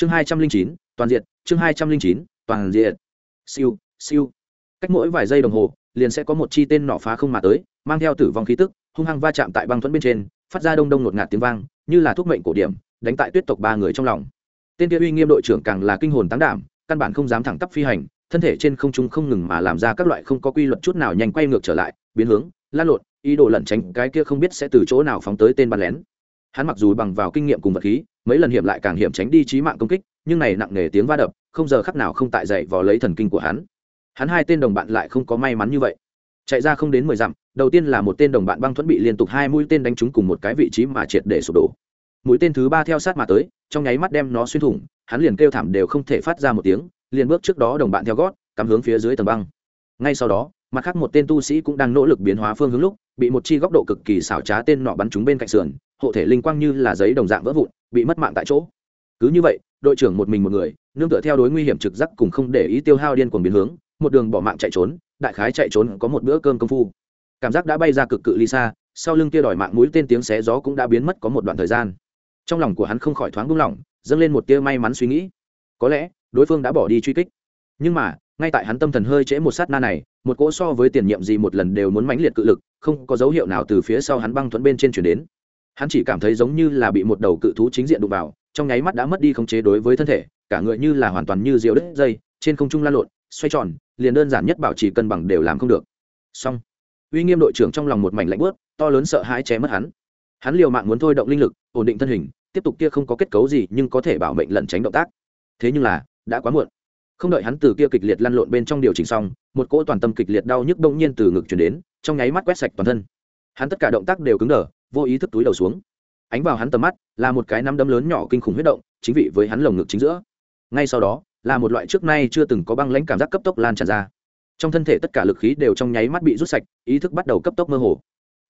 chương hai trăm linh chín, toàn diện chương hai trăm linh chín, toàn diện siêu siêu. Cách mỗi vài giây đồng hồ, liền sẽ có một chi tên nỏ phá không mà tới, mang theo tử vong khí tức, hung hăng va chạm tại băng thuẫn bên trên, phát ra đông đông ngột ngạt tiếng vang, như là thuốc mệnh cổ điểm, đánh tại tuyết tộc ba người trong lòng. Tên kia uy nghiêm đội trưởng càng là kinh hồn tán đảm, căn bản không dám thẳng tắp phi hành, thân thể trên không trung không ngừng mà làm ra các loại không có quy luật chút nào nhanh quay ngược trở lại, biến hướng, lan lộn, ý đồ lẩn tránh cái kia không biết sẽ từ chỗ nào phóng tới tên bắn lén. Hắn mặc dù bằng vào kinh nghiệm cùng vật khí mấy lần hiểm lại càng hiểm tránh đi trí mạng công kích, nhưng này nặng nề tiếng va đập, không giờ khắc nào không tại dậy vò lấy thần kinh của hắn. Hắn hai tên đồng bạn lại không có may mắn như vậy. Chạy ra không đến mười dặm, đầu tiên là một tên đồng bạn băng thuẫn bị liên tục hai mũi tên đánh trúng cùng một cái vị trí mà triệt để sụp đổ. Mũi tên thứ ba theo sát mà tới, trong nháy mắt đem nó xuyên thủng, hắn liền kêu thảm đều không thể phát ra một tiếng, liền bước trước đó đồng bạn theo gót, cắm hướng phía dưới tầng băng. Ngay sau đó, mặt khác một tên tu sĩ cũng đang nỗ lực biến hóa phương hướng lúc, bị một chi góc độ cực kỳ xảo trá tên nọ bắn trúng bên cạnh sườn hộ thể linh quang như là giấy đồng dạng vỡ vụn, bị mất mạng tại chỗ. Cứ như vậy, đội trưởng một mình một người, nương tựa theo đối nguy hiểm trực giác cùng không để ý tiêu hao điên cuồng biến hướng, một đường bỏ mạng chạy trốn, đại khái chạy trốn có một bữa cơm công phu. Cảm giác đã bay ra cực cự ly xa, sau lưng kia đòi mạng mũi tên tiếng xé gió cũng đã biến mất có một đoạn thời gian. Trong lòng của hắn không khỏi thoáng buông lỏng, dâng lên một tia may mắn suy nghĩ. Có lẽ, đối phương đã bỏ đi truy kích. Nhưng mà, ngay tại hắn tâm thần hơi trễ một sát na này, một cỗ so với tiền nhiệm gì một lần đều muốn mãnh liệt cự lực, không có dấu hiệu nào từ phía sau hắn băng thuẫn bên trên chuyển đến hắn chỉ cảm thấy giống như là bị một đầu cự thú chính diện đụng vào, trong nháy mắt đã mất đi khống chế đối với thân thể, cả người như là hoàn toàn như diều đứt dây, trên không trung lan lộn, xoay tròn, liền đơn giản nhất bảo trì cân bằng đều làm không được. Song uy nghiêm đội trưởng trong lòng một mảnh lạnh bớt to lớn sợ hãi ché mất hắn. Hắn liều mạng muốn thôi động linh lực, ổn định thân hình, tiếp tục kia không có kết cấu gì nhưng có thể bảo mệnh lẩn tránh động tác. Thế nhưng là, đã quá muộn. Không đợi hắn từ kia kịch liệt lăn lộn bên trong điều chỉnh xong, một cỗ toàn tâm kịch liệt đau nhức đông nhiên từ ngực chuyển đến, trong nháy mắt quét sạch toàn thân. Hắn tất cả động tác đều cứng đờ vô ý thức túi đầu xuống. Ánh vào hắn tầm mắt, là một cái nắm đấm lớn nhỏ kinh khủng huyết động, chính vị với hắn lồng ngực chính giữa. Ngay sau đó, là một loại trước nay chưa từng có băng lãnh cảm giác cấp tốc lan tràn ra. Trong thân thể tất cả lực khí đều trong nháy mắt bị rút sạch, ý thức bắt đầu cấp tốc mơ hồ.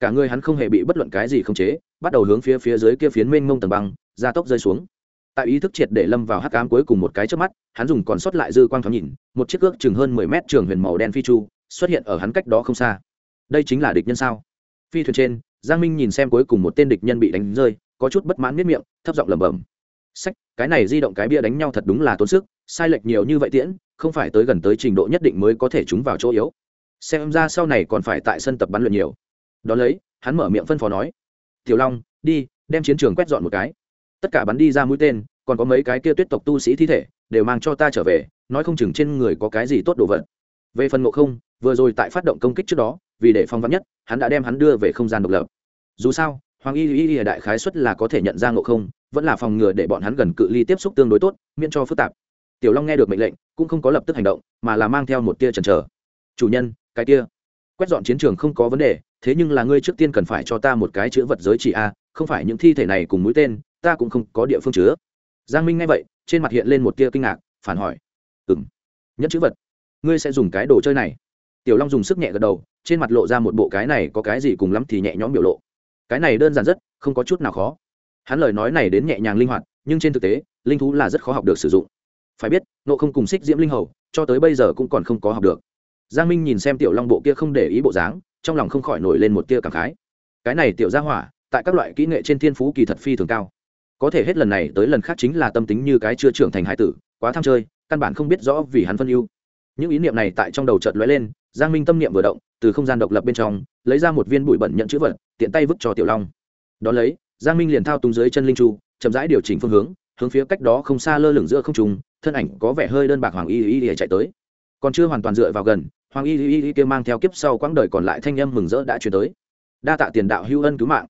Cả người hắn không hề bị bất luận cái gì khống chế, bắt đầu hướng phía phía dưới kia phiến mênh mông tầng băng, gia tốc rơi xuống. Tại ý thức triệt để lâm vào hắc ám cuối cùng một cái trước mắt, hắn dùng còn sót lại dư quang thoáng nhìn, một chiếc ước chừng hơn mười mét trường huyền màu đen phi chu xuất hiện ở hắn cách đó không xa. Đây chính là địch nhân sao? Phi thuyền trên giang minh nhìn xem cuối cùng một tên địch nhân bị đánh rơi, có chút bất mãn miết miệng, thấp giọng lẩm bẩm. Sách, cái này di động cái bia đánh nhau thật đúng là tốn sức, sai lệch nhiều như vậy tiễn, không phải tới gần tới trình độ nhất định mới có thể trúng vào chỗ yếu. Xem ra sau này còn phải tại sân tập bắn luyện nhiều. Đ ó lấy, hắn mở miệng phân phó nói. Tiểu long, đi, đem chiến trường quét dọn một cái. Tất cả bắn đi ra mũi tên, còn có mấy cái kia tuyết tộc tu sĩ thi thể, đều mang cho ta trở về, nói không chừng trên người có cái gì tốt đồ vật. Về phần ngộ không, vừa rồi tại phát động công kích trước đó, vì để phong vắn nhất, hắn đã đem hắn đưa về không gian độc lập dù sao, hoàng y y y đại khái xuất là có thể nhận ra ngộ không, vẫn là phòng ngừa để bọn hắn gần cự ly tiếp xúc tương đối tốt, miễn cho phức tạp. Tiểu long nghe được mệnh lệnh, cũng không có lập tức hành động, mà là mang theo một tia chần chờ. Chủ nhân, cái kia. Quét dọn chiến trường không có vấn đề, thế nhưng là ngươi trước tiên cần phải cho ta một cái chữ vật giới chỉ a, không phải những thi thể này cùng mũi tên, ta cũng không có địa phương chứa. Giang minh nghe vậy, trên mặt hiện lên một tia kinh ngạc, phản hỏi. Ừng nhất chữ vật, ngươi sẽ dùng cái đồ chơi này? Tiểu long dùng sức nhẹ gật đầu, trên mặt lộ ra một bộ cái này có cái gì cùng lắm thì nhẹ nhõm biểu lộ cái này đơn giản rất, không có chút nào khó. Hắn lời nói này đến nhẹ nhàng linh hoạt, nhưng trên thực tế, linh thú là rất khó học được sử dụng. Phải biết nộ không cùng xích diễm linh hầu, cho tới bây giờ cũng còn không có học được. Giang minh nhìn xem tiểu long bộ kia không để ý bộ dáng, trong lòng không khỏi nổi lên một tia cảm khái. Cái này tiểu gia hỏa, tại các loại kỹ nghệ trên thiên phú kỳ thật phi thường cao. Có thể hết lần này tới lần khác chính là tâm tính như cái chưa trưởng thành hải tử, quá tham chơi, căn bản không biết rõ vì hắn phân ưu. Những ý niệm này tại trong đầu chợt lóe lên, giang minh tâm niệm vừa động, từ không gian độc lập bên trong, lấy ra một viên bụi bẩn nhận chữ vật tiện tay vứt cho tiểu long. Đón lấy, giang minh liền thao túng dưới chân linh chu, chậm rãi điều chỉnh phương hướng hướng phía cách đó không xa lơ lửng giữa không trùng thân ảnh có vẻ hơi đơn bạc hoàng y y y chạy tới. Còn chưa hoàn toàn dựa vào gần, hoàng y y y kia mang theo kiếp sau quãng đời còn lại thanh âm mừng rỡ đã chuyển tới. Đa tạ tiền đạo hữu ân cứu mạng.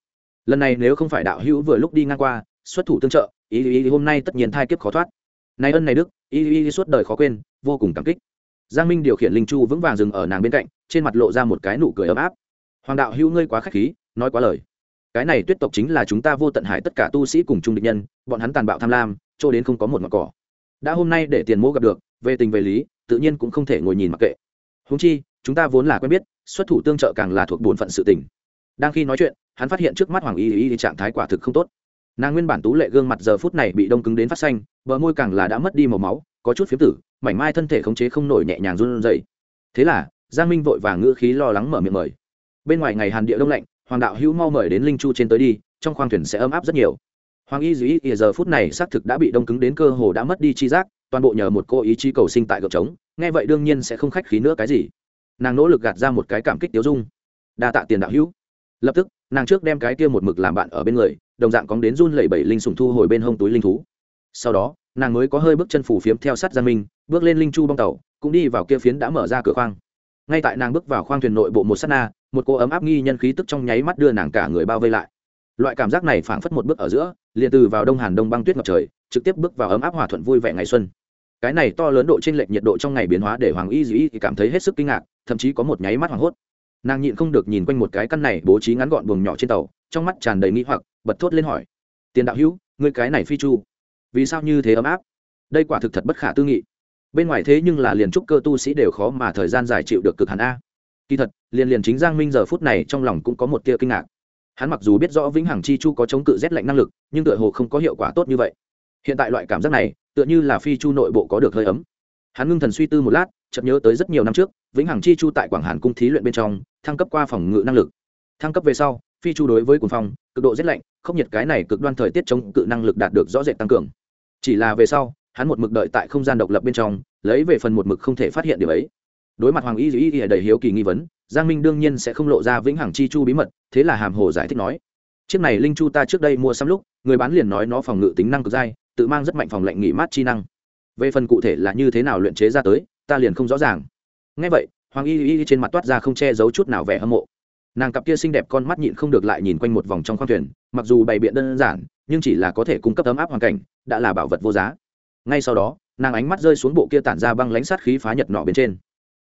Lần này nếu không phải đạo hữu vừa lúc đi ngang qua, xuất thủ tương trợ, y y hôm nay tất nhiên thai kiếp khó thoát. Này ân này đức, y y suốt đời khó quên, vô cùng cảm kích. Giang minh điều khiển linh chu vững vàng dừng ở nàng bên cạnh, trên mặt lộ ra một cái nụ cười ấm áp. Hoàng đạo hữu ngươi quá k h á c h khí nói quá lời. Cái này tuyết tộc chính là chúng ta vô tận hải tất cả tu sĩ cùng chung địch nhân, bọn hắn tàn bạo tham lam, cho đến không có một mặt cỏ. Đã hôm nay để tiền mô gặp được, về tình về lý, tự nhiên cũng không thể ngồi nhìn mặc kệ. Húng chi, chúng ta vốn là quen biết, xuất thủ tương trợ càng là thuộc bổn phận sự tình. Đang khi nói chuyện, hắn phát hiện trước mắt hoàng y y trạng thái quả thực không tốt. Nàng nguyên bản tú lệ gương mặt giờ phút này bị đông cứng đến phát xanh, bờ môi càng là đã mất đi màu máu, có chút phiếm tử, mảnh mai thân thể khống chế không nổi nhẹ nhàng run rẩy. Thế là, giang minh vội vàng ngữ khí lo lắng mở miệng mời. Bên ngoài ngày hàn địa đông lạnh hoàng đạo hữu mau mời đến linh chu trên tới đi, trong khoang thuyền sẽ ấm áp rất nhiều. Hoàng y dĩ ỉa giờ phút này xác thực đã bị đông cứng đến cơ hồ đã mất đi chi giác, toàn bộ nhờ một cô ý chí cầu sinh tại gợp trống, nghe vậy đương nhiên sẽ không khách khí nữa cái gì. Nàng nỗ lực gạt ra một cái cảm kích tiêu dung. Đa tạ tiền đạo hữu. Lập tức, nàng trước đem cái kia một mực làm bạn ở bên người, đồng dạng cóng đến run lẩy bẩy linh sùng thu hồi bên hông túi linh thú. Sau đó, nàng mới có hơi bước chân phủ phiếm theo sát gia minh, bước lên linh chu bong tàu, cũng đi vào kia phiến đã mở ra cửa khoang. Ngay tại nàng bước vào khoang thuyền nội bộ một s á t na một cô ấm áp nghi nhân khí tức trong nháy mắt đưa nàng cả người bao vây lại. Loại cảm giác này phảng phất một bước ở giữa, liền từ vào đông hàn đông băng tuyết ngập trời, trực tiếp bước vào ấm áp hòa thuận vui vẻ ngày xuân. Cái này to lớn độ t r ê n lệch nhiệt độ trong ngày biến hóa để hoàng y dĩ cảm thấy hết sức kinh ngạc, thậm chí có một nháy mắt hoảng hốt. Nàng nhịn không được nhìn quanh một cái căn này bố trí ngắn gọn buồng nhỏ trên tàu, trong mắt tràn đầy nghĩ hoặc, bật thốt lên hỏi. Tiền đạo hữu người cái này phi chu, vì sao như thế ấm áp? Đây quả thực thật bất khả tư nghị. Bên ngoài thế nhưng là liền trúc cơ tu sĩ đều khó mà thời gian dài chịu được cực hẳn a kỳ thật, liền liền chính giang minh giờ phút này trong lòng cũng có một tia kinh ngạc. Hắn mặc dù biết rõ vĩnh hằng chi chu có chống cự rét lạnh năng lực, nhưng tựa hồ không có hiệu quả tốt như vậy. Hiện tại loại cảm giác này, tựa như là phi chu nội bộ có được hơi ấm. Hắn ngưng thần suy tư một lát, chợt nhớ tới rất nhiều năm trước, vĩnh hằng chi chu tại quảng hàn cung thí luyện bên trong, thăng cấp qua phòng ngự năng lực. Thăng cấp về sau, phi chu đối với cuồng phong, cực độ rét lạnh, không nhiệt cái này cực đoan thời tiết chống cự năng lực đạt được rõ rệt tăng cường. Chỉ là về sau, hắn một mực đợi tại không gian độc lập bên trong, lấy về phần một mực không thể phát hiện điều ấy đối mặt hoàng y y y đầy hiếu kỳ nghi vấn, giang minh đương nhiên sẽ không lộ ra vĩnh hằng chi chu bí mật, thế là hàm hồ giải thích nói, chiếc này linh chu ta trước đây mua xăm lúc, người bán liền nói nó phòng ngự tính năng cực dai, tự mang rất mạnh phòng lạnh nghỉ mát chi năng. Về phần cụ thể là như thế nào luyện chế ra tới, ta liền không rõ ràng. Ngay vậy, hoàng y y trên mặt toát ra không che giấu chút nào vẻ hâm mộ. Nàng cặp kia xinh đẹp con mắt nhịn không được lại nhìn quanh một vòng trong khoang thuyền, mặc dù bày biện đơn giản, nhưng chỉ là có thể cung cấp ấm áp hoàn cảnh, đã là bảo vật vô giá. Ngay sau đó, nàng ánh mắt rơi xuống bộ kia tản ra băng lãnh sát khí phá nhật nọ bên trên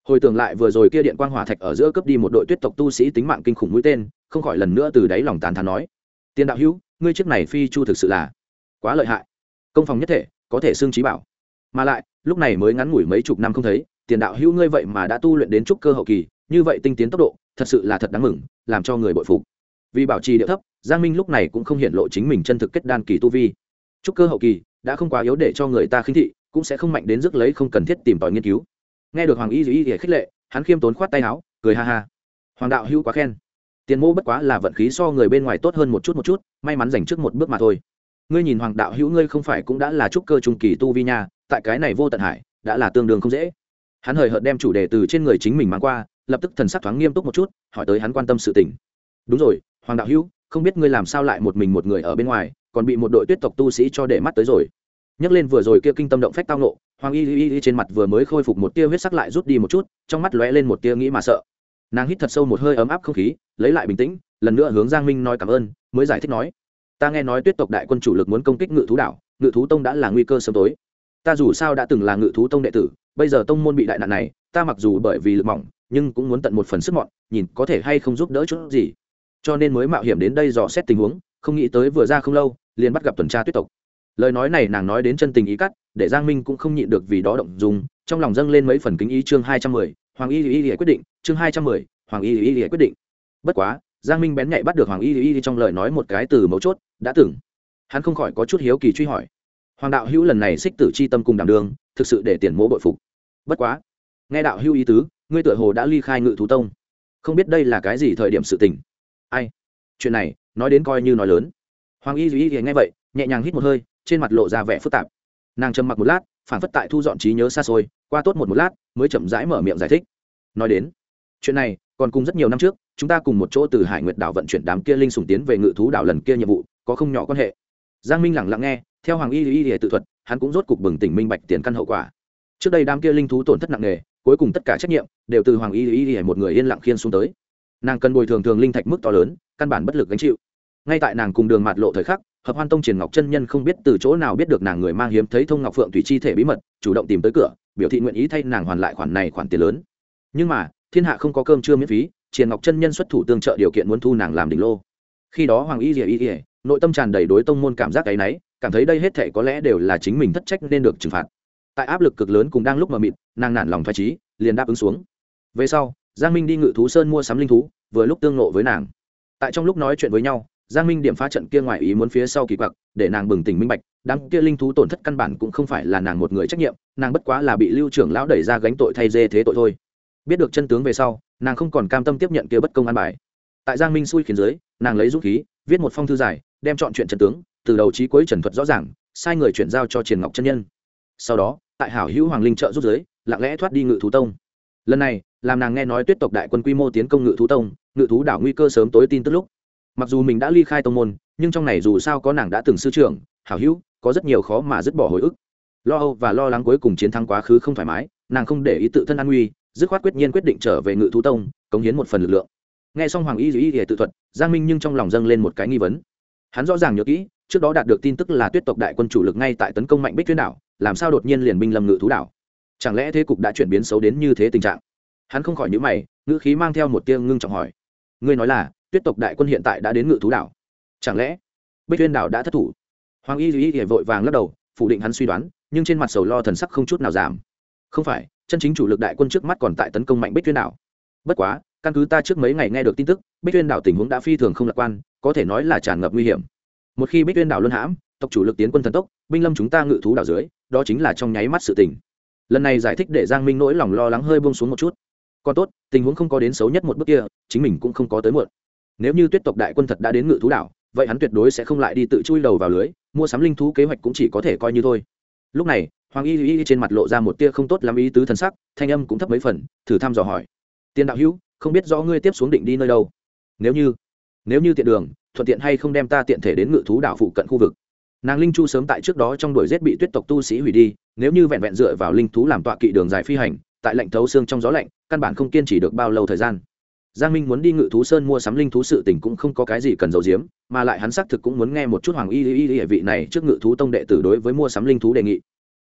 hồi tưởng lại vừa rồi kia điện quang hỏa thạch ở giữa cấp đi một đội tuyết tộc tu sĩ tính mạng kinh khủng mũi tên, không khỏi lần nữa từ đáy lòng tàn thán nói tiền đạo hữu, ngươi chiếc này phi chu thực sự là quá lợi hại. Công phòng nhất thể, có thể xương trí bảo. Mà lại, lúc này mới ngắn ngủi mấy chục năm không thấy, tiền đạo hữu ngươi vậy mà đã tu luyện đến trúc cơ hậu kỳ, như vậy tinh tiến tốc độ, thật sự là thật đáng mừng, làm cho người bội phục. Vì bảo trì địa thấp, giang minh lúc này cũng không hiện lộ chính mình chân thực kết đan kỳ tu vi. Trúc cơ hậu kỳ, đã không quá yếu để cho người ta khinh thị, cũng sẽ không mạnh đến rước lấy không cần thiết tìm tòi nghiên cứu nghe được hoàng y dù y khích lệ, hắn khiêm tốn khoát tay áo, cười ha ha. Hoàng đạo hữu quá khen. Tiền mô bất quá là vận khí so người bên ngoài tốt hơn một chút một chút, may mắn dành trước một bước mà thôi. Ngươi nhìn hoàng đạo hữu ngươi không phải cũng đã là trúc cơ trung kỳ tu vi nha, tại cái này vô tận hải, đã là tương đương không dễ. Hắn hời hợt đem chủ đề từ trên người chính mình mang qua, lập tức thần sắc thoáng nghiêm túc một chút, hỏi tới hắn quan tâm sự tình. Đúng rồi, hoàng đạo hữu, không biết ngươi làm sao lại một mình một người ở bên ngoài, còn bị một đội tuyết tộc tu sĩ cho để mắt tới rồi. Nhắc lên vừa rồi kia kinh tâm động phách tao nộ hoàng y y y trên mặt vừa mới khôi phục một tia huyết sắc lại rút đi một chút, trong mắt lóe lên một tia nghĩ mà sợ. Nàng hít thật sâu một hơi ấm áp không khí, lấy lại bình tĩnh, lần nữa hướng giang minh nói cảm ơn, mới giải thích nói, ta nghe nói tuyết tộc đại quân chủ lực muốn công kích ngự thú đảo, ngự thú tông đã là nguy cơ sớm tối. Ta dù sao đã từng là ngự thú tông đệ tử, bây giờ tông môn bị đại nạn này, ta mặc dù bởi vì lực mỏng, nhưng cũng muốn tận một phần sức mọn, nhìn có thể hay không giúp đỡ chút gì. Cho nên mới mạo hiểm đến đây dò xét tình huống, không nghĩ tới vừa ra không lâu, liền bắt gặp tuần tra tuyết tộc lời nói này nàng nói đến chân tình ý cắt để giang minh cũng không nhịn được vì đó động dùng trong lòng dâng lên mấy phần kính ý chương hai trăm mười hoàng y y y quyết định chương hai trăm mười hoàng y y y quyết định bất quá giang minh bén nhạy bắt được hoàng y y trong lời nói một cái từ mấu chốt đã từng hắn không khỏi có chút hiếu kỳ truy hỏi hoàng đạo hữu lần này xích tử c h i tâm cùng đảm đường thực sự để tiền mỗ bội phục bất quá nghe đạo hữu ý tứ ngươi tựa hồ đã ly khai ngự thú tông không biết đây là cái gì thời điểm sự tình ai chuyện này nói đến coi như nói lớn hoàng y duy nghe vậy nhẹ nhàng hít một hơi trên mặt lộ ra vẻ phức tạp. Nàng trầm mặc một lát phản phất tại thu dọn trí nhớ xa xôi, qua tốt một một lát, mới chậm rãi mở miệng giải thích. Nói đến, chuyện này, còn cùng rất nhiều năm trước, chúng ta cùng một chỗ từ hải nguyệt đảo vận chuyển đám kia linh sùng tiến về ngự thú đảo lần kia nhiệm vụ, có không nhỏ quan hệ. Giang minh lẳng lặng nghe, theo hoàng y y y tự thuật, hắn cũng rốt cục bừng tỉnh minh bạch tiền căn hậu quả. Trước đây đám kia linh thú tổn thất nặng nề, cuối cùng tất cả trách nhiệm đều từ hoàng y y y một người yên lặng khiên xuống tới. Nàng cần bồi thường thường linh thạch mức to lớn, căn bản bất lực gánh chịu. Ngay tại nàng cùng đường mạt lộ thời khắc hợp hoan tông triển ngọc chân nhân không biết từ chỗ nào biết được nàng người mang hiếm thấy thông ngọc phượng thủy chi thể bí mật, chủ động tìm tới cửa, biểu thị nguyện ý thay nàng hoàn lại khoản này khoản tiền lớn. Nhưng mà, thiên hạ không có cơm chưa miễn phí, triển ngọc chân nhân xuất thủ tương trợ điều kiện muốn thu nàng làm đỉnh lô. Khi đó hoàng y Dìa y rỉa nội tâm tràn đầy đối tông môn cảm giác áy náy, cảm thấy đây hết thể có lẽ đều là chính mình thất trách nên được trừng phạt. Tại áp lực cực lớn cùng đang lúc mờ mịt, nàng nản lòng phai trí liền đáp ứng xuống. Về sau, giang minh đi ngự thú sơn mua sắm linh thú, vừa lúc tương nộ với nàng. Tại trong lúc nói chuyện với nhau giang minh điểm phá trận kia ngoài ý muốn phía sau kỳ quặc, để nàng bừng tỉnh minh bạch, đám kia linh thú tổn thất căn bản cũng không phải là nàng một người trách nhiệm, nàng bất quá là bị lưu trưởng lão đẩy ra gánh tội thay dê thế tội thôi. Biết được chân tướng về sau, nàng không còn cam tâm tiếp nhận kia bất công an bài. Tại giang minh xui khiến dưới, nàng lấy dũng khí, viết một phong thư dài, đem chọn chuyện trận tướng, từ đầu trí cuối trần thuật rõ ràng, sai người chuyển giao cho triền ngọc chân nhân. Sau đó, tại hảo hữu hoàng linh trợ rút giới lặng lẽ thoát đi ngự thú tông. Lần này, làm nàng nghe nói tuyết tộc đại quân quy mô tiến công ngự thú tông, ngự thú đảo nguy cơ sớm tối tin tức lúc mặc dù mình đã ly khai tông môn, nhưng trong này dù sao có nàng đã từng sư trưởng, hảo hữu, có rất nhiều khó mà dứt bỏ hồi ức. Lo âu và lo lắng cuối cùng chiến thắng quá khứ không thoải mái, nàng không để ý tự thân an nguy, dứt khoát quyết nhiên quyết định trở về ngự thú tông, cống hiến một phần lực lượng. Nghe xong hoàng y y y tự thuật, giang minh nhưng trong lòng dâng lên một cái nghi vấn. Hắn rõ ràng nhớ kỹ, trước đó đạt được tin tức là tuyết tộc đại quân chủ lực ngay tại tấn công mạnh bích tuyến đảo, làm sao đột nhiên liền binh lâm ngự thú đảo? Chẳng lẽ thế cục đã chuyển biến xấu đến như thế tình trạng? Hắn không khỏi nhữ mày, ngữ khí mang theo một tia ngưng trọng hỏi. Ngươi nói là tuyết tộc đại quân hiện tại đã đến ngự thú đảo. Chẳng lẽ bích tuyên đảo đã thất thủ? Hoàng y duy y vội vàng lắc đầu, phủ định hắn suy đoán, nhưng trên mặt sầu lo thần sắc không chút nào giảm. Không phải, chân chính chủ lực đại quân trước mắt còn tại tấn công mạnh bích tuyên đảo. Bất quá, căn cứ ta trước mấy ngày nghe được tin tức, bích tuyên đảo tình huống đã phi thường không lạc quan, có thể nói là tràn ngập nguy hiểm. Một khi bích tuyên đảo luân hãm, tộc chủ lực tiến quân thần tốc, binh lâm chúng ta ngự thú đảo dưới, đó chính là trong nháy mắt sự tình. Lần này giải thích để giang minh nỗi lòng lo lắng hơi buông xuống một chút. Còn tốt, tình huống không có đến xấu nhất một bước kia, chính mình cũng không có tới muộn nếu như tuyết tộc đại quân thật đã đến ngự thú đảo, vậy hắn tuyệt đối sẽ không lại đi tự chui đầu vào lưới, mua sắm linh thú kế hoạch cũng chỉ có thể coi như thôi. Lúc này, hoàng y y trên mặt lộ ra một tia không tốt lắm ý tứ thần sắc, thanh âm cũng thấp mấy phần, thử thăm dò hỏi. Tiền đạo hữu, không biết rõ ngươi tiếp xuống định đi nơi đâu? Nếu như nếu như tiện đường, thuận tiện hay không đem ta tiện thể đến ngự thú đảo phụ cận khu vực. Nàng linh chu sớm tại trước đó trong đuổi rét bị tuyết tộc tu sĩ hủy đi, nếu như vẹn vẹn dựa vào linh thú làm tọa kỵ đường dài phi hành, tại lạnh thấu xương trong gió lạnh, căn bản không kiên trì được bao lâu thời gian giang minh muốn đi ngự thú sơn mua sắm linh thú sự tình cũng không có cái gì cần giấu giếm, mà lại hắn xác thực cũng muốn nghe một chút hoàng y y y vị này trước ngự thú tông đệ tử đối với mua sắm linh thú đề nghị.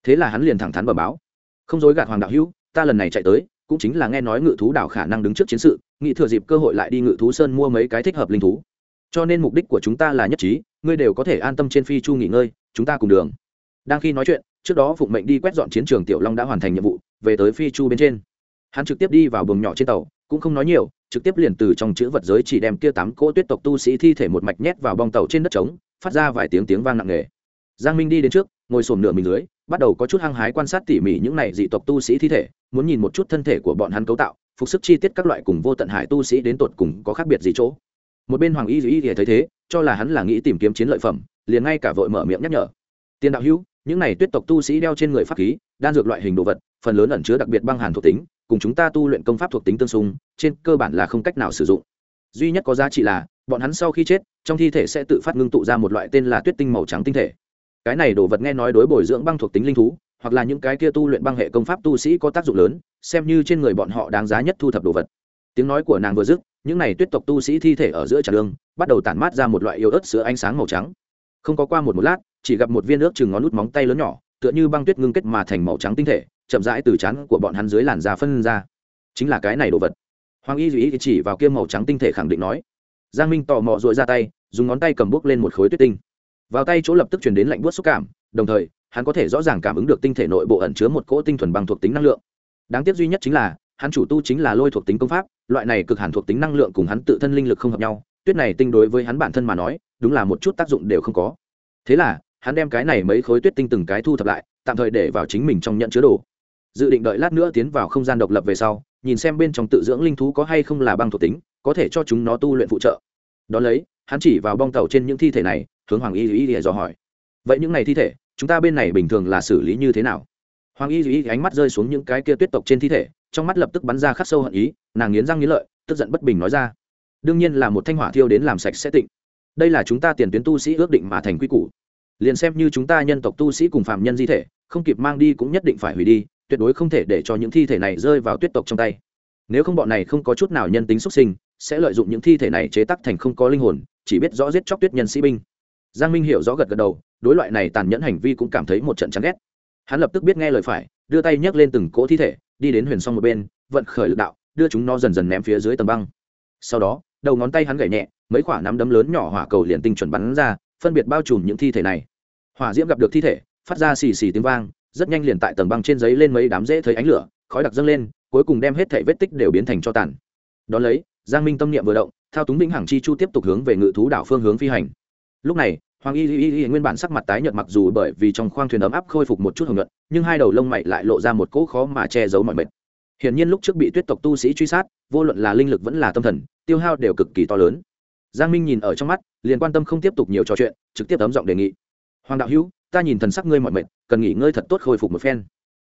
Thế là hắn liền thẳng thắn bẩm báo. Không dối gạt hoàng đạo hữu, ta lần này chạy tới, cũng chính là nghe nói ngự thú đảo khả năng đứng trước chiến sự, nghĩ thừa dịp cơ hội lại đi ngự thú sơn mua mấy cái thích hợp linh thú. Cho nên mục đích của chúng ta là nhất trí, ngươi đều có thể an tâm trên phi chu nghỉ ngơi, chúng ta cùng đường. Đang khi nói chuyện, trước đó phụng mệnh đi quét dọn chiến trường tiểu long đã hoàn thành nhiệm vụ, về tới phi chu bên trên. Hắn trực tiếp đi vào buồng nhỏ trên tàu, cũng không nói nhiều trực tiếp liền từ trong chữ vật giới chỉ đem kia tám cỗ tuyết tộc tu sĩ thi thể một mạch nhét vào bong tàu trên đất trống, phát ra vài tiếng tiếng vang nặng nề. Giang minh đi đến trước, ngồi sổm nửa mình dưới, bắt đầu có chút hăng hái quan sát tỉ mỉ những này dị tộc tu sĩ thi thể, muốn nhìn một chút thân thể của bọn hắn cấu tạo, phục sức chi tiết các loại cùng vô tận hải tu sĩ đến tột cùng có khác biệt gì chỗ. Một bên hoàng y dù y thì thấy thế, cho là hắn là nghĩ tìm kiếm chiến lợi phẩm, liền ngay cả vội mở miệng nhắc nhở. Tiền đạo hữu, những này tuyết tộc tu sĩ đeo trên người pháp khí, đan dược loại hình đồ vật, phần lớn ẩn chứa đặc biệt băng hàn thuộc tính cùng chúng ta tu luyện công pháp thuộc tính tương xung, trên cơ bản là không cách nào sử dụng. Duy nhất có giá trị là, bọn hắn sau khi chết, trong thi thể sẽ tự phát ngưng tụ ra một loại tên là tuyết tinh màu trắng tinh thể. Cái này đồ vật nghe nói đối bồi dưỡng băng thuộc tính linh thú, hoặc là những cái kia tu luyện băng hệ công pháp tu sĩ có tác dụng lớn, xem như trên người bọn họ đáng giá nhất thu thập đồ vật. Tiếng nói của nàng vừa dứt, những này tuyết tộc tu sĩ thi thể ở giữa trà lương bắt đầu tản mát ra một loại yếu ớt sữa ánh sáng màu trắng. Không có qua một một lát, chỉ gặp một viên nước chừng ngón nút móng tay lớn nhỏ, tựa như băng tuyết ngưng kết mà thành màu trắng tinh thể chậm rãi từ chán của bọn hắn dưới làn da phân ra. Chính là cái này đồ vật. Hoàng y duy chỉ vào kia màu trắng tinh thể khẳng định nói. Giang minh tò mò dội ra tay, dùng ngón tay cầm bút lên một khối tuyết tinh. Vào tay chỗ lập tức chuyển đến lạnh buốt xúc cảm, đồng thời, hắn có thể rõ ràng cảm ứng được tinh thể nội bộ ẩn chứa một cỗ tinh thuần bằng thuộc tính năng lượng. Đáng tiếc duy nhất chính là, hắn chủ tu chính là lôi thuộc tính công pháp, loại này cực hẳn thuộc tính năng lượng cùng hắn tự thân linh lực không hợp nhau, tuyết này tinh đối với hắn bản thân mà nói, đúng là một chút tác dụng đều không có. Thế là, hắn đem cái này mấy khối tuyết tinh từng cái thu thập lại, tạm thời để vào chính mình trong nhận chứa đồ dự định đợi lát nữa tiến vào không gian độc lập về sau, nhìn xem bên trong tự dưỡng linh thú có hay không là băng thuộc tính, có thể cho chúng nó tu luyện phụ trợ. Đón lấy, hắn chỉ vào bong tàu trên những thi thể này, hướng hoàng y y y dò hỏi. Vậy những này thi thể, chúng ta bên này bình thường là xử lý như thế nào? Hoàng y y ánh mắt rơi xuống những cái kia tuyết tộc trên thi thể, trong mắt lập tức bắn ra khắc sâu hận ý, nàng nghiến răng nghiến lợi, tức giận bất bình nói ra. Đương nhiên là một thanh hỏa thiêu đến làm sạch sẽ tịnh. Đây là chúng ta tiền tuyến tu sĩ ước định mà thành quy củ. Liền xem như chúng ta nhân tộc tu sĩ cùng phạm nhân di thể, không kịp mang đi cũng nhất định phải hủy đi tuyệt đối không thể để cho những thi thể này rơi vào tuyết tộc trong tay. Nếu không bọn này không có chút nào nhân tính xuất sinh, sẽ lợi dụng những thi thể này chế tắc thành không có linh hồn, chỉ biết rõ giết chóc tuyết nhân sĩ binh. Giang minh hiểu rõ gật gật đầu, đối loại này tàn nhẫn hành vi cũng cảm thấy một trận chán ghét. Hắn lập tức biết nghe lời phải, đưa tay nhấc lên từng cỗ thi thể, đi đến huyền song một bên, vận khởi lực đạo, đưa chúng nó dần dần ném phía dưới tầng băng. Sau đó, đầu ngón tay hắn gảy nhẹ, mấy quả nắm đấm lớn nhỏ hỏa cầu liền tinh chuẩn bắn ra, phân biệt bao trùm những thi thể này. Hỏa diễm gặp được thi thể, phát ra xì xì tiếng vang rất nhanh liền tại tầng băng trên giấy lên mấy đám dễ thấy ánh lửa khói đặc dâng lên cuối cùng đem hết thể vết tích đều biến thành cho tàn. Đón lấy giang minh tâm niệm vừa động thao túng vĩnh hằng chi chu tiếp tục hướng về ngự thú đảo phương hướng phi hành. Lúc này hoàng y y y, y nguyên bản sắc mặt tái nhợt mặc dù bởi vì trong khoang thuyền ấm áp khôi phục một chút hồng nhuận nhưng hai đầu lông mày lại lộ ra một cỗ khó mà che giấu mọi mệt. Hiển nhiên lúc trước bị tuyết tộc tu sĩ truy sát vô luận là linh lực vẫn là tâm thần tiêu hao đều cực kỳ to lớn. Giang minh nhìn ở trong mắt liền quan tâm không tiếp tục nhiều trò chuyện trực tiếp ấm giọng đề nghị. Hoàng đạo hữu ta nhìn thần sắc ngươi mọi mệt cần nghỉ ngơi thật tốt khôi phục một phen.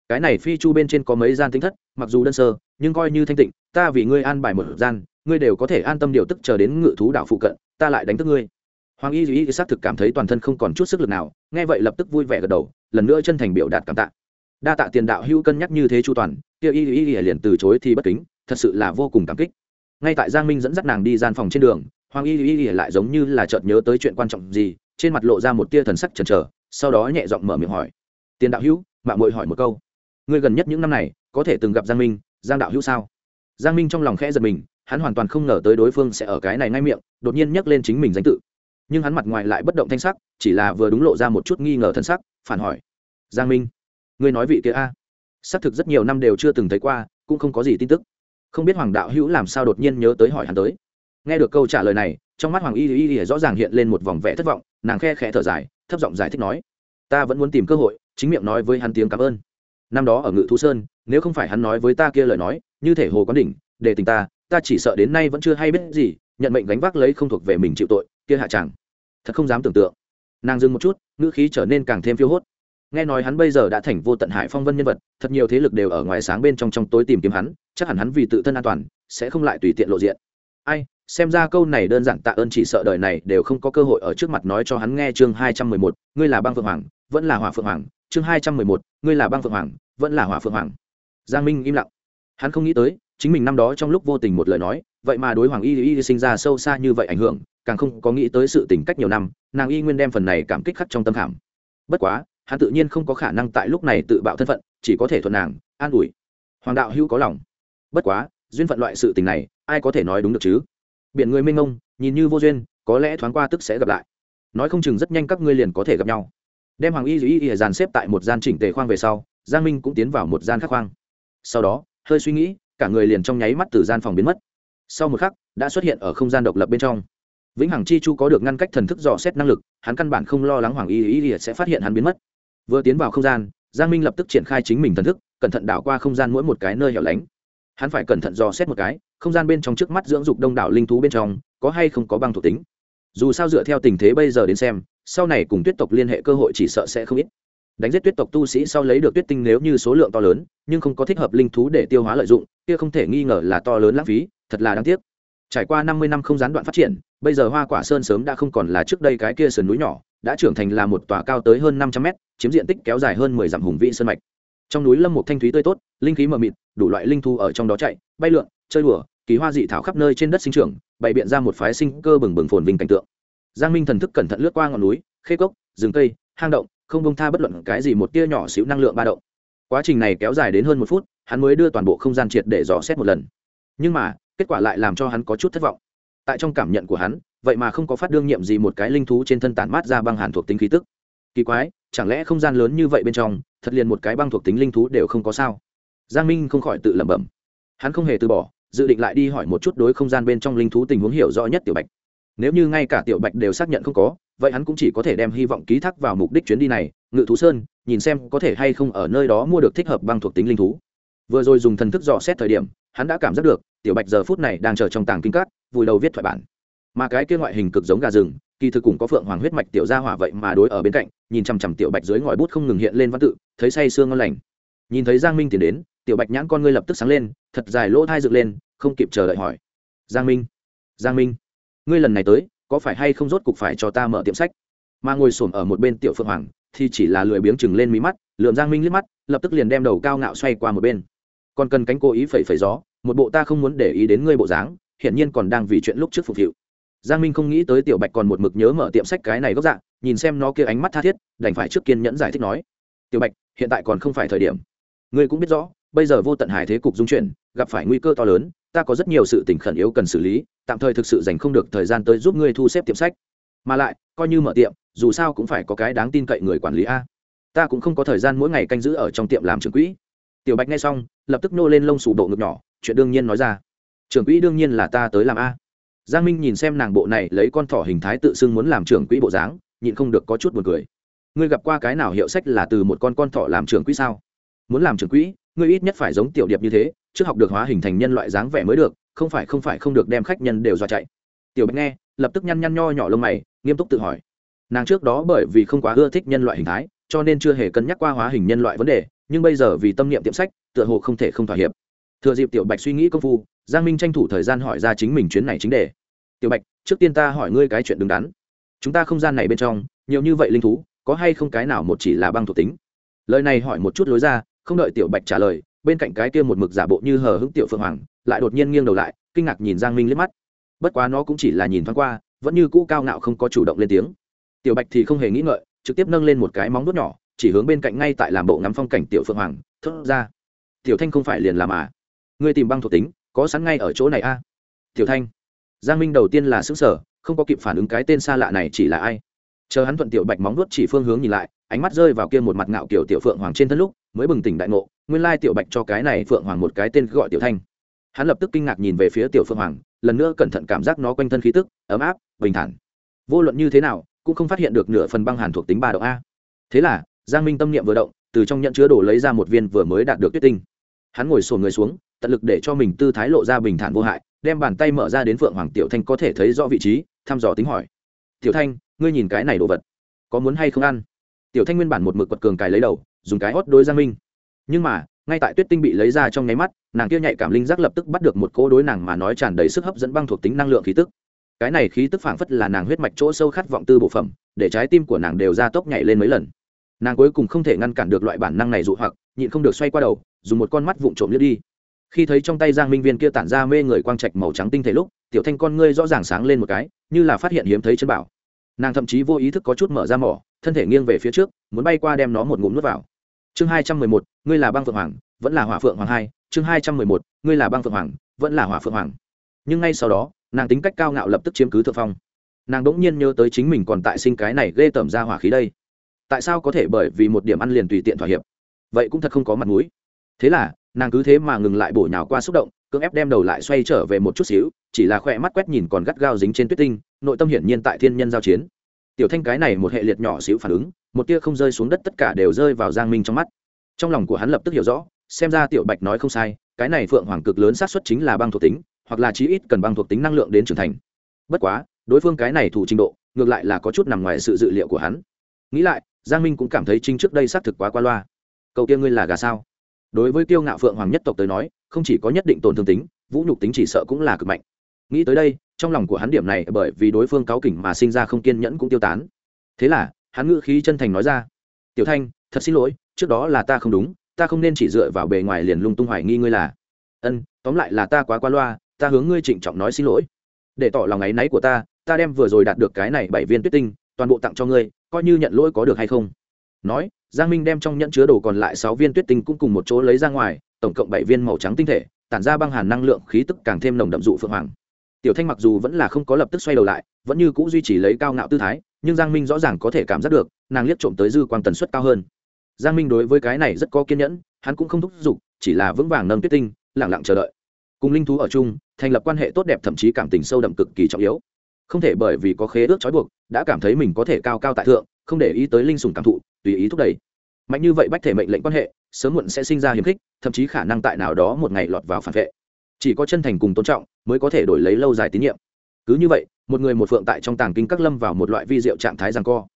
Cái này phi chu bên trên có mấy gian tính thất, mặc dù đơn sơ, nhưng coi như thanh tịnh, ta vì ngươi an bài một gian, ngươi đều có thể an tâm điều tức chờ đến ngự thú đảo phụ cận, ta lại đánh thức ngươi. Hoàng y duy xác thực cảm thấy toàn thân không còn chút sức lực nào, nghe vậy lập tức vui vẻ gật đầu, lần nữa chân thành biểu đạt cảm tạ. Đa tạ tiền đạo hữu cân nhắc như thế chu toàn, kia y duy liền từ chối thì bất kính, thật sự là vô cùng cảm kích. Ngay tại giang minh dẫn dắt nàng đi gian phòng trên đường, hoàng y duy lại giống như là chợt nhớ tới chuyện quan trọng gì, trên mặt lộ ra một tia thần sắc chần chờ, sau đó nhẹ giọng mở miệng hỏi tiền đạo hữu mạng mội hỏi một câu. Ngươi gần nhất những năm này, có thể từng gặp giang minh, giang đạo hữu sao? Giang minh trong lòng khẽ giật mình, hắn hoàn toàn không ngờ tới đối phương sẽ ở cái này ngay miệng, đột nhiên nhắc lên chính mình danh tự. Nhưng hắn mặt ngoài lại bất động thanh sắc, chỉ là vừa đúng lộ ra một chút nghi ngờ thân sắc, phản hỏi. Giang minh, ngươi nói vị kia a? Xác thực rất nhiều năm đều chưa từng thấy qua, cũng không có gì tin tức. Không biết hoàng đạo hữu làm sao đột nhiên nhớ tới hỏi hắn tới. Nghe được câu trả lời này, trong mắt hoàng y y y rõ ràng hiện lên một vòng vẽ thất vọng, nàng khe khẽ thở dài, thấp giọng giải thích nói ta vẫn muốn tìm cơ hội chính miệng nói với hắn tiếng cảm ơn. Năm đó ở ngự thú sơn nếu không phải hắn nói với ta kia lời nói như thể hồ quán đỉnh để tình ta ta chỉ sợ đến nay vẫn chưa hay biết gì nhận mệnh gánh vác lấy không thuộc về mình chịu tội kia hạ chẳng, thật không dám tưởng tượng. Nàng dừng một chút ngữ khí trở nên càng thêm phiêu hốt. Nghe nói hắn bây giờ đã thành vô tận hải phong vân nhân vật thật nhiều thế lực đều ở ngoài sáng bên trong trong tối tìm kiếm hắn chắc hẳn hắn vì tự thân an toàn sẽ không lại tùy tiện lộ diện. Ai xem ra câu này đơn giản tạ ơn chỉ sợ đời này đều không có cơ hội ở trước mặt nói cho hắn nghe chương hai trăm mười một ngươi là băng vượng hoàng vẫn là hỏa phượng hoàng, chương hai trăm mười một, ngươi là băng phượng hoàng, vẫn là hỏa phượng hoàng. Giang minh im lặng. Hắn không nghĩ tới, chính mình năm đó trong lúc vô tình một lời nói, vậy mà đối hoàng y y sinh ra sâu xa như vậy ảnh hưởng, càng không có nghĩ tới sự tình cách nhiều năm, nàng y nguyên đem phần này cảm kích khắc trong tâm khảm. Bất quá, hắn tự nhiên không có khả năng tại lúc này tự bạo thân phận, chỉ có thể thuận nàng, an ủi. Hoàng đạo hữu có lòng. Bất quá, duyên phận loại sự tình này, ai có thể nói đúng được chứ? Biển người mênh ngông nhìn như vô duyên, có lẽ thoáng qua tức sẽ gặp lại. Nói không chừng rất nhanh các ngươi liền có thể gặp nhau đem hoàng y y y dàn xếp tại một gian chỉnh tề khoang về sau, giang minh cũng tiến vào một gian khác khoang. Sau đó, hơi suy nghĩ, cả người liền trong nháy mắt từ gian phòng biến mất. Sau một khắc, đã xuất hiện ở không gian độc lập bên trong. Vĩnh hằng chi chu có được ngăn cách thần thức dò xét năng lực, hắn căn bản không lo lắng hoàng y y y sẽ phát hiện hắn biến mất. Vừa tiến vào không gian, giang minh lập tức triển khai chính mình thần thức, cẩn thận đảo qua không gian mỗi một cái nơi hẻo lánh. Hắn phải cẩn thận dò xét một cái, không gian bên trong trước mắt dưỡng dục đông đảo linh thú bên trong, có hay không có băng thuộc tính. Dù sao dựa theo tình thế bây giờ đến xem sau này cùng tuyết tộc liên hệ cơ hội chỉ sợ sẽ không ít. Đánh giết tuyết tộc tu sĩ sau lấy được tuyết tinh nếu như số lượng to lớn, nhưng không có thích hợp linh thú để tiêu hóa lợi dụng, kia không thể nghi ngờ là to lớn lãng phí, thật là đáng tiếc. Trải qua năm mươi năm không gián đoạn phát triển, bây giờ hoa quả sơn sớm đã không còn là trước đây cái kia sườn núi nhỏ, đã trưởng thành là một tòa cao tới hơn năm trăm mét, chiếm diện tích kéo dài hơn mười dặm hùng vĩ sơn mạch. Trong núi lâm một thanh thúy tươi tốt, linh khí mờ mịt, đủ loại linh thu ở trong đó chạy, bay lượn, chơi đùa, kỳ hoa dị thảo khắp nơi trên đất sinh trưởng, bày biện ra một phái sinh cơ bừng bừng phồn vinh cảnh tượng giang minh thần thức cẩn thận lướt qua ngọn núi, khê cốc, rừng cây, hang động, không bông tha bất luận cái gì một tia nhỏ xíu năng lượng ba động. Quá trình này kéo dài đến hơn một phút, hắn mới đưa toàn bộ không gian triệt để dò xét một lần. Nhưng mà, kết quả lại làm cho hắn có chút thất vọng. Tại trong cảm nhận của hắn, vậy mà không có phát đương nhiệm gì một cái linh thú trên thân tản mát ra băng hàn thuộc tính khí tức. Kỳ quái, chẳng lẽ không gian lớn như vậy bên trong, thật liền một cái băng thuộc tính linh thú đều không có sao? Giang minh không khỏi tự lẩm bẩm. Hắn không hề từ bỏ, dự định lại đi hỏi một chút đối không gian bên trong linh thú tình huống hiểu rõ nhất tiểu bạch nếu như ngay cả tiểu bạch đều xác nhận không có, vậy hắn cũng chỉ có thể đem hy vọng ký thác vào mục đích chuyến đi này. Ngự thú sơn, nhìn xem có thể hay không ở nơi đó mua được thích hợp băng thuộc tính linh thú. Vừa rồi dùng thần thức dò xét thời điểm, hắn đã cảm giác được, tiểu bạch giờ phút này đang chờ trong tàng kinh cát vùi đầu viết thoại bản. Mà cái kia ngoại hình cực giống gà rừng, kỳ thực cùng có phượng hoàng huyết mạch tiểu gia hỏa vậy mà đối ở bên cạnh, nhìn chằm chằm tiểu bạch dưới ngòi bút không ngừng hiện lên văn tự, thấy say sương ngon lành. Nhìn thấy giang minh tiến đến, tiểu bạch nhãn con ngươi lập tức sáng lên, thật dài lỗ thai dựng lên, không kịp chờ đợi hỏi. Giang minh giang minh ngươi lần này tới, có phải hay không rốt cục phải cho ta mở tiệm sách? Mà ngồi s ở một bên tiểu phượng hoàng, thì chỉ là lười biếng chừng lên mí mắt, lượm giang minh liếc mắt, lập tức liền đem đầu cao ngạo xoay qua một bên. Còn cần cánh cố ý phẩy phẩy gió, một bộ ta không muốn để ý đến ngươi bộ dáng, hiển nhiên còn đang vì chuyện lúc trước phục vụ giang minh không nghĩ tới tiểu bạch còn một mực nhớ mở tiệm sách cái này gốc dạng nhìn xem nó kia ánh mắt tha thiết, đành phải trước kiên nhẫn giải thích nói. Tiểu bạch, hiện tại còn không phải thời điểm. Ngươi cũng biết rõ, bây giờ vô tận hải thế cục dung chuyển, gặp phải nguy cơ to lớn ta có rất nhiều sự tình khẩn yếu cần xử lý, tạm thời thực sự dành không được thời gian tới giúp ngươi thu xếp tiệm sách. Mà lại, coi như mở tiệm, dù sao cũng phải có cái đáng tin cậy người quản lý a. Ta cũng không có thời gian mỗi ngày canh giữ ở trong tiệm làm trưởng quỹ. Tiểu bạch nghe xong, lập tức nô lên lông sủ độ ngực nhỏ, chuyện đương nhiên nói ra. Trưởng quỹ đương nhiên là ta tới làm a. Giang minh nhìn xem nàng bộ này lấy con thỏ hình thái tự xưng muốn làm trưởng quỹ bộ dáng, nhịn không được có chút buồn cười. Ngươi gặp qua cái nào hiệu sách là từ một con con thỏ làm trưởng quỹ sao? Muốn làm trưởng quỹ, ngươi ít nhất phải giống tiểu điệp như thế trước học được hóa hình thành nhân loại dáng vẻ mới được, không phải không phải, không được đem khách nhân đều dọa chạy. Tiểu bạch nghe, lập tức nhăn nhăn nho nhỏ lông mày, nghiêm túc tự hỏi. Nàng trước đó bởi vì không quá ưa thích nhân loại hình thái, cho nên chưa hề cân nhắc qua hóa hình nhân loại vấn đề, nhưng bây giờ vì tâm niệm tiệm sách, tựa hồ không thể không thỏa hiệp. Thừa dịp tiểu bạch suy nghĩ công phu, giang minh tranh thủ thời gian hỏi ra chính mình chuyến này chính đề. Tiểu bạch, trước tiên ta hỏi ngươi cái chuyện đứng đắn. Chúng ta không gian này bên trong, nhiều như vậy linh thú, có hay không cái nào một chỉ là băng thuộc tính? Lời này hỏi một chút lối ra, không đợi tiểu bạch trả lời bên cạnh cái kia một mực giả bộ như hờ hững tiểu phượng hoàng, lại đột nhiên nghiêng đầu lại, kinh ngạc nhìn giang minh liếc mắt. Bất quá nó cũng chỉ là nhìn thoáng qua, vẫn như cũ cao ngạo không có chủ động lên tiếng. Tiểu bạch thì không hề nghĩ ngợi, trực tiếp nâng lên một cái móng đốt nhỏ, chỉ hướng bên cạnh ngay tại làm bộ ngắm phong cảnh tiểu phượng hoàng, thốt ra. Tiểu thanh không phải liền làm à? Ngươi tìm băng thuộc tính, có sẵn ngay ở chỗ này a à? tiểu thanh. Giang minh đầu tiên là xứng sở không có kịp phản ứng cái tên xa lạ này chỉ là ai. Chờ hắn thuận tiểu bạch móng đốt chỉ phương hướng nhìn lại, ánh mắt rơi vào kia một mặt ngạo kiểu tiểu phượng hoàng trên thân lúc mới bừng tỉnh đại ngộ, nguyên lai tiểu bạch cho cái này phượng hoàng một cái tên gọi tiểu thanh. Hắn lập tức kinh ngạc nhìn về phía tiểu phượng hoàng, lần nữa cẩn thận cảm giác nó quanh thân khí tức, ấm áp, bình thản. Vô luận như thế nào, cũng không phát hiện được nửa phần băng hàn thuộc tính ba độ a. Thế là, giang minh tâm niệm vừa động, từ trong nhận chứa đổ lấy ra một viên vừa mới đạt được tuyết tinh. Hắn ngồi sồn người xuống, tận lực để cho mình tư thái lộ ra bình thản vô hại, đem bàn tay mở ra đến phượng hoàng tiểu thanh có thể thấy rõ vị trí, thăm dò tính hỏi. Tiểu thanh, ngươi nhìn cái này đồ vật, có muốn hay không ăn? Tiểu thanh nguyên bản một mực quật cường cài lấy đầu dùng cái hót đối giang minh. Nhưng mà, ngay tại tuyết tinh bị lấy ra trong nháy mắt, nàng kia nhạy cảm linh giác lập tức bắt được một cô đối nàng mà nói tràn đầy sức hấp dẫn băng thuộc tính năng lượng khí tức. Cái này khí tức phảng phất là nàng huyết mạch chỗ sâu khát vọng tư bộ phẩm, để trái tim của nàng đều ra tốc nhảy lên mấy lần. Nàng cuối cùng không thể ngăn cản được loại bản năng này dụ hoặc, nhịn không được xoay qua đầu, dùng một con mắt vụng trộm liếc đi. Khi thấy trong tay giang minh viên kia tản ra mê người quang trạch màu trắng tinh thể lúc, tiểu thanh con ngươi rõ ràng sáng lên một cái, như là phát hiện hiếm thấy chân bảo. Nàng thậm chí vô ý thức có chút mở ra mỏ, thân thể nghiêng về phía trước, muốn bay qua đem nó một ngụm nuốt vào chương hai trăm mười một, ngươi là băng phượng hoàng, vẫn là hỏa phượng hoàng hai. Chương hai trăm mười một, ngươi là băng phượng hoàng, vẫn là hỏa phượng hoàng. Nhưng ngay sau đó, nàng tính cách cao ngạo lập tức chiếm cứ thượng phong. Nàng đ ỗ n g nhiên nhớ tới chính mình còn tại sinh cái này ghê tởm ra hỏa khí đây. Tại sao có thể bởi vì một điểm ăn liền tùy tiện thỏa hiệp? Vậy cũng thật không có mặt mũi. Thế là, nàng cứ thế mà ngừng lại bổ nhào qua xúc động, cưỡng ép đem đầu lại xoay trở về một chút xíu, chỉ là khoe mắt quét nhìn còn gắt gao dính trên tuyết tinh, nội tâm hiển nhiên tại thiên nhân giao chiến tiểu thanh cái này một hệ liệt nhỏ xíu phản ứng, một tia không rơi xuống đất tất cả đều rơi vào giang minh trong mắt. Trong lòng của hắn lập tức hiểu rõ, xem ra tiểu bạch nói không sai, cái này phượng hoàng cực lớn xác suất chính là băng thuộc tính, hoặc là chí ít cần băng thuộc tính năng lượng đến trưởng thành. Bất quá, đối phương cái này thủ trình độ, ngược lại là có chút nằm ngoài sự dự liệu của hắn. Nghĩ lại, giang minh cũng cảm thấy trinh trước đây xác thực quá qua loa. Câu kia ngươi là gà sao? Đối với kiêu ngạo phượng hoàng nhất tộc tới nói, không chỉ có nhất định tổn thương tính, vũ nhục tính chỉ sợ cũng là cực mạnh. Nghĩ tới đây trong lòng của hắn điểm này bởi vì đối phương cáo kỉnh mà sinh ra không kiên nhẫn cũng tiêu tán. Thế là, hắn ngữ khí chân thành nói ra, tiểu thanh, thật xin lỗi, trước đó là ta không đúng, ta không nên chỉ dựa vào bề ngoài liền lung tung hoài nghi ngươi là. Ân, tóm lại là ta quá qua loa, ta hướng ngươi trịnh trọng nói xin lỗi. Để tỏ lòng áy náy của ta ta đem vừa rồi đạt được cái này bảy viên tuyết tinh, toàn bộ tặng cho ngươi, coi như nhận lỗi có được hay không? Nói, giang minh đem trong nhẫn chứa đồ còn lại sáu viên tuyết tinh cũng cùng một chỗ lấy ra ngoài, tổng cộng bảy viên màu trắng tinh thể, tản ra băng hàn năng lượng khí tức càng thêm nồng đậm dụ phượng hoàng tiểu thanh mặc dù vẫn là không có lập tức xoay đầu lại, vẫn như c ũ duy trì lấy cao ngạo tư thái, nhưng giang minh rõ ràng có thể cảm giác được, nàng liếc trộm tới dư quang tần suất cao hơn. Giang minh đối với cái này rất có kiên nhẫn, hắn cũng không thúc giục, chỉ là vững vàng nâng tuyết tinh lẳng lặng chờ đợi. Cùng linh thú ở chung, thành lập quan hệ tốt đẹp thậm chí cảm tình sâu đậm cực kỳ trọng yếu. Không thể bởi vì có khế ước trói buộc, đã cảm thấy mình có thể cao cao tại thượng, không để ý tới linh sùng cảm thụ, tùy ý thúc đẩy. Mạnh như vậy bách thể mệnh lệnh quan hệ, sớm muộn sẽ sinh ra hiềm khích, thậm chí khả năng tại nào đó một ngày lọt vào phản vệ chỉ có chân thành cùng tôn trọng mới có thể đổi lấy lâu dài tín nhiệm. Cứ như vậy, một người một phượng tại trong tàng kinh các lâm vào một loại vi diệu trạng thái rằng co.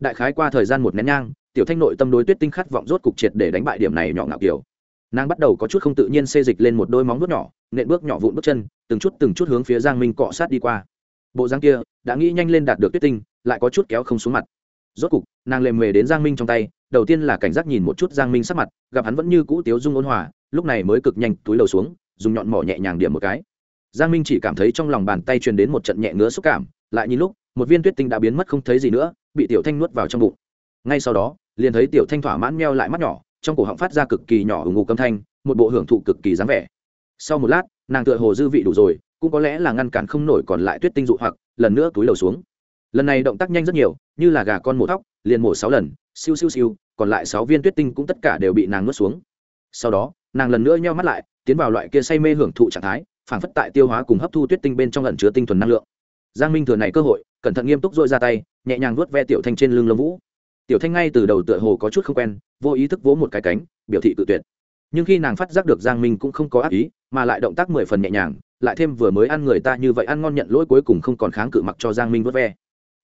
Đại khái qua thời gian một nén nhang, tiểu thanh nội tâm đối tuyết tinh khát vọng rốt cục triệt để đánh bại điểm này nhỏ ngạo kiểu. Nàng bắt đầu có chút không tự nhiên xê dịch lên một đôi móng vuốt nhỏ, nện bước nhỏ vụn bước chân, từng chút từng chút hướng phía giang minh cọ sát đi qua. Bộ giang kia, đã nghĩ nhanh lên đạt được tuyết tinh, lại có chút kéo không xuống mặt. Rốt cục, nàng lềm về đến giang minh trong tay, đầu tiên là cảnh giác nhìn một chút giang minh sắc mặt, gặp hắn vẫn như cũ tiếu dung ôn hòa, lúc này mới cực nhanh túi đầu xuống dùng nhọn mỏ nhẹ nhàng điểm một cái. Giang minh chỉ cảm thấy trong lòng bàn tay truyền đến một trận nhẹ ngứa xúc cảm, lại nhìn lúc, một viên tuyết tinh đã biến mất không thấy gì nữa, bị tiểu thanh nuốt vào trong bụng. Ngay sau đó, liền thấy tiểu thanh thỏa mãn meo lại mắt nhỏ, trong cổ họng phát ra cực kỳ nhỏ ủng ngục âm thanh, một bộ hưởng thụ cực kỳ dáng vẻ. Sau một lát, nàng tựa hồ dư vị đủ rồi, cũng có lẽ là ngăn cản không nổi còn lại tuyết tinh dụ hoặc, lần nữa túi lầu xuống. Lần này động tác nhanh rất nhiều, như là gà con mổ thóc, liền mổ sáu lần, siêu siêu siêu, còn lại sáu viên tuyết tinh cũng tất cả đều bị nàng nuốt xuống. Sau đó, nàng lần nữa nheo mắt lại tiến vào loại kia say mê hưởng thụ trạng thái phản phất tại tiêu hóa cùng hấp thu tuyết tinh bên trong lần chứa tinh thuần năng lượng. Giang minh thừa này cơ hội, cẩn thận nghiêm túc dội ra tay, nhẹ nhàng vuốt ve tiểu thanh trên lưng lông vũ. Tiểu thanh ngay từ đầu tựa hồ có chút không quen, vô ý thức vỗ một cái cánh, biểu thị tự tuyệt. Nhưng khi nàng phát giác được giang minh cũng không có ác ý, mà lại động tác mười phần nhẹ nhàng, lại thêm vừa mới ăn người ta như vậy ăn ngon nhận lỗi cuối cùng không còn kháng cự mặc cho giang minh vớt ve.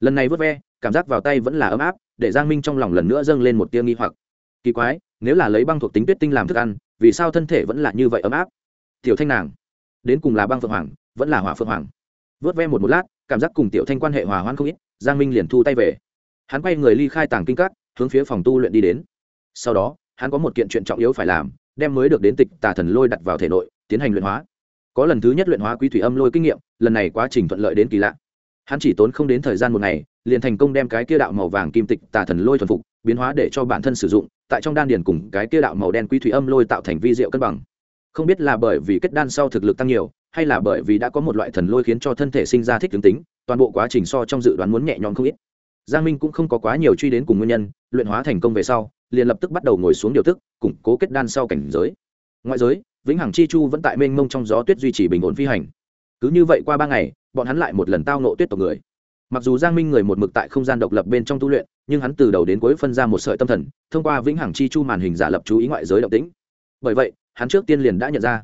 Lần này vớt ve, cảm giác vào tay vẫn là ấm áp, để giang minh trong lòng lần nữa dâng lên một tia nghi hoặc. Kỳ quái, nếu là lấy băng thuộc tính tuyết tinh làm thức ăn vì sao thân thể vẫn là như vậy ấm áp? Tiểu thanh nàng, đến cùng là băng phượng hoàng, vẫn là hỏa phượng hoàng? Vớt ve một một lát, cảm giác cùng tiểu thanh quan hệ hòa hoãn không ít, giang minh liền thu tay về. Hắn quay người ly khai tàng kinh các, hướng phía phòng tu luyện đi đến. Sau đó, hắn có một kiện chuyện trọng yếu phải làm, đem mới được đến tịch tà thần lôi đặt vào thể nội, tiến hành luyện hóa. Có lần thứ nhất luyện hóa quý thủy âm lôi kinh nghiệm, lần này quá trình thuận lợi đến kỳ lạ. Hắn chỉ tốn không đến thời gian một ngày, liền thành công đem cái kia đạo màu vàng kim tịch tà thần lôi thuần phục, biến hóa để cho bản thân sử dụng tại trong đan điền cùng cái kia đạo màu đen quý thủy âm lôi tạo thành vi diệu cân bằng. Không biết là bởi vì kết đan sau thực lực tăng nhiều, hay là bởi vì đã có một loại thần lôi khiến cho thân thể sinh ra thích tướng tính, toàn bộ quá trình so trong dự đoán muốn nhẹ nhõm không ít. Giang minh cũng không có quá nhiều truy đến cùng nguyên nhân, luyện hóa thành công về sau, liền lập tức bắt đầu ngồi xuống điều tức, củng cố kết đan sau cảnh giới. Ngoại giới, vĩnh hằng chi chu vẫn tại mênh mông trong gió tuyết duy trì bình ổn phi hành. Cứ như vậy qua ba ngày, bọn hắn lại một lần tao nộ tuyết tộc người mặc dù giang minh người một mực tại không gian độc lập bên trong tu luyện, nhưng hắn từ đầu đến cuối phân ra một sợi tâm thần, thông qua vĩnh hằng chi chu màn hình giả lập chú ý ngoại giới động tĩnh. Bởi vậy, hắn trước tiên liền đã nhận ra.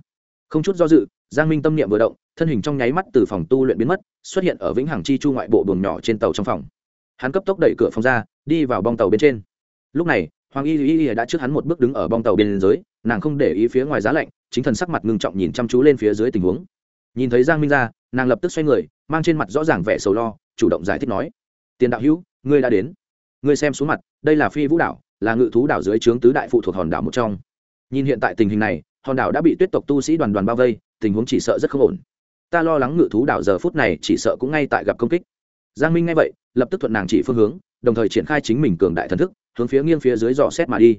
Không chút do dự, giang minh tâm niệm vừa động, thân hình trong nháy mắt từ phòng tu luyện biến mất, xuất hiện ở vĩnh hằng chi chu ngoại bộ buồng nhỏ trên tàu trong phòng. Hắn cấp tốc đẩy cửa phòng ra, đi vào bong tàu bên trên. Lúc này, hoàng y y đã trước hắn một bước đứng ở bong tàu bên dưới, nàng không để ý phía ngoài giá lạnh, chính thần sắc mặt ngưng trọng nhìn chăm chú lên phía dưới tình huống. Nhìn thấy giang minh ra, nàng lập tức xoay người, mang trên mặt rõ ràng vẻ sầu lo chủ động giải thích nói, tiền đạo hữu, ngươi đã đến. Ngươi xem xuống mặt, đây là phi vũ đảo, là ngự thú đảo dưới trướng tứ đại phụ thuộc hòn đảo một trong. Nhìn hiện tại tình hình này, hòn đảo đã bị tuyết tộc tu sĩ đoàn đoàn bao vây, tình huống chỉ sợ rất không ổn. Ta lo lắng ngự thú đảo giờ phút này chỉ sợ cũng ngay tại gặp công kích. Giang minh nghe vậy, lập tức thuận nàng chỉ phương hướng, đồng thời triển khai chính mình cường đại thần thức, hướng phía nghiêng phía dưới dò xét mà đi.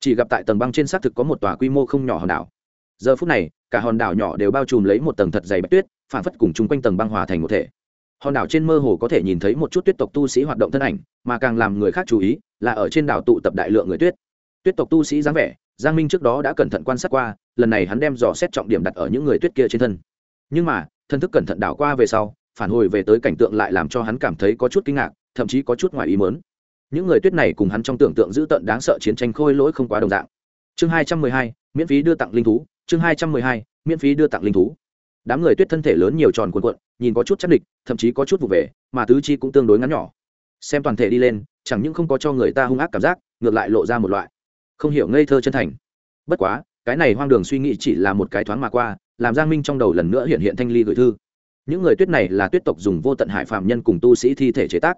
Chỉ gặp tại tầng băng trên xác thực có một tòa quy mô không nhỏ hòn đảo. Giờ phút này, cả hòn đảo nhỏ đều bao trùm lấy một tầng thật dày bạch tuyết, phản phất cùng chung quanh tầng băng hòa thành một thể hòn đảo trên mơ hồ có thể nhìn thấy một chút tuyết tộc tu sĩ hoạt động thân ảnh, mà càng làm người khác chú ý là ở trên đảo tụ tập đại lượng người tuyết. Tuyết tộc tu sĩ dáng vẻ, giang minh trước đó đã cẩn thận quan sát qua, lần này hắn đem dò xét trọng điểm đặt ở những người tuyết kia trên thân. Nhưng mà thân thức cẩn thận đảo qua về sau, phản hồi về tới cảnh tượng lại làm cho hắn cảm thấy có chút kinh ngạc, thậm chí có chút ngoài ý mớn những người tuyết này cùng hắn trong tưởng tượng dữ tợn đáng sợ chiến tranh khôi lỗi không quá đồng dạng. Chương hai trăm mười hai, miễn phí đưa tặng linh thú, chương hai trăm mười hai, miễn phí đưa tặng linh thú đám người tuyết thân thể lớn nhiều tròn cuộn cuộn, nhìn có chút chắc địch, thậm chí có chút vụ về, mà tứ chi cũng tương đối ngắn nhỏ. Xem toàn thể đi lên, chẳng những không có cho người ta hung ác cảm giác, ngược lại lộ ra một loại không hiểu ngây thơ chân thành. Bất quá, cái này hoang đường suy nghĩ chỉ là một cái thoáng mà qua, làm giang minh trong đầu lần nữa hiện hiện thanh ly gửi thư. Những người tuyết này là tuyết tộc dùng vô tận hải phạm nhân cùng tu sĩ thi thể chế tác.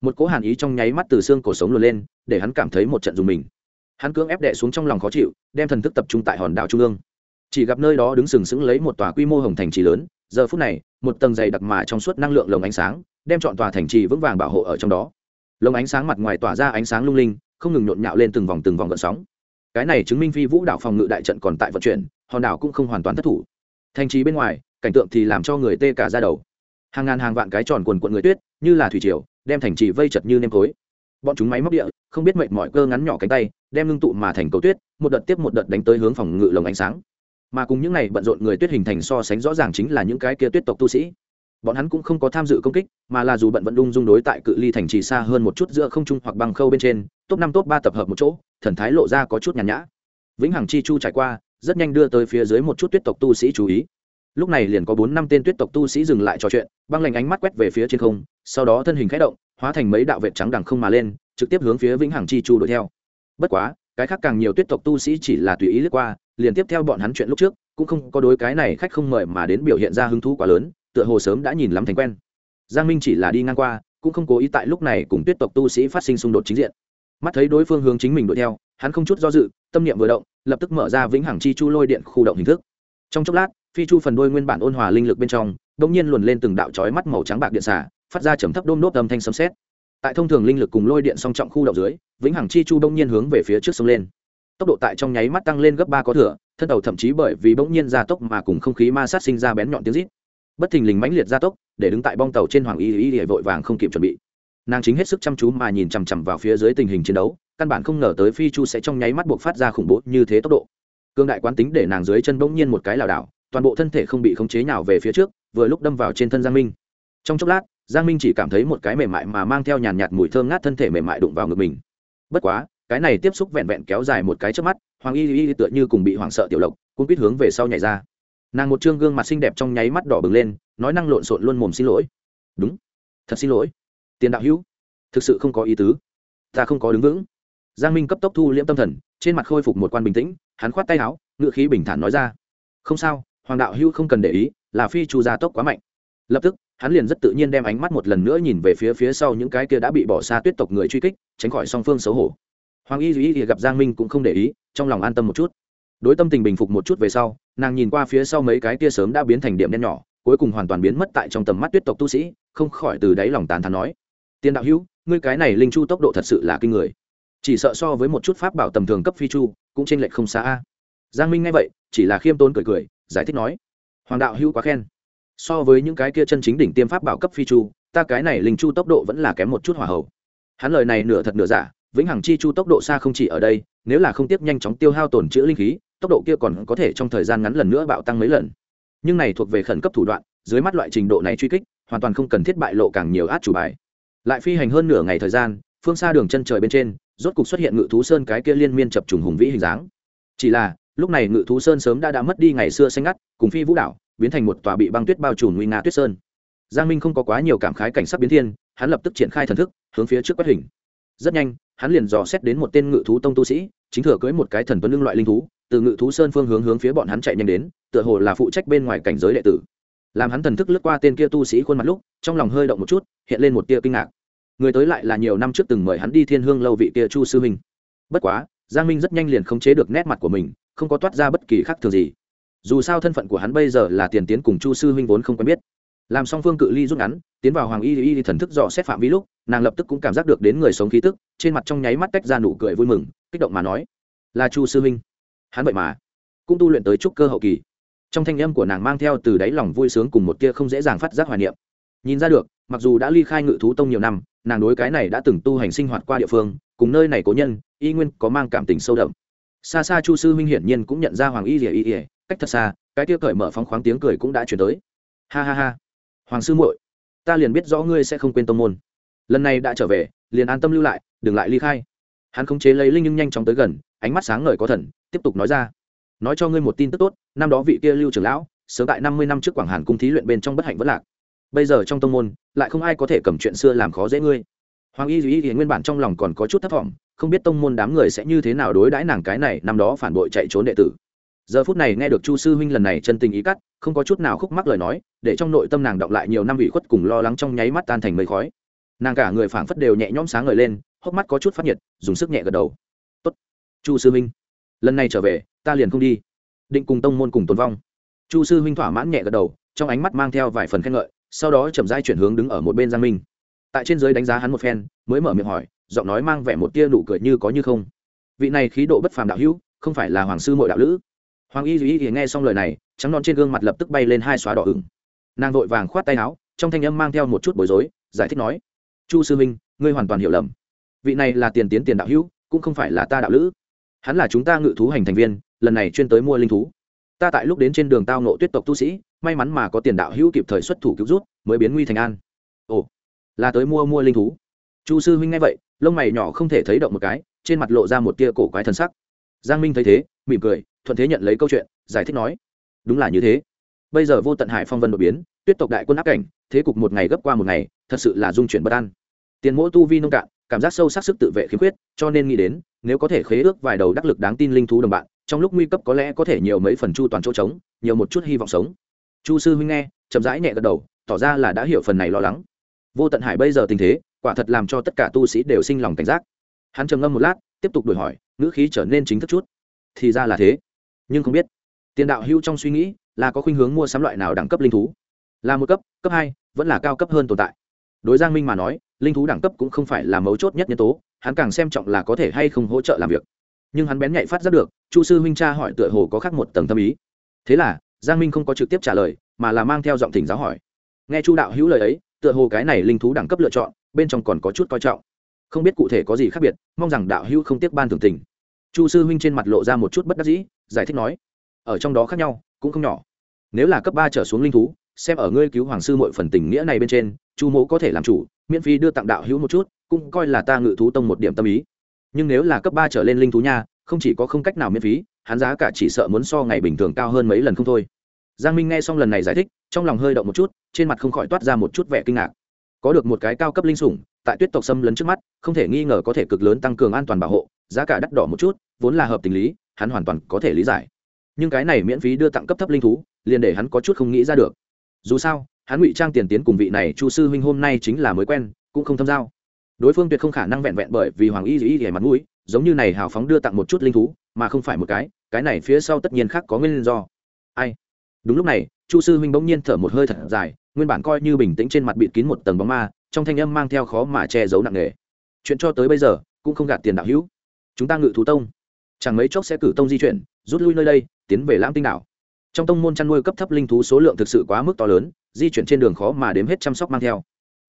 Một cố hàn ý trong nháy mắt từ xương cổ sống lùa lên, để hắn cảm thấy một trận dùng mình. Hắn cưỡng ép đệ xuống trong lòng khó chịu, đem thần thức tập trung tại hòn đảo trung ương chỉ gặp nơi đó đứng sừng sững lấy một tòa quy mô hồng thành trì lớn, giờ phút này, một tầng dày đặc mà trong suốt năng lượng lồng ánh sáng, đem chọn tòa thành trì vững vàng bảo hộ ở trong đó. Lồng ánh sáng mặt ngoài tỏa ra ánh sáng lung linh, không ngừng nhộn nhạo lên từng vòng từng vòng gợn sóng. Cái này chứng minh phi vũ đảo phòng ngự đại trận còn tại vận chuyển, hòn đảo cũng không hoàn toàn thất thủ. Thành trì bên ngoài, cảnh tượng thì làm cho người tê cả ra đầu. Hàng ngàn hàng vạn cái tròn quần quận người tuyết, như là thủy triều, đem thành trì vây chật như nêm tối. Bọn chúng máy móc địa, không biết mệnh mọi cơ ngắn nhỏ cánh tay, đem ngưng tụ mà thành cầu tuyết, một đợt tiếp một đợt đánh tới hướng phòng ngự lồng ánh sáng mà cùng những này bận rộn người tuyết hình thành so sánh rõ ràng chính là những cái kia tuyết tộc tu sĩ. Bọn hắn cũng không có tham dự công kích, mà là dù bận vận đung dung đối tại cự ly thành trì xa hơn một chút giữa không trung hoặc băng khâu bên trên, top năm, top ba tập hợp một chỗ, thần thái lộ ra có chút nhàn nhã. Vĩnh hằng chi chu trải qua, rất nhanh đưa tới phía dưới một chút tuyết tộc tu sĩ chú ý. Lúc này liền có bốn, năm tên tuyết tộc tu sĩ dừng lại trò chuyện, băng lạnh ánh mắt quét về phía trên không, sau đó thân hình khẽ động, hóa thành mấy đạo vệ trắng đằng không mà lên, trực tiếp hướng phía vĩnh hằng chi chu đuổi theo. Bất quá cái khác càng nhiều tuyết tộc tu sĩ chỉ là tùy ý lướt qua, liền tiếp theo bọn hắn chuyện lúc trước, cũng không có đối cái này khách không mời mà đến biểu hiện ra hứng thú quá lớn, tựa hồ sớm đã nhìn lắm thành quen. Giang minh chỉ là đi ngang qua, cũng không cố ý tại lúc này cùng tuyết tộc tu sĩ phát sinh xung đột chính diện. Mắt thấy đối phương hướng chính mình đuổi theo, hắn không chút do dự, tâm niệm vừa động, lập tức mở ra vĩnh hằng chi chu lôi điện khu động hình thức. Trong chốc lát, phi chu phần đôi nguyên bản ôn hòa linh lực bên trong đ ỗ n g nhiên luồn lên từng đạo trói mắt màu trắng bạc điện xả phát ra trầm thấp đôm nốt âm thanh sấm xét tại thông thường linh lực cùng lôi điện song trọng khu đậu dưới, vĩnh hằng chi chu đông nhiên hướng về phía trước sông lên. Tốc độ tại trong nháy mắt tăng lên gấp ba có thửa thân tàu thậm chí bởi vì bỗng nhiên gia tốc mà cùng không khí ma sát sinh ra bén nhọn tiếng rít. Bất thình lình mãnh liệt gia tốc, để đứng tại bong tàu trên hoàng y y y vội vàng không kịp chuẩn bị. Nàng chính hết sức chăm chú mà nhìn chằm chằm vào phía dưới tình hình chiến đấu, căn bản không ngờ tới phi chu sẽ trong nháy mắt buộc phát ra khủng bố như thế tốc độ. Cương đại quán tính để nàng dưới chân bỗng nhiên một cái lảo đảo, toàn bộ thân thể không bị khống chế nào về phía trước, vừa lúc đâm vào trên thân giang minh. Trong chốc lát giang minh chỉ cảm thấy một cái mềm mại mà mang theo nhàn nhạt mùi thơm ngát thân thể mềm mại đụng vào ngực mình. Bất quá, cái này tiếp xúc vẹn vẹn kéo dài một cái trước mắt, hoàng y y tựa như cùng bị hoảng sợ tiểu lộc cũng quýt hướng về sau nhảy ra. Nàng một chương gương mặt xinh đẹp trong nháy mắt đỏ bừng lên, nói năng lộn xộn luôn mồm xin lỗi. Đúng, thật xin lỗi, tiền đạo hữu. Thực sự không có ý tứ. Ta không có đứng vững. Giang minh cấp tốc thu liễm tâm thần, trên mặt khôi phục một quan bình tĩnh, hắn khoát tay áo ngự khí bình thản nói ra. Không sao, hoàng đạo hữu không cần để ý, là phi chu gia tốc quá mạnh. Lập tức hắn liền rất tự nhiên đem ánh mắt một lần nữa nhìn về phía phía sau những cái kia đã bị bỏ xa tuyết tộc người truy kích, tránh khỏi song phương xấu hổ. Hoàng y duy thì gặp giang minh cũng không để ý, trong lòng an tâm một chút. Đối tâm tình bình phục một chút về sau, nàng nhìn qua phía sau mấy cái kia sớm đã biến thành điểm đen nhỏ, cuối cùng hoàn toàn biến mất tại trong tầm mắt tuyết tộc tu sĩ, không khỏi từ đáy lòng tàn thắn nói tiền đạo hữu, ngươi cái này linh chu tốc độ thật sự là kinh người. Chỉ sợ so với một chút pháp bảo tầm thường cấp phi chu, cũng t r ê n lệch không xa a. Giang minh nghe vậy, chỉ là khiêm tốn cười cười, giải thích nói, hoàng đạo hữu quá khen so với những cái kia chân chính đỉnh tiêm pháp bảo cấp phi chu, ta cái này linh chu tốc độ vẫn là kém một chút hỏa hậu hắn lời này nửa thật nửa giả, vĩnh hằng chi chu tốc độ xa không chỉ ở đây, nếu là không tiếp nhanh chóng tiêu hao tổn chữ linh khí, tốc độ kia còn có thể trong thời gian ngắn lần nữa bạo tăng mấy lần. Nhưng này thuộc về khẩn cấp thủ đoạn, dưới mắt loại trình độ này truy kích, hoàn toàn không cần thiết bại lộ càng nhiều át chủ bài. Lại phi hành hơn nửa ngày thời gian, phương xa đường chân trời bên trên, rốt cục xuất hiện ngự thú sơn cái kia liên miên chập trùng hùng vĩ hình dáng. Chỉ là, lúc này ngự thú sơn sớm đã đã mất đi ngày xưa xanh ngắt, cùng phi vũ đảo biến thành một tòa bị băng tuyết bao trùm nguy nga tuyết sơn. Giang minh không có quá nhiều cảm khái cảnh sắc biến thiên, hắn lập tức triển khai thần thức, hướng phía trước quét hình. Rất nhanh, hắn liền dò xét đến một tên ngự thú tông tu sĩ, chính thừa cưới một cái thần tuấn lưng loại linh thú, từ ngự thú sơn phương hướng hướng phía bọn hắn chạy nhanh đến, tựa hồ là phụ trách bên ngoài cảnh giới đệ tử. Làm hắn thần thức lướt qua tên kia tu sĩ khuôn mặt lúc, trong lòng hơi động một chút, hiện lên một tia kinh ngạc. Người tới lại là nhiều năm trước từng mời hắn đi thiên hương lâu vị kia chu sư minh bất quá, giang minh rất nhanh liền khống chế được nét mặt của mình, không có toát ra bất kỳ khác thường gì dù sao thân phận của hắn bây giờ là tiền tiến cùng chu sư huynh vốn không quen biết. Làm song phương cự ly rút ngắn, tiến vào hoàng y y thần thức dò xét phạm vi lúc, nàng lập tức cũng cảm giác được đến người sống khí tức, trên mặt trong nháy mắt tách ra nụ cười vui mừng, kích động mà nói, là chu sư huynh. Hắn vậy mà cũng tu luyện tới trúc cơ hậu kỳ. Trong thanh âm của nàng mang theo từ đáy lòng vui sướng cùng một tia không dễ dàng phát giác hoài niệm. Nhìn ra được, mặc dù đã ly khai ngự thú tông nhiều năm, nàng đối cái này đã từng tu hành sinh hoạt qua địa phương, cùng nơi này cố nhân, y nguyên có mang cảm tình sâu đậm. Xa xa chu sư huynh hiển nhiên cũng nhận ra hoàng y rỉa y ỉa cách thật xa, cái tiêu cởi mở phóng khoáng tiếng cười cũng đã chuyển tới. Ha ha ha. Hoàng sư muội, ta liền biết rõ ngươi sẽ không quên tông môn. Lần này đã trở về, liền an tâm lưu lại, đừng lại ly khai. Hắn khống chế lấy linh nhưng nhanh chóng tới gần, ánh mắt sáng ngời có thần, tiếp tục nói ra. Nói cho ngươi một tin tức tốt, năm đó vị kia lưu trưởng lão, sớm tại năm mươi năm trước quảng hàn cung thí luyện bên trong bất hạnh vất lạc. Bây giờ trong tông môn, lại không ai có thể cầm chuyện xưa làm khó dễ ngươi. Hoàng y duy thì nguyên bản trong lòng còn có chút thất vọng, không biết tông môn đám người sẽ như thế nào đối đãi nàng cái này, năm đó phản bội chạy trốn đệ tử giờ phút này nghe được chu sư huynh lần này chân tình ý cắt, không có chút nào khúc mắc lời nói, để trong nội tâm nàng đọng lại nhiều năm bị khuất cùng lo lắng trong nháy mắt tan thành mây khói. Nàng cả người phảng phất đều nhẹ nhõm sáng ngời lên, hốc mắt có chút phát nhiệt, dùng sức nhẹ gật đầu. Tốt, chu sư huynh, lần này trở về, ta liền không đi. Định cùng tông môn cùng tồn vong. Chu sư huynh thỏa mãn nhẹ gật đầu, trong ánh mắt mang theo vài phần khen ngợi, sau đó chậm rãi chuyển hướng đứng ở một bên giang minh. Tại trên giới đánh giá hắn một phen, mới mở miệng hỏi, giọng nói mang vẻ một tia nụ cười như có như không. Vị này khí độ bất phàm đạo hữu, không phải là hoàng sư mội đạo lữ? Hoàng y duy y nghe xong lời này, trắng non trên gương mặt lập tức bay lên hai xóa đỏ ửng. Nàng vội vàng khoát tay áo, trong thanh âm mang theo một chút bối rối, giải thích nói, chu sư minh ngươi hoàn toàn hiểu lầm. Vị này là tiền tiến tiền đạo hữu, cũng không phải là ta đạo lữ. Hắn là chúng ta ngự thú hành thành viên, lần này chuyên tới mua linh thú. Ta tại lúc đến trên đường tao nộ tuyết tộc tu sĩ, may mắn mà có tiền đạo hữu kịp thời xuất thủ cứu rút mới biến nguy thành an. Ồ, là tới mua mua linh thú? Chu sư huynh nghe vậy, lông mày nhỏ không thể thấy động một cái, trên mặt lộ ra một tia cổ quái thần sắc. Giang minh thấy thế mỉm cười, thuận thế nhận lấy câu chuyện, giải thích nói, đúng là như thế. Bây giờ vô tận hải phong vân đột biến, tuyết tộc đại quân áp cảnh, thế cục một ngày gấp qua một ngày, thật sự là dung chuyển bất an. Tiền mỗi tu vi nông cạn, cảm giác sâu sắc sức tự vệ khiếm khuyết, cho nên nghĩ đến, nếu có thể khế ước vài đầu đắc lực đáng tin linh thú đồng bạn, trong lúc nguy cấp có lẽ có thể nhiều mấy phần chu toàn chỗ trống, nhiều một chút hy vọng sống. Chu sư huynh nghe, chậm rãi nhẹ gật đầu, tỏ ra là đã hiểu phần này lo lắng. Vô tận hải bây giờ tình thế, quả thật làm cho tất cả tu sĩ đều sinh lòng cảnh giác. Hắn trầm ngâm một lát, tiếp tục đổi hỏi, ngữ khí trở nên chính thức chút thì ra là thế. Nhưng không biết, tiền đạo hưu trong suy nghĩ là có khuynh hướng mua sắm loại nào đẳng cấp linh thú. Là một cấp cấp hai, vẫn là cao cấp hơn tồn tại. Đối giang minh mà nói, linh thú đẳng cấp cũng không phải là mấu chốt nhất nhân tố, hắn càng xem trọng là có thể hay không hỗ trợ làm việc. Nhưng hắn bén nhạy phát ra được, chu sư huynh cha hỏi tựa hồ có khác một tầng tâm ý. Thế là, giang minh không có trực tiếp trả lời, mà là mang theo giọng thỉnh giáo hỏi. Nghe chu đạo hữu lời ấy, tựa hồ cái này linh thú đẳng cấp lựa chọn, bên trong còn có chút coi trọng. Không biết cụ thể có gì khác biệt, mong rằng đạo hữu không tiếc ban thường tình chu sư huynh trên mặt lộ ra một chút bất đắc dĩ, giải thích nói, ở trong đó khác nhau, cũng không nhỏ. Nếu là cấp ba trở xuống linh thú, xem ở ngươi cứu hoàng sư mọi phần tình nghĩa này bên trên, chu Mỗ có thể làm chủ, miễn phí đưa tặng đạo hữu một chút, cũng coi là ta ngự thú tông một điểm tâm ý. Nhưng nếu là cấp ba trở lên linh thú nha, không chỉ có không cách nào miễn phí, hắn giá cả chỉ sợ muốn so ngày bình thường cao hơn mấy lần không thôi. Giang minh nghe xong lần này giải thích, trong lòng hơi động một chút, trên mặt không khỏi toát ra một chút vẻ kinh ngạc. Có được một cái cao cấp linh sủng, tại tuyết tộc xâm lấn trước mắt, không thể nghi ngờ có thể cực lớn tăng cường an toàn bảo hộ giá cả đắt đỏ một chút, vốn là hợp tình lý, hắn hoàn toàn có thể lý giải. Nhưng cái này miễn phí đưa tặng cấp thấp linh thú, liền để hắn có chút không nghĩ ra được. Dù sao, hắn ngụy trang tiền tiến cùng vị này chu sư huynh hôm nay chính là mới quen, cũng không thâm giao. Đối phương tuyệt không khả năng vẹn vẹn bởi vì hoàng y dĩ ghẻ mặt mũi, giống như này hào phóng đưa tặng một chút linh thú, mà không phải một cái cái này phía sau tất nhiên khác có nguyên do. Ai? Đúng lúc này, chu sư huynh bỗng nhiên thở một hơi thật dài, nguyên bản coi như bình tĩnh trên mặt bịt kín một tầng bóng ma, trong thanh âm mang theo khó mà che giấu nặng nề. Chuyện cho tới bây giờ, cũng không gạt tiền đạo hữu chúng ta ngự thú tông. Chẳng mấy chốc sẽ cử tông di chuyển, rút lui nơi đây, tiến về lãng tinh đảo. Trong tông môn chăn nuôi cấp thấp linh thú số lượng thực sự quá mức to lớn, di chuyển trên đường khó mà đếm hết chăm sóc mang theo.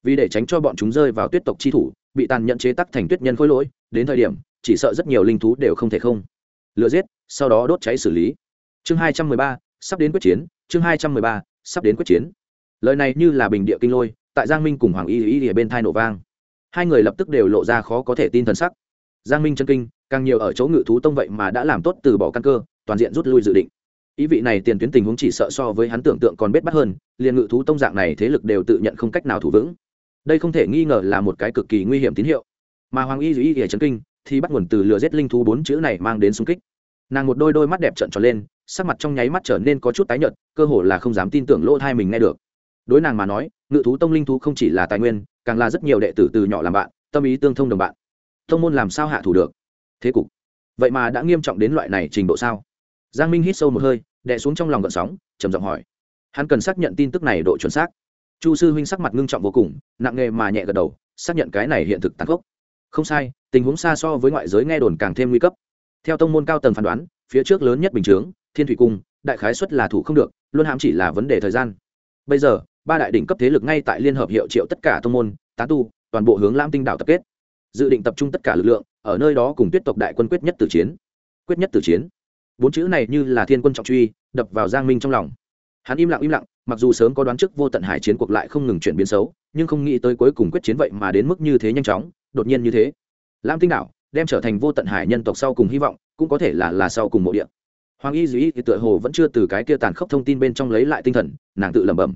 Vì để tránh cho bọn chúng rơi vào tuyết tộc chi thủ, bị tàn nhận chế tắc thành tuyết nhân khối lỗi, đến thời điểm, chỉ sợ rất nhiều linh thú đều không thể không lựa giết, sau đó đốt cháy xử lý. Chương hai trăm mười ba, sắp đến quyết chiến, chương hai trăm mười ba, sắp đến quyết chiến. Lời này như là bình địa kinh lôi, tại giang minh cùng hoàng y y ở bên thai nổ vang. Hai người lập tức đều lộ ra khó có thể tin thần sắc. Giang minh chân kinh càng nhiều ở chỗ ngự thú tông vậy mà đã làm tốt từ bỏ căn cơ, toàn diện rút lui dự định. Ý vị này tiền tuyến tình huống chỉ sợ so với hắn tưởng tượng còn bết bắt hơn, liền ngự thú tông dạng này thế lực đều tự nhận không cách nào thủ vững. Đây không thể nghi ngờ là một cái cực kỳ nguy hiểm tín hiệu. Mà hoàng y dù y chấn kinh thì bắt nguồn từ lừa rét linh thú bốn chữ này mang đến xung kích. Nàng một đôi đôi mắt đẹp trợn tròn lên, sắc mặt trong nháy mắt trở nên có chút tái nhợt, cơ hồ là không dám tin tưởng lỗ thai mình nghe được. Đối nàng mà nói, ngự thú tông linh thú không chỉ là tài nguyên, càng là rất nhiều đệ tử từ nhỏ làm bạn, tâm ý tương thông đồng bạn. Tông môn làm sao hạ thủ được? Thế cục. Vậy mà đã nghiêm trọng đến loại này trình độ sao? Giang minh hít sâu một hơi, đè xuống trong lòng gợn sóng, trầm giọng hỏi. Hắn cần xác nhận tin tức này độ chuẩn xác. Chu sư huynh sắc mặt ngưng trọng vô cùng, nặng nghề mà nhẹ gật đầu, xác nhận cái này hiện thực tàn khốc. Không sai, tình huống xa so với ngoại giới nghe đồn càng thêm nguy cấp. Theo tông môn cao tầng phán đoán, phía trước lớn nhất bình chướng, thiên thủy cung, đại khái xuất là thủ không được luôn hãm chỉ là vấn đề thời gian. Bây giờ, ba đại đỉnh cấp thế lực ngay tại liên hợp hiệu triệu tất cả tông môn, tán tu, toàn bộ hướng lam tinh đảo tập kết dự định tập trung tất cả lực lượng, ở nơi đó cùng tuyết tộc đại quân quyết nhất tử chiến. Quyết nhất tử chiến. Bốn chữ này như là thiên quân trọng truy, đập vào giang minh trong lòng. Hắn im lặng im lặng, mặc dù sớm có đoán trước vô tận hải chiến cuộc lại không ngừng chuyển biến xấu, nhưng không nghĩ tới cuối cùng quyết chiến vậy mà đến mức như thế nhanh chóng, đột nhiên như thế. Lam tinh đảo đem trở thành vô tận hải nhân tộc sau cùng hy vọng, cũng có thể là là sau cùng mộ địa. Hoàng y dĩ thì tựa hồ vẫn chưa từ cái kia tàn khốc thông tin bên trong lấy lại tinh thần, nàng tự lẩm bẩm.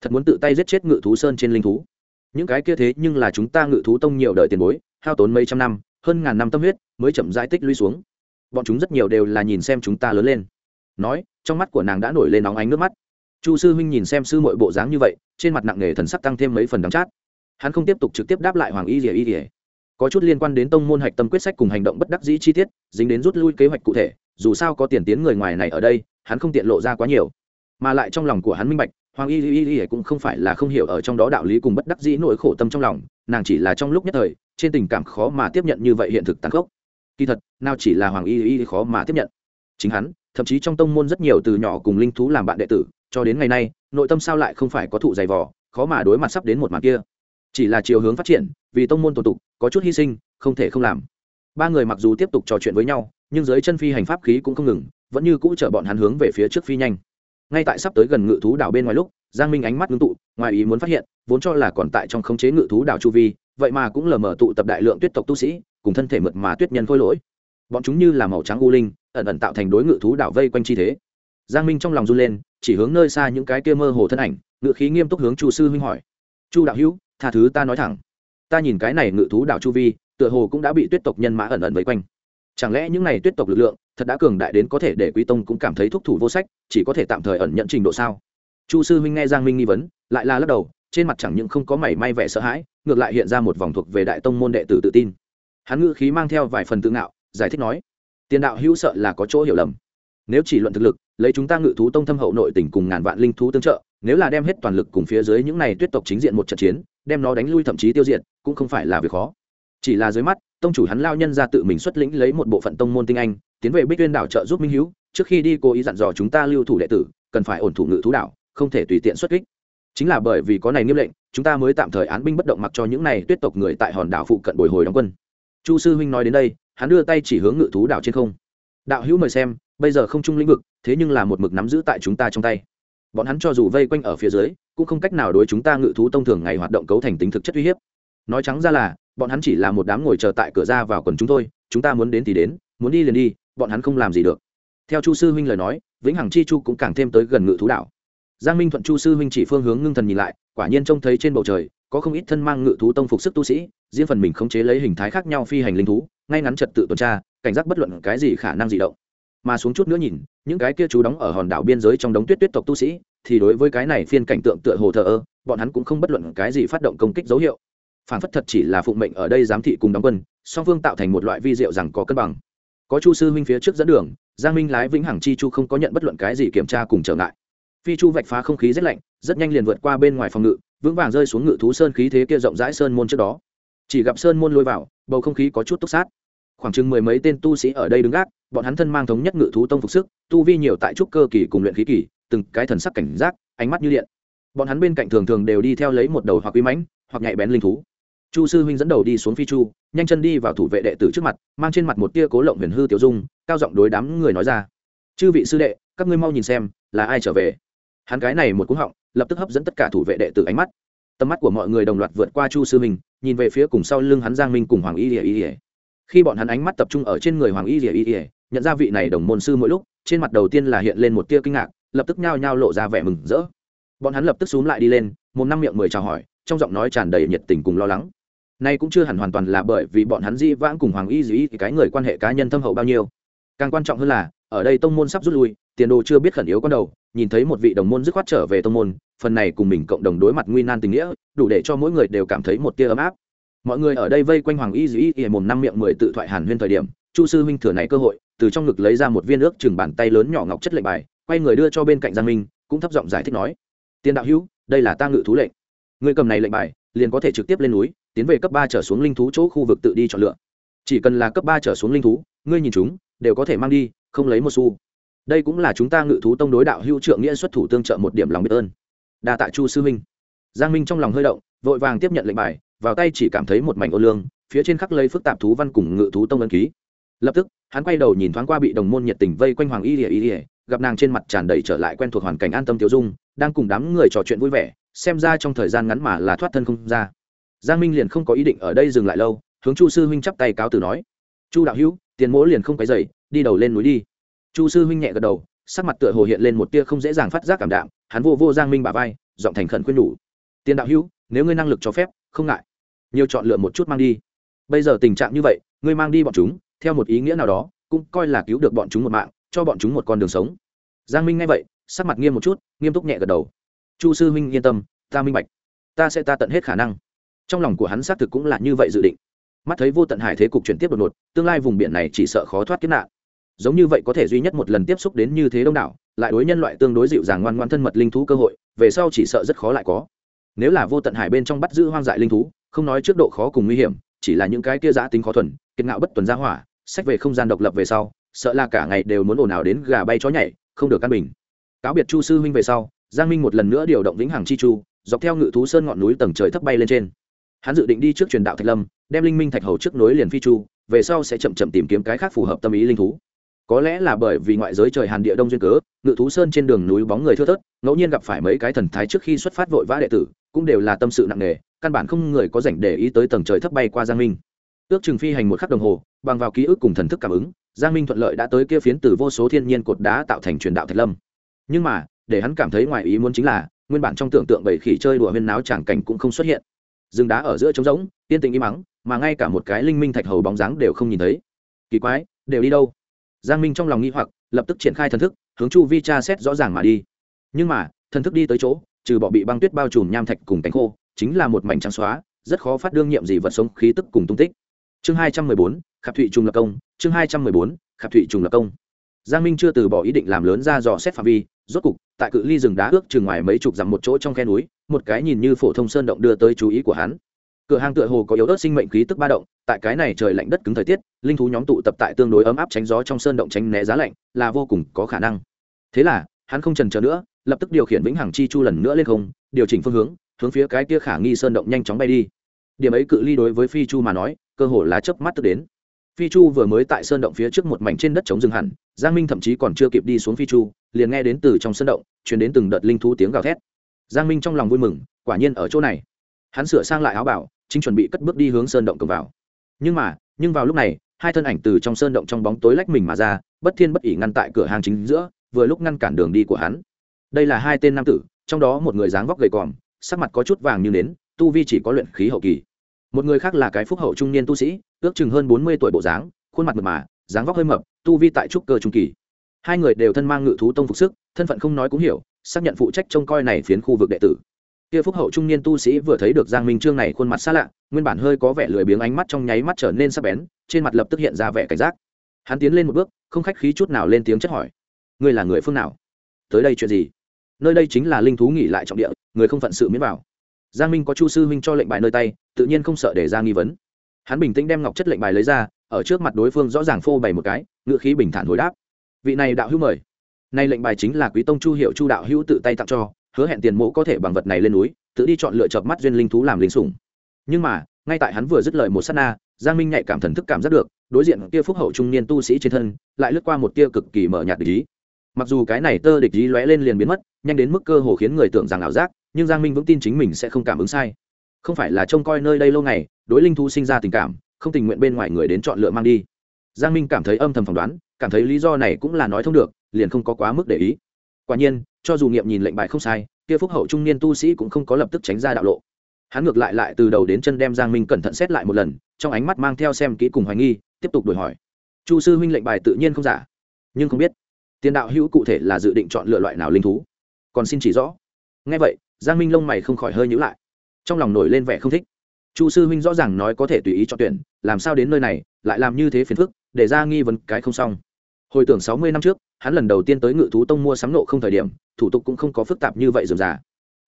Thật muốn tự tay giết chết ngự thú sơn trên linh thú những cái kia thế nhưng là chúng ta ngự thú tông nhiều đời tiền bối, hao tốn mấy trăm năm, hơn ngàn năm tâm huyết, mới chậm rãi tích lũy xuống. Bọn chúng rất nhiều đều là nhìn xem chúng ta lớn lên. Nói, trong mắt của nàng đã nổi lên nóng ánh nước mắt. Chu sư huynh nhìn xem sư mọi bộ dáng như vậy, trên mặt nặng nề thần sắc tăng thêm mấy phần đắng chát. Hắn không tiếp tục trực tiếp đáp lại hoàng y rỉa y rỉa có chút liên quan đến tông môn hạch tâm quyết sách cùng hành động bất đắc dĩ chi tiết, dính đến rút lui kế hoạch cụ thể, dù sao có tiền tiến người ngoài này ở đây, hắn không tiện lộ ra quá nhiều mà lại trong lòng của hắn minh bạch, hoàng y y y cũng không phải là không hiểu ở trong đó đạo lý cùng bất đắc dĩ nỗi khổ tâm trong lòng, nàng chỉ là trong lúc nhất thời, trên tình cảm khó mà tiếp nhận như vậy hiện thực tàn khốc. Kỳ thật, nào chỉ là hoàng y y khó mà tiếp nhận. Chính hắn, thậm chí trong tông môn rất nhiều từ nhỏ cùng linh thú làm bạn đệ tử, cho đến ngày nay, nội tâm sao lại không phải có thụ dày vò, khó mà đối mặt sắp đến một mặt kia. Chỉ là chiều hướng phát triển, vì tông môn tồn tục, có chút hy sinh, không thể không làm. Ba người mặc dù tiếp tục trò chuyện với nhau, nhưng dưới chân phi hành pháp khí cũng không ngừng, vẫn như cũ chở bọn hắn hướng về phía trước phi nhanh ngay tại sắp tới gần ngự thú đảo bên ngoài lúc, giang minh ánh mắt ngưng tụ, ngoài ý muốn phát hiện, vốn cho là còn tại trong khống chế ngự thú đảo chu vi, vậy mà cũng lờ mờ tụ tập đại lượng tuyết tộc tu sĩ, cùng thân thể mượt mà tuyết nhân khôi lỗi. Bọn chúng như là màu trắng u linh, ẩn ẩn tạo thành đối ngự thú đảo vây quanh chi thế. Giang minh trong lòng run lên, chỉ hướng nơi xa những cái kia mơ hồ thân ảnh ngự khí nghiêm túc hướng chu sư huynh hỏi. Chu đạo hữu, tha thứ ta nói thẳng. Ta nhìn cái này ngự thú đảo chu vi, tựa hồ cũng đã bị tuyết tộc nhân mã ẩn ẩn vây quanh chẳng lẽ những này tuyết tộc lực lượng, thật đã cường đại đến có thể để quý tông cũng cảm thấy thúc thủ vô sách, chỉ có thể tạm thời ẩn nhận trình độ sao? Chu sư huynh nghe giang minh nghi vấn, lại là lắc đầu, trên mặt chẳng những không có mảy may vẻ sợ hãi, ngược lại hiện ra một vòng thuộc về đại tông môn đệ tử tự tin. Hắn ngữ khí mang theo vài phần tự ngạo, giải thích nói, tiền đạo hữu sợ là có chỗ hiểu lầm. Nếu chỉ luận thực lực, lấy chúng ta ngự thú tông thâm hậu nội tỉnh cùng ngàn vạn linh thú tương trợ, nếu là đem hết toàn lực cùng phía dưới những này tuyết tộc chính diện một trận chiến, đem nó đánh lui thậm chí tiêu diệt, cũng không phải là việc khó. Chỉ là dưới mắt tông chủ hắn lao nhân ra tự mình xuất lĩnh lấy một bộ phận tông môn tinh anh, tiến về bích tuyên đảo trợ giúp minh hữu trước khi đi cố ý dặn dò chúng ta lưu thủ đệ tử, cần phải ổn thủ ngự thú đảo, không thể tùy tiện xuất kích. Chính là bởi vì có này nghiêm lệnh, chúng ta mới tạm thời án binh bất động mặc cho những này tuyết tộc người tại hòn đảo phụ cận bồi hồi đóng quân. Chu sư huynh nói đến đây, hắn đưa tay chỉ hướng ngự thú đảo trên không. Đạo hữu mời xem, bây giờ không chung lĩnh vực, thế nhưng là một mực nắm giữ tại chúng ta trong tay. Bọn hắn cho dù vây quanh ở phía dưới, cũng không cách nào đối chúng ta ngự thú tông thường ngày hoạt động cấu thành tính thực chất uy hiếp nói trắng ra là, bọn hắn chỉ là một đám ngồi chờ tại cửa ra vào quần chúng tôi chúng ta muốn đến thì đến, muốn đi liền đi, bọn hắn không làm gì được. Theo chu sư huynh lời nói, vĩnh hằng chi chu cũng càng thêm tới gần ngự thú đảo. Giang minh thuận chu sư huynh chỉ phương hướng ngưng thần nhìn lại, quả nhiên trông thấy trên bầu trời, có không ít thân mang ngự thú tông phục sức tu sĩ, riêng phần mình khống chế lấy hình thái khác nhau phi hành linh thú, ngay ngắn trật tự tuần tra, cảnh giác bất luận cái gì khả năng di động. Mà xuống chút nữa nhìn, những cái kia chú đóng ở hòn đảo biên giới trong đống tuyết tuyết tộc tu sĩ, thì đối với cái này phiên cảnh tượng tựa hồ thờ ơ, bọn hắn cũng không bất luận cái gì phát động công kích dấu hiệu phản phất thật chỉ là phụng mệnh ở đây giám thị cùng đóng quân, song phương tạo thành một loại vi diệu rằng có cân bằng. Có chu sư huynh phía trước dẫn đường, giang minh lái vĩnh hằng chi chu không có nhận bất luận cái gì kiểm tra cùng trở ngại. Phi chu vạch phá không khí rất lạnh, rất nhanh liền vượt qua bên ngoài phòng ngự, vững vàng rơi xuống ngự thú sơn khí thế kia rộng rãi sơn môn trước đó. Chỉ gặp sơn môn lôi vào, bầu không khí có chút túc sát. Khoảng chừng mười mấy tên tu sĩ ở đây đứng gác, bọn hắn thân mang thống nhất ngự thú tông phục sức, tu vi nhiều tại trúc cơ kỳ cùng luyện khí kỳ, từng cái thần sắc cảnh giác, ánh mắt như điện. Bọn hắn bên cạnh thường thường đều đi theo lấy một đầu hoặc uy mãnh, hoặc nhạy bén linh thú chu sư huynh dẫn đầu đi xuống phi chu, nhanh chân đi vào thủ vệ đệ tử trước mặt, mang trên mặt một tia cố lộng huyền hư tiểu dung, cao giọng đối đám người nói ra. Chư vị sư đệ, các ngươi mau nhìn xem, là ai trở về? Hắn cái này một cú họng, lập tức hấp dẫn tất cả thủ vệ đệ tử ánh mắt. Tầm mắt của mọi người đồng loạt vượt qua chu sư huynh, nhìn về phía cùng sau lưng hắn giang minh cùng hoàng y ỉa ỉa khi bọn hắn ánh mắt tập trung ở trên người hoàng y ỉa ỉa nhận ra vị này đồng môn sư mỗi lúc, trên mặt đầu tiên là hiện lên một tia kinh ngạc, lập tức nhao nhao lộ ra vẻ mừng rỡ. Bọn hắn lập tức xúm lại đi lên, một năm miệng mười chào hỏi, trong giọng nói tràn đầy nhiệt tình cùng lo lắng nay cũng chưa hẳn hoàn toàn là bởi vì bọn hắn di vãng cùng hoàng y dĩ cái người quan hệ cá nhân thâm hậu bao nhiêu. Càng quan trọng hơn là, ở đây tông môn sắp rút lui, tiền đồ chưa biết khẩn yếu con đầu, nhìn thấy một vị đồng môn dứt khoát trở về tông môn, phần này cùng mình cộng đồng đối mặt nguy nan tình nghĩa, đủ để cho mỗi người đều cảm thấy một tia ấm áp. Mọi người ở đây vây quanh hoàng y dĩ ỉa mồm năm miệng mười tự thoại hàn huyên thời điểm, chu sư huynh thừa này cơ hội, từ trong ngực lấy ra một viên ước chừng bàn tay lớn nhỏ ngọc chất lệnh bài, quay người đưa cho bên cạnh giang minh, cũng thấp giọng giải thích nói Tiền đạo hữu, đây là ta ngự thú lệnh. Người cầm này lệnh bài liền có thể trực tiếp lên núi, tiến về cấp ba trở xuống linh thú chỗ khu vực tự đi chọn lựa. Chỉ cần là cấp ba trở xuống linh thú, ngươi nhìn chúng, đều có thể mang đi, không lấy một xu. Đây cũng là chúng ta ngự thú tông đối đạo hữu trượng nghĩa xuất thủ tương trợ một điểm lòng biết ơn. Đa tạ chu sư minh giang minh trong lòng hơi động, vội vàng tiếp nhận lệnh bài, vào tay chỉ cảm thấy một mảnh ô lương, phía trên khắc lấy phức tạp thú văn cùng ngự thú tông ân ký. Lập tức, hắn quay đầu nhìn thoáng qua bị đồng môn nhiệt tình vây quanh hoàng y ỉa y ỉa gặp nàng trên mặt tràn đầy trở lại quen thuộc hoàn cảnh an tâm tiêu dung, đang cùng đám người trò chuyện vui vẻ xem ra trong thời gian ngắn mà là thoát thân không ra. Giang minh liền không có ý định ở đây dừng lại lâu, hướng chu sư huynh chắp tay cáo từ nói. Chu đạo hữu, tiền mỗ liền không cái dày đi đầu lên núi đi. Chu sư huynh nhẹ gật đầu, sắc mặt tựa hồ hiện lên một tia không dễ dàng phát giác cảm đạm, hắn vô vô giang minh bà vai, giọng thành khẩn khuyên nhủ. Tiền đạo hữu, nếu ngươi năng lực cho phép, không ngại. Nhiều chọn lựa một chút mang đi. Bây giờ tình trạng như vậy, ngươi mang đi bọn chúng, theo một ý nghĩa nào đó, cũng coi là cứu được bọn chúng một mạng, cho bọn chúng một con đường sống. Giang minh nghe vậy, sắc mặt nghiêm một chút, nghiêm túc nhẹ gật đầu chu sư huynh yên tâm, ta minh bạch. Ta sẽ ta tận hết khả năng. Trong lòng của hắn xác thực cũng là như vậy dự định. Mắt thấy vô tận hải thế cục chuyển tiếp đột ngột, tương lai vùng biển này chỉ sợ khó thoát kiếp nạn. Giống như vậy có thể duy nhất một lần tiếp xúc đến như thế đông đảo, lại đối nhân loại tương đối dịu dàng ngoan ngoan thân mật linh thú cơ hội, về sau chỉ sợ rất khó lại có. Nếu là vô tận hải bên trong bắt giữ hoang dại linh thú, không nói trước độ khó cùng nguy hiểm, chỉ là những cái kia giã tính khó thuần, kiệt ngạo bất tuần ra hỏa, sách về không gian độc lập về sau, sợ là cả ngày đều muốn ồn ào đến gà bay chó nhảy, không được căn bình. Cáo biệt chu sư huynh về sau giang minh một lần nữa điều động vĩnh hằng chi chu, dọc theo ngự thú sơn ngọn núi tầng trời thấp bay lên trên. Hắn dự định đi trước truyền đạo thạch lâm, đem linh minh thạch hầu trước nối liền phi chu, về sau sẽ chậm chậm tìm kiếm cái khác phù hợp tâm ý linh thú. Có lẽ là bởi vì ngoại giới trời hàn địa đông duyên cớ, ngự thú sơn trên đường núi bóng người thưa thớt, ngẫu nhiên gặp phải mấy cái thần thái trước khi xuất phát vội vã đệ tử, cũng đều là tâm sự nặng nề, căn bản không người có dành để ý tới tầng trời thấp bay qua giang minh. Ước chừng phi hành một khắc đồng hồ, bằng vào ký ức cùng thần thức cảm ứng, giang minh thuận lợi đã tới kia phiến từ vô số thiên nhiên cột đá tạo thành truyền đạo thạch lâm. Nhưng mà để hắn cảm thấy ngoài ý muốn chính là, nguyên bản trong tưởng tượng bảy khỉ chơi đùa huyên náo tràng cảnh cũng không xuất hiện. Rừng đá ở giữa trống rỗng, yên tĩnh im mắng mà ngay cả một cái linh minh thạch hầu bóng dáng đều không nhìn thấy. Kỳ quái, đều đi đâu? Giang minh trong lòng nghi hoặc, lập tức triển khai thần thức, hướng chu vi tra xét rõ ràng mà đi. Nhưng mà, thần thức đi tới chỗ, trừ bỏ bị băng tuyết bao trùm nham thạch cùng cánh khô, chính là một mảnh trắng xóa, rất khó phát đương nhiệm gì vật sống khí tức cùng tung tích. Chương hai trăm mười bốn, khạp thụy trùng lập công, chương hai trăm mười bốn, khạp thụy trùng lập công giang minh chưa từ bỏ ý định làm lớn ra dò xét phạm vi, rốt cục, tại cự ly rừng đá ước chừng ngoài mấy chục dặm một chỗ trong khe núi, một cái nhìn như phổ thông sơn động đưa tới chú ý của hắn. Cửa hàng tựa hồ có yếu ớt sinh mệnh khí tức ba động, tại cái này trời lạnh đất cứng thời tiết, linh thú nhóm tụ tập tại tương đối ấm áp tránh gió trong sơn động tránh né giá lạnh, là vô cùng có khả năng. Thế là, hắn không trần chờ nữa, lập tức điều khiển vĩnh hằng chi chu lần nữa lên không, điều chỉnh phương hướng hướng phía cái kia khả nghi sơn động nhanh chóng bay đi. Điểm ấy cự ly đối với phi chu mà nói, cơ hồ là chớp mắt tức đến phi chu vừa mới tại sơn động phía trước một mảnh trên đất chống rừng hẳn, giang minh thậm chí còn chưa kịp đi xuống phi chu, liền nghe đến từ trong sơn động chuyển đến từng đợt linh thú tiếng gào thét. Giang minh trong lòng vui mừng, quả nhiên ở chỗ này. Hắn sửa sang lại áo bảo, chính chuẩn bị cất bước đi hướng sơn động cầm vào. Nhưng mà, nhưng vào lúc này, hai thân ảnh từ trong sơn động trong bóng tối lách mình mà ra, bất thiên bất ỉ ngăn tại cửa hàng chính giữa, vừa lúc ngăn cản đường đi của hắn. Đây là hai tên nam tử, trong đó một người dáng vóc gầy còm, sắc mặt có chút vàng như nến, tu vi chỉ có luyện khí hậu kỳ. Một người khác là cái phúc hậu trung niên tu sĩ ước chừng hơn bốn mươi tuổi bộ dáng, khuôn mặt mật mà, dáng vóc hơi mập, tu vi tại trúc cơ trung kỳ. Hai người đều thân mang ngự thú tông phục sức, thân phận không nói cũng hiểu, xác nhận phụ trách trông coi này phiến khu vực đệ tử. Kia phúc hậu trung niên tu sĩ vừa thấy được giang minh trương này khuôn mặt xa lạ, nguyên bản hơi có vẻ lười biếng ánh mắt trong nháy mắt trở nên sắc bén, trên mặt lập tức hiện ra vẻ cảnh giác. Hắn tiến lên một bước, không khách khí chút nào lên tiếng chất hỏi. Ngươi là người phương nào? Tới đây chuyện gì? Nơi đây chính là linh thú nghỉ lại trọng địa, người không phận sự miễn vào. Giang minh có chu sư huynh cho lệnh bài nơi tay, tự nhiên không sợ để ra nghi vấn hắn bình tĩnh đem ngọc chất lệnh bài lấy ra, ở trước mặt đối phương rõ ràng phô bày một cái, ngựa khí bình thản hồi đáp. Vị này đạo hữu mời. Nay lệnh bài chính là quý tông chu hiệu chu đạo hữu tự tay tặng cho, hứa hẹn tiền mẫu có thể bằng vật này lên núi, tự đi chọn lựa chợp mắt duyên linh thú làm linh sủng. Nhưng mà, ngay tại hắn vừa dứt lời một sát na, giang minh nhạy cảm thần thức cảm giác được, đối diện kia phúc hậu trung niên tu sĩ trên thân, lại lướt qua một tia cực kỳ mở nhạt địch ý. Mặc dù cái này tơ địch ý lóe lên liền biến mất, nhanh đến mức cơ hồ khiến người tưởng rằng ảo giác, nhưng giang minh vững tin chính mình sẽ không cảm ứng sai không phải là trông coi nơi đây lâu ngày, đối linh thú sinh ra tình cảm, không tình nguyện bên ngoài người đến chọn lựa mang đi. Giang minh cảm thấy âm thầm phỏng đoán, cảm thấy lý do này cũng là nói thông được, liền không có quá mức để ý. Quả nhiên, cho dù nghiệm nhìn lệnh bài không sai, kia phúc hậu trung niên tu sĩ cũng không có lập tức tránh ra đạo lộ. Hắn ngược lại lại từ đầu đến chân đem giang minh cẩn thận xét lại một lần, trong ánh mắt mang theo xem kỹ cùng hoài nghi, tiếp tục đổi hỏi. Chu sư huynh lệnh bài tự nhiên không giả, nhưng không biết. Tiền đạo hữu cụ thể là dự định chọn lựa loại nào linh thú? Còn xin chỉ rõ. Ngay vậy, giang minh lông mày không khỏi hơi nhữ lại trong lòng nổi lên vẻ không thích. Chu sư huynh rõ ràng nói có thể tùy ý chọn tuyển, làm sao đến nơi này, lại làm như thế phiền phức, để ra nghi vấn cái không xong. Hồi tưởng sáu mươi năm trước, hắn lần đầu tiên tới ngự thú tông mua sắm nộ không thời điểm, thủ tục cũng không có phức tạp như vậy dườm già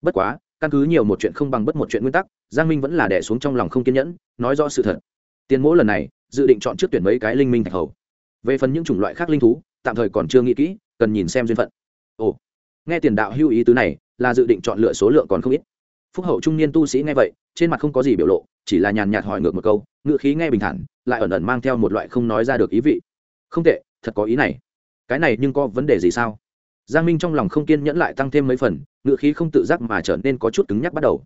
bất quá, căn cứ nhiều một chuyện không bằng bất một chuyện nguyên tắc, giang minh vẫn là đẻ xuống trong lòng không kiên nhẫn, nói rõ sự thật. Tiền mỗi lần này, dự định chọn trước tuyển mấy cái linh minh thạch hầu. Về phần những chủng loại khác linh thú, tạm thời còn chưa nghĩ kỹ, cần nhìn xem duyên phận. Ồ, nghe tiền đạo hưu ý tứ này, là dự định chọn lựa số lượng còn không ít phúc hậu trung niên tu sĩ nghe vậy, trên mặt không có gì biểu lộ, chỉ là nhàn nhạt hỏi ngược một câu ngựa khí nghe bình thản, lại ẩn ẩn mang theo một loại không nói ra được ý vị. Không tệ, thật có ý này. Cái này nhưng có vấn đề gì sao? Giang minh trong lòng không kiên nhẫn lại tăng thêm mấy phần ngựa khí không tự giác mà trở nên có chút cứng nhắc bắt đầu.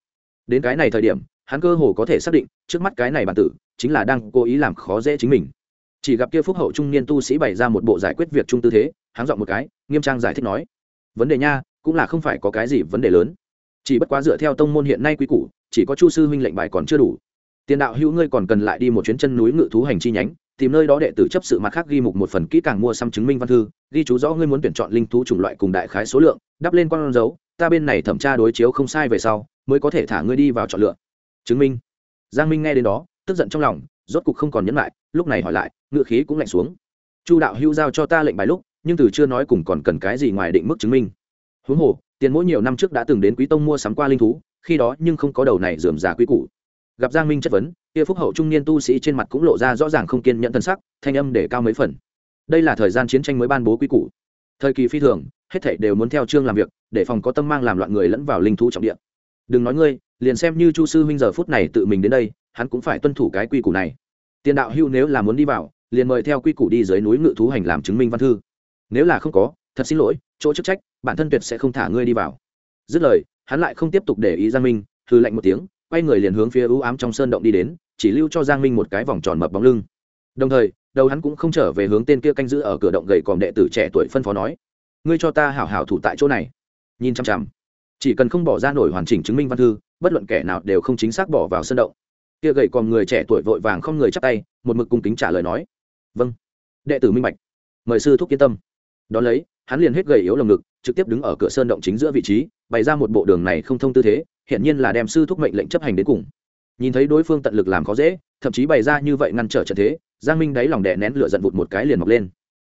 Đến cái này thời điểm, hắn cơ hồ có thể xác định, trước mắt cái này bản tử, chính là đang cố ý làm khó dễ chính mình. Chỉ gặp kia phúc hậu trung niên tu sĩ bày ra một bộ giải quyết việc chung tư thế, hắn dọn một cái, nghiêm trang giải thích nói, vấn đề nha, cũng là không phải có cái gì vấn đề lớn chỉ bất quá dựa theo tông môn hiện nay quý củ, chỉ có chu sư huynh lệnh bài còn chưa đủ. Tiền đạo hữu ngươi còn cần lại đi một chuyến chân núi ngự thú hành chi nhánh, tìm nơi đó đệ tử chấp sự mặt khác ghi mục một phần kỹ càng mua xăm chứng minh văn thư, ghi chú rõ ngươi muốn tuyển chọn linh thú chủng loại cùng đại khái số lượng, đắp lên con dấu, ta bên này thẩm tra đối chiếu không sai về sau, mới có thể thả ngươi đi vào chọn lựa. Chứng minh. Giang minh nghe đến đó, tức giận trong lòng, rốt cục không còn nhẫn lại, lúc này hỏi lại, ngựa khí cũng lạnh xuống. Chu đạo hữu giao cho ta lệnh bài lúc, nhưng từ chưa nói cùng còn cần cái gì ngoài định mức chứng minh. Huống hồ tiền mỗi nhiều năm trước đã từng đến quý tông mua sắm qua linh thú, khi đó nhưng không có đầu này dườm giả quý cũ gặp giang minh chất vấn, kia phúc hậu trung niên tu sĩ trên mặt cũng lộ ra rõ ràng không kiên nhẫn thân sắc, thanh âm để cao mấy phần. Đây là thời gian chiến tranh mới ban bố quý cũ thời kỳ phi thường, hết thảy đều muốn theo chương làm việc, để phòng có tâm mang làm loạn người lẫn vào linh thú trọng địa. Đừng nói ngươi, liền xem như chu sư huynh giờ phút này tự mình đến đây, hắn cũng phải tuân thủ cái quy củ này. Tiền đạo hưu nếu là muốn đi vào, liền mời theo quy củ đi dưới núi ngự thú hành làm chứng minh văn thư. Nếu là không có thật xin lỗi, chỗ chức trách, bản thân tuyệt sẽ không thả ngươi đi vào. Dứt lời, hắn lại không tiếp tục để ý giang minh hư lạnh một tiếng, quay người liền hướng phía ưu ám trong sơn động đi đến, chỉ lưu cho giang minh một cái vòng tròn mập bóng lưng. Đồng thời, đầu hắn cũng không trở về hướng tên kia canh giữ ở cửa động gầy còm đệ tử trẻ tuổi phân phó nói, ngươi cho ta hảo hảo thủ tại chỗ này. Nhìn chằm chằm, chỉ cần không bỏ ra nổi hoàn chỉnh chứng minh văn thư, bất luận kẻ nào đều không chính xác bỏ vào sân động. Kia gầy còm người trẻ tuổi vội vàng không người chắp tay, một mực cung kính trả lời nói vâng đệ tử minh bạch. Mời sư thúc yên tâm. Đón lấy hắn liền hết gầy yếu lồng ngực, trực tiếp đứng ở cửa sơn động chính giữa vị trí, bày ra một bộ đường này không thông tư thế hiện nhiên là đem sư thúc mệnh lệnh chấp hành đến cùng. Nhìn thấy đối phương tận lực làm khó dễ, thậm chí bày ra như vậy ngăn trở trận thế, giang minh đáy lòng đè nén lửa giận vụt một cái liền mọc lên.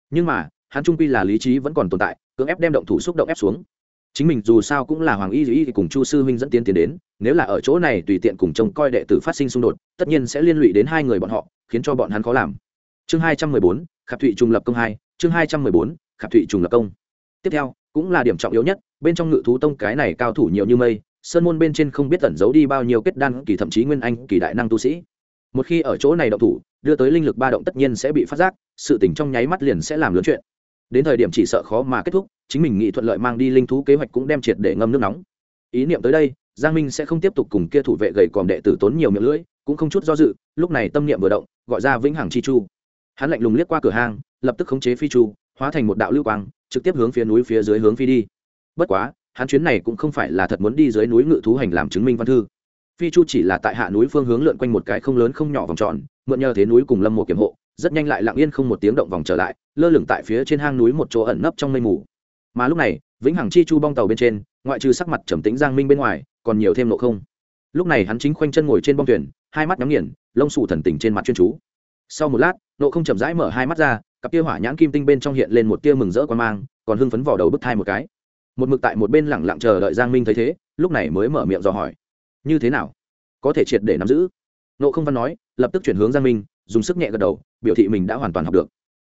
Nhưng mà, hắn trung quy là lý trí vẫn còn tồn tại, cưỡng ép đem động thủ xúc động ép xuống. Chính mình dù sao cũng là hoàng y y cùng chu sư huynh dẫn tiến tiến đến, nếu là ở chỗ này tùy tiện cùng trông coi đệ tử phát sinh xung đột, tất nhiên sẽ liên lụy đến hai người bọn họ, khiến cho bọn hắn khó làm. Chương hai trăm mười bốn, khạp thụy trùng lập công hai, chương hai trăm mười bốn khạp thụy trùng lập công. Tiếp theo, cũng là điểm trọng yếu nhất, bên trong ngự thú tông cái này cao thủ nhiều như mây, sơn môn bên trên không biết tẩn giấu đi bao nhiêu kết đan kỳ thậm chí nguyên anh kỳ đại năng tu sĩ. Một khi ở chỗ này động thủ, đưa tới linh lực ba động tất nhiên sẽ bị phát giác, sự tỉnh trong nháy mắt liền sẽ làm lớn chuyện. Đến thời điểm chỉ sợ khó mà kết thúc, chính mình nghĩ thuận lợi mang đi linh thú kế hoạch cũng đem triệt để ngâm nước nóng. Ý niệm tới đây, giang minh sẽ không tiếp tục cùng kia thủ vệ gầy còm đệ tử tốn nhiều miệng lưỡi, cũng không chút do dự, lúc này tâm niệm vừa động, gọi ra vĩnh hằng chi chu. Hắn lạnh lùng liếc qua cửa hang, lập tức khống chế phi chu hóa thành một đạo lưu quang, trực tiếp hướng phía núi phía dưới hướng phi đi. Bất quá, hắn chuyến này cũng không phải là thật muốn đi dưới núi ngự thú hành làm chứng minh văn thư. Phi chu chỉ là tại hạ núi phương hướng lượn quanh một cái không lớn không nhỏ vòng tròn, mượn nhờ thế núi cùng lâm một kiểm hộ, rất nhanh lại lặng yên không một tiếng động vòng trở lại, lơ lửng tại phía trên hang núi một chỗ ẩn nấp trong mây mù. Mà lúc này, vĩnh hằng chi chu bong tàu bên trên, ngoại trừ sắc mặt trầm tĩnh giang minh bên ngoài, còn nhiều thêm nộ không. Lúc này hắn chính khoanh chân ngồi trên bong thuyền, hai mắt nhắm nghiền, lông xù thần tỉnh trên mặt chuyên chú. Sau một lát, nộ không chậm rãi mở hai mắt ra cặp tia hỏa nhãn kim tinh bên trong hiện lên một tia mừng rỡ quan mang còn hưng phấn vào đầu bức thai một cái. Một mực tại một bên lẳng lặng chờ đợi giang minh thấy thế lúc này mới mở miệng dò hỏi. Như thế nào? Có thể triệt để nắm giữ? Nộ không văn nói lập tức chuyển hướng giang minh dùng sức nhẹ gật đầu biểu thị mình đã hoàn toàn học được.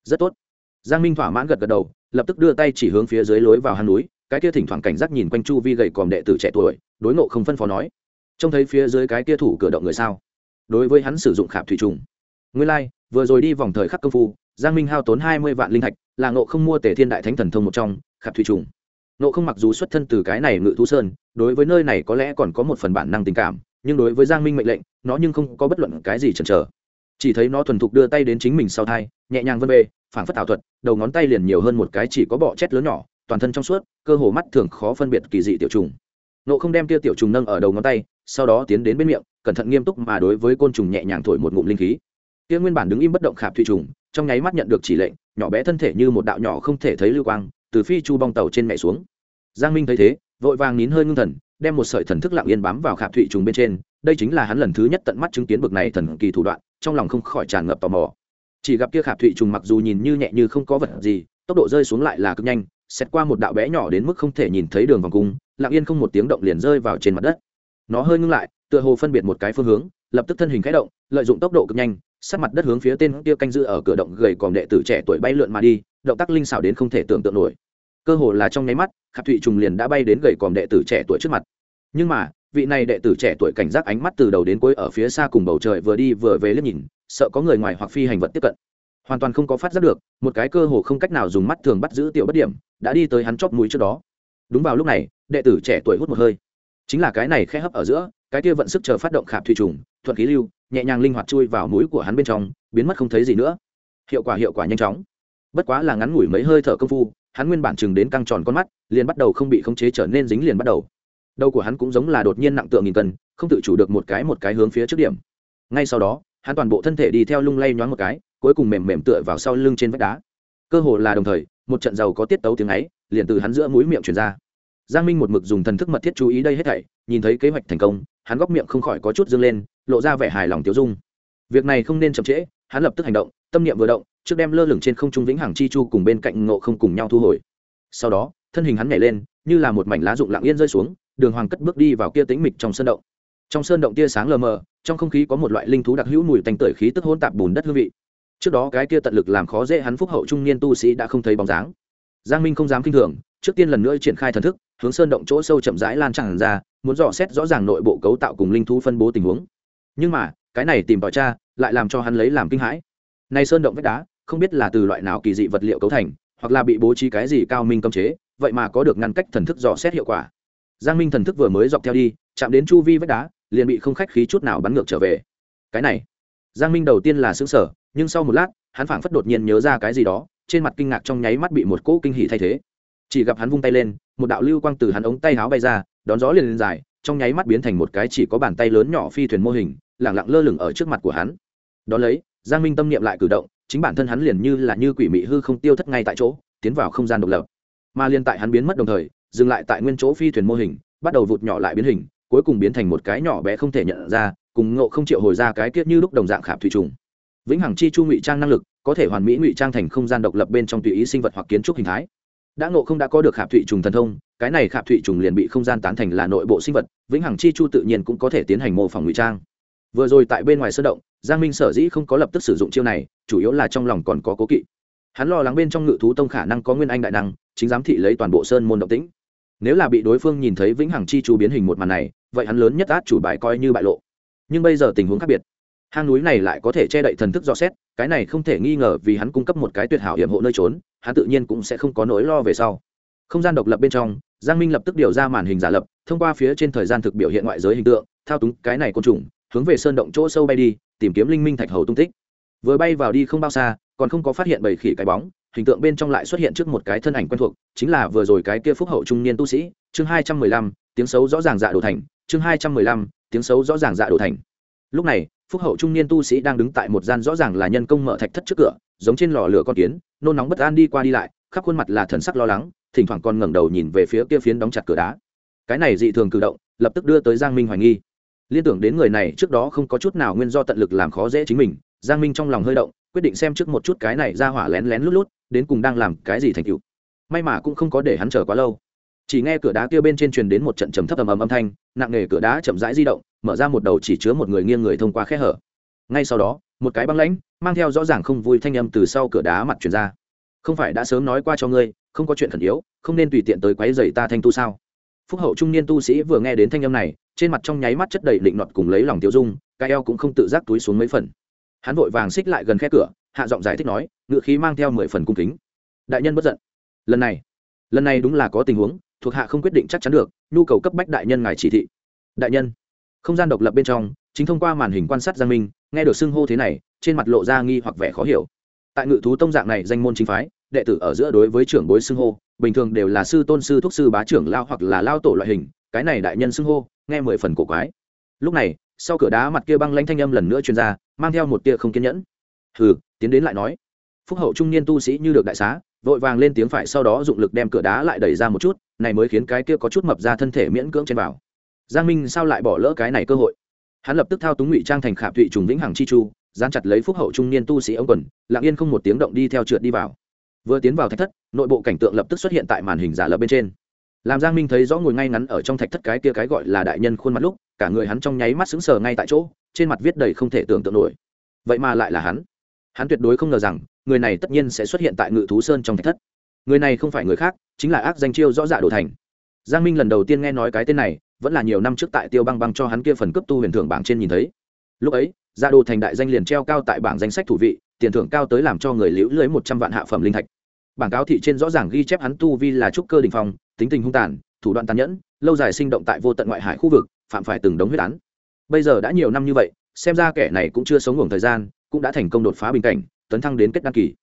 Rất tốt. Giang minh thỏa mãn gật gật đầu lập tức đưa tay chỉ hướng phía dưới lối vào hang núi cái kia thỉnh thoảng cảnh giác nhìn quanh chu vi gầy còm đệ tử trẻ tuổi đối nộ không phân phó nói trông thấy phía dưới cái kia thủ cửa động người sao? Đối với hắn sử dụng khảm thủy trùng. Nguyên lai、like, vừa rồi đi vòng thời khắc công phu giang minh hao tốn hai mươi vạn linh thạch, là nộ không mua tề thiên đại thánh thần thông một trong, khạp thủy trùng. Nộ không mặc dù xuất thân từ cái này ngự thú sơn, đối với nơi này có lẽ còn có một phần bản năng tình cảm, nhưng đối với giang minh mệnh lệnh, nó nhưng không có bất luận cái gì chần chờ. Chỉ thấy nó thuần thục đưa tay đến chính mình sau thai, nhẹ nhàng vân bê phảng phất ảo thuật, đầu ngón tay liền nhiều hơn một cái chỉ có bọ chét lớn nhỏ, toàn thân trong suốt, cơ hồ mắt thường khó phân biệt kỳ dị tiểu trùng. Nộ không đem tia tiểu trùng nâng ở đầu ngón tay, sau đó tiến đến bên miệng, cẩn thận nghiêm túc mà đối với côn trùng nhẹ nhàng thổi một ngụm linh khí. Tia nguyên bản đứng im bất động khạp thủy trùng trong nháy mắt nhận được chỉ lệnh, nhỏ bé thân thể như một đạo nhỏ không thể thấy lưu quang, từ phi chu bong tàu trên mẹ xuống. Giang minh thấy thế, vội vàng nín hơi ngưng thần, đem một sợi thần thức lặng yên bám vào khạp thụy trùng bên trên, đây chính là hắn lần thứ nhất tận mắt chứng kiến bực này thần kỳ thủ đoạn, trong lòng không khỏi tràn ngập tò mò. Chỉ gặp kia khạp thụy trùng mặc dù nhìn như nhẹ như không có vật gì, tốc độ rơi xuống lại là cực nhanh xét qua một đạo bé nhỏ đến mức không thể nhìn thấy đường vòng cung, lặng yên không một tiếng động liền rơi vào trên mặt đất. Nó hơi ngưng lại, tựa hồ phân biệt một cái phương hướng, lập tức thân hình khẽ động, lợi dụng tốc độ cực nhanh sát mặt đất hướng phía tên kia canh giữ ở cửa động gầy còm đệ tử trẻ tuổi bay lượn mà đi, động tác linh xảo đến không thể tưởng tượng nổi. Cơ hồ là trong nháy mắt, khạp thụy trùng liền đã bay đến gầy còm đệ tử trẻ tuổi trước mặt. Nhưng mà, vị này đệ tử trẻ tuổi cảnh giác ánh mắt từ đầu đến cuối ở phía xa cùng bầu trời vừa đi vừa về liếc nhìn, sợ có người ngoài hoặc phi hành vật tiếp cận. Hoàn toàn không có phát giác được, một cái cơ hồ không cách nào dùng mắt thường bắt giữ tiểu bất điểm, đã đi tới hắn chóp mũi trước đó. Đúng vào lúc này, đệ tử trẻ tuổi hút một hơi chính là cái này khe hấp ở giữa, cái kia vận sức chờ phát động khạp thủy trùng, thuận khí lưu, nhẹ nhàng linh hoạt chui vào mũi của hắn bên trong, biến mất không thấy gì nữa. Hiệu quả hiệu quả nhanh chóng. Bất quá là ngắn ngủi mấy hơi thở công phu, hắn nguyên bản chừng đến căng tròn con mắt, liền bắt đầu không bị khống chế trở nên dính liền bắt đầu. Đầu của hắn cũng giống là đột nhiên nặng tượng nghìn cân, không tự chủ được một cái một cái hướng phía trước điểm. Ngay sau đó, hắn toàn bộ thân thể đi theo lung lay nhoáng một cái, cuối cùng mềm mềm tựa vào sau lưng trên vách đá. Cơ hồ là đồng thời, một trận giàu có tiết tấu tiếng ấy, liền từ hắn giữa mũi miệng truyền ra giang minh một mực dùng thần thức mật thiết chú ý đây hết thảy, nhìn thấy kế hoạch thành công, hắn góc miệng không khỏi có chút dương lên, lộ ra vẻ hài lòng tiêu dung. Việc này không nên chậm trễ, hắn lập tức hành động, tâm niệm vừa động, trước đem lơ lửng trên không trung vĩnh hằng chi chu cùng bên cạnh ngộ không cùng nhau thu hồi. Sau đó, thân hình hắn nhảy lên, như là một mảnh lá rụng lặng yên rơi xuống, đường hoàng cất bước đi vào kia tĩnh mịch trong sơn động. Trong sơn động tia sáng lờ mờ, trong không khí có một loại linh thú đặc hữu mùi tanh tưởi khí tức hôn tạp bùn đất hương vị. Trước đó cái kia tận lực làm khó dễ hắn phúc hậu trung niên tu sĩ đã không thấy bóng dáng. Giang minh không dám kinh thường, trước tiên lần nữa triển khai thần thức hướng sơn động chỗ sâu chậm rãi lan tràn ra, muốn dò xét rõ ràng nội bộ cấu tạo cùng linh thú phân bố tình huống. Nhưng mà, cái này tìm tòi cha lại làm cho hắn lấy làm kinh hãi. Nay sơn động vách đá, không biết là từ loại nào kỳ dị vật liệu cấu thành, hoặc là bị bố trí cái gì cao minh cấm chế, vậy mà có được ngăn cách thần thức dò xét hiệu quả. Giang minh thần thức vừa mới dọc theo đi, chạm đến chu vi vách đá, liền bị không khách khí chút nào bắn ngược trở về. Cái này, giang minh đầu tiên là xứng sở nhưng sau một lát, hắn phảng phất đột nhiên nhớ ra cái gì đó, trên mặt kinh ngạc trong nháy mắt bị một cỗ kinh hỉ thay thế. Chỉ gặp hắn vung tay lên một đạo lưu quang từ hắn ống tay áo bay ra, đón gió liền lên dài, trong nháy mắt biến thành một cái chỉ có bàn tay lớn nhỏ phi thuyền mô hình, lẳng lặng lơ lửng ở trước mặt của hắn. Đón lấy, giang minh tâm niệm lại cử động, chính bản thân hắn liền như là như quỷ mị hư không tiêu thất ngay tại chỗ, tiến vào không gian độc lập. Mà liên tại hắn biến mất đồng thời, dừng lại tại nguyên chỗ phi thuyền mô hình, bắt đầu vụt nhỏ lại biến hình, cuối cùng biến thành một cái nhỏ bé không thể nhận ra, cùng ngộ không chịu hồi ra cái kiết như lúc đồng dạng khảm thủy trùng. Vĩnh hằng chi chu ngụy trang năng lực, có thể hoàn mỹ ngụy trang thành không gian độc lập bên trong tùy ý sinh vật hoặc kiến trúc hình thái đã ngộ không đã có được khạp thụy trùng thần thông, cái này khạp thụy trùng liền bị không gian tán thành là nội bộ sinh vật, vĩnh hằng chi chu tự nhiên cũng có thể tiến hành mô phỏng ngụy trang. Vừa rồi tại bên ngoài sơ động, giang minh sở dĩ không có lập tức sử dụng chiêu này, chủ yếu là trong lòng còn có cố kỵ. Hắn lo lắng bên trong ngự thú tông khả năng có nguyên anh đại năng, chính giám thị lấy toàn bộ sơn môn động tĩnh. Nếu là bị đối phương nhìn thấy vĩnh hằng chi chu biến hình một màn này, vậy hắn lớn nhất át chủ bài coi như bại lộ. Nhưng bây giờ tình huống khác biệt hang núi này lại có thể che đậy thần thức dò xét, cái này không thể nghi ngờ vì hắn cung cấp một cái tuyệt hảo hiểm hộ nơi trốn, hắn tự nhiên cũng sẽ không có nỗi lo về sau. Không gian độc lập bên trong, giang minh lập tức điều ra màn hình giả lập, thông qua phía trên thời gian thực biểu hiện ngoại giới hình tượng, thao túng cái này côn trùng, hướng về sơn động chỗ sâu bay đi, tìm kiếm linh minh thạch hầu tung tích. Vừa bay vào đi không bao xa, còn không có phát hiện bầy khỉ cái bóng, hình tượng bên trong lại xuất hiện trước một cái thân ảnh quen thuộc, chính là vừa rồi cái kia phúc hậu trung niên tu sĩ, chương hai trăm mười lăm, tiếng xấu rõ ràng dạ đồ thành, chương hai trăm mười lăm, tiếng xấu rõ ràng dạ đồ thành. Lúc này phúc hậu trung niên tu sĩ đang đứng tại một gian rõ ràng là nhân công mở thạch thất trước cửa, giống trên lò lửa con kiến, nôn nóng bất an đi qua đi lại, khắp khuôn mặt là thần sắc lo lắng, thỉnh thoảng còn ngẩng đầu nhìn về phía kia phiến đóng chặt cửa đá. Cái này dị thường cử động, lập tức đưa tới giang minh hoài nghi. Liên tưởng đến người này trước đó không có chút nào nguyên do tận lực làm khó dễ chính mình, giang minh trong lòng hơi động, quyết định xem trước một chút cái này ra hỏa lén lén lút lút, đến cùng đang làm cái gì thành cựu may mà cũng không có để hắn chờ quá lâu chỉ nghe cửa đá kia bên trên truyền đến một trận trầm thấp ầm ầm âm thanh, nặng nề cửa đá chậm rãi di động, mở ra một đầu chỉ chứa một người nghiêng người thông qua khe hở. Ngay sau đó, một cái băng lãnh, mang theo rõ ràng không vui thanh âm từ sau cửa đá mặt truyền ra. Không phải đã sớm nói qua cho ngươi, không có chuyện khẩn yếu, không nên tùy tiện tới quấy rầy ta thanh tu sao? Phúc hậu trung niên tu sĩ vừa nghe đến thanh âm này, trên mặt trong nháy mắt chất đầy định nọt cùng lấy lòng tiêu dung, cái eo cũng không tự giác túi xuống mấy phần. Hắn vội vàng xích lại gần khe cửa, hạ giọng giải thích nói, ngựa khí mang theo mười phần cung kính. Đại nhân bất giận. Lần này lần này đúng là có tình huống thuộc hạ không quyết định chắc chắn được, nhu cầu cấp bách đại nhân ngài chỉ thị. Đại nhân, không gian độc lập bên trong, chính thông qua màn hình quan sát giang minh, nghe được xưng hô thế này, trên mặt lộ ra nghi hoặc vẻ khó hiểu. Tại ngự thú tông dạng này danh môn chính phái, đệ tử ở giữa đối với trưởng bối xưng hô, bình thường đều là sư tôn sư thúc sư bá trưởng lao hoặc là lao tổ loại hình, cái này đại nhân xưng hô, nghe mười phần cổ quái. Lúc này, sau cửa đá mặt kia băng lanh thanh âm lần nữa chuyên ra, mang theo một tia không kiên nhẫn. Hừ, tiến đến lại nói. Phúc hậu trung niên tu sĩ như được đại xá vội vàng lên tiếng phải sau đó dụng lực đem cửa đá lại đẩy ra một chút, này mới khiến cái kia có chút mập ra thân thể miễn cưỡng trên vào. Giang minh sao lại bỏ lỡ cái này cơ hội? Hắn lập tức thao túng ngụy trang thành khạp thụy trùng vĩnh hằng chi chu, dán chặt lấy phúc hậu trung niên tu sĩ ông quần, lặng yên không một tiếng động đi theo trượt đi vào. Vừa tiến vào thạch thất, nội bộ cảnh tượng lập tức xuất hiện tại màn hình giả lập bên trên. Làm giang minh thấy rõ ngồi ngay ngắn ở trong thạch thất cái kia cái gọi là đại nhân khuôn mặt lúc, cả người hắn trong nháy mắt sững sờ ngay tại chỗ, trên mặt viết đầy không thể tưởng tượng nổi. Vậy mà lại là hắn hắn tuyệt đối không ngờ rằng, người này tất nhiên sẽ xuất hiện tại ngự thú sơn trong thạch thất. Người này không phải người khác, chính là ác danh chiêu rõ dạ đồ thành. Giang minh lần đầu tiên nghe nói cái tên này, vẫn là nhiều năm trước tại tiêu băng băng cho hắn kia phần cấp tu huyền thưởng bảng trên nhìn thấy. Lúc ấy dạ đồ thành đại danh liền treo cao tại bảng danh sách thủ vị, tiền thưởng cao tới làm cho người liễu lưới một trăm vạn hạ phẩm linh thạch. Bảng cáo thị trên rõ ràng ghi chép hắn tu vi là trúc cơ đình phong, tính tình hung tàn, thủ đoạn tàn nhẫn, lâu dài sinh động tại vô tận ngoại hải khu vực, phạm phải từng đống huyết án. Bây giờ đã nhiều năm như vậy, xem ra kẻ này cũng chưa sống ngủ thời gian cũng đã thành công đột phá bình cảnh, tấn thăng đến kết đăng kỳ.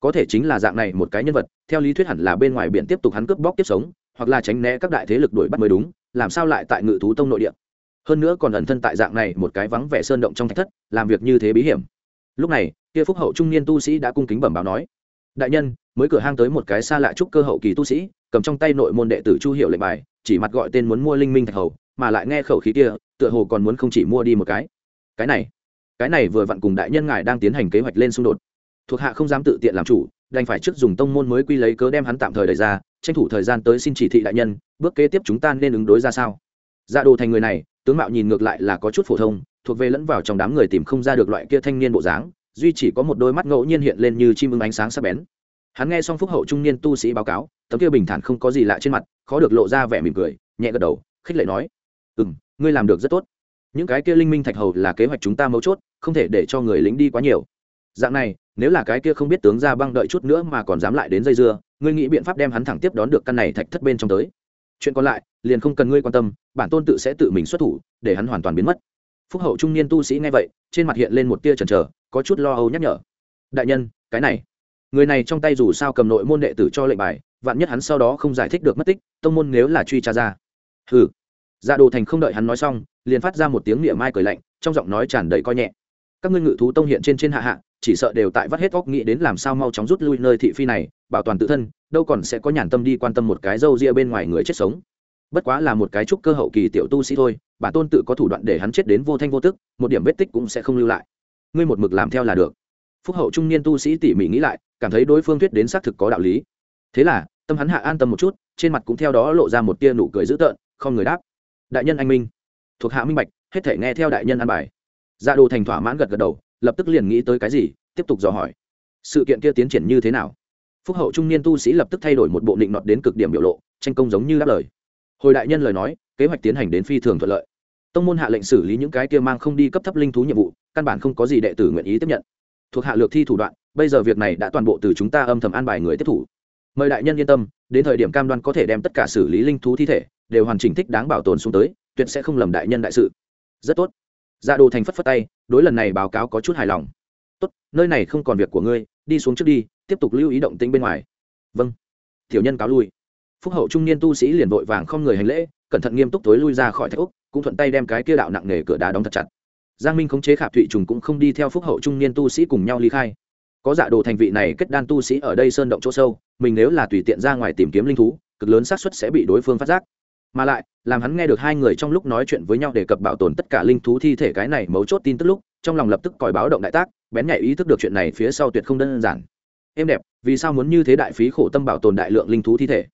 Có thể chính là dạng này một cái nhân vật, theo lý thuyết hẳn là bên ngoài biển tiếp tục hắn cướp bóc tiếp sống, hoặc là tránh né các đại thế lực đuổi bắt mới đúng, làm sao lại tại ngự thú tông nội địa? Hơn nữa còn ẩn thân tại dạng này một cái vắng vẻ sơn động trong thạch thất, làm việc như thế bí hiểm. Lúc này, kia phúc hậu trung niên tu sĩ đã cung kính bẩm báo nói, đại nhân, mới cửa hang tới một cái xa lạ trúc cơ hậu kỳ tu sĩ, cầm trong tay nội môn đệ tử chu hiệu lệnh bài, chỉ mặt gọi tên muốn mua linh minh thạch hầu, mà lại nghe khẩu khí kia, tựa hồ còn muốn không chỉ mua đi một cái. Cái này cái này vừa vặn cùng đại nhân ngài đang tiến hành kế hoạch lên xung đột. Thuộc hạ không dám tự tiện làm chủ, đành phải trước dùng tông môn mới quy lấy cớ đem hắn tạm thời đẩy ra, tranh thủ thời gian tới xin chỉ thị đại nhân, bước kế tiếp chúng ta nên ứng đối ra sao? Dạ đồ thành người này, tướng mạo nhìn ngược lại là có chút phổ thông, thuộc về lẫn vào trong đám người tìm không ra được loại kia thanh niên bộ dáng, duy chỉ có một đôi mắt ngẫu nhiên hiện lên như chim ưng ánh sáng sắc bén. Hắn nghe xong phúc hậu trung niên tu sĩ báo cáo, tấm kia bình thản không có gì lạ trên mặt, khó được lộ ra vẻ mỉm cười, nhẹ gật đầu, khích lệ nói ừ m ngươi làm được rất tốt những cái kia linh minh thạch hầu là kế hoạch chúng ta mấu chốt, không thể để cho người lính đi quá nhiều. Dạng này, nếu là cái kia không biết tướng ra băng đợi chút nữa mà còn dám lại đến dây dưa, ngươi nghĩ biện pháp đem hắn thẳng tiếp đón được căn này thạch thất bên trong tới. Chuyện còn lại, liền không cần ngươi quan tâm, bản tôn tự sẽ tự mình xuất thủ, để hắn hoàn toàn biến mất. Phúc hậu trung niên tu sĩ nghe vậy, trên mặt hiện lên một tia chần chờ, có chút lo âu nhắc nhở. Đại nhân, cái này. Người này trong tay dù sao cầm nội môn đệ tử cho lệnh bài, vạn nhất hắn sau đó không giải thích được mất tích, tông môn nếu là truy tra ra. Hừ dạ đồ thành không đợi hắn nói xong, liền phát ra một tiếng niệm mai cười lạnh, trong giọng nói tràn đầy coi nhẹ. Các ngươi ngự thú tông hiện trên trên hạ hạ, chỉ sợ đều tại vắt hết óc nghĩ đến làm sao mau chóng rút lui nơi thị phi này, bảo toàn tự thân, đâu còn sẽ có nhàn tâm đi quan tâm một cái râu ria bên ngoài người chết sống. Bất quá là một cái trúc cơ hậu kỳ tiểu tu sĩ thôi bản tôn tự có thủ đoạn để hắn chết đến vô thanh vô tức, một điểm vết tích cũng sẽ không lưu lại. Ngươi một mực làm theo là được. Phúc hậu trung niên tu sĩ tỉ mỉ nghĩ lại, cảm thấy đối phương thuyết đến xác thực có đạo lý. Thế là, tâm hắn hạ an tâm một chút, trên mặt cũng theo đó lộ ra một tia nụ cười dữ tợn, không người đáp đại nhân anh minh thuộc hạ minh bạch hết thể nghe theo đại nhân an bài dạ đồ thành thỏa mãn gật gật đầu lập tức liền nghĩ tới cái gì tiếp tục dò hỏi sự kiện kia tiến triển như thế nào phúc hậu trung niên tu sĩ lập tức thay đổi một bộ định nọt đến cực điểm biểu lộ tranh công giống như đáp lời hồi đại nhân lời nói kế hoạch tiến hành đến phi thường thuận lợi tông môn hạ lệnh xử lý những cái kia mang không đi cấp thấp linh thú nhiệm vụ căn bản không có gì đệ tử nguyện ý tiếp nhận thuộc hạ lược thi thủ đoạn bây giờ việc này đã toàn bộ từ chúng ta âm thầm an bài người tiếp thủ mời đại nhân yên tâm đến thời điểm cam đoan có thể đem tất cả xử lý linh thú thi thể đều hoàn chỉnh thích đáng bảo tồn xuống tới, tuyệt sẽ không lầm đại nhân đại sự. Rất tốt. Dạ đồ thành phất phất tay, đối lần này báo cáo có chút hài lòng. Tốt, nơi này không còn việc của ngươi, đi xuống trước đi, tiếp tục lưu ý động tĩnh bên ngoài. Vâng. Tiểu nhân cáo lui. Phúc hậu trung niên tu sĩ liền vội vàng không người hành lễ, cẩn thận nghiêm túc tối lui ra khỏi thạch úc cũng thuận tay đem cái kia đạo nặng nề cửa đá đóng thật chặt. Giang minh khống chế khạp thụy trùng cũng không đi theo phúc hậu trung niên tu sĩ cùng nhau ly khai. Có dạ đồ thành vị này kết đan tu sĩ ở đây sơn động chỗ sâu, mình nếu là tùy tiện ra ngoài tìm kiếm linh thú, cực lớn xác suất sẽ bị đối phương phát giác mà lại, làm hắn nghe được hai người trong lúc nói chuyện với nhau để cập bảo tồn tất cả linh thú thi thể cái này mấu chốt tin tức lúc, trong lòng lập tức còi báo động đại tác, bén nhạy ý thức được chuyện này phía sau tuyệt không đơn giản. Êm đẹp, vì sao muốn như thế đại phí khổ tâm bảo tồn đại lượng linh thú thi thể?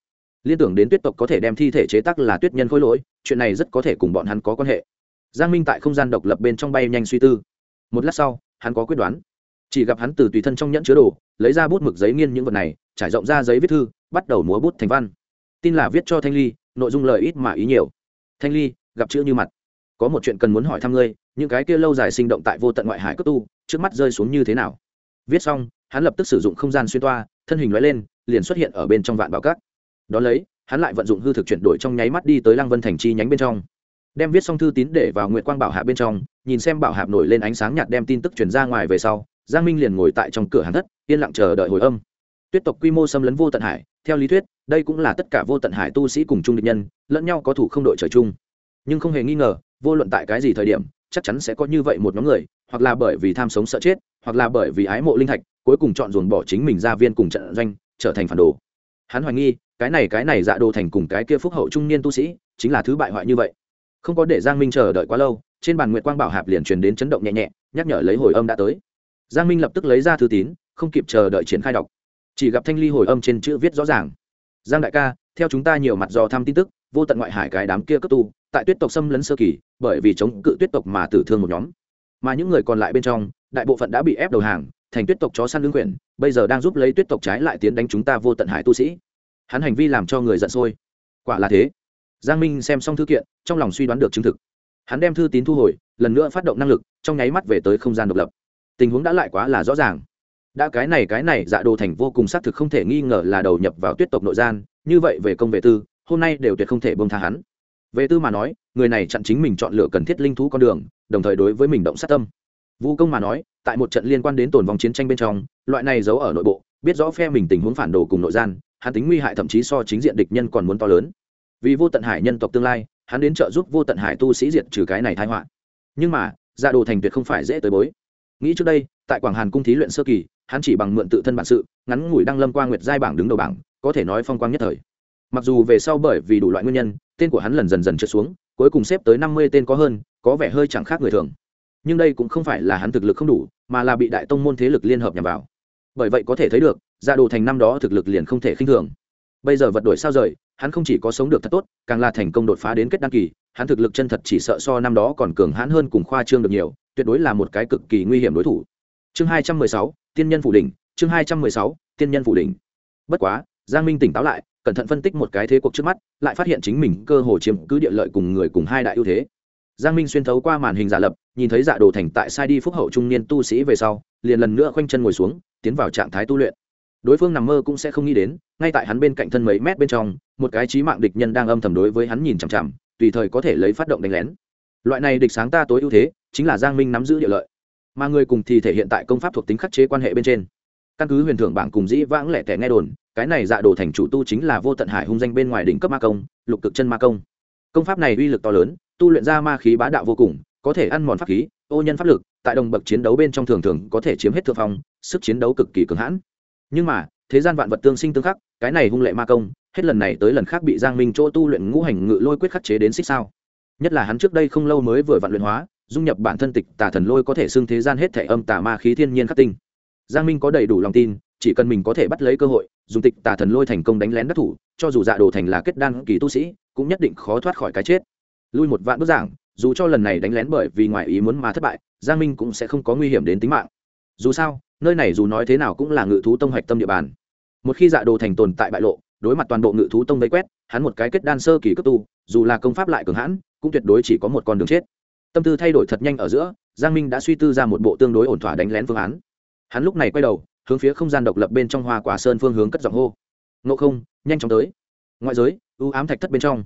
Liên tưởng đến tuyết tộc có thể đem thi thể chế tác là tuyết nhân khối lỗi, chuyện này rất có thể cùng bọn hắn có quan hệ. Giang minh tại không gian độc lập bên trong bay nhanh suy tư. Một lát sau, hắn có quyết đoán. Chỉ gặp hắn từ tùy thân trong nhẫn chứa đồ, lấy ra bút mực giấy nghiên những vật này, trải rộng ra giấy viết thư, bắt đầu múa bút thành văn. Tin là viết cho thanh ly nội dung lời ít mà ý nhiều. Thanh ly, gặp chữ như mặt. Có một chuyện cần muốn hỏi thăm ngươi, những cái kia lâu dài sinh động tại vô tận ngoại hải cấp tu, trước mắt rơi xuống như thế nào? Viết xong, hắn lập tức sử dụng không gian xuyên toa, thân hình loại lên, liền xuất hiện ở bên trong vạn bảo cát đón lấy, hắn lại vận dụng hư thực chuyển đổi trong nháy mắt đi tới lăng vân thành chi nhánh bên trong. Đem viết xong thư tín để vào nguyện quang bảo hạ bên trong, nhìn xem bảo hạp nổi lên ánh sáng nhạt đem tin tức chuyển ra ngoài về sau, giang minh liền ngồi tại trong cửa hàng thất, yên lặng chờ đợi hồi âm. Tuyết tộc quy mô xâm lấn vô tận hải, theo lý thuyết đây cũng là tất cả vô tận hải tu sĩ cùng chung địch nhân, lẫn nhau có thủ không đội trời chung. Nhưng không hề nghi ngờ, vô luận tại cái gì thời điểm, chắc chắn sẽ có như vậy một nhóm người, hoặc là bởi vì tham sống sợ chết, hoặc là bởi vì ái mộ linh thạch, cuối cùng chọn dồn bỏ chính mình ra viên cùng trận doanh, trở thành phản đồ. Hắn hoài nghi, cái này cái này dạ đồ thành cùng cái kia phúc hậu trung niên tu sĩ, chính là thứ bại hoại như vậy. Không có để giang minh chờ đợi quá lâu, trên bàn nguyệt quang bảo hạp liền truyền đến chấn động nhẹ nhẹ, nhắc nhở lấy hồi âm đã tới. Giang minh lập tức lấy ra thư tín, không kịp chờ đợi triển khai đọc. Chỉ gặp thanh ly hồi âm trên chữ viết rõ ràng giang đại ca, theo chúng ta nhiều mặt dò thăm tin tức, vô tận ngoại hải cái đám kia cấp tu, tại tuyết tộc xâm lấn sơ kỳ, bởi vì chống cự tuyết tộc mà tử thương một nhóm. Mà những người còn lại bên trong, đại bộ phận đã bị ép đầu hàng, thành tuyết tộc chó săn lương quyển, bây giờ đang giúp lấy tuyết tộc trái lại tiến đánh chúng ta vô tận hải tu sĩ. Hắn hành vi làm cho người giận sôi. Quả là thế. Giang minh xem xong thư kiện, trong lòng suy đoán được chứng thực. Hắn đem thư tín thu hồi, lần nữa phát động năng lực, trong nháy mắt về tới không gian độc lập. Tình huống đã lại quá là rõ ràng đã cái này cái này dạ đồ thành vô cùng xác thực không thể nghi ngờ là đầu nhập vào tuyết tộc nội gian, như vậy về công vệ tư, hôm nay đều tuyệt không thể bông tha hắn. Về tư mà nói, người này chặn chính mình chọn lựa cần thiết linh thú con đường, đồng thời đối với mình động sát tâm. Vũ công mà nói, tại một trận liên quan đến tồn vong chiến tranh bên trong, loại này giấu ở nội bộ, biết rõ phe mình tình huống phản đồ cùng nội gian, hắn tính nguy hại thậm chí so chính diện địch nhân còn muốn to lớn. Vì vô tận hải nhân tộc tương lai, hắn đến trợ giúp vô tận hải tu sĩ diệt trừ cái này thái họa. Nhưng mà gia đồ thành tuyệt không phải dễ tới bối. Nghĩ trước đây, tại quảng hàn cung thí luyện sơ kỳ hắn chỉ bằng mượn tự thân bản sự, ngắn ngủi đăng lâm qua nguyệt giai bảng đứng đầu bảng, có thể nói phong quang nhất thời. Mặc dù về sau bởi vì đủ loại nguyên nhân, tên của hắn lần dần dần trượt xuống, cuối cùng xếp tới năm mươi tên có hơn, có vẻ hơi chẳng khác người thường. Nhưng đây cũng không phải là hắn thực lực không đủ, mà là bị đại tông môn thế lực liên hợp nhằm vào. Bởi vậy có thể thấy được gia đồ thành năm đó thực lực liền không thể khinh thường. Bây giờ vật đổi sao rời, hắn không chỉ có sống được thật tốt, càng là thành công đột phá đến kết đăng kỳ, hắn thực lực chân thật chỉ sợ so năm đó còn cường hãn hơn cùng khoa trương được nhiều, tuyệt đối là một cái cực kỳ nguy hiểm đối thủ chương hai trăm mười sáu, tiên nhân phủ đỉnh, chương hai trăm mười sáu, tiên nhân phủ đỉnh. Bất quá, giang minh tỉnh táo lại, cẩn thận phân tích một cái thế cuộc trước mắt, lại phát hiện chính mình cơ hồ chiếm cứ địa lợi cùng người cùng hai đại ưu thế. Giang minh xuyên thấu qua màn hình giả lập, nhìn thấy dạ đồ thành tại sai đi phúc hậu trung niên tu sĩ về sau, liền lần nữa khoanh chân ngồi xuống, tiến vào trạng thái tu luyện. Đối phương nằm mơ cũng sẽ không nghĩ đến, ngay tại hắn bên cạnh thân mấy mét bên trong, một cái trí mạng địch nhân đang âm thầm đối với hắn nhìn chằm chằm, tùy thời có thể lấy phát động đánh lén. Loại này địch sáng ta tối ưu thế, chính là giang minh nắm giữ địa lợi mà người cùng thì thể hiện tại công pháp thuộc tính khắc chế quan hệ bên trên. Căn cứ huyền thưởng bảng cùng dĩ vãng lẻ tẻ nghe đồn, cái này dạ đồ thành chủ tu chính là vô tận hải hung danh bên ngoài đỉnh cấp ma công, lục cực chân ma công. Công pháp này uy lực to lớn, tu luyện ra ma khí bá đạo vô cùng, có thể ăn mòn pháp khí, ô nhân pháp lực, tại đồng bậc chiến đấu bên trong thường thường có thể chiếm hết thượng phong, sức chiến đấu cực kỳ cường hãn. Nhưng mà, thế gian vạn vật tương sinh tương khắc, cái này hung lệ ma công, hết lần này tới lần khác bị giang minh chỗ tu luyện ngũ hành ngự lôi quyết khắc chế đến xích sao. Nhất là hắn trước đây không lâu mới vừa vạn luyện hóa dung nhập bản thân tịch tà thần lôi có thể xưng thế gian hết thể âm tà ma khí thiên nhiên khắc tinh. Giang minh có đầy đủ lòng tin, chỉ cần mình có thể bắt lấy cơ hội, dùng tịch tà thần lôi thành công đánh lén đắc thủ, cho dù dạ đồ thành là kết đan kỳ tu sĩ, cũng nhất định khó thoát khỏi cái chết. Lui một vạn bức giảng, dù cho lần này đánh lén bởi vì ngoài ý muốn mà thất bại, giang minh cũng sẽ không có nguy hiểm đến tính mạng. Dù sao, nơi này dù nói thế nào cũng là ngự thú tông Hạch tâm địa bàn. Một khi dạ đồ thành tồn tại bại lộ, đối mặt toàn bộ ngự thú tông vây quét, hắn một cái kết đan sơ kỳ cấp tu, dù là công pháp lại cường hãn, cũng tuyệt đối chỉ có một con đường chết tâm tư thay đổi thật nhanh ở giữa, giang minh đã suy tư ra một bộ tương đối ổn thỏa đánh lén phương án. Hắn lúc này quay đầu, hướng phía không gian độc lập bên trong hoa quả sơn phương hướng cất giọng hô. Ngộ không, nhanh chóng tới. Ngoại giới ưu ám thạch thất bên trong.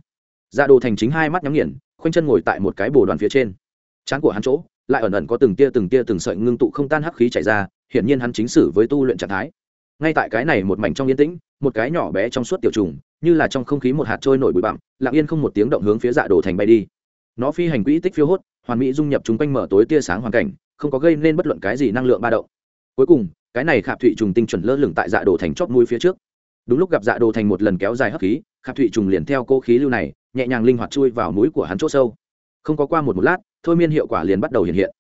Dạ đồ thành chính hai mắt nhắm nghiền, khoanh chân ngồi tại một cái bồ đoàn phía trên. Trán của hắn chỗ, lại ẩn ẩn có từng tia từng tia từng sợi ngưng tụ không tan hắc khí chảy ra, hiển nhiên hắn chính sử với tu luyện trạng thái. Ngay tại cái này một mảnh trong yên tĩnh, một cái nhỏ bé trong suốt tiểu trùng, như là trong không khí một hạt trôi nổi bụi bặm, lặng yên không một tiếng động hướng phía dạ đồ thành bay đi nó phi hành quỹ tích phiêu hốt, hoàn mỹ dung nhập chúng quanh mở tối tia sáng hoàn cảnh, không có gây nên bất luận cái gì năng lượng ba động. Cuối cùng, cái này khạp thụy trùng tinh chuẩn lơ lửng tại dạ đồ thành chót mũi phía trước. Đúng lúc gặp dạ đồ thành một lần kéo dài hấp khí, khạp thụy trùng liền theo cô khí lưu này, nhẹ nhàng linh hoạt chui vào mũi của hắn chỗ sâu. Không có qua một một lát, thôi miên hiệu quả liền bắt đầu hiện hiện.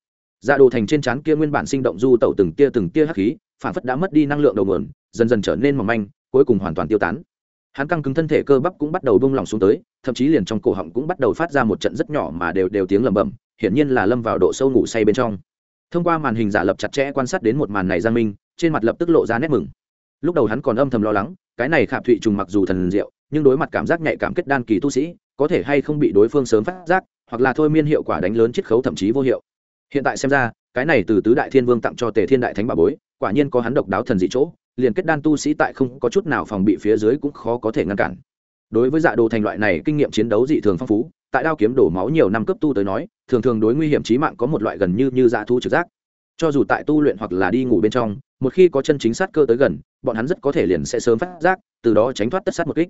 Dạ đồ thành trên trán kia nguyên bản sinh động du tẩu từng tia từng tia hắc khí, phản phất đã mất đi năng lượng đầu nguồn, dần dần trở nên mỏng manh, cuối cùng hoàn toàn tiêu tán hắn căng cứng thân thể cơ bắp cũng bắt đầu bung lỏng xuống tới, thậm chí liền trong cổ họng cũng bắt đầu phát ra một trận rất nhỏ mà đều đều tiếng lầm bầm hiển nhiên là lâm vào độ sâu ngủ say bên trong. Thông qua màn hình giả lập chặt chẽ quan sát đến một màn này giang minh, trên mặt lập tức lộ ra nét mừng. Lúc đầu hắn còn âm thầm lo lắng, cái này khạp thụy trùng mặc dù thần diệu, nhưng đối mặt cảm giác nhạy cảm kết đan kỳ tu sĩ, có thể hay không bị đối phương sớm phát giác, hoặc là thôi miên hiệu quả đánh lớn chiết khấu thậm chí vô hiệu. Hiện tại xem ra, cái này từ tứ đại thiên vương tặng cho tề thiên đại thánh bà bối, quả nhiên có hắn độc đáo thần dị chỗ liền kết đan tu sĩ tại không có chút nào phòng bị phía dưới cũng khó có thể ngăn cản. Đối với dạ đồ thành loại này kinh nghiệm chiến đấu dị thường phong phú, tại đao kiếm đổ máu nhiều năm cấp tu tới nói, thường thường đối nguy hiểm trí mạng có một loại gần như như dạ thu trực giác. Cho dù tại tu luyện hoặc là đi ngủ bên trong, một khi có chân chính sát cơ tới gần, bọn hắn rất có thể liền sẽ sớm phát giác, từ đó tránh thoát tất sát một kích.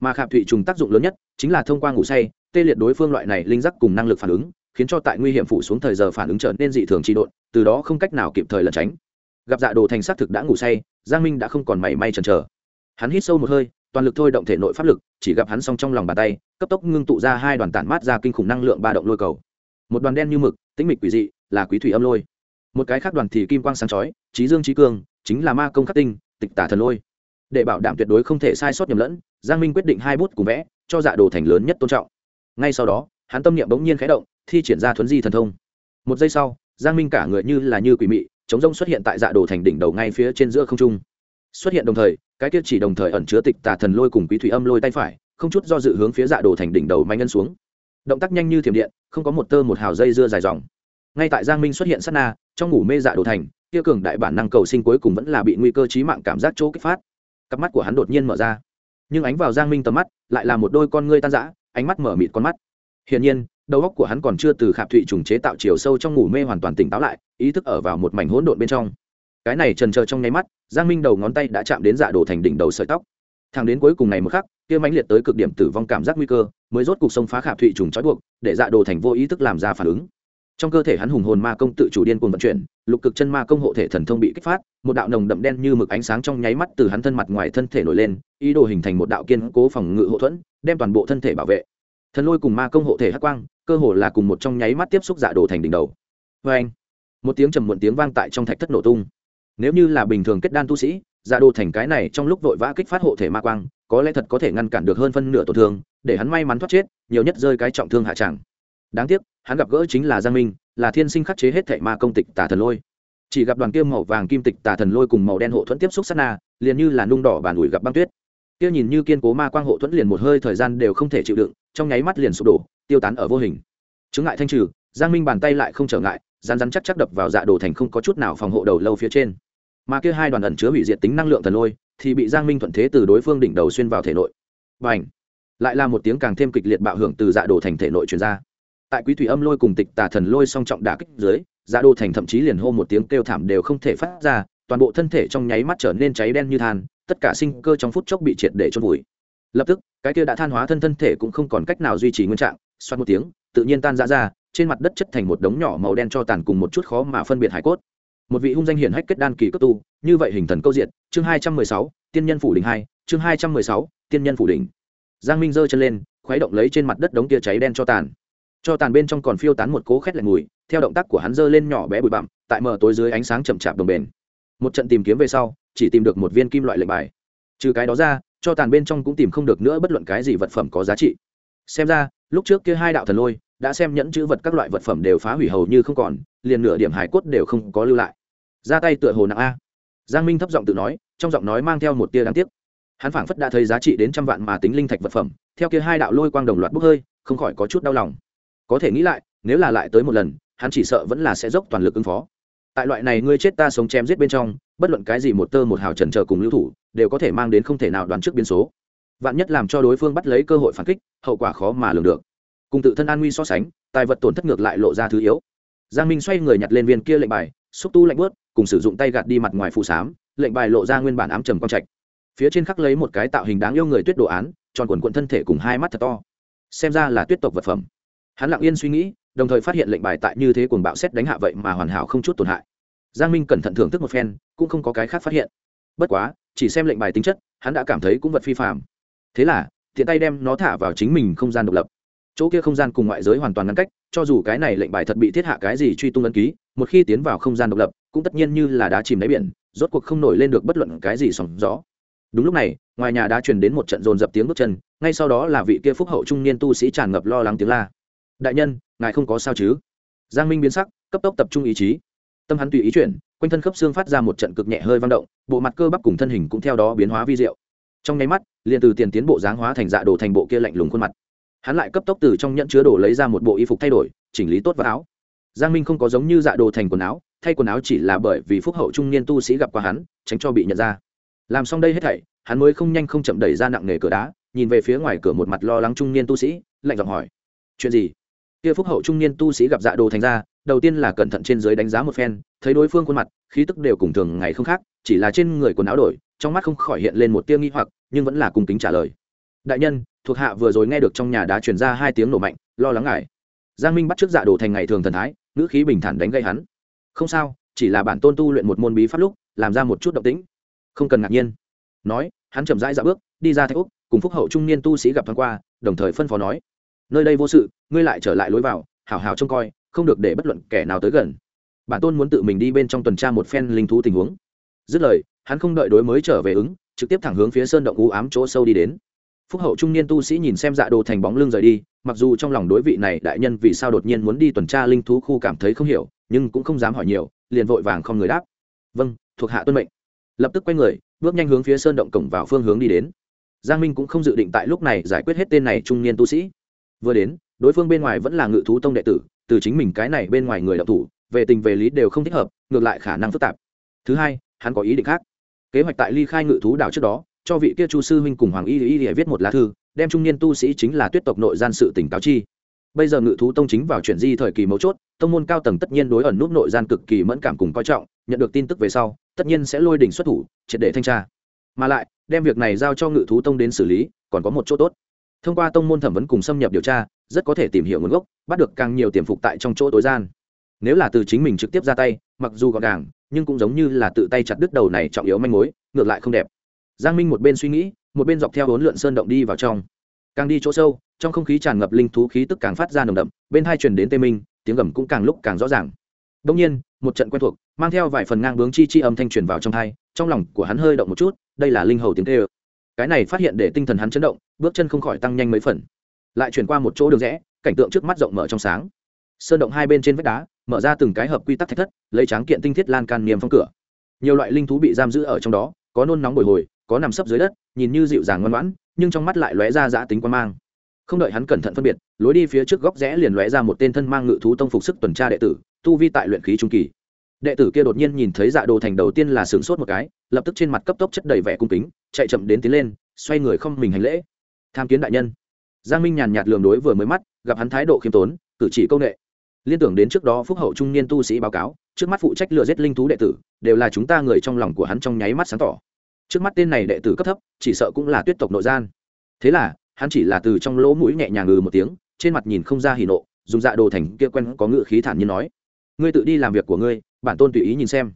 Mà khảm thụy trùng tác dụng lớn nhất chính là thông qua ngủ say, tê liệt đối phương loại này linh giác cùng năng lực phản ứng, khiến cho tại nguy hiểm phủ xuống thời giờ phản ứng trở nên dị thường trị độn, từ đó không cách nào kịp thời lẩn tránh gặp dạ đồ thành xác thực đã ngủ say giang minh đã không còn mảy may chần chờ. Hắn hít sâu một hơi toàn lực thôi động thể nội pháp lực chỉ gặp hắn xong trong lòng bàn tay cấp tốc ngưng tụ ra hai đoàn tản mát ra kinh khủng năng lượng ba động lôi cầu. Một đoàn đen như mực tĩnh mịch quỷ dị là quý thủy âm lôi. Một cái khác đoàn thì kim quang sáng chói trí dương trí cường, chính là ma công khắc tinh tịch tả thần lôi. Để bảo đảm tuyệt đối không thể sai sót nhầm lẫn giang minh quyết định hai bút cùng vẽ cho dạ đồ thành lớn nhất tôn trọng. Ngay sau đó hắn tâm niệm bỗng nhiên khẽ động thi triển ra thuấn di thần thông. Một giây sau giang minh cả người như là như quỷ mị chống rông xuất hiện tại dạ đồ thành đỉnh đầu ngay phía trên giữa không trung. Xuất hiện đồng thời, cái kia chỉ đồng thời ẩn chứa tịch tà thần lôi cùng quý thủy âm lôi tay phải, không chút do dự hướng phía dạ đồ thành đỉnh đầu manh ngân xuống. Động tác nhanh như thiểm điện, không có một tơ một hào dây dưa dài dòng. Ngay tại giang minh xuất hiện sát na, trong ngủ mê dạ đồ thành, kia cường đại bản năng cầu sinh cuối cùng vẫn là bị nguy cơ trí mạng cảm giác chỗ kích phát. Cặp mắt của hắn đột nhiên mở ra. Nhưng ánh vào giang minh tầm mắt, lại là một đôi con ngươi tan rã, ánh mắt mở mịt con mắt. Hiển nhiên, đầu óc của hắn còn chưa từ khạp thụy trùng chế tạo chiều sâu trong ngủ mê hoàn toàn tỉnh táo lại ý thức ở vào một mảnh hỗn độn bên trong. Cái này trần trờ trong nháy mắt, giang minh đầu ngón tay đã chạm đến dạ đồ thành đỉnh đầu sợi tóc. Thằng đến cuối cùng này một khắc, kia mãnh liệt tới cực điểm tử vong cảm giác nguy cơ, mới rốt cuộc sông phá khạp thụy trùng trói buộc, để dạ đồ thành vô ý thức làm ra phản ứng. Trong cơ thể hắn hùng hồn ma công tự chủ điên cuồng vận chuyển, lục cực chân ma công hộ thể thần thông bị kích phát, một đạo nồng đậm đen như mực ánh sáng trong nháy mắt từ hắn thân mặt ngoài thân thể nổi lên, ý đồ hình thành một đạo kiên cố phòng ngự hậu thuẫn, đem toàn bộ thân thể bảo vệ. Thần lôi cùng ma công hộ thể hắc quang, cơ hồ là cùng một trong nháy mắt tiếp xúc dạ đồ thành đỉnh đầu. Vê anh một tiếng trầm muộn tiếng vang tại trong thạch thất nổ tung. Nếu như là bình thường kết đan tu sĩ dạ đồ thành cái này trong lúc vội vã kích phát hộ thể ma quang, có lẽ thật có thể ngăn cản được hơn phân nửa tổn thương, để hắn may mắn thoát chết, nhiều nhất rơi cái trọng thương hạ tràng đáng tiếc, hắn gặp gỡ chính là giang minh, là thiên sinh khắc chế hết thệ ma công tịch tà thần lôi. Chỉ gặp đoàn kim màu vàng kim tịch tà thần lôi cùng màu đen hộ thuẫn tiếp xúc sát na, liền như là nung đỏ bàn ủi gặp băng tuyết. Kia nhìn như kiên cố ma quang hộ thuẫn liền một hơi thời gian đều không thể chịu đựng, trong nháy mắt liền sụp đổ, tiêu tán ở vô hình. Chứng ngại thanh trừ giang minh bàn tay lại không trở ngại rán rán chắc chắc đập vào dạ đồ thành không có chút nào phòng hộ đầu lâu phía trên. Mà kia hai đoàn ẩn chứa hủy diệt tính năng lượng thần lôi, thì bị giang minh thuận thế từ đối phương đỉnh đầu xuyên vào thể nội. Và ảnh lại là một tiếng càng thêm kịch liệt bạo hưởng từ dạ đồ thành thể nội truyền ra. Tại quý thủy âm lôi cùng tịch tà thần lôi song trọng đả kích dưới dạ đồ thành thậm chí liền hô một tiếng kêu thảm đều không thể phát ra, toàn bộ thân thể trong nháy mắt trở nên cháy đen như than, tất cả sinh cơ trong phút chốc bị triệt để chôn vùi. Lập tức, cái kia đã than hóa thân thân thể cũng không còn cách nào duy trì nguyên trạng, xoát một tiếng, tự nhiên tan ra ra trên mặt đất chất thành một đống nhỏ màu đen cho tàn cùng một chút khó mà phân biệt hải cốt. Một vị hung danh hiển hách kết đan kỳ cấp tu, như vậy hình thần câu diện chương hai trăm mười sáu, tiên nhân phủ đỉnh hai, chương hai trăm mười sáu, tiên nhân phủ đỉnh. Giang minh giơ chân lên, khuấy động lấy trên mặt đất đống kia cháy đen cho tàn. Cho tàn bên trong còn phiêu tán một cố khét lạnh mùi, theo động tác của hắn giơ lên nhỏ bé bụi bặm, tại mờ tối dưới ánh sáng chậm chạp đồng bền. Một trận tìm kiếm về sau, chỉ tìm được một viên kim loại lệnh bài. Trừ cái đó ra, cho tàn bên trong cũng tìm không được nữa bất luận cái gì vật phẩm có giá trị. Xem ra, lúc trước kia hai đạo thần lôi đã xem nhẫn chữ vật các loại vật phẩm đều phá hủy hầu như không còn, liền nửa điểm hải cốt đều không có lưu lại. Ra tay tựa hồ nặng a. Giang minh thấp giọng tự nói, trong giọng nói mang theo một tia đáng tiếc. Hắn phảng phất đã thấy giá trị đến trăm vạn mà tính linh thạch vật phẩm, theo kia hai đạo lôi quang đồng loạt bốc hơi, không khỏi có chút đau lòng. Có thể nghĩ lại, nếu là lại tới một lần, hắn chỉ sợ vẫn là sẽ dốc toàn lực ứng phó. Tại loại này ngươi chết ta sống chém giết bên trong, bất luận cái gì một tơ một hào trần chờ cùng lưu thủ, đều có thể mang đến không thể nào đoán trước biến số. Vạn nhất làm cho đối phương bắt lấy cơ hội phản kích, hậu quả khó mà lường được cùng tự thân an nguy so sánh, tài vật tổn thất ngược lại lộ ra thứ yếu. Giang minh xoay người nhặt lên viên kia lệnh bài, xúc tu lạnh bớt, cùng sử dụng tay gạt đi mặt ngoài phù xám, lệnh bài lộ ra nguyên bản ám trầm quang trạch. Phía trên khắc lấy một cái tạo hình đáng yêu người tuyết đồ án, tròn quần quận thân thể cùng hai mắt thật to. Xem ra là tuyết tộc vật phẩm. Hắn lặng yên suy nghĩ, đồng thời phát hiện lệnh bài tại như thế cuồng bạo xét đánh hạ vậy mà hoàn hảo không chút tổn hại. Giang minh cẩn thận thưởng thức một phen, cũng không có cái khác phát hiện. Bất quá, chỉ xem lệnh bài tính chất, hắn đã cảm thấy cũng vật phi phạm thế là thiện tay đem nó thả vào chính mình không gian độc lập chỗ kia không gian cùng ngoại giới hoàn toàn ngăn cách, cho dù cái này lệnh bài thật bị thiết hạ cái gì truy tung ấn ký, một khi tiến vào không gian độc lập, cũng tất nhiên như là đá chìm đáy biển, rốt cuộc không nổi lên được bất luận cái gì sóng gió. Đúng lúc này, ngoài nhà đã truyền đến một trận dồn dập tiếng bước chân, ngay sau đó là vị kia phúc hậu trung niên tu sĩ tràn ngập lo lắng tiếng la. Đại nhân, ngài không có sao chứ? Giang minh biến sắc, cấp tốc tập trung ý chí. Tâm hắn tùy ý chuyển, quanh thân khớp xương phát ra một trận cực nhẹ hơi vang động, bộ mặt cơ bắp cùng thân hình cũng theo đó biến hóa vi diệu. Trong nháy mắt, liền từ tiền tiến bộ dáng hóa thành dạ đồ thành bộ kia lạnh lùng khuôn mặt hắn lại cấp tốc từ trong nhẫn chứa đồ lấy ra một bộ y phục thay đổi, chỉnh lý tốt vào áo. Giang minh không có giống như dạ đồ thành quần áo, thay quần áo chỉ là bởi vì phúc hậu trung niên tu sĩ gặp qua hắn, tránh cho bị nhận ra. Làm xong đây hết thảy, hắn mới không nhanh không chậm đẩy ra nặng nghề cửa đá, nhìn về phía ngoài cửa một mặt lo lắng trung niên tu sĩ, lạnh giọng hỏi, chuyện gì? Kia phúc hậu trung niên tu sĩ gặp dạ đồ thành ra, đầu tiên là cẩn thận trên dưới đánh giá một phen, thấy đối phương khuôn mặt, khí tức đều cùng thường ngày không khác, chỉ là trên người quần áo đổi, trong mắt không khỏi hiện lên một tia nghi hoặc, nhưng vẫn là cùng kính trả lời đại nhân, thuộc hạ vừa rồi nghe được trong nhà đã truyền ra hai tiếng nổ mạnh, lo lắng ngại. Giang minh bắt trước dạ đồ thành ngày thường thần thái, ngữ khí bình thản đánh gây hắn. Không sao, chỉ là bản tôn tu luyện một môn bí pháp lúc, làm ra một chút động tĩnh. Không cần ngạc nhiên. Nói, hắn chậm rãi dạo bước, đi ra thạch úc, cùng phúc hậu trung niên tu sĩ gặp thoáng qua, đồng thời phân phó nói. Nơi đây vô sự, ngươi lại trở lại lối vào, hảo hảo trông coi, không được để bất luận kẻ nào tới gần. Bản tôn muốn tự mình đi bên trong tuần tra một phen linh thú tình huống. Dứt lời, hắn không đợi đối mới trở về ứng, trực tiếp thẳng hướng phía sơn động u ám chỗ sâu đi đến phúc hậu trung niên tu sĩ nhìn xem dạ đồ thành bóng lưng rời đi, mặc dù trong lòng đối vị này đại nhân vì sao đột nhiên muốn đi tuần tra linh thú khu cảm thấy không hiểu, nhưng cũng không dám hỏi nhiều, liền vội vàng không người đáp. Vâng thuộc hạ tuân mệnh. Lập tức quay người, bước nhanh hướng phía sơn động cổng vào phương hướng đi đến. Giang minh cũng không dự định tại lúc này giải quyết hết tên này trung niên tu sĩ. Vừa đến, đối phương bên ngoài vẫn là ngự thú tông đệ tử, từ chính mình cái này bên ngoài người đạo thủ, về tình về lý đều không thích hợp, ngược lại khả năng phức tạp. Thứ hai, hắn có ý định khác. Kế hoạch tại ly khai ngự thú đảo trước đó cho vị kia chu sư huynh cùng hoàng y y y viết một lá thư, đem trung niên tu sĩ chính là tuyết tộc nội gian sự tỉnh cáo chi. Bây giờ ngự thú tông chính vào chuyển di thời kỳ mấu chốt, tông môn cao tầng tất nhiên đối ẩn nút nội gian cực kỳ mẫn cảm cùng coi trọng, nhận được tin tức về sau, tất nhiên sẽ lôi đỉnh xuất thủ, triệt để thanh tra. Mà lại, đem việc này giao cho ngự thú tông đến xử lý, còn có một chỗ tốt. Thông qua tông môn thẩm vấn cùng xâm nhập điều tra, rất có thể tìm hiểu nguồn gốc, bắt được càng nhiều tiềm phục tại trong chỗ tối gian. Nếu là từ chính mình trực tiếp ra tay, mặc dù gọn gàng, nhưng cũng giống như là tự tay chặt đứt đầu này trọng yếu manh mối, ngược lại không đẹp giang minh một bên suy nghĩ, một bên dọc theo bốn lượn sơn động đi vào trong. Càng đi chỗ sâu, trong không khí tràn ngập linh thú khí tức càng phát ra nồng đậm, bên hai truyền đến tê minh, tiếng gầm cũng càng lúc càng rõ ràng. Đông nhiên, một trận quen thuộc, mang theo vài phần ngang bướng chi chi âm thanh truyền vào trong thai trong lòng của hắn hơi động một chút, đây là linh hầu tiếng tê ơ cái này phát hiện để tinh thần hắn chấn động, bước chân không khỏi tăng nhanh mấy phần. Lại chuyển qua một chỗ đường rẽ, cảnh tượng trước mắt rộng mở trong sáng. Sơn động hai bên trên vách đá, mở ra từng cái hợp quy tắc thách thất, lấy tráng kiện tinh thiết lan can niềm phong cửa. Nhiều loại linh thú bị giam giữ ở trong đó, có nôn nóng bồi hồi có nằm sấp dưới đất, nhìn như dịu dàng ngoan ngoãn, nhưng trong mắt lại lóe ra giã tính quan mang. Không đợi hắn cẩn thận phân biệt, lối đi phía trước góc rẽ liền lóe ra một tên thân mang ngự thú tông phục sức tuần tra đệ tử, tu vi tại luyện khí trung kỳ. Đệ tử kia đột nhiên nhìn thấy dạ đồ thành đầu tiên là sửng sốt một cái, lập tức trên mặt cấp tốc chất đầy vẻ cung kính, chạy chậm đến tiến lên, xoay người không mình hành lễ. Tham kiến đại nhân. Giang minh nhàn nhạt lường đối vừa mới mắt, gặp hắn thái độ khiêm tốn, cử chỉ công nghệ liên tưởng đến trước đó phúc hậu trung niên tu sĩ báo cáo, trước mắt phụ trách lựa giết linh thú đệ tử, đều là chúng ta người trong lòng của hắn trong nháy mắt sáng tỏ trước mắt tên này đệ tử cấp thấp, chỉ sợ cũng là tuyết tộc nội gian. Thế là, hắn chỉ là từ trong lỗ mũi nhẹ nhàng ngừ một tiếng, trên mặt nhìn không ra hỉ nộ, dùng dạ đồ thành kia quen có ngự khí thản nhiên nói, ngươi tự đi làm việc của ngươi, bản tôn tùy ý nhìn xem.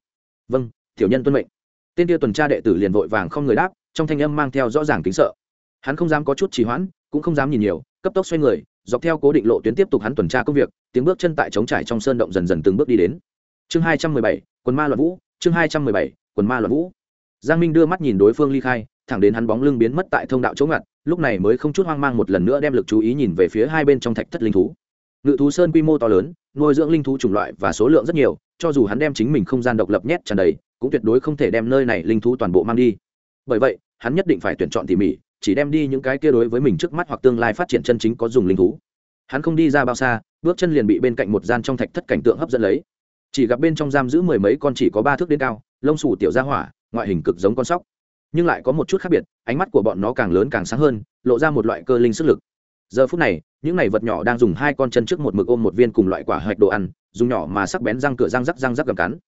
Vâng tiểu nhân tuân mệnh. Tên kia tuần tra đệ tử liền vội vàng không người đáp, trong thanh âm mang theo rõ ràng kính sợ. Hắn không dám có chút trì hoãn, cũng không dám nhìn nhiều, cấp tốc xoay người, dọc theo cố định lộ tuyến tiếp tục hắn tuần tra công việc, tiếng bước chân tại trống trải trong sơn động dần dần từng bước đi đến. Chương hai trăm mười bảy, quần ma loạn vũ, chương hai trăm mười bảy, quần ma loạn vũ giang minh đưa mắt nhìn đối phương ly khai, thẳng đến hắn bóng lưng biến mất tại thông đạo chỗ ngặt, lúc này mới không chút hoang mang một lần nữa đem lực chú ý nhìn về phía hai bên trong thạch thất linh thú. Ngự thú sơn quy mô to lớn, nuôi dưỡng linh thú chủng loại và số lượng rất nhiều, cho dù hắn đem chính mình không gian độc lập nhét tràn đầy, cũng tuyệt đối không thể đem nơi này linh thú toàn bộ mang đi. Bởi vậy, hắn nhất định phải tuyển chọn tỉ mỉ, chỉ đem đi những cái kia đối với mình trước mắt hoặc tương lai phát triển chân chính có dùng linh thú. Hắn không đi ra bao xa, bước chân liền bị bên cạnh một gian trong thạch thất cảnh tượng hấp dẫn lấy. Chỉ gặp bên trong giam giữ mười mấy con chỉ có ba thước đến cao, lông xù tiểu ra hỏa ngoại hình cực giống con sóc. Nhưng lại có một chút khác biệt, ánh mắt của bọn nó càng lớn càng sáng hơn, lộ ra một loại cơ linh sức lực. Giờ phút này, những này vật nhỏ đang dùng hai con chân trước một mực ôm một viên cùng loại quả hạch đồ ăn, dùng nhỏ mà sắc bén răng cửa răng rắc răng rắc gầm cắn.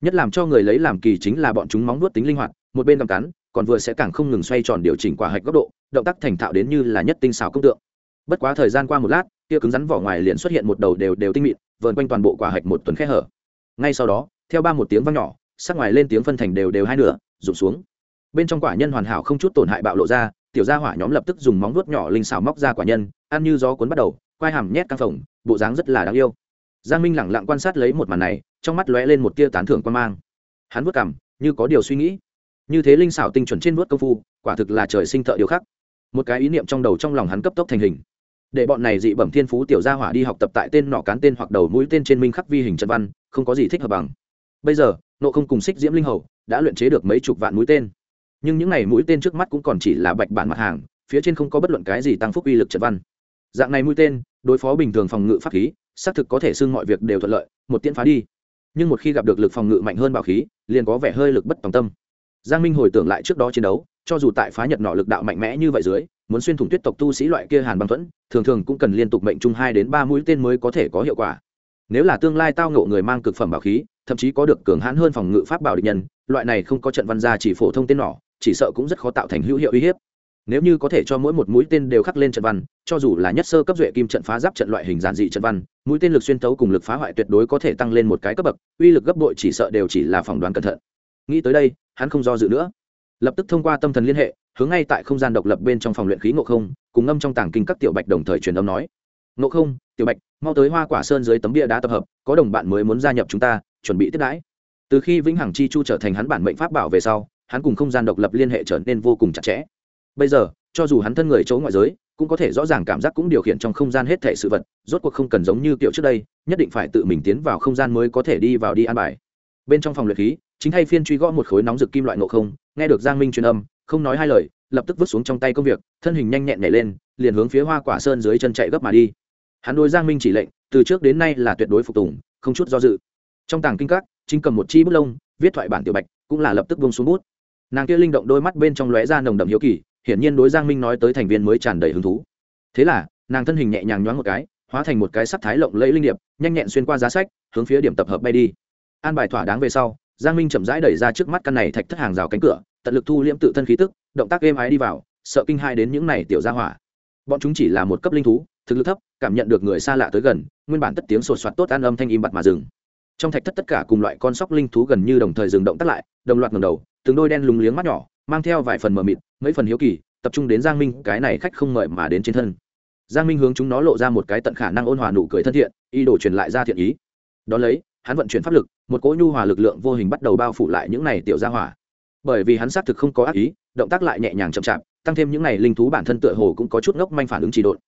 Nhất làm cho người lấy làm kỳ chính là bọn chúng móng nuốt tính linh hoạt, một bên gầm cắn, còn vừa sẽ càng không ngừng xoay tròn điều chỉnh quả hạch góc độ, động tác thành thạo đến như là nhất tinh xào công tượng. Bất quá thời gian qua một lát, kia cứng rắn vỏ ngoài liền xuất hiện một đầu đều đều tinh mịn, vờn quanh toàn bộ quả hạch một tuần khe hở. Ngay sau đó, theo ba một tiếng vang nhỏ sắc ngoài lên tiếng phân thành đều đều hai nửa, rụng xuống. Bên trong quả nhân hoàn hảo không chút tổn hại bạo lộ ra, tiểu gia hỏa nhóm lập tức dùng móng vuốt nhỏ linh xào móc ra quả nhân, ăn như gió cuốn bắt đầu, quai hàm nhét căng phồng, bộ dáng rất là đáng yêu. Giang minh lẳng lặng quan sát lấy một màn này, trong mắt lóe lên một tia tán thưởng quan mang. Hắn vuốt cảm như có điều suy nghĩ. Như thế linh xảo tinh chuẩn trên vớt công phu, quả thực là trời sinh thợ điều khắc. Một cái ý niệm trong đầu trong lòng hắn cấp tốc thành hình. Để bọn này dị bẩm thiên phú tiểu gia hỏa đi học tập tại tên nọ cán tên hoặc đầu mũi tên trên minh khắc vi hình trận văn, không có gì thích hợp bằng. Bây giờ nộ không cùng xích diễm linh hầu đã luyện chế được mấy chục vạn mũi tên. Nhưng những n à y mũi tên trước mắt cũng còn chỉ là bạch bản mặt hàng, phía trên không có bất luận cái gì tăng phúc uy lực trận văn. Dạng này mũi tên, đối phó bình thường phòng ngự pháp khí, xác thực có thể xưng mọi việc đều thuận lợi, một tiễn phá đi. Nhưng một khi gặp được lực phòng ngự mạnh hơn bảo khí, liền có vẻ hơi lực bất tòng tâm. Giang minh hồi tưởng lại trước đó chiến đấu, cho dù tại phá nhật nọ lực đạo mạnh mẽ như vậy dưới, muốn xuyên thủng tuyết tộc tu sĩ loại kia hàn băng thuẫn, thường thường cũng cần liên tục mệnh chung hai đến ba mũi tên mới có thể có hiệu quả. Nếu là tương lai tao ngộ người mang cực phẩm bảo khí thậm chí có được cường hãn hơn phòng ngự pháp bảo địch nhân, loại này không có trận văn gia chỉ phổ thông tên nỏ, chỉ sợ cũng rất khó tạo thành hữu hiệu uy hiếp. Nếu như có thể cho mỗi một mũi tên đều khắc lên trận văn, cho dù là nhất sơ cấp duệ kim trận phá giáp trận loại hình giản dị trận văn, mũi tên lực xuyên tấu cùng lực phá hoại tuyệt đối có thể tăng lên một cái cấp bậc, uy lực gấp đội chỉ sợ đều chỉ là phỏng đoán cẩn thận. Nghĩ tới đây, hắn không do dự nữa. Lập tức thông qua tâm thần liên hệ, hướng ngay tại không gian độc lập bên trong phòng luyện khí ngộ không, cùng ngâm trong tảng kinh các tiểu bạch đồng thời truyền âm nói. Ngộ không, tiểu bạch, mau tới hoa quả sơn dưới tấm bia đá tập hợp, có đồng bạn mới muốn gia nhập chúng ta chuẩn bị tiếp đãi. Từ khi vĩnh hằng chi chu trở thành hắn bản mệnh pháp bảo về sau, hắn cùng không gian độc lập liên hệ trở nên vô cùng chặt chẽ. Bây giờ, cho dù hắn thân người chỗ ngoại giới, cũng có thể rõ ràng cảm giác cũng điều khiển trong không gian hết thể sự vật, rốt cuộc không cần giống như kiểu trước đây, nhất định phải tự mình tiến vào không gian mới có thể đi vào đi an bài. Bên trong phòng luyện khí, chính thay phiên truy gõ một khối nóng rực kim loại ngộ không, nghe được giang minh truyền âm, không nói hai lời, lập tức vứt xuống trong tay công việc, thân hình nhanh nhẹn nhảy lên, liền hướng phía hoa quả sơn dưới chân chạy gấp mà đi. Hắn đôi giang minh chỉ lệnh, từ trước đến nay là tuyệt đối phục tùng, không chút do dự trong tàng kinh các, chính cầm một chi bút lông, viết thoại bản tiểu bạch, cũng là lập tức vung xuống bút. Nàng kia linh động đôi mắt bên trong lóe ra nồng đậm hiếu kỳ, hiển nhiên đối giang minh nói tới thành viên mới tràn đầy hứng thú. Thế là, nàng thân hình nhẹ nhàng nhoáng một cái, hóa thành một cái sắc thái lộng lẫy linh điệp, nhanh nhẹn xuyên qua giá sách, hướng phía điểm tập hợp bay đi. An bài thỏa đáng về sau, giang minh chậm rãi đẩy ra trước mắt căn này thạch thất hàng rào cánh cửa, tận lực thu liễm tự thân khí tức, động tác êm ái đi vào, sợ kinh hai đến những này tiểu gia hỏa. Bọn chúng chỉ là một cấp linh thú, thực lực thấp, cảm nhận được người xa lạ tới gần, nguyên bản tất tiếng sột soạt tốt an âm thanh im bặt mà dừng trong thạch thất tất cả cùng loại con sóc linh thú gần như đồng thời dừng động tác lại, đồng loạt ngầm đầu, từng đôi đen lúng liếng mắt nhỏ, mang theo vài phần mờ mịt, mấy phần hiếu kỳ, tập trung đến giang minh, cái này khách không mời mà đến trên thân. Giang minh hướng chúng nó lộ ra một cái tận khả năng ôn hòa nụ cười thân thiện, ý đồ truyền lại ra thiện ý. Đón lấy, hắn vận chuyển pháp lực, một cỗ nhu hòa lực lượng vô hình bắt đầu bao phủ lại những này tiểu gia hỏa. Bởi vì hắn xác thực không có ác ý, động tác lại nhẹ nhàng chậm chạp, tăng thêm những này linh thú bản thân tựa hồ cũng có chút ngốc manh phản ứng chỉ độn.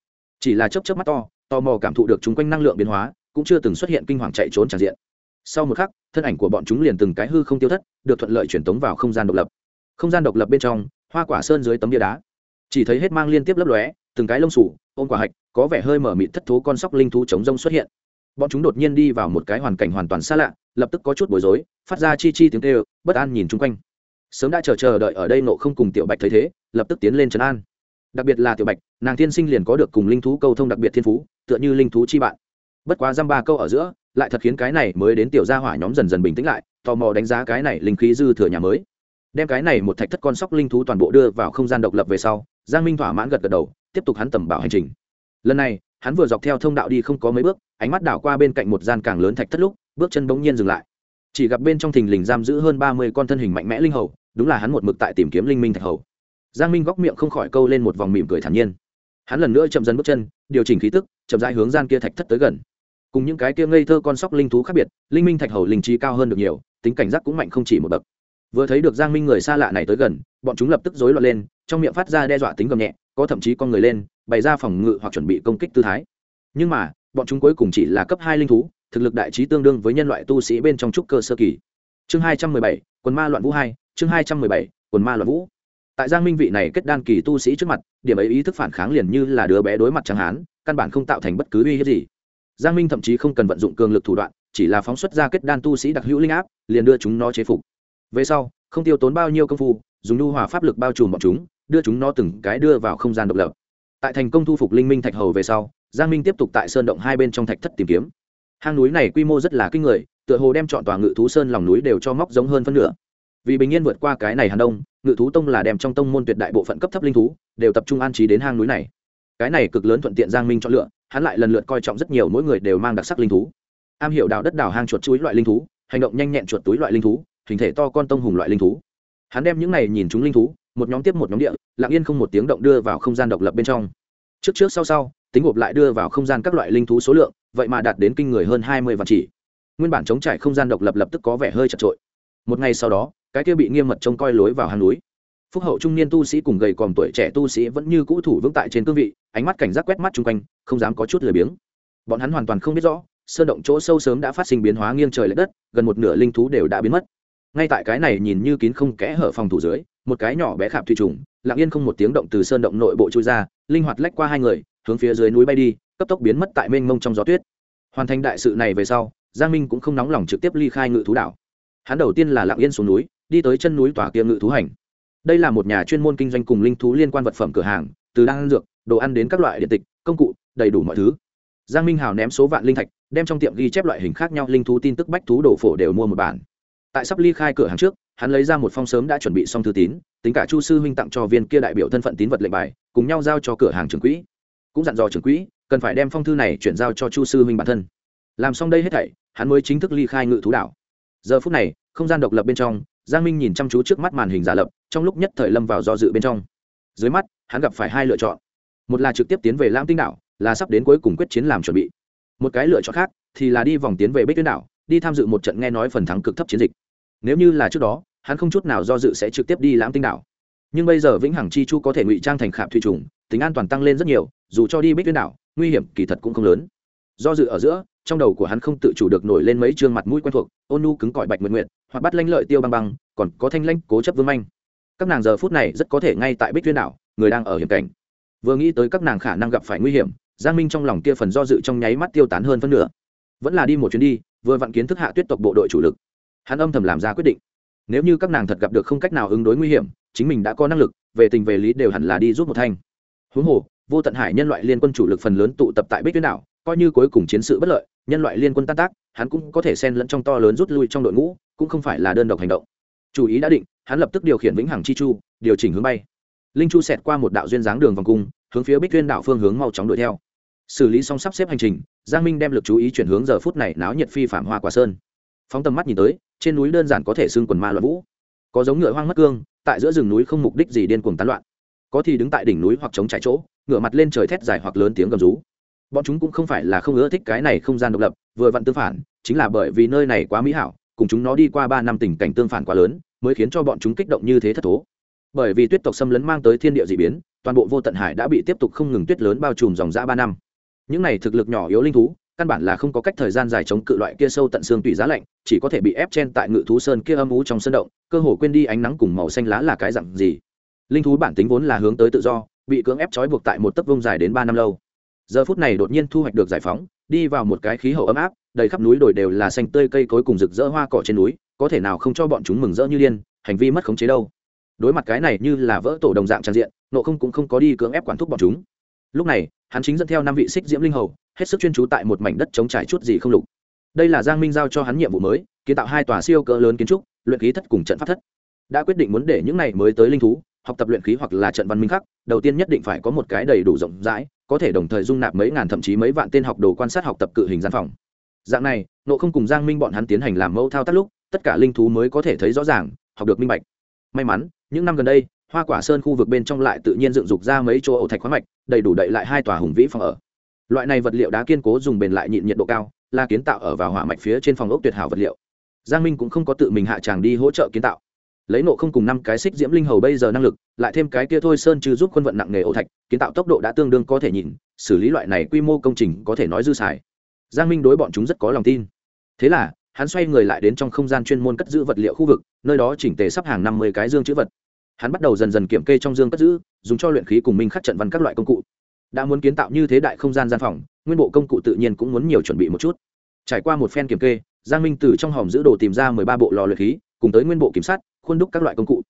Chỉ là chớp chớp mắt to, tò mò cảm thụ được chúng quanh năng lượng biến hóa, cũng chưa từng xuất hiện kinh hoàng chạy trốn tràn diện sau một khắc, thân ảnh của bọn chúng liền từng cái hư không tiêu thất, được thuận lợi truyền tống vào không gian độc lập. Không gian độc lập bên trong, hoa quả sơn dưới tấm bia đá. Chỉ thấy hết mang liên tiếp lấp lóe, từng cái lông sủ, ôm quả hạch, có vẻ hơi mở mịt thất thố con sóc linh thú chống rông xuất hiện. Bọn chúng đột nhiên đi vào một cái hoàn cảnh hoàn toàn xa lạ, lập tức có chút bối rối, phát ra chi chi tiếng kêu, bất an nhìn chung quanh. Sớm đã chờ chờ đợi ở đây nộ không cùng tiểu bạch thấy thế, lập tức tiến lên trấn an. Đặc biệt là tiểu bạch, nàng tiên sinh liền có được cùng linh thú câu thông đặc biệt thiên phú, tựa như linh thú chi bạn. Bất quá dăm ba câu ở giữa lại thật khiến cái này mới đến tiểu gia hỏa nhóm dần dần bình tĩnh lại, tò mò đánh giá cái này linh khí dư thừa nhà mới. Đem cái này một thạch thất con sóc linh thú toàn bộ đưa vào không gian độc lập về sau, giang minh thỏa mãn gật gật đầu, tiếp tục hắn tầm bảo hành trình. Lần này, hắn vừa dọc theo thông đạo đi không có mấy bước, ánh mắt đảo qua bên cạnh một gian càng lớn thạch thất lúc, bước chân bỗng nhiên dừng lại. Chỉ gặp bên trong thình lình giam giữ hơn ba mươi con thân hình mạnh mẽ linh hầu, đúng là hắn một mực tại tìm kiếm linh minh thạch hầu. Giang minh góc miệng không khỏi câu lên một vòng mỉm cười thản nhiên. Hắn lần nữa chậm dần bước chân, điều chỉnh khí tức, chậm rãi hướng gian kia thạch thất tới gần cùng những cái kia ngây thơ con sóc linh thú khác biệt, linh minh thạch hầu linh trí cao hơn được nhiều, tính cảnh giác cũng mạnh không chỉ một bậc. Vừa thấy được giang minh người xa lạ này tới gần, bọn chúng lập tức rối loạn lên, trong miệng phát ra đe dọa tính gầm nhẹ, có thậm chí con người lên, bày ra phòng ngự hoặc chuẩn bị công kích tư thái. Nhưng mà, bọn chúng cuối cùng chỉ là cấp hai linh thú, thực lực đại trí tương đương với nhân loại tu sĩ bên trong trúc cơ sơ kỳ. Chương hai trăm mười bảy, quần ma loạn vũ hai, chương hai trăm mười bảy, quần ma loạn vũ. Tại giang minh vị này kết đan kỳ tu sĩ trước mặt, điểm ấy ý thức phản kháng liền như là đứa bé đối mặt chẳng hán, căn bản không tạo thành bất cứ uy hiếp gì giang minh thậm chí không cần vận dụng cường lực thủ đoạn, chỉ là phóng xuất ra kết đan tu sĩ đặc hữu linh áp, liền đưa chúng nó chế phục. Về sau, không tiêu tốn bao nhiêu công phu, dùng lưu hòa pháp lực bao trùm bọn chúng, đưa chúng nó từng cái đưa vào không gian độc lập. Tại thành công thu phục linh minh thạch hầu về sau, giang minh tiếp tục tại sơn động hai bên trong thạch thất tìm kiếm. Hang núi này quy mô rất là kinh người, tựa hồ đem chọn tòa ngự thú sơn lòng núi đều cho móc giống hơn phân nửa. Vì bình yên vượt qua cái này hàn đông, ngự thú tông là đem trong tông môn tuyệt đại bộ phận cấp thấp linh thú, đều tập trung an trí đến hang núi này. Cái này cực lớn thuận tiện giang minh chọn lựa hắn lại lần lượt coi trọng rất nhiều mỗi người đều mang đặc sắc linh thú. Am hiểu đào đất đào hang chuột chuối loại linh thú, hành động nhanh nhẹn chuột túi loại linh thú, hình thể to con tông hùng loại linh thú. Hắn đem những này nhìn chúng linh thú, một nhóm tiếp một nhóm địa, lặng yên không một tiếng động đưa vào không gian độc lập bên trong. Trước trước sau sau, tính gộp lại đưa vào không gian các loại linh thú số lượng, vậy mà đạt đến kinh người hơn hai mươi vạn chỉ. Nguyên bản chống trải không gian độc lập lập tức có vẻ hơi chật trội. Một ngày sau đó, cái kia bị nghiêm mật trông coi lối vào hang núi phúc hậu trung niên tu sĩ cùng gầy còm tuổi trẻ tu sĩ vẫn như cũ thủ vững tại trên cương vị, ánh mắt cảnh giác quét mắt chung quanh, không dám có chút lười biếng. Bọn hắn hoàn toàn không biết rõ, sơn động chỗ sâu sớm đã phát sinh biến hóa nghiêng trời l ệ đất, gần một nửa linh thú đều đã biến mất. Ngay tại cái này nhìn như kín không kẽ hở phòng thủ dưới, một cái nhỏ bé khạp thủy trùng, lặng yên không một tiếng động từ sơn động nội bộ trôi ra, linh hoạt lách qua hai người, hướng phía dưới núi bay đi, cấp tốc biến mất tại mênh mông trong gió tuyết. Hoàn thành đại sự này về sau, giang minh cũng không nóng lòng trực tiếp ly khai ngự thú đảo. Hắn đầu tiên là lặng yên xuống núi, đi tới chân núi tòa kia ngự thú hành đây là một nhà chuyên môn kinh doanh cùng linh thú liên quan vật phẩm cửa hàng, từ đan dược, đồ ăn đến các loại điện tịch, công cụ, đầy đủ mọi thứ. Giang minh hào ném số vạn linh thạch, đem trong tiệm ghi chép loại hình khác nhau linh thú tin tức bách thú đồ phổ đều mua một bản. Tại sắp ly khai cửa hàng trước, hắn lấy ra một phong sớm đã chuẩn bị xong thư tín, tính cả chu sư huynh tặng cho viên kia đại biểu thân phận tín vật lệnh bài, cùng nhau giao cho cửa hàng trưởng quỹ. Cũng dặn dò trưởng quỹ, cần phải đem phong thư này chuyển giao cho chu sư huynh bản thân. Làm xong đây hết thảy, hắn mới chính thức ly khai ngự thú đảo. Giờ phút này, không gian độc lập bên trong, giang minh nhìn chăm chú trước mắt màn hình giả lập trong lúc nhất thời lâm vào do dự bên trong. Dưới mắt, hắn gặp phải hai lựa chọn. Một là trực tiếp tiến về lam tinh đảo, là sắp đến cuối cùng quyết chiến làm chuẩn bị. Một cái lựa chọn khác thì là đi vòng tiến về bích tuyến đảo, đi tham dự một trận nghe nói phần thắng cực thấp chiến dịch. Nếu như là trước đó, hắn không chút nào do dự sẽ trực tiếp đi lãm tinh đảo. Nhưng bây giờ vĩnh hằng chi chu có thể ngụy trang thành khạp thủy trùng, tính an toàn tăng lên rất nhiều, dù cho đi bích tuyến đảo, nguy hiểm kỳ thật cũng không lớn. Do dự ở giữa, trong đầu của hắn không tự chủ được nổi lên mấy chương mặt mũi quen thuộc, ôn nu cứng cỏi bạch nguyện nguyện hoặc bắt lanh lợi tiêu băng băng, còn có thanh lanh cố chấp vương manh các nàng giờ phút này rất có thể ngay tại bích tuyên đảo, người đang ở hiểm cảnh. Vừa nghĩ tới các nàng khả năng gặp phải nguy hiểm, giang minh trong lòng kia phần do dự trong nháy mắt tiêu tán hơn phân nửa. Vẫn là đi một chuyến đi, vừa vặn kiến thức hạ tuyết tộc bộ đội chủ lực. Hắn âm thầm làm ra quyết định. Nếu như các nàng thật gặp được không cách nào ứng đối nguy hiểm, chính mình đã có năng lực, về tình về lý đều hẳn là đi giúp một thanh. Huống hồ, vô tận hải nhân loại liên quân chủ lực phần lớn tụ tập tại bích tuyến đảo, coi như cuối cùng chiến sự bất lợi, nhân loại liên quân tan tác, hắn cũng có thể xen lẫn trong to lớn rút lui trong đội ngũ, cũng không phải là đơn độc hành động chủ ý đã định, hắn lập tức điều khiển vĩnh hằng chi chu, điều chỉnh hướng bay. Linh chu xẹt qua một đạo duyên dáng đường vòng cung, hướng phía bích tuyên đảo phương hướng mau chóng đuổi theo. Xử lý xong sắp xếp hành trình, giang minh đem l ự c chú ý chuyển hướng giờ phút này náo nhiệt phi phạm hoa quả sơn. Phóng tầm mắt nhìn tới, trên núi đơn giản có thể xưng quần ma loạn vũ. Có giống ngựa hoang mất cương, tại giữa rừng núi không mục đích gì điên cuồng tán loạn. Có thì đứng tại đỉnh núi hoặc chống chạy chỗ ngựa mặt lên trời thét dài hoặc lớn tiếng gầm rú. Bọn chúng cũng không phải là không ưa thích cái này không gian độc lập, vừa vặn tương phản, chính là bởi vì nơi này quá mỹ hảo, cùng chúng nó đi qua ba năm tình cảnh tương phản quá lớn mới khiến cho bọn chúng kích động như thế thất thố. Bởi vì tuyết tộc xâm lấn mang tới thiên địa d ị biến, toàn bộ vô tận hải đã bị tiếp tục không ngừng tuyết lớn bao trùm dòng dã ba năm. Những này thực lực nhỏ yếu linh thú, căn bản là không có cách thời gian dài chống cự loại kia sâu tận xương tùy giá lạnh, chỉ có thể bị ép chen tại ngự thú sơn kia âm ú trong sân động, cơ hồ quên đi ánh nắng cùng màu xanh lá là cái dặn gì. Linh thú bản tính vốn là hướng tới tự do, bị cưỡng ép trói buộc tại một tấc vông dài đến ba năm lâu. Giờ phút này đột nhiên thu hoạch được giải phóng, đi vào một cái khí hậu ấm áp đầy khắp núi đồi đều là xanh tươi cây cối cùng rực rỡ hoa cỏ trên núi có thể nào không cho bọn chúng mừng rỡ như điên hành vi mất khống chế đâu. Đối mặt cái này như là vỡ tổ đồng dạng trang diện nộ không cũng không có đi cưỡng ép quản thúc bọn chúng. Lúc này hắn chính dẫn theo năm vị xích diễm linh hầu hết sức chuyên trú tại một mảnh đất chống trải chút gì không lục. Đây là giang minh giao cho hắn nhiệm vụ mới kiến tạo hai tòa siêu cỡ lớn kiến trúc luyện khí thất cùng trận pháp thất. Đã quyết định muốn để những này mới tới linh thú học tập luyện khí hoặc là trận văn minh khác, đầu tiên nhất định phải có một cái đầy đủ rộng rãi có thể đồng thời dung nạp mấy ngàn thậm chí mấy vạn tên học đồ quan sát học tập cự hình gian phòng dạng này nộ không cùng giang minh bọn hắn tiến hành làm mẫu thao tác lúc, tất cả linh thú mới có thể thấy rõ ràng, học được minh bạch. May mắn, những năm gần đây, hoa quả sơn khu vực bên trong lại tự nhiên dựng dục ra mấy chỗ ổ thạch khoáng mạch, đầy đủ đậy lại hai tòa hùng vĩ phòng ở. Loại này vật liệu đá kiên cố dùng bền lại nhịn nhiệt độ cao, là kiến tạo ở vào hỏa mạch phía trên phòng ốc tuyệt hảo vật liệu. Giang minh cũng không có tự mình hạ tràng đi hỗ trợ kiến tạo. Lấy nộ không cùng năm cái xích diễm linh hầu bây giờ năng lực, lại thêm cái kia thôi sơn trừ giúp quân vận nặng nghề ổ thạch, kiến tạo tốc độ đã tương đương có thể nhìn, xử lý loại này quy mô công trình có thể nói dư xài giang minh đối bọn chúng rất có lòng tin. Thế là, hắn xoay người lại đến trong không gian chuyên môn cất giữ vật liệu khu vực, nơi đó chỉnh tề sắp hàng năm mươi cái dương chữ vật. Hắn bắt đầu dần dần kiểm kê trong dương cất giữ, dùng cho luyện khí cùng minh khắc trận văn các loại công cụ. Đã muốn kiến tạo như thế đại không gian gian phòng, nguyên bộ công cụ tự nhiên cũng muốn nhiều chuẩn bị một chút. Trải qua một phen kiểm kê, giang minh từ trong hòm giữ đồ tìm ra mười ba bộ lò luyện khí, cùng tới nguyên bộ kiểm sát, khuôn đúc các loại công cụ.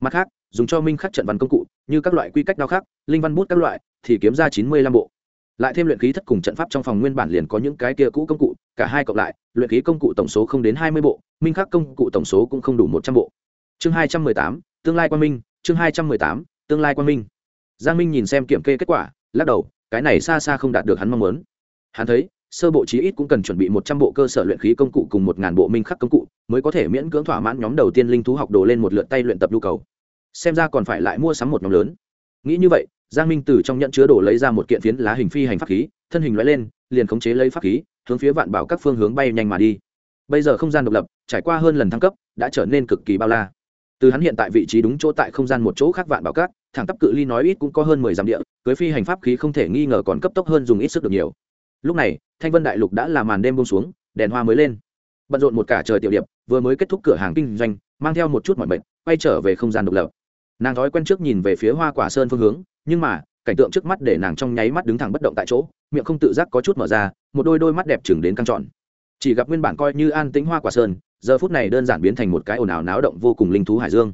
Mặt khác, dùng cho minh khắc trận văn công cụ, như các loại quy cách đao khắc, linh văn bút các loại, thì kiếm ra chín mươi lăm bộ lại thêm luyện khí thất cùng trận pháp trong phòng nguyên bản liền có những cái kia cũ công cụ, cả hai cộng lại, luyện khí công cụ tổng số không đến hai mươi bộ, minh khắc công cụ tổng số cũng không đủ một trăm bộ. Chương hai trăm mười tám, tương lai quan minh, chương hai trăm mười tám, tương lai quan minh. Giang minh nhìn xem kiểm kê kết quả, lắc đầu, cái này xa xa không đạt được hắn mong muốn. Hắn thấy, sơ bộ chí ít cũng cần chuẩn bị một trăm bộ cơ sở luyện khí công cụ cùng một ngàn bộ minh khắc công cụ, mới có thể miễn cưỡng thỏa mãn nhóm đầu tiên linh thú học đồ lên một lượt tay luyện tập nhu cầu. Xem ra còn phải lại mua sắm một nhóm lớn. Nghĩ như vậy giang minh từ trong nhận chứa đổ lấy ra một kiện phiến lá hình phi hành pháp khí thân hình loại lên liền khống chế lấy pháp khí hướng phía vạn bảo các phương hướng bay nhanh mà đi. Bây giờ không gian độc lập trải qua hơn lần thăng cấp đã trở nên cực kỳ bao la. Từ hắn hiện tại vị trí đúng chỗ tại không gian một chỗ khác vạn bảo các thẳng tắp cự ly nói ít cũng có hơn mười dặm địa cưới phi hành pháp khí không thể nghi ngờ còn cấp tốc hơn dùng ít sức được nhiều. Lúc này thanh vân đại lục đã là màn đêm bông xuống đèn hoa mới lên. Bận rộn một cả trời tiểu điệp vừa mới kết thúc cửa hàng kinh doanh mang theo một chút mọi bệnh, quay trở về không gian độc lập. Nàng thói quen trước nhìn về phía hoa quả sơn phương hướng nhưng mà, cảnh tượng trước mắt để nàng trong nháy mắt đứng thẳng bất động tại chỗ, miệng không tự giác có chút mở ra, một đôi đôi mắt đẹp chừng đến căng trọn chỉ gặp nguyên bản coi như an tĩnh hoa quả sơn, giờ phút này đơn giản biến thành một cái ồn ào náo động vô cùng linh thú hải dương.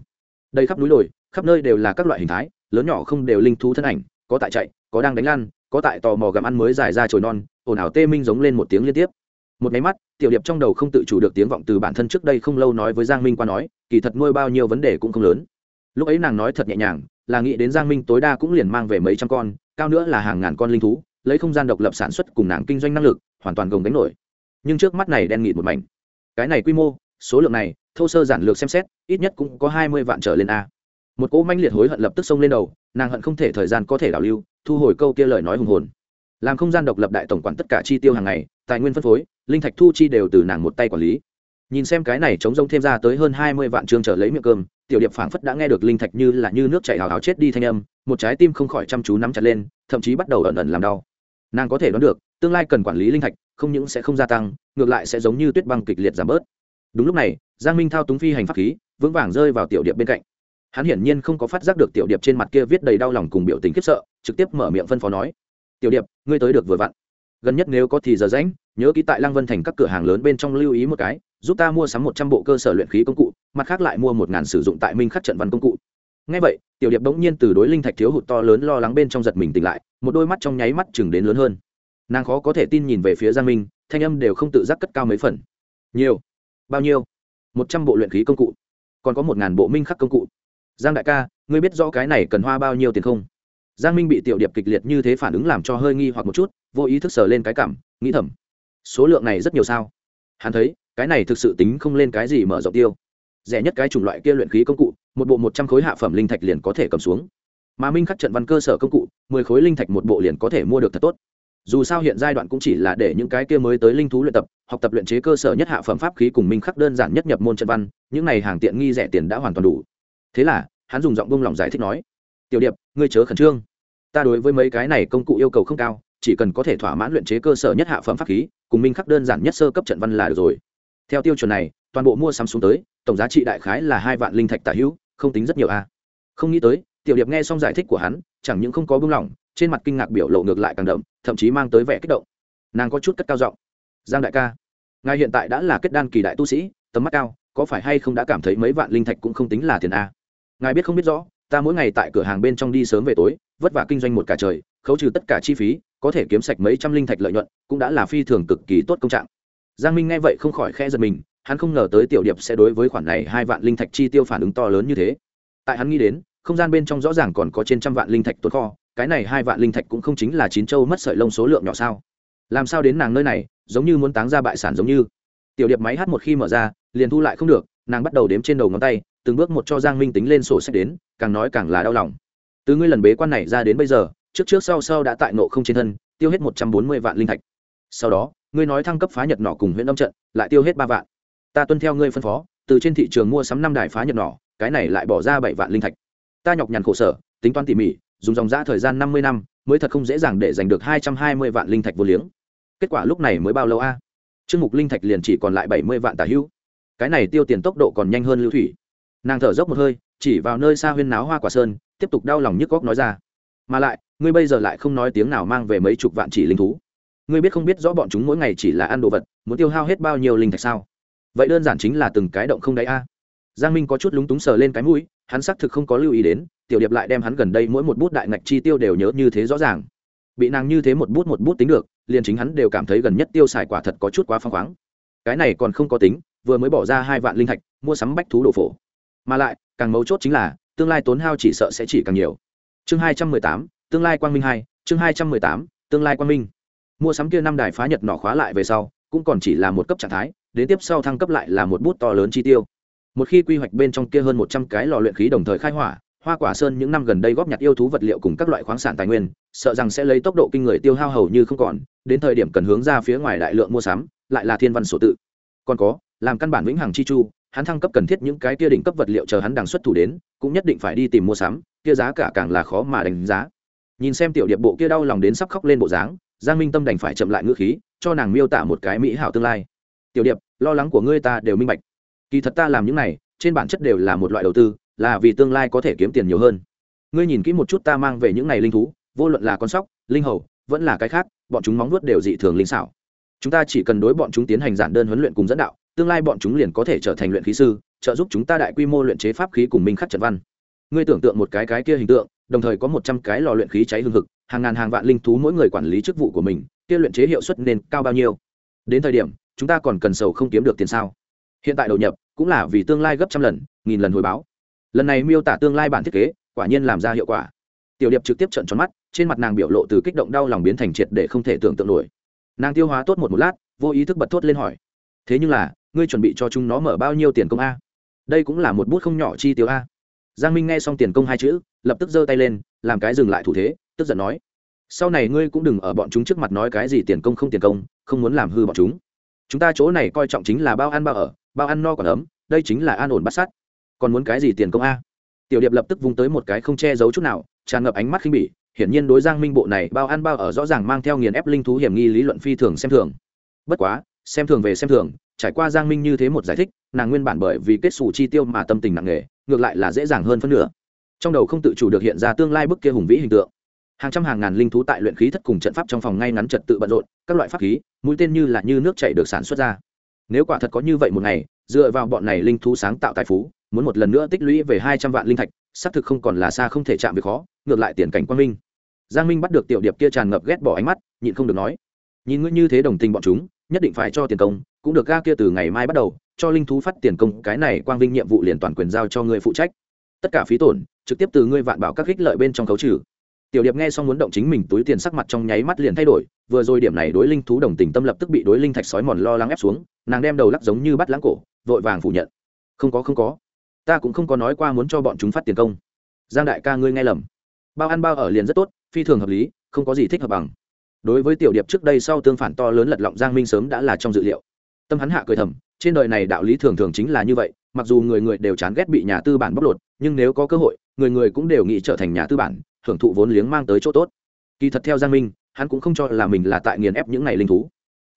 Đây khắp núi đồi, khắp nơi đều là các loại hình thái, lớn nhỏ không đều linh thú thân ảnh, có tại chạy, có đang đánh lăn, có tại tò mò gặm ăn mới dài ra trồi non, ồn ào tê minh giống lên một tiếng liên tiếp. Một máy mắt, tiểu điệp trong đầu không tự chủ được tiếng vọng từ bản thân trước đây không lâu nói với giang minh qua nói, kỳ thật nuôi bao nhiêu vấn đề cũng không lớn. Lúc ấy nàng nói thật nhẹ nhàng là nghĩ đến giang minh tối đa cũng liền mang về mấy trăm con, cao nữa là hàng ngàn con linh thú, lấy không gian độc lập sản xuất cùng nàng kinh doanh năng lực, hoàn toàn gồng đánh nổi. Nhưng trước mắt này đen nghịt một mảnh. Cái này quy mô, số lượng này, thô sơ giản lược xem xét, ít nhất cũng có hai mươi vạn trở lên a. Một cỗ manh liệt hối hận lập tức xông lên đầu, nàng hận không thể thời gian có thể đảo lưu, thu hồi câu kia lời nói hùng hồn. Làm không gian độc lập đại tổng quản tất cả chi tiêu hàng ngày, tài nguyên phân phối, linh thạch thu chi đều từ nàng một tay quản lý nhìn xem cái này chống rông thêm ra tới hơn hai mươi vạn chương trở lấy miệng cơm, tiểu điệp phảng phất đã nghe được linh thạch như là như nước chảy hào hào chết đi thanh âm, một trái tim không khỏi chăm chú nắm chặt lên, thậm chí bắt đầu ẩn ẩn làm đau. Nàng có thể đoán được, tương lai cần quản lý linh thạch, không những sẽ không gia tăng, ngược lại sẽ giống như tuyết băng kịch liệt giảm bớt. Đúng lúc này, giang minh thao túng phi hành pháp khí, vững vàng rơi vào tiểu điệp bên cạnh. Hắn hiển nhiên không có phát giác được tiểu điệp trên mặt kia viết đầy đau lòng cùng biểu tình khiếp sợ, trực tiếp mở miệng phân phó nói, tiểu điệp, ngươi tới được vừa vặn. Gần nhất nếu có thì giờ rãnh nhớ ký tại lăng vân thành các cửa hàng lớn bên trong lưu ý một cái giúp ta mua sắm một trăm bộ cơ sở luyện khí công cụ, mặt khác lại mua một ngàn sử dụng tại minh khắc trận văn công cụ. Ngay vậy, tiểu điệp bỗng nhiên từ đối linh thạch thiếu hụt to lớn lo lắng bên trong giật mình tỉnh lại, một đôi mắt trong nháy mắt chừng đến lớn hơn. Nàng khó có thể tin nhìn về phía giang minh, thanh âm đều không tự giác cất cao mấy phần. Nhiều. Bao nhiêu? Một trăm bộ luyện khí công cụ. Còn có một ngàn bộ minh khắc công cụ. Giang đại ca, ngươi biết rõ cái này cần hoa bao nhiêu tiền không? Giang minh bị tiểu điệp kịch liệt như thế phản ứng làm cho hơi nghi hoặc một chút, vô ý thức sờ lên cái cảm, nghĩ thầm. Số lượng này rất nhiều sao? Hắn thấy cái này thực sự tính không lên cái gì mở rộng tiêu. Rẻ nhất cái chủng loại kia luyện khí công cụ, một bộ một trăm khối hạ phẩm linh thạch liền có thể cầm xuống. Mà minh khắc trận văn cơ sở công cụ, mười khối linh thạch một bộ liền có thể mua được thật tốt. Dù sao hiện giai đoạn cũng chỉ là để những cái kia mới tới linh thú luyện tập, học tập luyện chế cơ sở nhất hạ phẩm pháp khí cùng minh khắc đơn giản nhất nhập môn trận văn, những này hàng tiện nghi rẻ tiền đã hoàn toàn đủ. Thế là, hắn dùng giọng bông lòng giải thích nói, tiểu điệp, ngươi chớ khẩn trương. Ta đối với mấy cái này công cụ yêu cầu không cao, chỉ cần có thể thỏa mãn luyện chế cơ sở nhất hạ phẩm pháp khí, cùng minh khắc đơn giản nhất sơ cấp trận văn là được rồi theo tiêu chuẩn này, toàn bộ mua sắm xuống tới, tổng giá trị đại khái là hai vạn linh thạch tả hữu, không tính rất nhiều a. Không nghĩ tới, tiểu điệp nghe xong giải thích của hắn, chẳng những không có bưng lỏng trên mặt kinh ngạc biểu lộ ngược lại càng đậm, thậm chí mang tới vẻ kích động. Nàng có chút cất cao giọng. Giang đại ca, ngài hiện tại đã là kết đan kỳ đại tu sĩ, tầm mắt cao, có phải hay không đã cảm thấy mấy vạn linh thạch cũng không tính là tiền a? Ngài biết không biết rõ, ta mỗi ngày tại cửa hàng bên trong đi sớm về tối, vất vả kinh doanh một cả trời, khấu trừ tất cả chi phí, có thể kiếm sạch mấy trăm linh thạch lợi nhuận, cũng đã là phi thường cực kỳ tốt công trạng giang minh nghe vậy không khỏi khe giật mình, hắn không ngờ tới tiểu điệp sẽ đối với khoản này hai vạn linh thạch chi tiêu phản ứng to lớn như thế. Tại hắn nghĩ đến, không gian bên trong rõ ràng còn có trên trăm vạn linh thạch tồn kho, cái này hai vạn linh thạch cũng không chính là chín châu mất sợi lông số lượng nhỏ sao? Làm sao đến nàng nơi này, giống như muốn táng ra bại sản giống như. Tiểu điệp máy hát một khi mở ra, liền thu lại không được, nàng bắt đầu đếm trên đầu ngón tay, từng bước một cho giang minh tính lên sổ sách đến, càng nói càng là đau lòng. Từ ngươi lần bế quan này ra đến bây giờ, trước trước sau sau đã tại nộ không trên thân, tiêu hết một trăm bốn mươi vạn linh thạch. Sau đó ngươi nói thăng cấp phá nhật nỏ cùng huyện âm trận, lại tiêu hết ba vạn. Ta tuân theo ngươi phân phó, từ trên thị trường mua sắm năm đài phá nhật nỏ, cái này lại bỏ ra bảy vạn linh thạch. Ta nhọc nhằn khổ sở, tính toán tỉ mỉ, dùng dòng giã thời gian năm mươi năm, mới thật không dễ dàng để giành được hai trăm hai mươi vạn linh thạch vô liếng. Kết quả lúc này mới bao lâu a? À? chương mục linh thạch liền chỉ còn lại bảy mươi vạn tả hữu. Cái này tiêu tiền tốc độ còn nhanh hơn lưu thủy. Nàng thở dốc một hơi, chỉ vào nơi xa huyên náo hoa quả sơn, tiếp tục đau lòng nhức góc nói ra. Mà lại, ngươi bây giờ lại không nói tiếng nào mang về mấy chục vạn chỉ linh thú ngươi biết không biết rõ bọn chúng mỗi ngày chỉ là ăn đồ vật, muốn tiêu hao hết bao nhiêu linh thạch sao? Vậy đơn giản chính là từng cái động không đáy a. Giang minh có chút lúng túng sờ lên cái mũi, hắn xác thực không có lưu ý đến, tiểu điệp lại đem hắn gần đây mỗi một bút đại ngạch chi tiêu đều nhớ như thế rõ ràng. Bị nàng như thế một bút một bút tính được, liền chính hắn đều cảm thấy gần nhất tiêu xài quả thật có chút quá phăng khoáng. Cái này còn không có tính, vừa mới bỏ ra hai vạn linh thạch, mua sắm bách thú đồ phổ. Mà lại, càng mấu chốt chính là, tương lai tốn hao chỉ sợ sẽ chỉ càng nhiều. Chương hai trăm mười tám, tương lai quang minh hai, chương hai trăm mười tám, tương lai quang minh mua sắm kia năm đài phá nhật nỏ khóa lại về sau, cũng còn chỉ là một cấp trạng thái, đến tiếp sau thăng cấp lại là một bút to lớn chi tiêu. Một khi quy hoạch bên trong kia hơn một trăm cái lò luyện khí đồng thời khai hỏa, hoa quả sơn những năm gần đây góp nhặt yêu thú vật liệu cùng các loại khoáng sản tài nguyên, sợ rằng sẽ lấy tốc độ kinh người tiêu hao hầu như không còn, đến thời điểm cần hướng ra phía ngoài đại lượng mua sắm, lại là thiên văn sổ tự. Còn có, làm căn bản vĩnh hằng chi chu, hắn thăng cấp cần thiết những cái kia đỉnh cấp vật liệu chờ hắn đang xuất thủ đến, cũng nhất định phải đi tìm mua sắm, kia giá cả càng là khó mà đánh giá. Nhìn xem tiểu điệp bộ kia đau lòng đến sắp khóc lên bộ dáng giang minh tâm đành phải chậm lại ngữ khí, cho nàng miêu tả một cái mỹ hảo tương lai. Tiểu điệp, lo lắng của ngươi ta đều minh bạch. Kỳ thật ta làm những này, trên bản chất đều là một loại đầu tư, là vì tương lai có thể kiếm tiền nhiều hơn. Ngươi nhìn kỹ một chút ta mang về những này linh thú, vô luận là con sóc, linh hầu, vẫn là cái khác, bọn chúng móng nuốt đều dị thường linh xảo. Chúng ta chỉ cần đối bọn chúng tiến hành giản đơn huấn luyện cùng dẫn đạo, tương lai bọn chúng liền có thể trở thành luyện khí sư, trợ giúp chúng ta đại quy mô luyện chế pháp khí cùng minh khắc trận văn. Ngươi tưởng tượng một cái cái kia hình tượng, đồng thời có một trăm cái lò luyện khí cháy hương thực hàng ngàn hàng vạn linh thú mỗi người quản lý chức vụ của mình, kia luyện chế hiệu suất nên cao bao nhiêu? Đến thời điểm, chúng ta còn cần sầu không kiếm được tiền sao? Hiện tại đầu nhập, cũng là vì tương lai gấp trăm lần, nghìn lần hồi báo. Lần này miêu tả tương lai bản thiết kế, quả nhiên làm ra hiệu quả. Tiểu điệp trực tiếp trận tròn mắt, trên mặt nàng biểu lộ từ kích động đau lòng biến thành triệt để không thể tưởng tượng nổi. Nàng tiêu hóa tốt một một lát, vô ý thức bật thốt lên hỏi, thế nhưng là, ngươi chuẩn bị cho chúng nó mở bao nhiêu tiền công a? Đây cũng là một bút không nhỏ chi tiêu a. Giang minh nghe xong tiền công hai chữ, lập tức giơ tay lên, làm cái dừng lại thủ thế tức giận nói, sau này ngươi cũng đừng ở bọn chúng trước mặt nói cái gì tiền công không tiền công, không muốn làm hư bọn chúng. Chúng ta chỗ này coi trọng chính là bao ăn bao ở, bao ăn no còn ấm, đây chính là an ổn bắt sát. Còn muốn cái gì tiền công a? Tiểu điệp lập tức vung tới một cái không che giấu chút nào, tràn ngập ánh mắt khinh bỉ, hiển nhiên đối giang minh bộ này bao ăn bao ở rõ ràng mang theo nghiền ép linh thú hiểm nghi lý luận phi thường xem thường. Bất quá, xem thường về xem thường, trải qua giang minh như thế một giải thích, nàng nguyên bản bởi vì kết xù chi tiêu mà tâm tình nặng nề, ngược lại là dễ dàng hơn phân nửa. Trong đầu không tự chủ được hiện ra tương lai bức kia hùng vĩ hình tượng hàng trăm hàng ngàn linh thú tại luyện khí thất cùng trận pháp trong phòng ngay ngắn trật tự bận rộn, các loại pháp khí, mũi tên như là như nước chảy được sản xuất ra. Nếu quả thật có như vậy một ngày, dựa vào bọn này linh thú sáng tạo tài phú, muốn một lần nữa tích lũy về hai trăm vạn linh thạch, xác thực không còn là xa không thể chạm việc khó, ngược lại tiền cảnh quang minh. Giang minh bắt được tiểu điệp kia tràn ngập ghét bỏ ánh mắt, nhịn không được nói, nhìn ngươi như thế đồng tình bọn chúng, nhất định phải cho tiền công, cũng được ga kia từ ngày mai bắt đầu, cho linh thú phát tiền công, cái này quang vinh nhiệm vụ liền toàn quyền giao cho ngươi phụ trách. Tất cả phí tổn, trực tiếp từ ngươi vạn bảo các khích lợi bên trong khấu trừ tiểu điệp nghe xong muốn động chính mình túi tiền sắc mặt trong nháy mắt liền thay đổi, vừa rồi điểm này đối linh thú đồng tình tâm lập tức bị đối linh thạch sói mòn lo lắng ép xuống, nàng đem đầu lắc giống như bắt lãng cổ, vội vàng phủ nhận. Không có không có. Ta cũng không có nói qua muốn cho bọn chúng phát tiền công. Giang đại ca ngươi nghe lầm. Bao ăn bao ở liền rất tốt, phi thường hợp lý, không có gì thích hợp bằng. Đối với tiểu điệp trước đây sau tương phản to lớn lật lọng giang minh sớm đã là trong dự liệu. Tâm hắn hạ cười thầm, trên đời này đạo lý thường thường chính là như vậy, mặc dù người người đều chán ghét bị nhà tư bản bóc lột, nhưng nếu có cơ hội, người người cũng đều nghĩ trở thành nhà tư bản hưởng thụ vốn liếng mang tới chỗ tốt. Kỳ thật theo giang minh, hắn cũng không cho là mình là tại nghiền ép những ngày linh thú.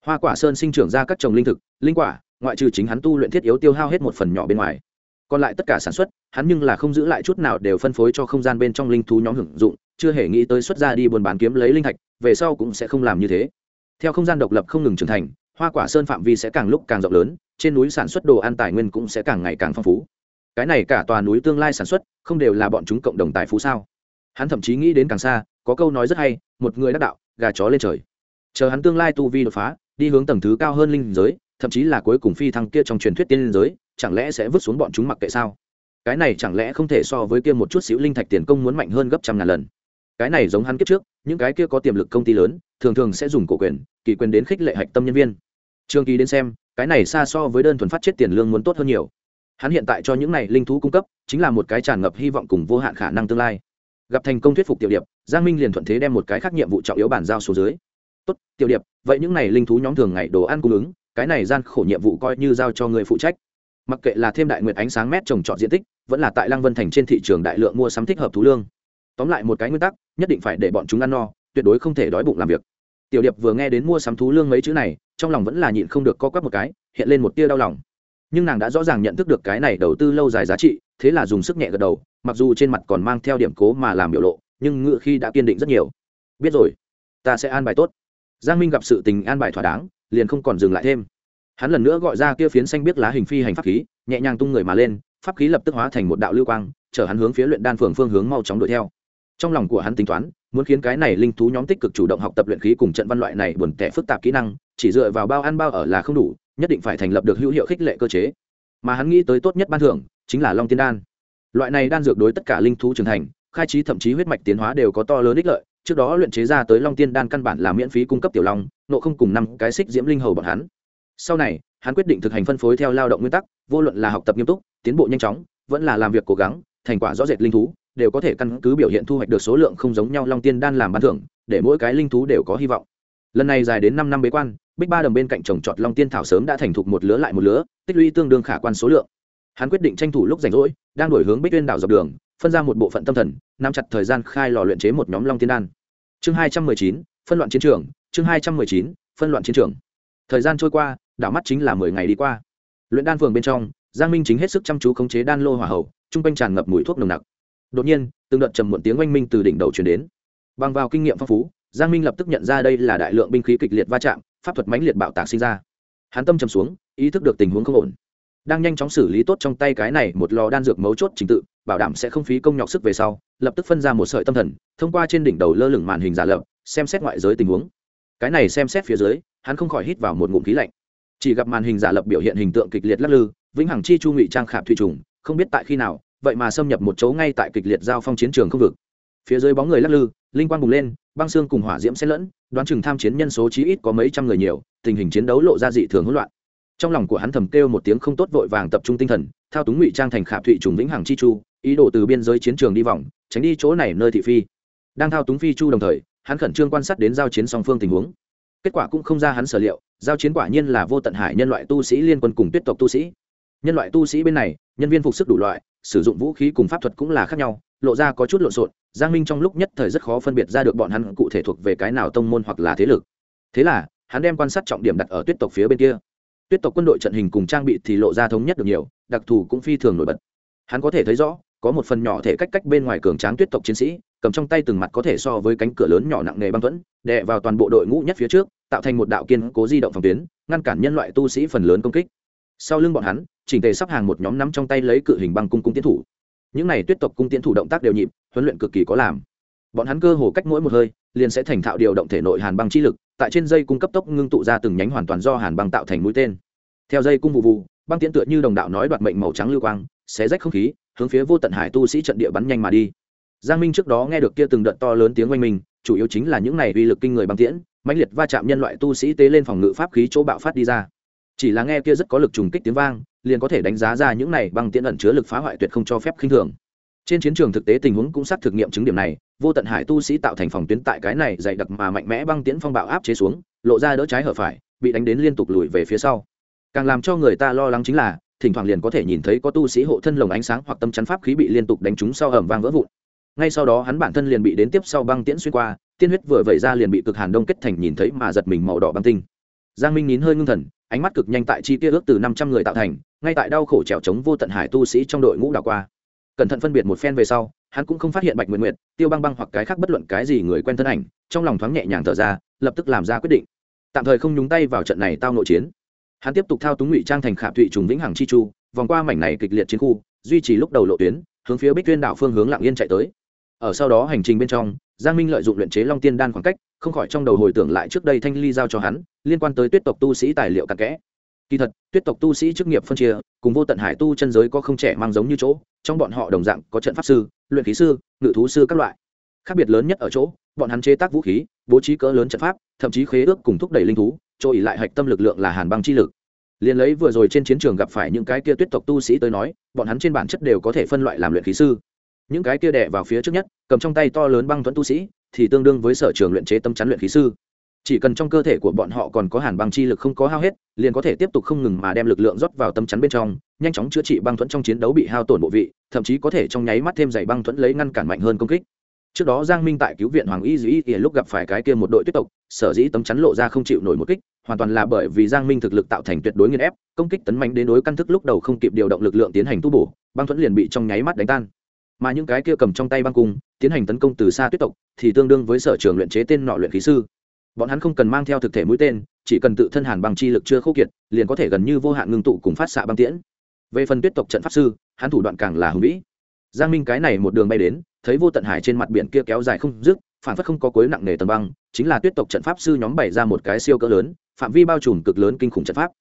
Hoa quả sơn sinh trưởng ra các trồng linh thực, linh quả, ngoại trừ chính hắn tu luyện thiết yếu tiêu hao hết một phần nhỏ bên ngoài. Còn lại tất cả sản xuất, hắn nhưng là không giữ lại chút nào đều phân phối cho không gian bên trong linh thú nhóm hưởng dụng, chưa hề nghĩ tới xuất ra đi buôn bán kiếm lấy linh thạch, về sau cũng sẽ không làm như thế. Theo không gian độc lập không ngừng trưởng thành, hoa quả sơn phạm vi sẽ càng lúc càng rộng lớn, trên núi sản xuất đồ ăn tài nguyên cũng sẽ càng ngày càng phong phú. Cái này cả tòa núi tương lai sản xuất, không đều là bọn chúng cộng đồng tài phú sao? Hắn thậm chí nghĩ đến càng xa, có câu nói rất hay, một người đắc đạo, gà chó lên trời. Chờ hắn tương lai tu vi đột phá, đi hướng tầng thứ cao hơn linh giới, thậm chí là cuối cùng phi thăng kia trong truyền thuyết tiên linh giới, chẳng lẽ sẽ vứt xuống bọn chúng mặc kệ sao? Cái này chẳng lẽ không thể so với kia một chút xíu linh thạch tiền công muốn mạnh hơn gấp trăm ngàn lần? Cái này giống hắn kiếp trước, những cái kia có tiềm lực công ty lớn, thường thường sẽ dùng cổ quyền, kỳ quyền đến khích lệ hạch tâm nhân viên. Trường kỳ đến xem, cái này xa so với đơn thuần phát chết tiền lương muốn tốt hơn nhiều. Hắn hiện tại cho những này linh thú cung cấp, chính là một cái tràn ngập hy vọng cùng vô hạn khả năng tương lai gặp thành công thuyết phục tiểu điệp, giang minh liền thuận thế đem một cái khác nhiệm vụ trọng yếu bàn giao xuống dưới. Tốt, tiểu điệp, vậy những này linh thú nhóm thường ngày đồ ăn cung ứng, cái này gian khổ nhiệm vụ coi như giao cho người phụ trách. Mặc kệ là thêm đại nguyện ánh sáng mét trồng trọt diện tích, vẫn là tại lăng vân thành trên thị trường đại lượng mua sắm thích hợp thú lương. Tóm lại một cái nguyên tắc, nhất định phải để bọn chúng ăn no, tuyệt đối không thể đói bụng làm việc. Tiểu điệp vừa nghe đến mua sắm thú lương mấy chữ này, trong lòng vẫn là nhịn không được co quắp một cái, hiện lên một tia đau lòng. Nhưng nàng đã rõ ràng nhận thức được cái này đầu tư lâu dài giá trị, thế là dùng sức nhẹ gật đầu mặc dù trên mặt còn mang theo điểm cố mà làm biểu lộ, nhưng ngựa khi đã kiên định rất nhiều. Biết rồi, ta sẽ an bài tốt. Giang minh gặp sự tình an bài thỏa đáng, liền không còn dừng lại thêm. Hắn lần nữa gọi ra kia phiến xanh biết lá hình phi hành pháp khí, nhẹ nhàng tung người mà lên, pháp khí lập tức hóa thành một đạo lưu quang, chở hắn hướng phía luyện đan phường phương hướng mau chóng đuổi theo. Trong lòng của hắn tính toán, muốn khiến cái này linh thú nhóm tích cực chủ động học tập luyện khí cùng trận văn loại này buồn tẻ phức tạp kỹ năng, chỉ dựa vào bao ăn bao ở là không đủ, nhất định phải thành lập được hữu hiệu khích lệ cơ chế. Mà hắn nghĩ tới tốt nhất ban thưởng, chính là long tiên đan loại này đan dược đối tất cả linh thú trưởng thành, khai trí thậm chí huyết mạch tiến hóa đều có to lớn ích lợi. Trước đó luyện chế ra tới long tiên đan căn bản là miễn phí cung cấp tiểu long, nộ không cùng năm cái xích diễm linh hầu bọn hắn. Sau này, hắn quyết định thực hành phân phối theo lao động nguyên tắc, vô luận là học tập nghiêm túc, tiến bộ nhanh chóng, vẫn là làm việc cố gắng, thành quả rõ rệt linh thú, đều có thể căn cứ biểu hiện thu hoạch được số lượng không giống nhau long tiên đan làm bán thưởng, để mỗi cái linh thú đều có hy vọng. Lần này dài đến năm năm bế quan, bích ba đồng bên cạnh trồng trọt long tiên thảo sớm đã thành thục một lứa lại một lứa, tích lũy tương đương khả quan số lượng hắn quyết định tranh thủ lúc rảnh rỗi, đang đổi hướng bích tuyên đảo dọc đường, phân ra một bộ phận tâm thần, nắm chặt thời gian khai lò luyện chế một nhóm long tiên đan. Chương hai trăm mười chín, phân loạn chiến trường, chương hai trăm mười chín, phân loạn chiến trường. Thời gian trôi qua, đảo mắt chính là mười ngày đi qua. Luyện đan phường bên trong, giang minh chính hết sức chăm chú khống chế đan lô hỏa hậu, chung quanh tràn ngập mùi thuốc nồng nặc. Đột nhiên, từng đợt trầm muộn tiếng oanh minh từ đỉnh đầu truyền đến. Bằng vào kinh nghiệm phong phú, giang minh lập tức nhận ra đây là đại lượng binh khí kịch liệt va chạm, pháp thuật mãnh liệt bạo tạc sinh ra. Hắn tâm trầm xuống, ý thức được tình huống không ổn đang nhanh chóng xử lý tốt trong tay cái này một lò đan dược mấu chốt trình tự, bảo đảm sẽ không phí công nhọc sức về sau, lập tức phân ra một sợi tâm thần, thông qua trên đỉnh đầu lơ lửng màn hình giả lập, xem xét ngoại giới tình huống. Cái này xem xét phía dưới, hắn không khỏi hít vào một ngụm khí lạnh. Chỉ gặp màn hình giả lập biểu hiện hình tượng kịch liệt lắc lư, vĩnh hằng chi chu ngụy trang khạp thủy trùng, không biết tại khi nào, vậy mà xâm nhập một chỗ ngay tại kịch liệt giao phong chiến trường không vực. Phía dưới bóng người lắc lư, linh quang bùng lên, băng xương cùng hỏa diễm xen lẫn, đoán chừng tham chiến nhân số chí ít có mấy trăm người nhiều, tình hình chiến đấu lộ ra dị thường hỗn loạn trong lòng của hắn thầm kêu một tiếng không tốt vội vàng tập trung tinh thần, thao túng ngụy trang thành khả thụy trùng vĩnh hằng chi chu, ý đồ từ biên giới chiến trường đi vòng, tránh đi chỗ này nơi thị phi. Đang thao túng phi chu đồng thời, hắn khẩn trương quan sát đến giao chiến song phương tình huống. Kết quả cũng không ra hắn sở liệu, giao chiến quả nhiên là vô tận hải nhân loại tu sĩ liên quân cùng tuyết tộc tu sĩ. Nhân loại tu sĩ bên này, nhân viên phục sức đủ loại, sử dụng vũ khí cùng pháp thuật cũng là khác nhau, lộ ra có chút lộn xộn, giang minh trong lúc nhất thời rất khó phân biệt ra được bọn hắn cụ thể thuộc về cái nào tông môn hoặc là thế lực. Thế là, hắn đem quan sát trọng điểm đặt ở tuyết tộc phía bên kia tuyết tộc quân đội trận hình cùng trang bị thì lộ ra thống nhất được nhiều, đặc thù cũng phi thường nổi bật. Hắn có thể thấy rõ, có một phần nhỏ thể cách cách bên ngoài cường tráng tuyết tộc chiến sĩ, cầm trong tay từng mặt có thể so với cánh cửa lớn nhỏ nặng nề băng thuẫn, đè vào toàn bộ đội ngũ nhất phía trước, tạo thành một đạo kiên cố di động phòng tuyến, ngăn cản nhân loại tu sĩ phần lớn công kích. Sau lưng bọn hắn, chỉnh tề sắp hàng một nhóm nắm trong tay lấy cự hình băng cung cung tiến thủ. Những này tuyết tộc cung tiến thủ động tác đều nhịp, huấn luyện cực kỳ có làm. Bọn hắn cơ hồ cách mỗi một hơi, liền sẽ thành thạo điều động thể nội hàn băng chi lực tại trên dây cung cấp tốc ngưng tụ ra từng nhánh hoàn toàn do hàn băng tạo thành mũi tên. Theo dây cung vụ vụ, băng tiễn tựa như đồng đạo nói đoạt mệnh màu trắng lưu quang, xé rách không khí, hướng phía vô tận hải tu sĩ trận địa bắn nhanh mà đi. Giang minh trước đó nghe được kia từng đợt to lớn tiếng oanh minh, chủ yếu chính là những này uy lực kinh người băng tiễn, mãnh liệt va chạm nhân loại tu sĩ tế lên phòng ngự pháp khí chỗ bạo phát đi ra. Chỉ là nghe kia rất có lực trùng kích tiếng vang, liền có thể đánh giá ra những này băng tiễn ẩn chứa lực phá hoại tuyệt không cho phép khinh thường. Trên chiến trường thực tế tình huống cũng xác thực nghiệm chứng điểm này vô tận hải tu sĩ tạo thành phòng tuyến tại cái này dày đặc mà mạnh mẽ băng tiễn phong bạo áp chế xuống, lộ ra đỡ trái hở phải, bị đánh đến liên tục lùi về phía sau. Càng làm cho người ta lo lắng chính là, thỉnh thoảng liền có thể nhìn thấy có tu sĩ hộ thân lồng ánh sáng hoặc tâm chắn pháp khí bị liên tục đánh trúng sau ẩm vang vỡ vụn. Ngay sau đó hắn bản thân liền bị đến tiếp sau băng tiễn xuyên qua, tiên huyết vừa vẩy ra liền bị cực hàn đông kết thành nhìn thấy mà giật mình màu đỏ băng tinh. Giang minh nín hơi ngưng thần, ánh mắt cực nhanh tại chi tiết ước từ năm trăm người tạo thành, ngay tại đau khổ trèo chống vô tận hải tu sĩ trong đội ngũ đảo qua. Cẩn thận phân biệt một phen về sau hắn cũng không phát hiện bạch nguyện nguyệt, tiêu băng băng hoặc cái khác bất luận cái gì người quen thân ảnh, trong lòng thoáng nhẹ nhàng thở ra, lập tức làm ra quyết định. Tạm thời không nhúng tay vào trận này tao nội chiến. Hắn tiếp tục thao túng ngụy trang thành khảm thụy trùng vĩnh hằng chi chu, vòng qua mảnh này kịch liệt chiến khu, duy trì lúc đầu lộ tuyến, hướng phía bích tuyên đảo phương hướng lạng yên chạy tới. Ở sau đó hành trình bên trong, giang minh lợi dụng luyện chế long tiên đan khoảng cách, không khỏi trong đầu hồi tưởng lại trước đây thanh ly giao cho hắn, liên quan tới tuyết tộc tu sĩ tài liệu cặn kẽ kỳ thật, tuyết tộc tu sĩ chức nghiệp phân chia, cùng vô tận hải tu chân giới có không trẻ mang giống như chỗ, trong bọn họ đồng dạng có trận pháp sư, luyện khí sư, ngự thú sư các loại. Khác biệt lớn nhất ở chỗ, bọn hắn chế tác vũ khí, bố trí cỡ lớn trận pháp, thậm chí khế ước cùng thúc đẩy linh thú, chỗ ỉ lại hạch tâm lực lượng là hàn băng chi lực. Liền lấy vừa rồi trên chiến trường gặp phải những cái kia tuyết tộc tu sĩ tới nói, bọn hắn trên bản chất đều có thể phân loại làm luyện khí sư. Những cái kia đẻ vào phía trước nhất, cầm trong tay to lớn băng thuẫn tu sĩ, thì tương đương với sở trường luyện chế tâm chắn luyện khí sư chỉ cần trong cơ thể của bọn họ còn có hàn băng chi lực không có hao hết, liền có thể tiếp tục không ngừng mà đem lực lượng rót vào tâm chắn bên trong, nhanh chóng chữa trị băng thuẫn trong chiến đấu bị hao tổn bộ vị, thậm chí có thể trong nháy mắt thêm dày băng thuẫn lấy ngăn cản mạnh hơn công kích. Trước đó giang minh tại cứu viện hoàng y dĩ ỉa lúc gặp phải cái kia một đội tuyết tộc, sở dĩ tấm chắn lộ ra không chịu nổi một kích, hoàn toàn là bởi vì giang minh thực lực tạo thành tuyệt đối nghiên ép, công kích tấn mạnh đến đối căn thức lúc đầu không kịp điều động lực lượng tiến hành tu bổ, băng thuẫn liền bị trong nháy mắt đánh tan. Mà những cái kia cầm trong tay băng cung, tiến hành tấn công từ xa tuyết tộc, thì tương đương với sở trường luyện chế tên nọ luyện khí sư bọn hắn không cần mang theo thực thể mũi tên, chỉ cần tự thân hàn bằng chi lực chưa khô kiệt, liền có thể gần như vô hạn ngưng tụ cùng phát xạ băng tiễn. Về phần tuyết tộc trận pháp sư, hắn thủ đoạn càng là hùng vĩ. Giang minh cái này một đường bay đến, thấy vô tận hải trên mặt biển kia kéo dài không dứt, phản phất không có cuối nặng nề tầm băng, chính là tuyết tộc trận pháp sư nhóm bày ra một cái siêu cỡ lớn, phạm vi bao trùm cực lớn kinh khủng trận pháp.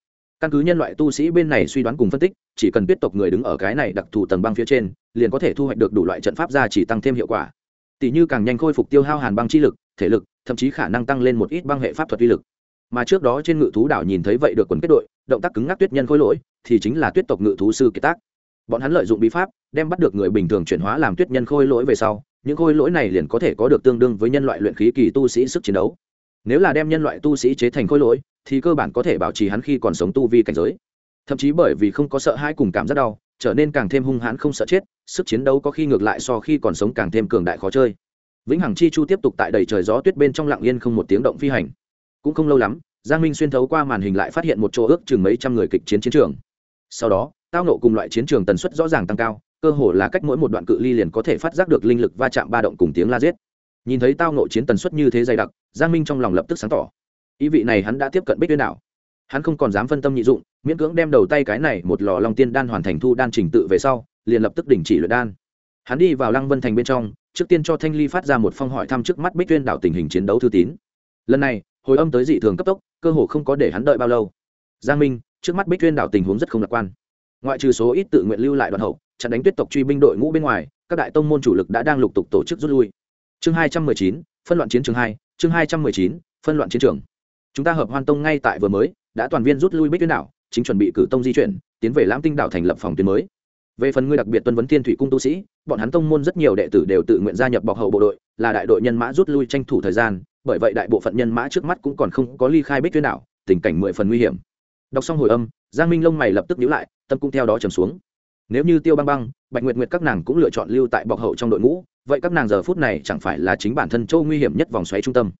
Căn cứ nhân loại tu sĩ bên này suy đoán cùng phân tích, chỉ cần tuyết tộc người đứng ở cái này đặc thù tầng băng phía trên, liền có thể thu hoạch được đủ loại trận pháp ra chỉ tăng thêm hiệu quả. Tỷ như càng nhanh khôi phục tiêu hao hàn băng chi lực thể lực, thậm chí khả năng tăng lên một ít băng hệ pháp thuật uy lực. Mà trước đó trên ngự thú đảo nhìn thấy vậy được quần kết đội, động tác cứng ngắc tuyết nhân khôi lỗi, thì chính là tuyết tộc ngự thú sư kiệt tác. Bọn hắn lợi dụng bí pháp, đem bắt được người bình thường chuyển hóa làm tuyết nhân khôi lỗi về sau, những khôi lỗi này liền có thể có được tương đương với nhân loại luyện khí kỳ tu sĩ sức chiến đấu. Nếu là đem nhân loại tu sĩ chế thành khôi lỗi, thì cơ bản có thể bảo trì hắn khi còn sống tu vi cảnh giới. Thậm chí bởi vì không có sợ hãi cùng cảm giác đau, trở nên càng thêm hung hãn không sợ chết, sức chiến đấu có khi ngược lại so khi còn sống càng thêm cường đại khó chơi vĩnh hằng chi chu tiếp tục tại đầy trời gió tuyết bên trong lặng yên không một tiếng động phi hành. Cũng không lâu lắm, giang minh xuyên thấu qua màn hình lại phát hiện một chỗ ước chừng mấy trăm người kịch chiến chiến trường. Sau đó, tao nộ cùng loại chiến trường tần suất rõ ràng tăng cao, cơ hồ là cách mỗi một đoạn cự ly liền có thể phát giác được linh lực va chạm ba động cùng tiếng la giết. Nhìn thấy tao nộ chiến tần suất như thế dày đặc, giang minh trong lòng lập tức sáng tỏ. Ý vị này hắn đã tiếp cận bích tuyên đảo. Hắn không còn dám phân tâm nhị dụng, miễn cưỡng đem đầu tay cái này một lò long tiên đan hoàn thành thu đan trình tự về sau, liền lập tức đình chỉ luyện đan. Hắn đi vào lăng vân thành bên trong trước tiên cho thanh ly phát ra một phong hỏi thăm trước mắt bích tuyên đảo tình hình chiến đấu thư tín. Lần này, hồi âm tới dị thường cấp tốc, cơ hồ không có để hắn đợi bao lâu. Giang minh, trước mắt bích tuyên đảo tình huống rất không lạc quan. Ngoại trừ số ít tự nguyện lưu lại đoàn hậu chặn đánh tuyết tộc truy binh đội ngũ bên ngoài, các đại tông môn chủ lực đã đang lục tục tổ chức rút lui. Chương hai trăm mười chín, phân loạn chiến trường hai, chương hai trăm mười chín, phân loạn chiến trường. Chúng ta hợp hoan tông ngay tại vừa mới, đã toàn viên rút lui bích tuyên đảo, chính chuẩn bị cử tông di chuyển, tiến về lãm tinh đảo thành lập phòng tuyến mới. Về phần ngươi đặc biệt tuân vấn thiên thủy cung tu sĩ bọn hắn tông môn rất nhiều đệ tử đều tự nguyện gia nhập bọc hậu bộ đội, là đại đội nhân mã rút lui tranh thủ thời gian, bởi vậy đại bộ phận nhân mã trước mắt cũng còn không có ly khai bích tuyến đảo, tình cảnh mười phần nguy hiểm. Đọc xong hồi âm, giang minh lông mày lập tức nhíu lại, tâm cũng theo đó trầm xuống. Nếu như tiêu băng băng, bạch nguyệt nguyệt các nàng cũng lựa chọn lưu tại bọc hậu trong đội ngũ, vậy các nàng giờ phút này chẳng phải là chính bản thân châu nguy hiểm nhất vòng xoáy trung tâm.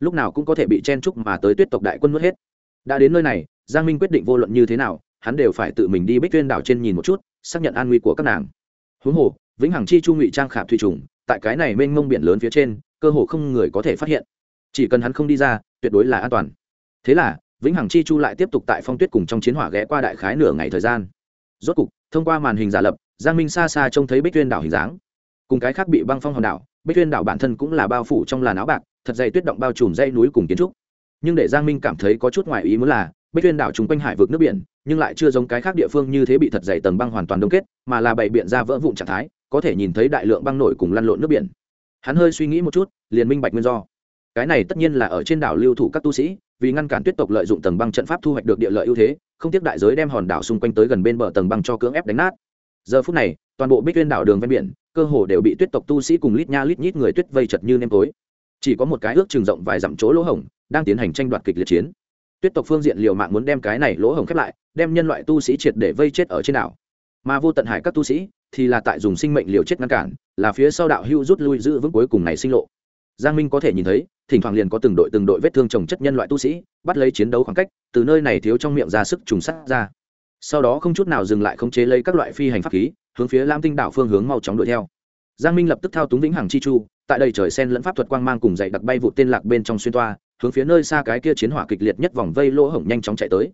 Lúc nào cũng có thể bị chen trúc mà tới tuyết tộc đại quân mất hết. Đã đến nơi này, giang minh quyết định vô luận như thế nào, hắn đều phải tự mình đi bích tuyên đảo trên nhìn một chút, xác nhận an nguy của các nàng. Huống hồ vĩnh hằng chi chu ngụy trang khạp thủy trùng, tại cái này mênh mông biển lớn phía trên, cơ hồ không người có thể phát hiện. Chỉ cần hắn không đi ra, tuyệt đối là an toàn. Thế là, vĩnh hằng chi chu lại tiếp tục tại phong tuyết cùng trong chiến hỏa ghé qua đại khái nửa ngày thời gian. Rốt cục, thông qua màn hình giả lập, giang minh xa xa trông thấy bích tuyên đảo hình dáng. Cùng cái khác bị băng phong hòn đảo, bích tuyên đảo bản thân cũng là bao phủ trong làn áo bạc, thật dày tuyết động bao trùm dây núi cùng kiến trúc. Nhưng để giang minh cảm thấy có chút ngoài ý muốn là, bích tuyên đảo chung quanh hải vực nước biển, nhưng lại chưa giống cái khác địa phương như thế bị thật dày tầng băng hoàn toàn đông kết, mà là bày biện ra vỡ vụn trạng thái có thể nhìn thấy đại lượng băng nổi cùng lăn lộn nước biển. Hắn hơi suy nghĩ một chút, liền minh bạch nguyên do. Cái này tất nhiên là ở trên đảo lưu thủ các tu sĩ, vì ngăn cản tuyết tộc lợi dụng tầng băng trận pháp thu hoạch được địa lợi ưu thế, không tiếc đại giới đem hòn đảo xung quanh tới gần bên bờ tầng băng cho cưỡng ép đánh nát. Giờ phút này, toàn bộ bích tuyên đảo đường ven biển, cơ hồ đều bị tuyết tộc tu sĩ cùng lít nha lít nhít người tuyết vây chật như nêm tối. Chỉ có một cái ước trường rộng vài dặm chỗ lỗ hổng, đang tiến hành tranh đoạt kịch liệt chiến. Tuyết tộc phương diện liều mạng muốn đem cái này lỗ hổng khép lại, đem nhân loại tu sĩ triệt để vây chết ở trên đảo. Mà vô tận hải các tu sĩ thì là tại dùng sinh mệnh liều chết ngăn cản, là phía sau đạo hưu rút lui giữ vững cuối cùng này sinh lộ. Giang minh có thể nhìn thấy, thỉnh thoảng liền có từng đội từng đội vết thương trồng chất nhân loại tu sĩ, bắt lấy chiến đấu khoảng cách, từ nơi này thiếu trong miệng ra sức trùng sắt ra. Sau đó không chút nào dừng lại khống chế lấy các loại phi hành pháp khí, hướng phía lam tinh đảo phương hướng mau chóng đuổi theo. Giang minh lập tức thao túng vĩnh hằng chi chu, tại đây trời sen lẫn pháp thuật quang mang cùng dậy đặc bay vụ tên lạc bên trong xuyên toa, hướng phía nơi xa cái kia chiến hỏa kịch liệt nhất vòng vây lỗ hổng nhanh chóng chạy tới.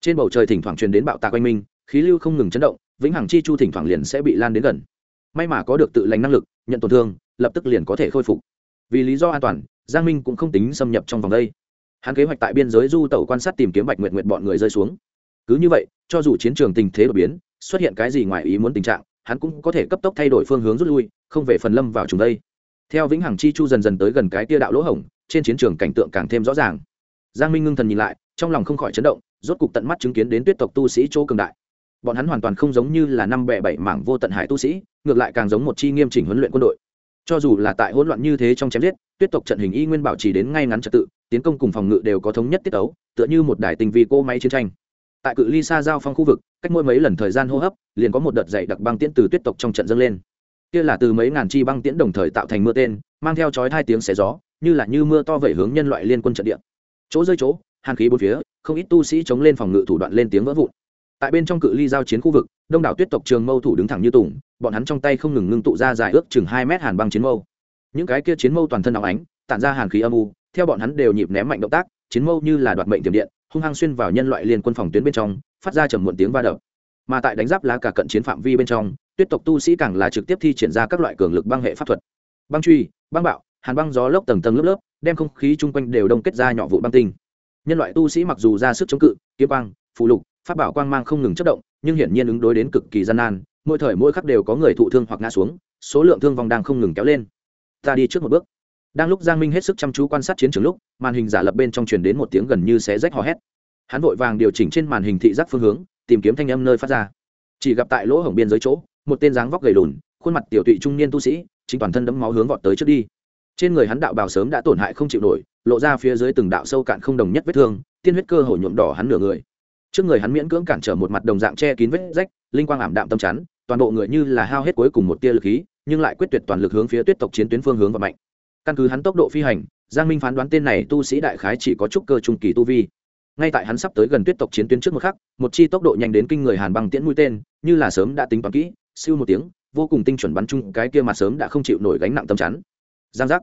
Trên bầu trời thỉnh thoảng truyền đến bạo tạc quanh minh, khí lưu không ngừng chấn động vĩnh hằng chi chu thỉnh thoảng liền sẽ bị lan đến gần. May mà có được tự lành năng lực, nhận tổn thương, lập tức liền có thể khôi phục. Vì lý do an toàn, giang minh cũng không tính xâm nhập trong vòng đây. Hắn kế hoạch tại biên giới du tẩu quan sát tìm kiếm bạch nguyện nguyện bọn người rơi xuống. Cứ như vậy, cho dù chiến trường tình thế đột biến, xuất hiện cái gì ngoài ý muốn tình trạng, hắn cũng có thể cấp tốc thay đổi phương hướng rút lui, không về phần lâm vào trùng đây. Theo vĩnh hằng chi chu dần dần tới gần cái tia đạo lỗ hổng, trên chiến trường cảnh tượng càng thêm rõ ràng. Giang minh ngưng thần nhìn lại, trong lòng không khỏi chấn động, rốt cục tận mắt chứng kiến đến tuyết tộc tu sĩ chỗ cường đại bọn hắn hoàn toàn không giống như là năm bẻ bảy mảng vô tận hải tu sĩ, ngược lại càng giống một chi nghiêm chỉnh huấn luyện quân đội. Cho dù là tại hỗn loạn như thế trong chém giết, tuyết tộc trận hình y nguyên bảo trì đến ngay ngắn trật tự, tiến công cùng phòng ngự đều có thống nhất tiết ấu tựa như một đài tình vi cô máy chiến tranh. Tại cự ly xa giao phong khu vực, cách mỗi mấy lần thời gian hô hấp, liền có một đợt dày đặc băng tiễn từ tuyết tộc trong trận dâng lên. Kia là từ mấy ngàn chi băng tiễn đồng thời tạo thành mưa tên, mang theo chói hai tiếng xé gió, như là như mưa to vẩy hướng nhân loại liên quân trận địa. Chỗ rơi chỗ, hàn khí bốn phía, không ít tu sĩ chống lên phòng ngự thủ đoạn lên tiếng vỡ vụn tại bên trong cự ly giao chiến khu vực, đông đảo tuyết tộc trường mâu thủ đứng thẳng như tùng, bọn hắn trong tay không ngừng ngưng tụ ra dài ước chừng hai mét hàn băng chiến mâu. Những cái kia chiến mâu toàn thân áo ánh, tản ra hàn khí âm u, theo bọn hắn đều nhịp ném mạnh động tác, chiến mâu như là đoạt mệnh tiềm điện, hung hăng xuyên vào nhân loại liên quân phòng tuyến bên trong, phát ra trầm muộn tiếng va đập. Mà tại đánh giáp lá cả cận chiến phạm vi bên trong, tuyết tộc tu sĩ càng là trực tiếp thi triển ra các loại cường lực băng hệ pháp thuật. Băng truy, băng bạo, hàn băng gió lốc tầng tầng lớp lớp, đem không khí chung quanh đều đông kết ra nhỏ vụ băng tinh. Nhân loại tu sĩ mặc dù ra sức chống cự, kiếm băng phụ lục phát bảo quang mang không ngừng chất động, nhưng hiển nhiên ứng đối đến cực kỳ gian nan, mỗi thời mỗi khắc đều có người thụ thương hoặc ngã xuống, số lượng thương vong đang không ngừng kéo lên. Ta đi trước một bước. Đang lúc giang minh hết sức chăm chú quan sát chiến trường lúc, màn hình giả lập bên trong truyền đến một tiếng gần như xé rách hò hét. Hắn vội vàng điều chỉnh trên màn hình thị giác phương hướng, tìm kiếm thanh âm nơi phát ra. Chỉ gặp tại lỗ hổng biên giới chỗ, một tên dáng vóc gầy lùn, khuôn mặt tiểu tụy trung niên tu sĩ, chính toàn thân đẫm máu hướng vọt tới trước đi. Trên người hắn đạo bào sớm đã tổn hại không chịu nổi, lộ ra phía dưới từng đạo sâu cạn không đồng nhất vết thương, tiên huyết cơ hồ nhuộm đỏ hắn nửa người trước người hắn miễn cưỡng cản trở một mặt đồng dạng che kín vết rách, linh quang ảm đạm tâm chắn, toàn bộ người như là hao hết cuối cùng một tia lực khí, nhưng lại quyết tuyệt toàn lực hướng phía tuyết tộc chiến tuyến phương hướng và mạnh căn cứ hắn tốc độ phi hành, giang minh phán đoán tên này tu sĩ đại khái chỉ có chút cơ trung kỳ tu vi. Ngay tại hắn sắp tới gần tuyết tộc chiến tuyến trước một khắc, một chi tốc độ nhanh đến kinh người hàn băng tiễn mũi tên, như là sớm đã tính toán kỹ, siêu một tiếng, vô cùng tinh chuẩn bắn chung, cái kia mặt sớm đã không chịu nổi gánh nặng tâm chắn. Giang giác.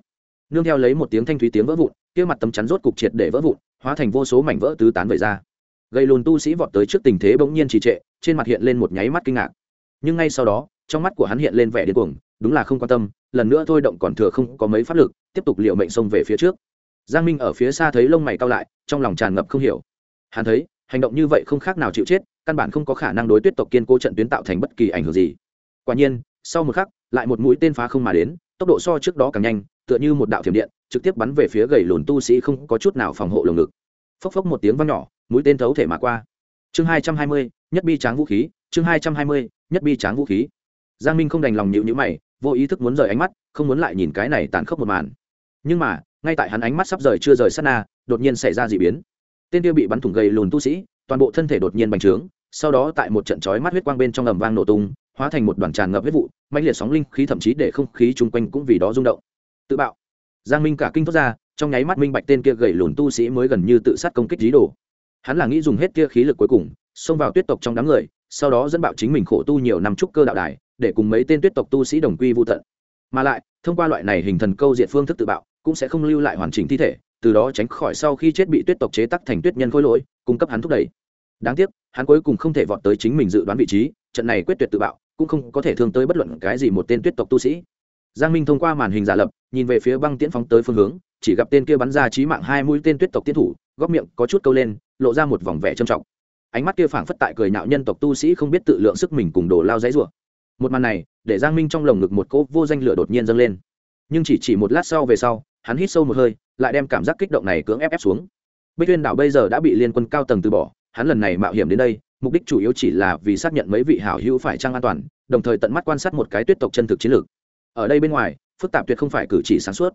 Nương theo lấy một tiếng thanh thúy tiếng vỡ vụn, kia mặt tấm chắn rốt cục triệt để vỡ vụn, hóa thành vô số mảnh vỡ tứ tán về ra gây lùn tu sĩ vọt tới trước tình thế bỗng nhiên trì trệ, trên mặt hiện lên một nháy mắt kinh ngạc. Nhưng ngay sau đó, trong mắt của hắn hiện lên vẻ điên cuồng, đúng là không quan tâm, lần nữa thôi động còn thừa không có mấy pháp lực, tiếp tục liệu mệnh xông về phía trước. Giang minh ở phía xa thấy lông mày cao lại, trong lòng tràn ngập không hiểu. Hắn thấy, hành động như vậy không khác nào chịu chết, căn bản không có khả năng đối tuyết tộc kiên cố trận tuyến tạo thành bất kỳ ảnh hưởng gì. Quả nhiên, sau một khắc, lại một mũi tên phá không mà đến, tốc độ so trước đó càng nhanh, tựa như một đạo thiểm điện, trực tiếp bắn về phía gầy lùn tu sĩ không có chút nào phòng hộ lồng ngực. Phốc phốc một tiếng vang nhỏ mũi tên thấu thể mà qua. Chương hai trăm hai mươi, nhất bi tráng vũ khí, chương hai trăm hai mươi, nhất bi tráng vũ khí. Giang minh không đành lòng nhịu nhữ mày, vô ý thức muốn rời ánh mắt, không muốn lại nhìn cái này tàn khốc một màn. Nhưng mà, ngay tại hắn ánh mắt sắp rời chưa rời sát na, đột nhiên xảy ra d ị biến. Tên kia bị bắn thủng gầy lùn tu sĩ, toàn bộ thân thể đột nhiên bành trướng, sau đó tại một trận chói mắt huyết quang bên trong ầm vang nổ tung, hóa thành một đoàn tràn ngập huyết vụ mạnh liệt sóng linh khí thậm chí để không khí chung quanh cũng vì đó rung động. Tự bạo. Giang minh cả kinh thốt ra, trong nháy mắt minh bạch tên kia gầy lùn tu sĩ mới gần như tự sát công kích dí đồ hắn là nghĩ dùng hết kia khí lực cuối cùng, xông vào tuyết tộc trong đám người, sau đó dẫn bạo chính mình khổ tu nhiều năm trúc cơ đạo đài, để cùng mấy tên tuyết tộc tu sĩ đồng quy vô tận. Mà lại, thông qua loại này hình thần câu diện phương thức tự bạo, cũng sẽ không lưu lại hoàn chỉnh thi thể, từ đó tránh khỏi sau khi chết bị tuyết tộc chế tắc thành tuyết nhân khối lỗi, cung cấp hắn thúc đẩy. Đáng tiếc, hắn cuối cùng không thể vọt tới chính mình dự đoán vị trí, trận này quyết tuyệt tự bạo, cũng không có thể thương tới bất luận cái gì một tên tuyết tộc tu sĩ. Giang minh thông qua màn hình giả lập, nhìn về phía băng tiễn phóng tới phương hướng, chỉ gặp tên kia bắn ra trí mạng hai mũi tên tuyết tộc tiến thủ góc miệng có chút câu lên lộ ra một vòng vẻ trầm trọng. Ánh mắt kia phảng phất tại cười nhạo nhân tộc tu sĩ không biết tự lượng sức mình cùng đổ lao dãy rủa. Một màn này, để giang minh trong lồng ngực một cỗ vô danh lửa đột nhiên dâng lên. Nhưng chỉ chỉ một lát sau về sau, hắn hít sâu một hơi, lại đem cảm giác kích động này cưỡng ép ép xuống. Bích tuyên đảo bây giờ đã bị liên quân cao tầng từ bỏ, hắn lần này mạo hiểm đến đây, mục đích chủ yếu chỉ là vì xác nhận mấy vị hảo hữu phải trang an toàn, đồng thời tận mắt quan sát một cái tuyết tộc chân thực chiến lược. Ở đây bên ngoài, phức tạp tuyệt không phải cử chỉ sáng suốt.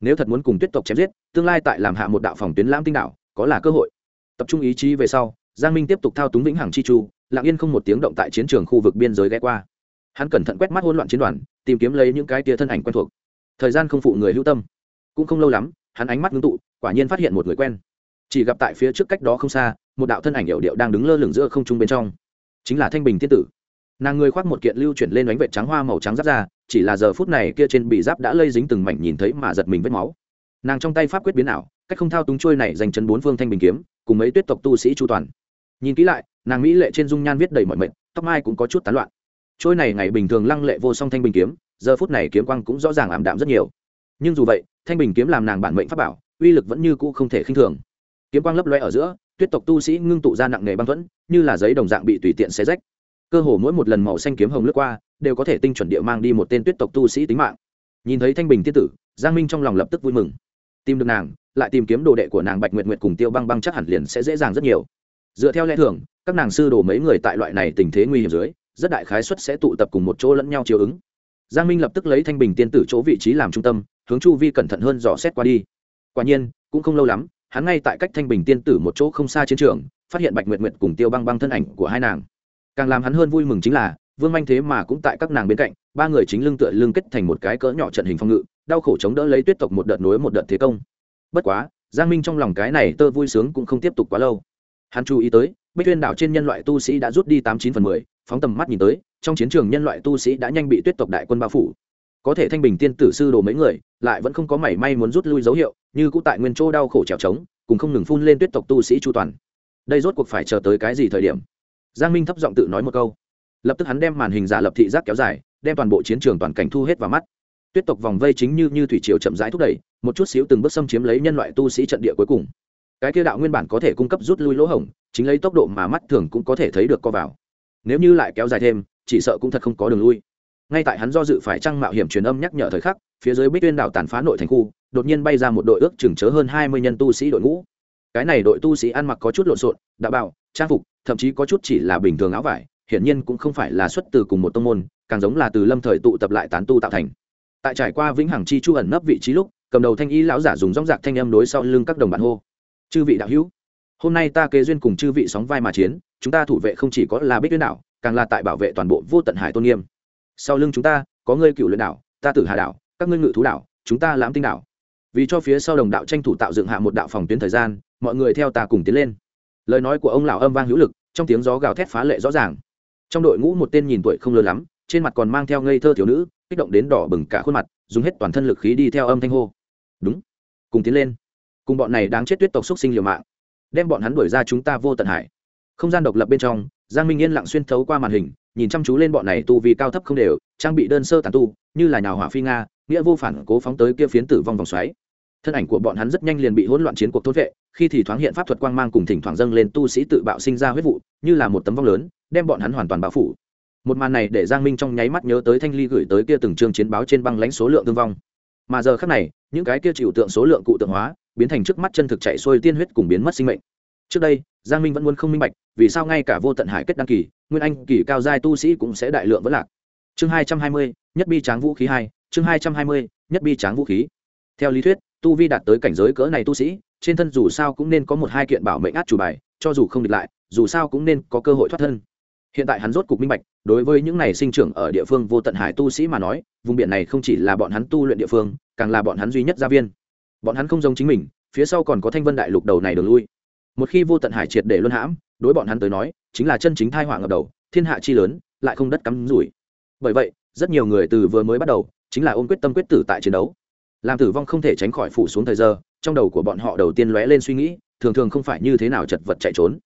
Nếu thật muốn cùng tuyết tộc chém giết, tương lai tại làm hạ một đạo phòng tuyến lãm tinh đạo có là cơ hội tập trung ý chí về sau, giang minh tiếp tục thao túng vĩnh hằng chi chu, lặng yên không một tiếng động tại chiến trường khu vực biên giới ghé qua. Hắn cẩn thận quét mắt hỗn loạn chiến đoàn, tìm kiếm lấy những cái tia thân ảnh quen thuộc. Thời gian không phụ người hữu tâm. Cũng không lâu lắm, hắn ánh mắt ngưng tụ, quả nhiên phát hiện một người quen. Chỉ gặp tại phía trước cách đó không xa, một đạo thân ảnh hiệu điệu đang đứng lơ lửng giữa không trung bên trong. Chính là thanh bình Thiên tử. Nàng người khoác một kiện lưu chuyển lên đánh vệ trắng hoa màu trắng giáp ra, chỉ là giờ phút này kia trên bị giáp đã lây dính từng mảnh nhìn thấy mà giật mình vết máu nàng trong tay pháp quyết biến ảo, cách không thao túng trôi này dành chân bốn phương thanh bình kiếm, cùng mấy tuyết tộc tu sĩ chu toàn. Nhìn kỹ lại, nàng mỹ lệ trên dung nhan viết đầy mọi mệnh tóc mai cũng có chút tán loạn. Trôi này ngày bình thường lăng lệ vô song thanh bình kiếm, giờ phút này kiếm quang cũng rõ ràng ảm đạm rất nhiều. Nhưng dù vậy, thanh bình kiếm làm nàng bản mệnh pháp bảo, uy lực vẫn như cũ không thể khinh thường. Kiếm quang lấp loe ở giữa, tuyết tộc tu sĩ ngưng tụ ra nặng nề băng thuẫn, như là giấy đồng dạng bị tùy tiện xé rách. Cơ hồ mỗi một lần màu xanh kiếm hồng lướt qua, đều có thể tinh chuẩn địa mang đi một tên tuyết tộc tu sĩ tính mạng. Nhìn thấy thanh bình tiết tử, giang minh trong lòng lập tức vui mừng tìm được nàng, lại tìm kiếm đồ đệ của nàng bạch nguyệt nguyệt cùng tiêu băng băng chắc hẳn liền sẽ dễ dàng rất nhiều. Dựa theo lẽ thường, các nàng sư đồ mấy người tại loại này tình thế nguy hiểm dưới, rất đại khái suất sẽ tụ tập cùng một chỗ lẫn nhau chiều ứng. Giang minh lập tức lấy thanh bình tiên tử chỗ vị trí làm trung tâm, hướng chu vi cẩn thận hơn dò xét qua đi. Quả nhiên, cũng không lâu lắm, hắn ngay tại cách thanh bình tiên tử một chỗ không xa chiến trường, phát hiện bạch nguyệt nguyệt cùng tiêu băng băng thân ảnh của hai nàng. Càng làm hắn hơn vui mừng chính là, vương manh thế mà cũng tại các nàng bên cạnh, ba người chính lưng tựa lưng kết thành một cái cỡ nhỏ trận hình phòng ngự đau khổ chống đỡ lấy tuyết tộc một đợt nối một đợt thế công. Bất quá, giang minh trong lòng cái này tơ vui sướng cũng không tiếp tục quá lâu. Hắn chú ý tới, bích tuyên đảo trên nhân loại tu sĩ đã rút đi tám chín phần mười, phóng tầm mắt nhìn tới, trong chiến trường nhân loại tu sĩ đã nhanh bị tuyết tộc đại quân bao phủ. Có thể thanh bình tiên tử sư đồ mấy người, lại vẫn không có mảy may muốn rút lui dấu hiệu, như cũ tại nguyên chỗ đau khổ trèo trống, cùng không ngừng phun lên tuyết tộc tu sĩ chu toàn. Đây rốt cuộc phải chờ tới cái gì thời điểm? Giang minh thấp giọng tự nói một câu. Lập tức hắn đem màn hình giả lập thị giác kéo dài, đem toàn bộ chiến trường toàn cảnh thu hết vào mắt tuyết tộc vòng vây chính như như thủy triều chậm rãi thúc đẩy, một chút xíu từng bước xâm chiếm lấy nhân loại tu sĩ trận địa cuối cùng. Cái kia đạo nguyên bản có thể cung cấp rút lui lỗ hổng, chính lấy tốc độ mà mắt thường cũng có thể thấy được co vào. Nếu như lại kéo dài thêm, chỉ sợ cũng thật không có đường lui. Ngay tại hắn do dự phải trăng mạo hiểm truyền âm nhắc nhở thời khắc, phía dưới bích tuyên đảo tàn phá nội thành khu, đột nhiên bay ra một đội ước chừng chớ hơn hai mươi nhân tu sĩ đội ngũ. Cái này đội tu sĩ ăn mặc có chút lộn xộn, đạo bảo trang phục, thậm chí có chút chỉ là bình thường áo vải, hiển nhiên cũng không phải là xuất từ cùng một tông môn, càng giống là từ lâm thời tụ tập lại tán tu tạo thành tại trải qua vĩnh hằng chi chu ẩn nấp vị trí lúc, cầm đầu thanh y lão giả dùng rong rạc thanh âm đối sau lưng các đồng bạn hô. Chư vị đạo hữu, hôm nay ta kế duyên cùng chư vị sóng vai mà chiến, chúng ta thủ vệ không chỉ có là bích tuyến đảo, càng là tại bảo vệ toàn bộ vô tận hải tôn nghiêm. Sau lưng chúng ta, có ngươi cựu luyện đảo, ta tử hà đảo, các ngươi ngự thú đảo, chúng ta lãm tinh đảo. Vì cho phía sau đồng đạo tranh thủ tạo dựng hạ một đạo phòng tuyến thời gian, mọi người theo ta cùng tiến lên. Lời nói của ông lão âm vang hữu lực, trong tiếng gió gào thét phá lệ rõ ràng. Trong đội ngũ một tên nhìn tuổi không lớn lắm, trên mặt còn mang theo ngây thơ thiếu nữ kích động đến đỏ bừng cả khuôn mặt, dùng hết toàn thân lực khí đi theo âm thanh hô. Đúng, cùng tiến lên. Cùng bọn này đáng chết tuyết tộc xúc sinh liều mạng. Đem bọn hắn đuổi ra chúng ta vô tận hải. Không gian độc lập bên trong, giang minh yên lặng xuyên thấu qua màn hình, nhìn chăm chú lên bọn này tu vì cao thấp không đều, trang bị đơn sơ tàn tu, như là nhào hỏa phi nga, nghĩa vô phản cố phóng tới kia phiến tử vong vòng xoáy. Thân ảnh của bọn hắn rất nhanh liền bị hỗn loạn chiến cuộc thốt vệ, khi thì thoáng hiện pháp thuật quang mang cùng thỉnh thoảng dâng lên tu sĩ tự bạo sinh ra huyết vụ, như là một tấm vong lớn, đem bọn hắn hoàn toàn bao phủ một màn này để giang minh trong nháy mắt nhớ tới thanh ly gửi tới kia từng chương chiến báo trên băng lãnh số lượng thương vong. Mà giờ khác này, những cái kia chịu tượng số lượng cụ tượng hóa, biến thành trước mắt chân thực chạy xuôi tiên huyết cùng biến mất sinh mệnh. Trước đây, giang minh vẫn luôn không minh bạch, vì sao ngay cả vô tận hải kết đăng kỳ, nguyên anh, kỳ cao giai tu sĩ cũng sẽ đại lượng vẫn lạc. Chương hai trăm hai mươi, nhất bi tráng vũ khí hai, chương hai trăm hai mươi, nhất bi tráng vũ khí. Theo lý thuyết, tu vi đạt tới cảnh giới cỡ này tu sĩ, trên thân dù sao cũng nên có một hai kiện bảo mệnh át chủ bài, cho dù không địch lại, dù sao cũng nên có cơ hội thoát thân hiện tại hắn rốt cục minh bạch, đối với những này sinh trưởng ở địa phương vô tận hải tu sĩ mà nói, vùng biển này không chỉ là bọn hắn tu luyện địa phương, càng là bọn hắn duy nhất gia viên. Bọn hắn không giống chính mình, phía sau còn có thanh vân đại lục đầu này đường lui. Một khi vô tận hải triệt để luân hãm, đối bọn hắn tới nói, chính là chân chính thai họa ngập đầu, thiên hạ chi lớn, lại không đất cắm rủi. Bởi vậy, rất nhiều người từ vừa mới bắt đầu, chính là ôm quyết tâm quyết tử tại chiến đấu. Làm tử vong không thể tránh khỏi phủ xuống thời giờ, trong đầu của bọn họ đầu tiên lóe lên suy nghĩ, thường thường không phải như thế nào chật vật chạy trốn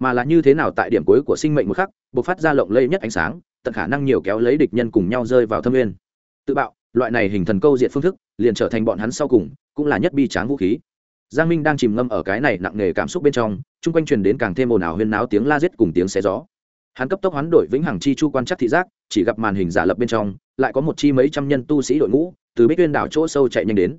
mà là như thế nào tại điểm cuối của sinh mệnh một khắc, bộc phát ra lộng lây nhất ánh sáng, tận khả năng nhiều kéo lấy địch nhân cùng nhau rơi vào thâm nguyên. Tự bạo, loại này hình thần câu diện phương thức, liền trở thành bọn hắn sau cùng, cũng là nhất bi tráng vũ khí. Giang minh đang chìm ngâm ở cái này nặng nề cảm xúc bên trong, chung quanh truyền đến càng thêm ồn ào huyên náo tiếng la giết cùng tiếng xé gió. Hắn cấp tốc hoán đổi vĩnh hằng chi chu quan chắc thị giác, chỉ gặp màn hình giả lập bên trong, lại có một chi mấy trăm nhân tu sĩ đội ngũ, từ bích tuyên đảo chỗ sâu chạy nhanh đến.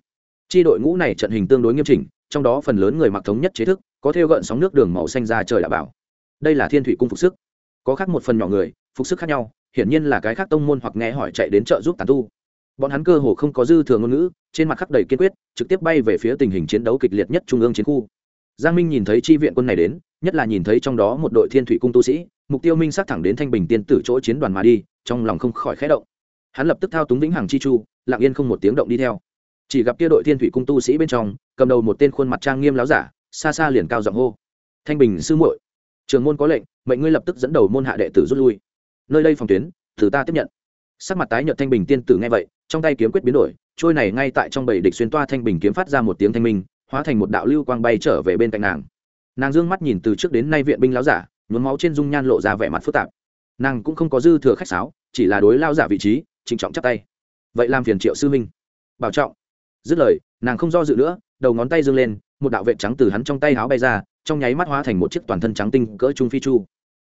Chi đội ngũ này trận hình tương đối nghiêm chỉnh, trong đó phần lớn người mặc thống nhất chế thức có theo gợn sóng nước đường màu xanh ra trời đã bảo. Đây là thiên thủy cung phục sức. Có khác một phần nhỏ người, phục sức khác nhau, hiển nhiên là cái khác tông môn hoặc nghe hỏi chạy đến chợ giúp tàn tu. Bọn hắn cơ hồ không có dư thừa ngôn ngữ, trên mặt khắc đầy kiên quyết, trực tiếp bay về phía tình hình chiến đấu kịch liệt nhất trung ương chiến khu. Giang minh nhìn thấy chi viện quân này đến, nhất là nhìn thấy trong đó một đội thiên thủy cung tu sĩ, mục tiêu minh sát thẳng đến thanh bình tiên tử chỗ chiến đoàn mà đi, trong lòng không khỏi khẽ động. Hắn lập tức thao túng vĩnh hằng chi chu, lặng yên không một tiếng động đi theo. Chỉ gặp kia đội thiên thủy cung tu sĩ bên trong, cầm đầu một tên khuôn mặt trang nghiêm láo giả xa xa liền cao giọng hô. Thanh bình sư muội trường môn có lệnh, mệnh ngươi lập tức dẫn đầu môn hạ đệ tử rút lui. Nơi đây phòng tuyến, thử ta tiếp nhận. Sắc mặt tái nhợt thanh bình tiên tử nghe vậy, trong tay kiếm quyết biến đổi, trôi này ngay tại trong bầy địch xuyên toa thanh bình kiếm phát ra một tiếng thanh minh, hóa thành một đạo lưu quang bay trở về bên cạnh nàng. Nàng dương mắt nhìn từ trước đến nay viện binh láo giả, nhuốm máu trên dung nhan lộ ra vẻ mặt phức tạp. Nàng cũng không có dư thừa khách sáo, chỉ là đối lao giả vị trí, trịnh trọng chắp tay. Vậy làm phiền triệu sư minh bảo trọng. Dứt lời, nàng không do dự nữa, đầu ngón tay dương lên một đạo vệ trắng từ hắn trong tay háo bay ra, trong nháy mắt hóa thành một chiếc toàn thân trắng tinh cỡ trung phi chu.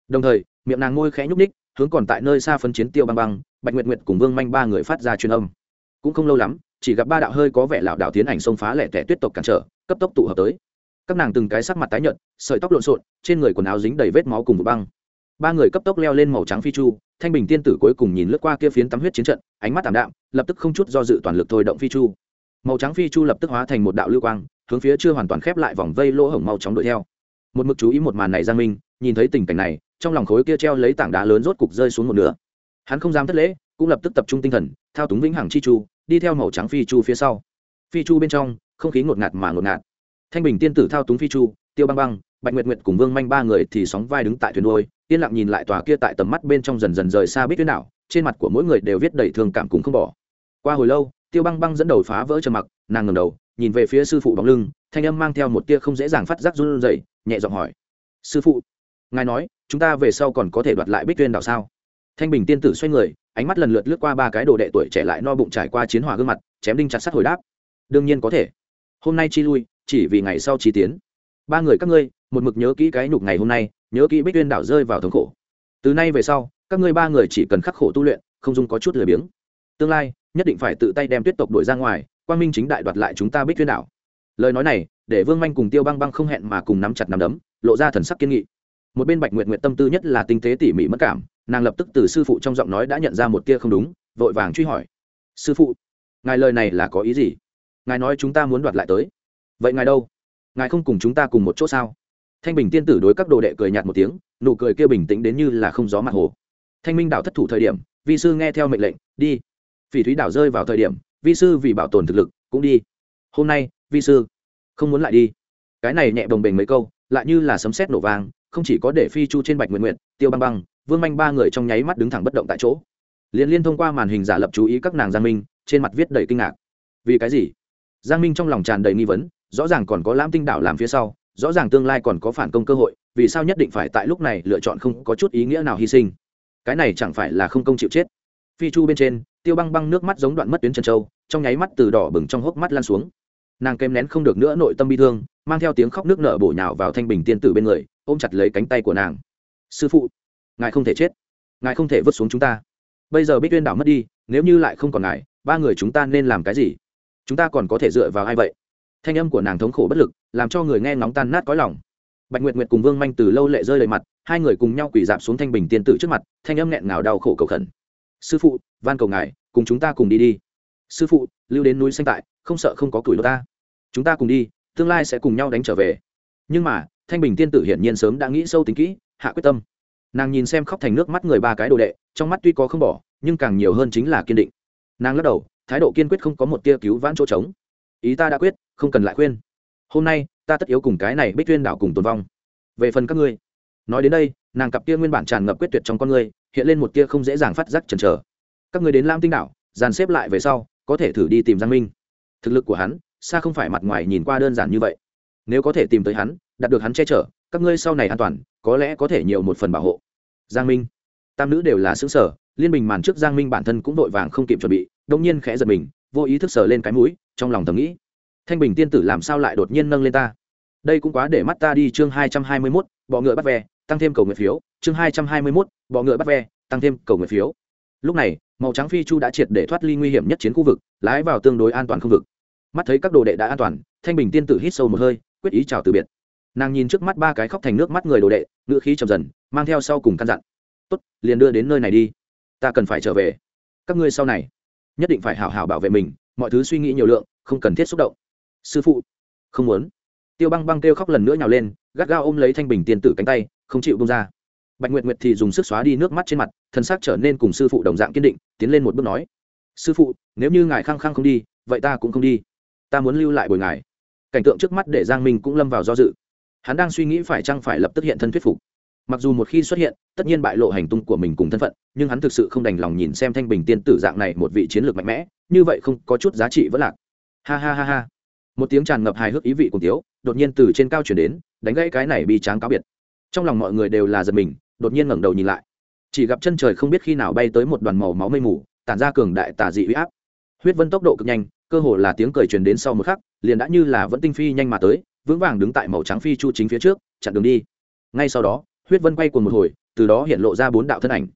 Đồng thời, miệng nàng môi khẽ nhúc ních hướng còn tại nơi xa phân chiến tiêu băng băng, bạch nguyệt nguyệt cùng vương manh ba người phát ra truyền âm. Cũng không lâu lắm, chỉ gặp ba đạo hơi có vẻ lảo đạo tiến ảnh xông phá lẻ tẻ tuyết tộc cản trở, cấp tốc tụ hợp tới. Các nàng từng cái sắc mặt tái nhợt, sợi tóc lộn xộn, trên người quần áo dính đầy vết máu cùng vụ băng. Ba người cấp tốc leo lên màu trắng phi chu, thanh bình tiên tử cuối cùng nhìn lướt qua kia phiến tắm huyết chiến trận, ánh mắt tảm đạm, lập tức không chút do dự toàn lực thôi động phi chu. Màu trắng phi chu lập tức hóa thành một đạo lưu quang hướng phía chưa hoàn toàn khép lại vòng vây lỗ hổng mau chóng đuổi theo. Một mực chú ý một màn này giang minh, nhìn thấy tình cảnh này, trong lòng khối kia treo lấy tảng đá lớn rốt cục rơi xuống một nửa. Hắn không dám thất lễ, cũng lập tức tập trung tinh thần, thao túng vĩnh hằng chi chu, đi theo màu trắng phi chu phía sau. Phi chu bên trong, không khí ngột ngạt mà ngột ngạt. Thanh bình tiên tử thao túng phi chu, tiêu băng băng, bạch nguyệt nguyệt cùng vương manh ba người thì sóng vai đứng tại thuyền đôi yên lặng nhìn lại tòa kia tại tầm mắt bên trong dần dần rời xa biết tuyến nào trên mặt của mỗi người đều viết đầy thương cảm cùng không bỏ. Qua hồi lâu, tiêu băng băng dẫn đầu phá vỡ trầm mặc, nàng ngầm đầu nhìn về phía sư phụ bóng lưng, thanh âm mang theo một tia không dễ dàng phát giác run rẩy, nhẹ giọng hỏi, sư phụ, ngài nói, chúng ta về sau còn có thể đoạt lại bích tuyên đảo sao? Thanh bình tiên tử xoay người, ánh mắt lần lượt lướt qua ba cái đồ đệ tuổi trẻ lại no bụng trải qua chiến hỏa gương mặt, chém đinh chặt sắt hồi đáp, đương nhiên có thể. Hôm nay chi lui, chỉ vì ngày sau chi tiến. Ba người các ngươi, một mực nhớ kỹ cái nhục ngày hôm nay, nhớ kỹ bích tuyên đảo rơi vào thống khổ. Từ nay về sau, các ngươi ba người chỉ cần khắc khổ tu luyện, không dung có chút lười biếng. Tương lai, nhất định phải tự tay đem tuyết tộc đuổi ra ngoài quang minh chính đại đoạt lại chúng ta bích tuyên đảo. Lời nói này, để vương manh cùng tiêu băng băng không hẹn mà cùng nắm chặt nắm đấm, lộ ra thần sắc kiên nghị. Một bên bạch nguyện nguyện tâm tư nhất là tinh tế tỉ mỉ mất cảm, nàng lập tức từ sư phụ trong giọng nói đã nhận ra một tia không đúng, vội vàng truy hỏi. Sư phụ, ngài lời này là có ý gì? Ngài nói chúng ta muốn đoạt lại tới. Vậy ngài đâu? Ngài không cùng chúng ta cùng một chỗ sao? Thanh bình tiên tử đối các đồ đệ cười nhạt một tiếng, nụ cười kia bình tĩnh đến như là không gió mặt hồ. Thanh minh đảo thất thủ thời điểm, vi sư nghe theo mệnh lệnh, đi. Phỉ thúy đảo rơi vào thời điểm vi sư vì bảo tồn thực lực cũng đi. Hôm nay vi sư không muốn lại đi. Cái này nhẹ bồng bềnh mấy câu lại như là sấm sét nổ vàng, không chỉ có để phi chu trên bạch nguyện nguyện tiêu băng băng vương manh ba người trong nháy mắt đứng thẳng bất động tại chỗ. Liên liên thông qua màn hình giả lập chú ý các nàng giang minh trên mặt viết đầy kinh ngạc. Vì cái gì? Giang minh trong lòng tràn đầy nghi vấn rõ ràng còn có lãm tinh đảo làm phía sau rõ ràng tương lai còn có phản công cơ hội vì sao nhất định phải tại lúc này lựa chọn không có chút ý nghĩa nào hy sinh? Cái này chẳng phải là không công chịu chết. Phi chu bên trên tiêu băng băng nước mắt giống đoạn mất tuyến chân trâu trong nháy mắt từ đỏ bừng trong hốc mắt lan xuống. Nàng kèm nén không được nữa nội tâm bi thương, mang theo tiếng khóc nước nở bổ nhào vào thanh bình tiên tử bên người, ôm chặt lấy cánh tay của nàng. Sư phụ, ngài không thể chết. Ngài không thể vứt xuống chúng ta. Bây giờ bích tuyên đảo mất đi, nếu như lại không còn ngài, ba người chúng ta nên làm cái gì? Chúng ta còn có thể dựa vào ai vậy? Thanh âm của nàng thống khổ bất lực, làm cho người nghe ngóng tan nát có lòng. Bạch nguyệt nguyệt cùng vương manh từ lâu lệ rơi đầy mặt, hai người cùng nhau quỳ dạp xuống thanh bình tiên tử trước mặt, thanh âm nghẹn ngào đau khổ cầu khẩn sư phụ, van cầu ngài, cùng chúng ta cùng đi đi. Sư phụ, lưu đến núi xanh tại, không sợ không có tuổi đ ta. Chúng ta cùng đi, tương lai sẽ cùng nhau đánh trở về. Nhưng mà, thanh bình tiên tử hiển nhiên sớm đã nghĩ sâu tính kỹ, hạ quyết tâm. Nàng nhìn xem khóc thành nước mắt người ba cái đồ đệ, trong mắt tuy có không bỏ, nhưng càng nhiều hơn chính là kiên định. Nàng lắc đầu, thái độ kiên quyết không có một tia cứu vãn chỗ trống. Ý ta đã quyết, không cần lại khuyên. Hôm nay, ta tất yếu cùng cái này bích tuyên đảo cùng tồn vong. Về phần các ngươi, nói đến đây nàng cặp kia nguyên bản tràn ngập quyết tuyệt trong con người, hiện lên một tia không dễ dàng phát giác chần chờ. Các ngươi đến lam tinh đảo dàn xếp lại về sau có thể thử đi tìm giang minh. Thực lực của hắn xa không phải mặt ngoài nhìn qua đơn giản như vậy. Nếu có thể tìm tới hắn đạt được hắn che chở các ngươi sau này an toàn có lẽ có thể nhiều một phần bảo hộ. Giang minh. Tam nữ đều là xứng sở liên bình màn trước giang minh bản thân cũng vội vàng không kịp chuẩn bị đông nhiên khẽ giật mình vô ý thức sờ lên cái mũi trong lòng thầm nghĩ. Thanh bình tiên tử làm sao lại đột nhiên nâng lên ta? Đây cũng quá để mắt ta đi chương hai trăm hai mươi mốt bọ ngựa bắt ve tăng thêm cầu nguyện phiếu, chương hai trăm hai mươi mốt, bọ ngựa bắt ve, tăng thêm cầu nguyện phiếu. Lúc này, màu trắng phi chu đã triệt để thoát ly nguy hiểm nhất chiến khu vực, lái vào tương đối an toàn khu vực. Mắt thấy các đồ đệ đã an toàn, thanh bình tiên tử hít sâu một hơi, quyết ý chào từ biệt. Nàng nhìn trước mắt ba cái khóc thành nước mắt người đồ đệ, ngữ khí chầm dần, mang theo sau cùng căn dặn. Tốt, liền đưa đến nơi này đi. Ta cần phải trở về. Các ngươi sau này nhất định phải hảo hảo bảo vệ mình, mọi thứ suy nghĩ nhiều lượng, không cần thiết xúc động. Sư phụ. Không muốn. Tiêu băng băng kêu khóc lần nữa nhào lên gắt gao ôm lấy thanh bình tiên tử cánh tay, không chịu bông ra. Bạch nguyệt nguyệt thì dùng sức xóa đi nước mắt trên mặt, thân xác trở nên cùng sư phụ đồng dạng kiên định, tiến lên một bước nói, sư phụ, nếu như ngài khăng khăng không đi, vậy ta cũng không đi. Ta muốn lưu lại bồi ngài. Cảnh tượng trước mắt để giang minh cũng lâm vào do dự. Hắn đang suy nghĩ phải chăng phải lập tức hiện thân thuyết phục. Mặc dù một khi xuất hiện, tất nhiên bại lộ hành tung của mình cùng thân phận, nhưng hắn thực sự không đành lòng nhìn xem thanh bình tiên tử dạng này một vị chiến lược mạnh mẽ, như vậy không có chút giá trị vẫn lạc. Ha ha ha ha. Một tiếng tràn ngập hài hước ý vị cùng tiếu đột nhiên từ trên cao chuyển đến, đánh gãy cái này bị tráng cáo biệt. Trong lòng mọi người đều là giật mình, đột nhiên ngẩng đầu nhìn lại. Chỉ gặp chân trời không biết khi nào bay tới một đoàn màu máu mây mù, tản ra cường đại tà dị huy áp. Huyết vân tốc độ cực nhanh, cơ hồ là tiếng cười truyền đến sau một khắc, liền đã như là vẫn tinh phi nhanh mà tới, vững vàng đứng tại màu trắng phi chu chính phía trước, chặn đường đi. Ngay sau đó, huyết vân quay cuồng một hồi, từ đó hiện lộ ra bốn đạo thân ảnh.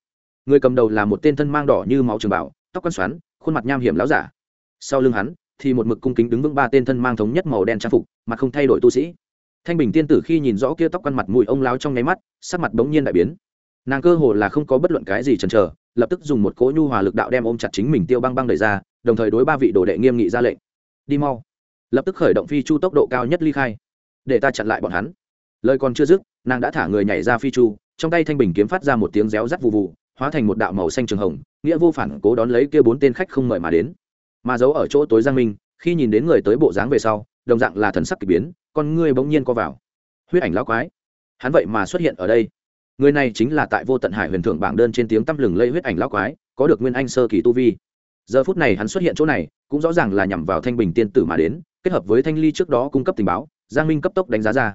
Người cầm đầu là một tên thân mang đỏ như máu trường bảo, tóc quăn xoắn, khuôn mặt nham hiểm láo giả. Sau lưng hắn thì một mực cung kính đứng vững ba tên thân mang thống nhất màu đen trang phục, mà không thay đổi tu sĩ. Thanh bình tiên tử khi nhìn rõ kia tóc quăn mặt mùi ông láo trong nháy mắt, sắc mặt bỗng nhiên đại biến. Nàng cơ hồ là không có bất luận cái gì chần chờ, lập tức dùng một cỗ nhu hòa lực đạo đem ôm chặt chính mình tiêu băng băng đẩy ra, đồng thời đối ba vị đồ đệ nghiêm nghị ra lệnh. Đi mau. Lập tức khởi động phi chu tốc độ cao nhất ly khai. Để ta chặn lại bọn hắn. Lời còn chưa dứt, nàng đã thả người nhảy ra phi chu, trong tay thanh bình kiếm phát ra một tiếng réo rắt vụ vụ hóa thành một đạo màu xanh trường hồng, nghĩa vô phản cố đón lấy kia bốn tên khách không mời mà đến mà giấu ở chỗ tối giang minh, khi nhìn đến người tới bộ dáng về sau, đồng dạng là thần sắc k ỳ biến, con ngươi bỗng nhiên co vào. Huyết ảnh lão quái. Hắn vậy mà xuất hiện ở đây. Người này chính là tại vô tận hải huyền thượng bảng đơn trên tiếng tăm lừng lây huyết ảnh lão quái, có được nguyên anh sơ kỳ tu vi. Giờ phút này hắn xuất hiện chỗ này, cũng rõ ràng là nhằm vào thanh bình tiên tử mà đến, kết hợp với thanh ly trước đó cung cấp tình báo, giang minh cấp tốc đánh giá ra.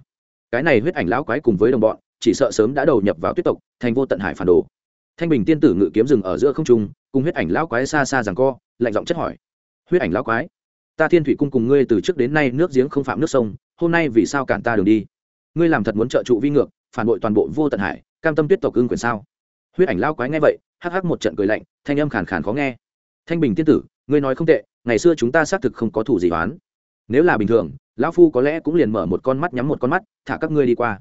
Cái này huyết ảnh lão quái cùng với đồng bọn, chỉ sợ sớm đã đầu nhập vào tuyết tộc, thành vô tận hải phản đồ. Thanh bình tiên tử ngự kiếm rừng ở giữa không trung, cùng huyết ảnh lão quái xa xa rằng co, lạnh giọng chất hỏi huyết ảnh lão quái. Ta thiên thủy cung cùng ngươi từ trước đến nay nước giếng không phạm nước sông, hôm nay vì sao cản ta đường đi? Ngươi làm thật muốn trợ trụ vi ngược, phản bội toàn bộ vô tận hải, cam tâm tuyết tộc ưng quyền sao? Huyết ảnh lao quái nghe vậy, hắc hắc một trận cười lạnh, thanh âm khàn khàn khó nghe. Thanh bình tiên tử, ngươi nói không tệ, ngày xưa chúng ta xác thực không có thủ gì oán. Nếu là bình thường, lão phu có lẽ cũng liền mở một con mắt nhắm một con mắt, thả các ngươi đi qua.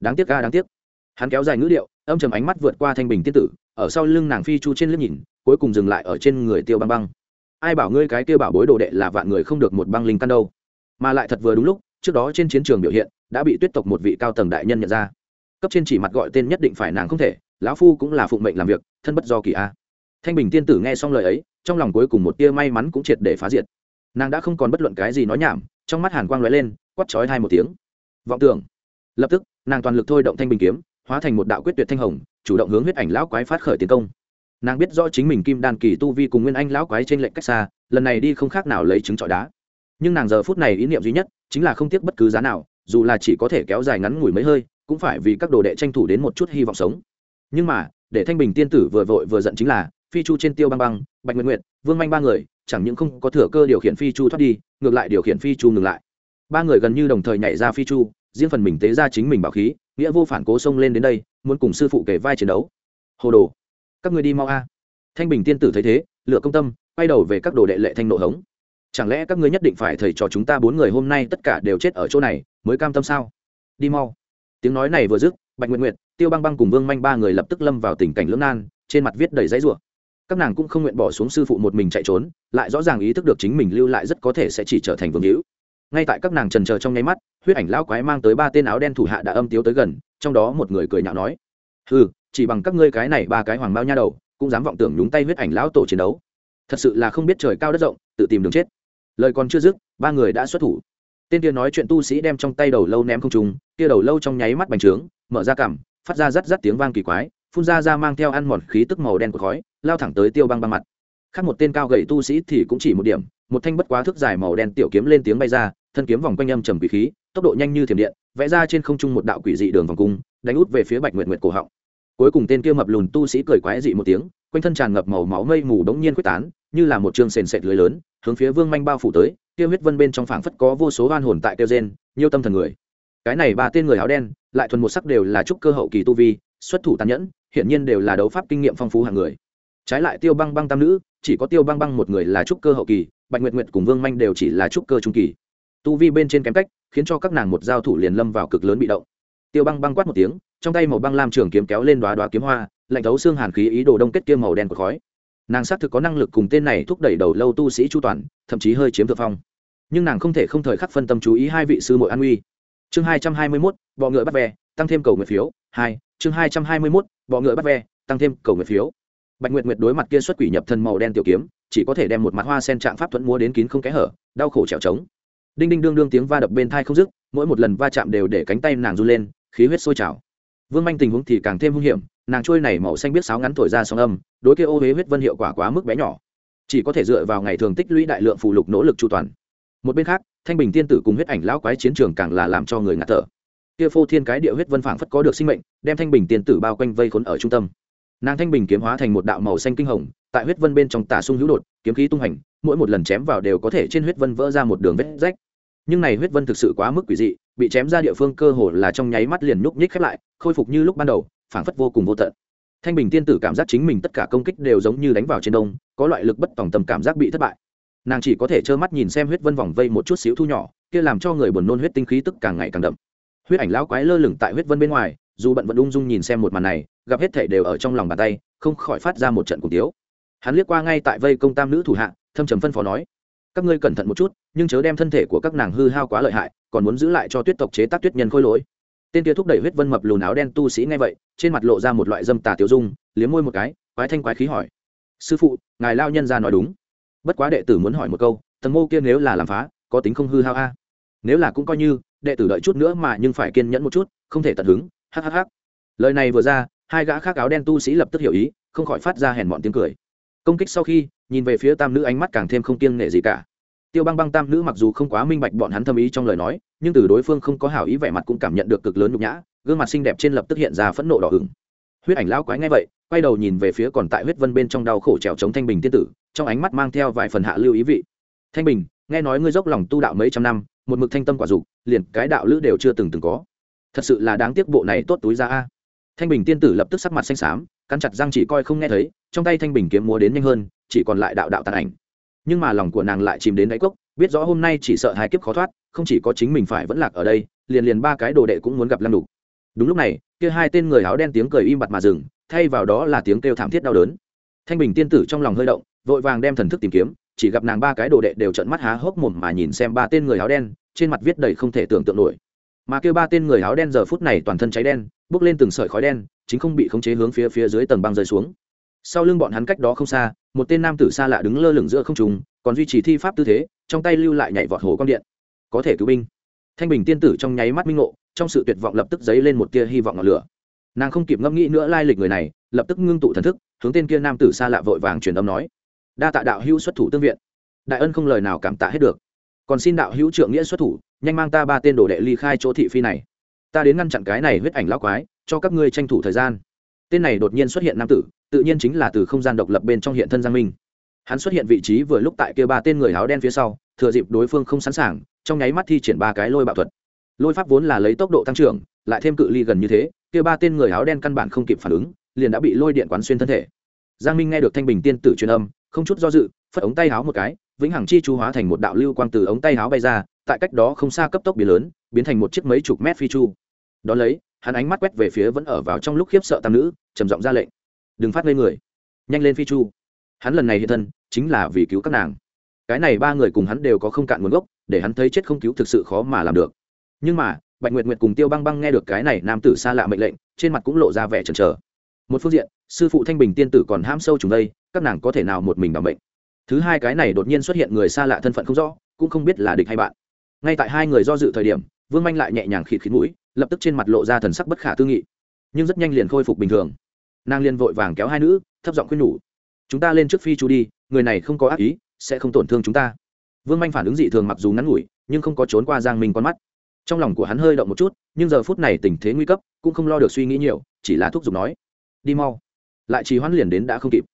Đáng tiếc ga đáng tiếc. Hắn kéo dài ngữ điệu, âm trầm ánh mắt vượt qua thanh bình tiên tử, ở sau lưng nàng phi chu trên liếc nhìn, cuối cùng dừng lại ở trên người tiêu băng băng ai bảo ngươi cái kia bảo bối đồ đệ là vạn người không được một băng linh căn đâu. Mà lại thật vừa đúng lúc, trước đó trên chiến trường biểu hiện, đã bị tuyết tộc một vị cao tầng đại nhân nhận ra. Cấp trên chỉ mặt gọi tên nhất định phải nàng không thể, lão phu cũng là phụng mệnh làm việc, thân bất do kỳ a. Thanh bình tiên tử nghe xong lời ấy, trong lòng cuối cùng một tia may mắn cũng triệt để phá diệt. Nàng đã không còn bất luận cái gì nói nhảm, trong mắt hàn quang lóe lên quắt chói hai một tiếng. Vọng tưởng. Lập tức, nàng toàn lực thôi động thanh bình kiếm, hóa thành một đạo quyết tuyệt thanh hồng, chủ động hướng huyết ảnh lão quái phát khởi tiến công nàng biết rõ chính mình kim đan kỳ tu vi cùng nguyên anh lão quái trên lệnh cách xa, lần này đi không khác nào lấy trứng trọi đá. Nhưng nàng giờ phút này ý niệm duy nhất chính là không tiếc bất cứ giá nào, dù là chỉ có thể kéo dài ngắn ngủi mấy hơi, cũng phải vì các đồ đệ tranh thủ đến một chút hy vọng sống. Nhưng mà, để thanh bình tiên tử vừa vội vừa giận chính là, phi chu trên tiêu băng băng, bạch nguyện nguyệt, vương manh ba người, chẳng những không có thừa cơ điều khiển phi chu thoát đi, ngược lại điều khiển phi chu ngừng lại. Ba người gần như đồng thời nhảy ra phi chu, riêng phần mình tế ra chính mình bảo khí, nghĩa vô phản cố xông lên đến đây, muốn cùng sư phụ kể vai chiến đấu. Hồ đồ các người đi mau a. Thanh bình tiên tử thấy thế, lựa công tâm, quay đầu về các đồ đệ lệ thanh nộ hống. Chẳng lẽ các ngươi nhất định phải thầy trò chúng ta bốn người hôm nay tất cả đều chết ở chỗ này, mới cam tâm sao? Đi mau. Tiếng nói này vừa dứt, bạch nguyệt nguyệt, tiêu băng băng cùng vương manh ba người lập tức lâm vào tình cảnh lưỡng nan, trên mặt viết đầy giấy rủa. Các nàng cũng không nguyện bỏ xuống sư phụ một mình chạy trốn, lại rõ ràng ý thức được chính mình lưu lại rất có thể sẽ chỉ trở thành vương hữu. Ngay tại các nàng trần chờ trong nháy mắt, huyết ảnh lão quái mang tới ba tên áo đen thủ hạ đã âm tiếu tới gần, trong đó một người cười nhạo nói ừ chỉ bằng các ngươi cái này ba cái hoàng bao nha đầu, cũng dám vọng tưởng nhúng tay huyết ảnh lão tổ chiến đấu. Thật sự là không biết trời cao đất rộng, tự tìm đường chết. Lời còn chưa dứt, ba người đã xuất thủ. Tên kia nói chuyện tu sĩ đem trong tay đầu lâu ném không trùng kia đầu lâu trong nháy mắt bành trướng, mở ra cằm, phát ra rắt rắt tiếng vang kỳ quái, phun ra ra mang theo ăn mòn khí tức màu đen của khói, lao thẳng tới tiêu băng băng mặt. Khác một tên cao gầy tu sĩ thì cũng chỉ một điểm, một thanh bất quá thước dài màu đen tiểu kiếm lên tiếng bay ra, thân kiếm vòng quanh âm trầm quỷ khí, tốc độ nhanh như thiểm điện, vẽ ra trên không trung một đạo quỷ dị đường vòng cung, đánh út về phía bạch nguyện nguyện cổ họng cuối cùng tên kia mập lùn tu sĩ cười quái dị một tiếng, quanh thân tràn ngập màu máu mây mù đống nhiên quyết tán, như là một trường sền sệt lưới lớn, hướng phía vương manh bao phủ tới, kia huyết vân bên trong phảng phất có vô số oan hồn tại tiêu gen nhiều tâm thần người. Cái này ba tên người áo đen, lại thuần một sắc đều là trúc cơ hậu kỳ tu vi, xuất thủ tàn nhẫn, hiển nhiên đều là đấu pháp kinh nghiệm phong phú hàng người. Trái lại tiêu băng băng tam nữ, chỉ có tiêu băng băng một người là trúc cơ hậu kỳ, bạch nguyệt nguyệt cùng vương manh đều chỉ là trúc cơ trung kỳ. Tu vi bên trên kém cách, khiến cho các nàng một giao thủ liền lâm vào cực lớn bị động. Tiêu băng băng quát một tiếng trong tay màu băng lam trường kiếm kéo lên đoá đoá kiếm hoa, lạnh thấu xương hàn khí ý đồ đông kết kia màu đen của khói. Nàng xác thực có năng lực cùng tên này thúc đẩy đầu lâu tu sĩ chu toàn, thậm chí hơi chiếm thượng phong. Nhưng nàng không thể không thời khắc phân tâm chú ý hai vị sư mội an uy chương hai trăm hai mươi mốt, bọ ngựa bắt ve, tăng thêm cầu nguyện phiếu. Hai, chương hai trăm hai mươi mốt, bọ ngựa bắt ve, tăng thêm cầu nguyện phiếu. Bạch nguyệt nguyệt đối mặt kia xuất quỷ nhập thân màu đen tiểu kiếm, chỉ có thể đem một mặt hoa sen trạng pháp thuẫn múa đến kín không kẽ hở, đau khổ trèo trống. Đinh đinh đương đương tiếng va đập bên thai không dứt, mỗi một lần va chạm đều để cánh tay nàng run lên, khí huyết sôi trào vương manh tình huống thì càng thêm hung hiểm, nàng trôi này màu xanh biết sáo ngắn thổi ra sóng âm, đối kia ô huế huyết vân hiệu quả quá mức bé nhỏ. Chỉ có thể dựa vào ngày thường tích lũy đại lượng phụ lục nỗ lực chu toàn. Một bên khác, thanh bình tiên tử cùng huyết ảnh lão quái chiến trường càng là làm cho người ngạt thở. Kia phô thiên cái địa huyết vân phảng phất có được sinh mệnh, đem thanh bình tiên tử bao quanh vây khốn ở trung tâm. Nàng thanh bình kiếm hóa thành một đạo màu xanh kinh hồng, tại huyết vân bên trong tả sung hữu đột, kiếm khí tung hành, mỗi một lần chém vào đều có thể trên huyết vân vỡ ra một đường vết rách. Nhưng này huyết vân thực sự quá mức quỷ dị bị chém ra địa phương cơ hồ là trong nháy mắt liền nhúc nhích khép lại, khôi phục như lúc ban đầu, phảng phất vô cùng vô tận. Thanh bình tiên tử cảm giác chính mình tất cả công kích đều giống như đánh vào trên đông, có loại lực bất tòng tầm cảm giác bị thất bại. Nàng chỉ có thể trơ mắt nhìn xem huyết vân vòng vây một chút xíu thu nhỏ, kia làm cho người buồn nôn huyết tinh khí tức càng ngày càng đậm. Huyết ảnh lão quái lơ lửng tại huyết vân bên ngoài, dù bận vẫn ung dung nhìn xem một màn này, gặp hết thể đều ở trong lòng bàn tay, không khỏi phát ra một trận cùng tiếu. Hắn liếc qua ngay tại vây công tam nữ thủ hạ, thâm trầm phân phó nói, các ngươi cẩn thận một chút, nhưng chớ đem thân thể của các nàng hư hao quá lợi hại còn muốn giữ lại cho tuyết tộc chế tác tuyết nhân khôi lỗi. Tên kia thúc đẩy huyết vân mập lùn áo đen tu sĩ ngay vậy, trên mặt lộ ra một loại dâm tà tiểu dung, liếm môi một cái, quái thanh quái khí hỏi. Sư phụ, ngài lao nhân ra nói đúng. Bất quá đệ tử muốn hỏi một câu, tầng mô kia nếu là làm phá, có tính không hư hao a? Nếu là cũng coi như, đệ tử đợi chút nữa mà nhưng phải kiên nhẫn một chút, không thể tận hứng hhh lời này vừa ra, hai gã khác áo đen tu sĩ lập tức hiểu ý, không khỏi phát ra hèn bọn tiếng cười. Công kích sau khi, nhìn về phía tam nữ ánh mắt càng thêm không kiêng nể gì cả tiêu băng băng tam nữ mặc dù không quá minh bạch bọn hắn thâm ý trong lời nói, nhưng từ đối phương không có hảo ý vẻ mặt cũng cảm nhận được cực lớn nhục nhã, gương mặt xinh đẹp trên lập tức hiện ra phẫn nộ đỏ ửng. Huyết ảnh lão quái ngay vậy, quay đầu nhìn về phía còn tại huyết vân bên trong đau khổ trèo chống thanh bình tiên tử, trong ánh mắt mang theo vài phần hạ lưu ý vị. Thanh bình, nghe nói ngươi dốc lòng tu đạo mấy trăm năm, một mực thanh tâm quả dục, liền cái đạo lữ đều chưa từng từng có. Thật sự là đáng tiếc bộ này tốt túi ra a. Thanh bình tiên tử lập tức sắc mặt xanh xám, cắn chặt răng chỉ coi không nghe thấy, trong tay thanh bình kiếm múa đến nhanh hơn, chỉ còn lại đạo đạo tàn ảnh nhưng mà lòng của nàng lại chìm đến đáy cốc, biết rõ hôm nay chỉ sợ hai kiếp khó thoát, không chỉ có chính mình phải vẫn lạc ở đây, liền liền ba cái đồ đệ cũng muốn gặp lăng đủ đúng lúc này, kia hai tên người áo đen tiếng cười im bặt mà dừng, thay vào đó là tiếng kêu thảm thiết đau đớn. Thanh bình tiên tử trong lòng hơi động, vội vàng đem thần thức tìm kiếm, chỉ gặp nàng ba cái đồ đệ đều trợn mắt há hốc mồm mà nhìn xem ba tên người áo đen, trên mặt viết đầy không thể tưởng tượng nổi. Mà kêu ba tên người áo đen giờ phút này toàn thân cháy đen bốc lên từng sợi khói đen, chính không bị khống chế hướng phía phía dưới tầng băng rơi xuống sau lưng bọn hắn cách đó không xa, một tên nam tử xa lạ đứng lơ lửng giữa không trùng còn duy trì thi pháp tư thế, trong tay lưu lại nhảy vọt hồ quang điện. Có thể cứu binh. Thanh bình tiên tử trong nháy mắt minh ngộ, trong sự tuyệt vọng lập tức dấy lên một tia hy vọng ngọn lửa. Nàng không kịp ngẫm nghĩ nữa lai lịch người này, lập tức ngưng tụ thần thức, hướng tên kia nam tử xa lạ vội vàng truyền âm nói. Đa tạ đạo hữu xuất thủ tương viện. Đại ân không lời nào cảm tạ hết được. Còn xin đạo hữu trượng nghĩa xuất thủ, nhanh mang ta ba tên đồ đệ ly khai chỗ thị phi này. Ta đến ngăn chặn cái này huyết ảnh lão quái, cho các ngươi tranh thủ thời gian tên này đột nhiên xuất hiện nam tử, tự nhiên chính là từ không gian độc lập bên trong hiện thân giang minh. Hắn xuất hiện vị trí vừa lúc tại kia ba tên người áo đen phía sau, thừa dịp đối phương không sẵn sàng, trong nháy mắt thi triển ba cái lôi bạo thuật. Lôi pháp vốn là lấy tốc độ tăng trưởng, lại thêm cự ly gần như thế, kia ba tên người áo đen căn bản không kịp phản ứng, liền đã bị lôi điện quán xuyên thân thể. Giang minh nghe được thanh bình tiên tử truyền âm, không chút do dự, phất ống tay áo một cái, vĩnh hằng chi chú hóa thành một đạo lưu quang từ ống tay áo bay ra, tại cách đó không xa cấp tốc biến lớn, biến thành một chiếc mấy chục mét phi chu. Đ ó lấy hắn ánh mắt quét về phía vẫn ở vào trong lúc khiếp sợ tam nữ, trầm giọng ra lệnh. Đừng phát ngây người. Nhanh lên phi chu. Hắn lần này hiện thân, chính là vì cứu các nàng. Cái này ba người cùng hắn đều có không cạn nguồn gốc, để hắn thấy chết không cứu thực sự khó mà làm được. Nhưng mà, bạch nguyệt nguyệt cùng tiêu băng băng nghe được cái này nam tử xa lạ mệnh lệnh, trên mặt cũng lộ ra vẻ chần chờ. Một phương diện, sư phụ thanh bình tiên tử còn ham sâu chúng đây, các nàng có thể nào một mình bằng bệnh? Thứ hai cái này đột nhiên xuất hiện người xa lạ thân phận không rõ, cũng không biết là địch hay bạn. Ngay tại hai người do dự thời điểm, vương manh lại nhẹ nhàng khịt khịt mũi lập tức trên mặt lộ ra thần sắc bất khả tư nghị, nhưng rất nhanh liền khôi phục bình thường. Nàng liền vội vàng kéo hai nữ, thấp giọng khuyên nhủ, chúng ta lên trước phi chú đi, người này không có ác ý, sẽ không tổn thương chúng ta. Vương manh phản ứng dị thường mặc dù ngắn ngủi, nhưng không có trốn qua giang minh con mắt. Trong lòng của hắn hơi động một chút, nhưng giờ phút này tình thế nguy cấp, cũng không lo được suy nghĩ nhiều, chỉ là thúc giục nói, đi mau. Lại trì hoãn liền đến đã không kịp.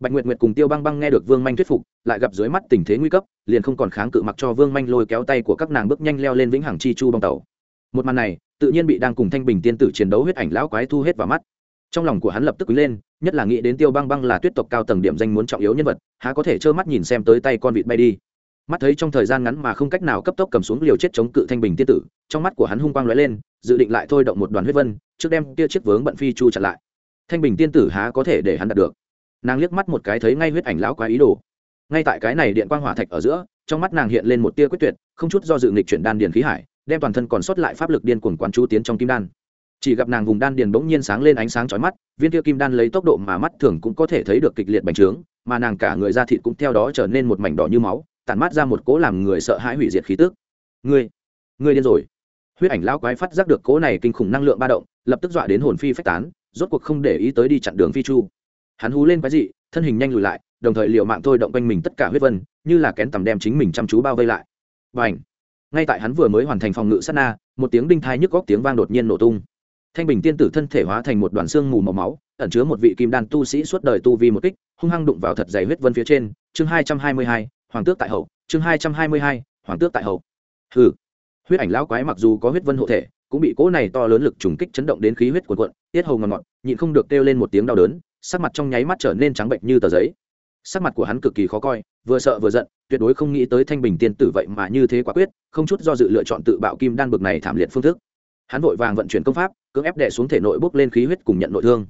Bạch nguyệt nguyệt cùng tiêu băng băng nghe được vương manh thuyết phục, lại gặp dưới mắt tình thế nguy cấp, liền không còn kháng cự mặc cho vương manh lôi kéo tay của các nàng bước nhanh leo lên vĩnh hằng chi chu bong tàu. Một màn này tự nhiên bị đang cùng thanh bình tiên tử chiến đấu huyết ảnh lão quái thu hết vào mắt. Trong lòng của hắn lập tức quý lên, nhất là nghĩ đến tiêu băng băng là tuyết tộc cao tầng điểm danh muốn trọng yếu nhân vật, há có thể trơ mắt nhìn xem tới tay con vịt bay đi. Mắt thấy trong thời gian ngắn mà không cách nào cấp tốc cầm xuống liều chết chống cự thanh bình tiên tử, trong mắt của hắn hung quang lóe lên, dự định lại thôi động một đoàn huyết vân, trước đem kia chiếc vướng bận phi chu chặn lại. Thanh bình tiên tử há có thể để hắn đạt được? Nàng liếc mắt một cái thấy ngay huyết ảnh lão quái ý đồ. Ngay tại cái này điện quang hỏa thạch ở giữa, trong mắt nàng hiện lên một tia quyết tuyệt, không chút do dự nghịch chuyển đan điền khí hải đem toàn thân còn sót lại pháp lực điên cuồng quán chú tiến trong kim đan. Chỉ gặp nàng vùng đan điền bỗng nhiên sáng lên ánh sáng chói mắt, viên kia kim đan lấy tốc độ mà mắt thường cũng có thể thấy được kịch liệt bành trướng, mà nàng cả người da thịt cũng theo đó trở nên một mảnh đỏ như máu, tản mát ra một cỗ làm người sợ hãi hủy diệt khí tức. Ngươi ngươi điên rồi. Huyết ảnh lão quái phát giác được cỗ này kinh khủng năng lượng ba động, lập tức dọa đến hồn phi phách tán, rốt cuộc không để ý tới đi chặn đường phi chu. Hắn hú lên quái dị, thân hình nhanh lùi lại, đồng thời liệu mạng thôi động quanh mình tất cả huyết vân, như là kén tầm đem chính mình chăm chú bao vây lại. Và ảnh ngay tại hắn vừa mới hoàn thành phòng ngự sát na, một tiếng đinh thai nhức góc tiếng vang đột nhiên nổ tung. Thanh bình tiên tử thân thể hóa thành một đoàn xương mù màu máu, ẩn chứa một vị kim đan tu sĩ suốt đời tu vi một kích, hung hăng đụng vào thật dày huyết vân phía trên. Chương hai trăm hai mươi hai, hoàng tước tại hậu. Chương hai trăm hai mươi hai, hoàng tước tại hậu. Hừ. Huyết ảnh lão quái mặc dù có huyết vân hộ thể, cũng bị cỗ này to lớn lực trùng kích chấn động đến khí huyết cuồn cuộn, tiết hầu ngọt ngọt, nhịn không được kêu lên một tiếng đau đớn, sắc mặt trong nháy mắt trở nên trắng bệnh như tờ giấy sắc mặt của hắn cực kỳ khó coi, vừa sợ vừa giận, tuyệt đối không nghĩ tới thanh bình tiên tử vậy mà như thế quả quyết, không chút do dự lựa chọn tự bạo kim đan bực này thảm liệt phương thức. Hắn vội vàng vận chuyển công pháp, cưỡng ép đè xuống thể nội bốc lên khí huyết cùng nhận nội thương.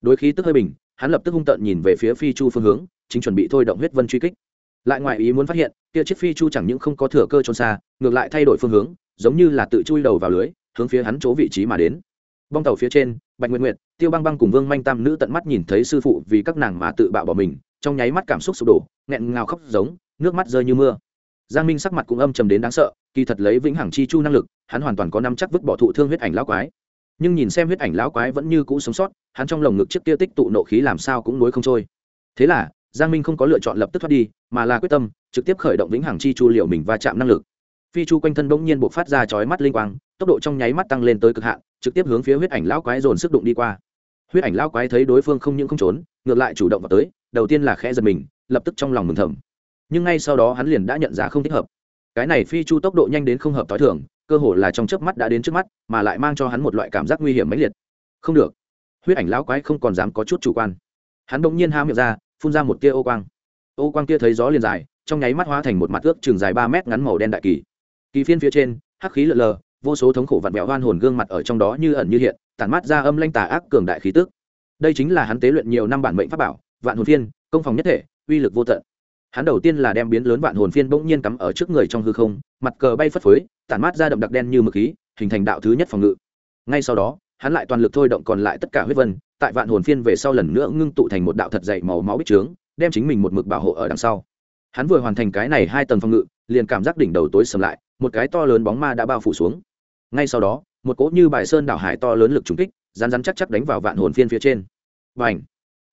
Đối khí tức hơi bình, hắn lập tức hung tợn nhìn về phía phi chu phương hướng, chính chuẩn bị thôi động huyết vân truy kích. Lại ngoài ý muốn phát hiện, kia chiếc phi chu chẳng những không có thừa cơ trốn xa, ngược lại thay đổi phương hướng, giống như là tự chui đầu vào lưới, hướng phía hắn chỗ vị trí mà đến. Bong tàu phía trên, bạch nguyệt nguyệt, tiêu băng băng cùng vương manh tam nữ tận mắt nhìn thấy sư phụ vì các nàng mà tự bạo bỏ mình trong nháy mắt cảm xúc sụp đổ, nghẹn ngào khóc giống, nước mắt rơi như mưa. Giang minh sắc mặt cũng âm trầm đến đáng sợ, kỳ thật lấy vĩnh hằng chi chu năng lực, hắn hoàn toàn có năm chắc vứt bỏ thụ thương huyết ảnh lão quái. Nhưng nhìn xem huyết ảnh lão quái vẫn như cũ sống sót, hắn trong lồng ngực chiếc kia tích tụ nộ khí làm sao cũng nối không trôi. Thế là, giang minh không có lựa chọn lập tức thoát đi, mà là quyết tâm, trực tiếp khởi động vĩnh hằng chi chu liệu mình va chạm năng lực. Phi chu quanh thân bỗng nhiên buộc phát ra chói mắt linh quang, tốc độ trong nháy mắt tăng lên tới cực hạn, trực tiếp hướng phía huyết ảnh lão quái dồn sức đụng đi qua huyết ảnh lão quái thấy đối phương không những không trốn, ngược lại chủ động vào tới, đầu tiên là khẽ giật mình, lập tức trong lòng mừng thầm. Nhưng ngay sau đó hắn liền đã nhận ra không thích hợp. Cái này phi chu tốc độ nhanh đến không hợp t h i thường, cơ hồ là trong chớp mắt đã đến trước mắt, mà lại mang cho hắn một loại cảm giác nguy hiểm mãnh liệt. Không được. Huyết ảnh lão quái không còn dám có chút chủ quan. Hắn bỗng nhiên há miệng ra, phun ra một tia ô quang. Ô quang kia thấy gió liền dài, trong nháy mắt hóa thành một mặt ước chừng dài ba mét ngắn màu đen đại kỳ. Kỳ phiên phía trên, hắc khí lợn lờ, vô số thống khổ vặn vẹo hoan hồn gương mặt ở trong đó như ẩn như hiện tản mát ra âm lanh tà ác cường đại khí tức. Đây chính là hắn tế luyện nhiều năm bản mệnh pháp bảo, vạn hồn phiên, công phòng nhất thể, uy lực vô tận. Hắn đầu tiên là đem biến lớn vạn hồn phiên bỗng nhiên cắm ở trước người trong hư không, mặt cờ bay phất phới, tản mát ra đậm đặc đen như mực khí, hình thành đạo thứ nhất phòng ngự. Ngay sau đó, hắn lại toàn lực thôi động còn lại tất cả huyết vân, tại vạn hồn phiên về sau lần nữa ngưng tụ thành một đạo thật dày màu máu bích trướng, đem chính mình một mực bảo hộ ở đằng sau. Hắn vừa hoàn thành cái này hai tầng phòng ngự, liền cảm giác đỉnh đầu tối sầm lại, một cái to lớn bóng ma đã bao phủ xuống. Ngay sau đó một cỗ như bài sơn đảo hải to lớn lực trúng kích rán rán chắc chắc đánh vào vạn hồn phiên phía trên. Và ảnh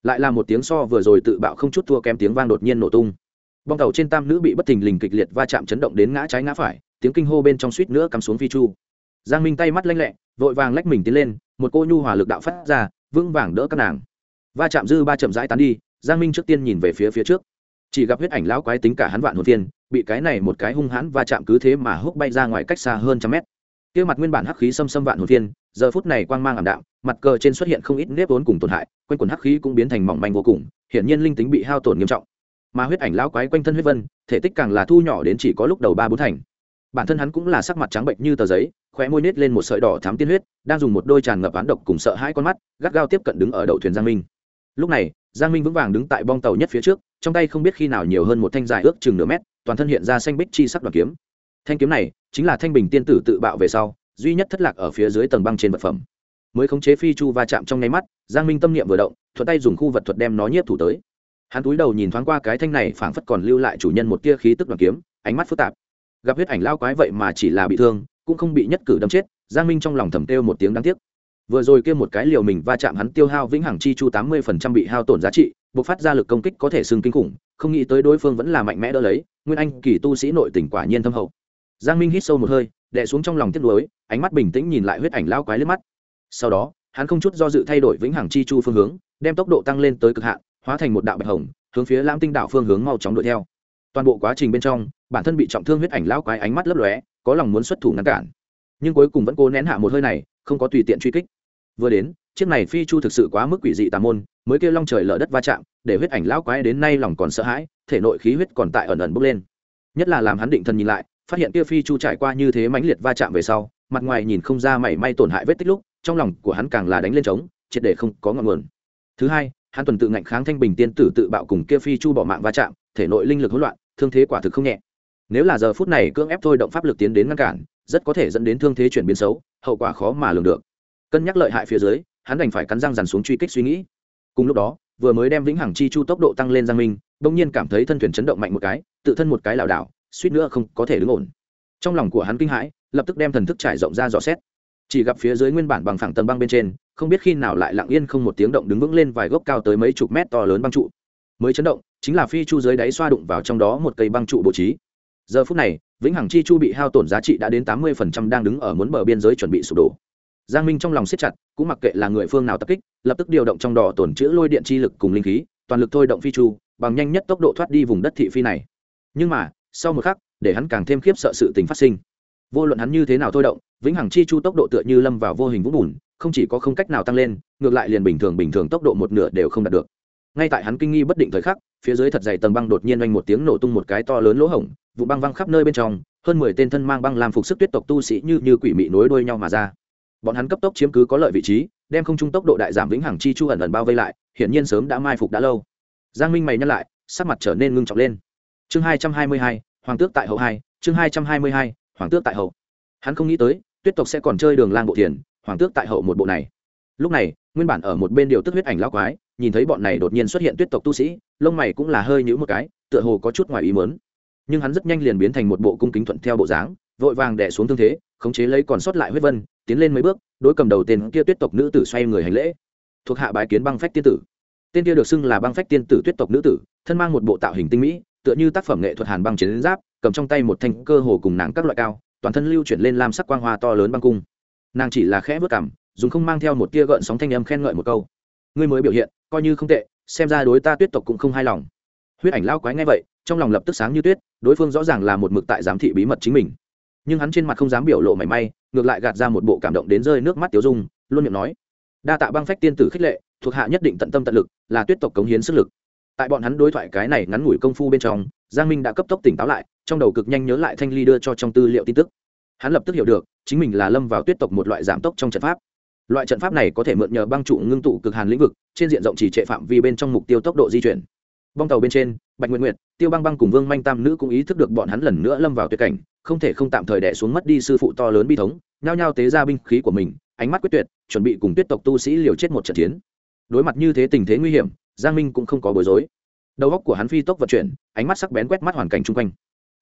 lại là một tiếng so vừa rồi tự bạo không chút thua kém tiếng vang đột nhiên nổ tung. Bong tàu trên tam nữ bị bất thình lình kịch liệt va chạm chấn động đến ngã trái ngã phải, tiếng kinh hô bên trong suýt nữa cắm xuống phi chu. Giang minh tay mắt lanh lẹ, vội vàng lách mình tiến lên, một cô nhu hòa lực đạo phát ra, vững vàng đỡ các nàng. Va chạm dư ba chậm rãi tán đi, giang minh trước tiên nhìn về phía phía trước. Chỉ gặp huyết ảnh lão quái tính cả hắn vạn hồn phiên, bị cái này một cái hung hãn va chạm cứ thế mà húc bay ra ngoài cách xa hơn trăm mét kia mặt nguyên bản hắc khí xâm xâm vạn hồn thiên giờ phút này quang mang ảm đạm, mặt cờ trên xuất hiện không ít nếp vốn cùng tổn hại, quanh quần hắc khí cũng biến thành mỏng manh vô cùng, hiển nhiên linh tính bị hao tổn nghiêm trọng. Mà huyết ảnh lão quái quanh thân huyết vân, thể tích càng là thu nhỏ đến chỉ có lúc đầu ba bốn thành. Bản thân hắn cũng là sắc mặt trắng bệnh như tờ giấy, khóe môi nết lên một sợi đỏ thám tiên huyết, đang dùng một đôi tràn ngập án độc cùng sợ hãi con mắt, gắt gao tiếp cận đứng ở đầu thuyền giang minh. Lúc này, giang minh vững vàng đứng tại bong tàu nhất phía trước, trong tay không biết khi nào nhiều hơn một thanh dài ước chừng nửa mét, toàn thân hiện ra xanh bích chi sắc đoàn kiếm. Thanh kiếm này chính là thanh bình tiên tử tự bạo về sau, duy nhất thất lạc ở phía dưới tầng băng trên vật phẩm. Mới khống chế phi chu va chạm trong nháy mắt, giang minh tâm niệm vừa động, thuận tay dùng khu vật thuật đem nó nhiếp thủ tới. Hắn túi đầu nhìn thoáng qua cái thanh này phảng phất còn lưu lại chủ nhân một tia khí tức đoàn kiếm, ánh mắt phức tạp. Gặp huyết ảnh lao quái vậy mà chỉ là bị thương, cũng không bị nhất cử đâm chết, giang minh trong lòng thầm kêu một tiếng đáng tiếc. Vừa rồi kia một cái liều mình va chạm hắn tiêu hao vĩnh hằng chi chu tám mươi phần trăm bị hao tổn giá trị buộc phát ra lực công kích có thể xưng kinh khủng, không nghĩ tới đối phương vẫn là mạnh mẽ đỡ lấy, nguyên anh kỳ tu sĩ nội tỉnh quả nhiên thâm hậu giang minh hít sâu một hơi, đè xuống trong lòng tiếc nuối, ánh mắt bình tĩnh nhìn lại huyết ảnh lao quái lên mắt. Sau đó, hắn không chút do dự thay đổi vĩnh hằng chi chu phương hướng, đem tốc độ tăng lên tới cực hạn, hóa thành một đạo bạch hồng, hướng phía lãm tinh đạo phương hướng mau chóng đuổi theo. Toàn bộ quá trình bên trong, bản thân bị trọng thương huyết ảnh lao quái ánh mắt lấp lóe, có lòng muốn xuất thủ ngăn cản. Nhưng cuối cùng vẫn cố nén hạ một hơi này, không có tùy tiện truy kích. Vừa đến, chiếc này phi chu thực sự quá mức quỷ dị tà môn, mới kêu long trời lở đất va chạm, để huyết ảnh lão quái đến nay lòng còn sợ hãi, thể nội khí huyết còn tại ẩn ẩn bốc lên. Nhất là làm hắn định thần nhìn lại phát hiện kia phi chu trải qua như thế mãnh liệt va chạm về sau, mặt ngoài nhìn không ra mảy may tổn hại vết tích lúc, trong lòng của hắn càng là đánh lên trống, triệt để không có ngọn nguồn. Thứ hai, hắn tuần tự ngạnh kháng thanh bình tiên tử tự bạo cùng kia phi chu bỏ mạng va chạm, thể nội linh lực hỗn loạn, thương thế quả thực không nhẹ. Nếu là giờ phút này cưỡng ép thôi động pháp lực tiến đến ngăn cản, rất có thể dẫn đến thương thế chuyển biến xấu, hậu quả khó mà lường được. Cân nhắc lợi hại phía dưới, hắn đành phải cắn răng dằn xuống truy kích suy nghĩ. Cùng lúc đó, vừa mới đem vĩnh hằng chi chu tốc độ tăng lên giang minh, bỗng nhiên cảm thấy thân thuyền chấn động mạnh một cái, tự thân một cái lảo đảo suýt nữa không có thể đứng ổn. Trong lòng của hắn kinh hãi, lập tức đem thần thức trải rộng ra dò xét. Chỉ gặp phía dưới nguyên bản bằng phẳng tầng băng bên trên, không biết khi nào lại lặng yên không một tiếng động đứng vững lên vài gốc cao tới mấy chục mét to lớn băng trụ. Mới chấn động, chính là phi chu dưới đáy xoa đụng vào trong đó một cây băng trụ bố trí. Giờ phút này, vĩnh hằng chi chu bị hao tổn giá trị đã đến tám mươi đang đứng ở muốn bờ biên giới chuẩn bị sụp đổ. Giang minh trong lòng siết chặt, cũng mặc kệ là người phương nào tập kích, lập tức điều động trong đỏ tổn chữ lôi điện chi lực cùng linh khí, toàn lực thôi động phi chu, bằng nhanh nhất tốc độ thoát đi vùng đất thị phi này. Nhưng mà sau một khắc, để hắn càng thêm khiếp sợ sự tình phát sinh. Vô luận hắn như thế nào thôi động, vĩnh hằng chi chu tốc độ tựa như lâm vào vô hình vũng bùn, không chỉ có không cách nào tăng lên, ngược lại liền bình thường bình thường tốc độ một nửa đều không đạt được. Ngay tại hắn kinh nghi bất định thời khắc, phía dưới thật dày tầng băng đột nhiên oanh một tiếng nổ tung một cái to lớn lỗ hổng, vụ băng văng khắp nơi bên trong, hơn mười tên thân mang băng làm phục sức tuyết tộc tu sĩ như như quỷ mị nối đuôi nhau mà ra. Bọn hắn cấp tốc chiếm cứ có lợi vị trí, đem không trung tốc độ đại giảm vĩnh hằng chi chu ẩn ẩn bao vây lại, hiển nhiên sớm đã mai phục đã lâu. Giang minh mày nhắc lại, sắc mặt trở nên ngưng trọng lên chương hai trăm hai mươi hai, hoàng tước tại hậu hai, chương hai trăm hai mươi hai, hoàng tước tại hậu. Hắn không nghĩ tới, tuyết tộc sẽ còn chơi đường lang bộ thiền, hoàng tước tại hậu một bộ này. Lúc này, nguyên bản ở một bên điều tức huyết ảnh lao quái, nhìn thấy bọn này đột nhiên xuất hiện tuyết tộc tu sĩ, lông mày cũng là hơi nhữ một cái, tựa hồ có chút ngoài ý mớn nhưng hắn rất nhanh liền biến thành một bộ cung kính thuận theo bộ dáng, vội vàng đẻ xuống thương thế, khống chế lấy còn sót lại huyết vân, tiến lên mấy bước, đối cầm đầu tên kia tuyết tộc nữ tử xoay người hành lễ. Thuộc hạ bái kiến băng phách tiên tử. Tên kia được xưng là băng phách tiên tử tuyết tộc nữ tử, thân mang một bộ tạo hình tinh mỹ tựa như tác phẩm nghệ thuật hàn băng chiến giáp, cầm trong tay một thanh cơ hồ cùng nàng các loại cao, toàn thân lưu chuyển lên làm sắc quang hoa to lớn băng cung. Nàng chỉ là khẽ vớt cảm dùng không mang theo một tia gợn sóng thanh âm khen ngợi một câu. Ngươi mới biểu hiện, coi như không tệ, xem ra đối ta tuyết tộc cũng không hài lòng. Huyết ảnh lao quái ngay vậy, trong lòng lập tức sáng như tuyết, đối phương rõ ràng là một mực tại giám thị bí mật chính mình. Nhưng hắn trên mặt không dám biểu lộ mảy may, ngược lại gạt ra một bộ cảm động đến rơi nước mắt tiêu dung, luôn miệng nói, đa tạ băng phách tiên tử khích lệ, thuộc hạ nhất định tận tâm tận lực, là tuyết tộc cống hiến sức lực tại bọn hắn đối thoại cái này ngắn ngủi công phu bên trong, giang minh đã cấp tốc tỉnh táo lại, trong đầu cực nhanh nhớ lại thanh ly đưa cho trong tư liệu tin tức. Hắn lập tức hiểu được, chính mình là lâm vào tuyết tộc một loại giảm tốc trong trận pháp. Loại trận pháp này có thể mượn nhờ băng trụ ngưng tụ cực hàn lĩnh vực, trên diện rộng chỉ trệ phạm vi bên trong mục tiêu tốc độ di chuyển. Bong tàu bên trên, bạch nguyệt nguyệt, tiêu băng băng cùng vương manh tam nữ cũng ý thức được bọn hắn lần nữa lâm vào tuyệt cảnh, không thể không tạm thời đẻ xuống mất đi sư phụ to lớn bi thống, nhao nhao tế ra binh khí của mình, ánh mắt quyết tuyệt, chuẩn bị cùng tuyết tộc tu sĩ liều chết một trận chiến. Đối mặt như thế tình thế nguy hiểm giang minh cũng không có bối rối. Đầu góc của hắn phi tốc vận chuyển, ánh mắt sắc bén quét mắt hoàn cảnh chung quanh.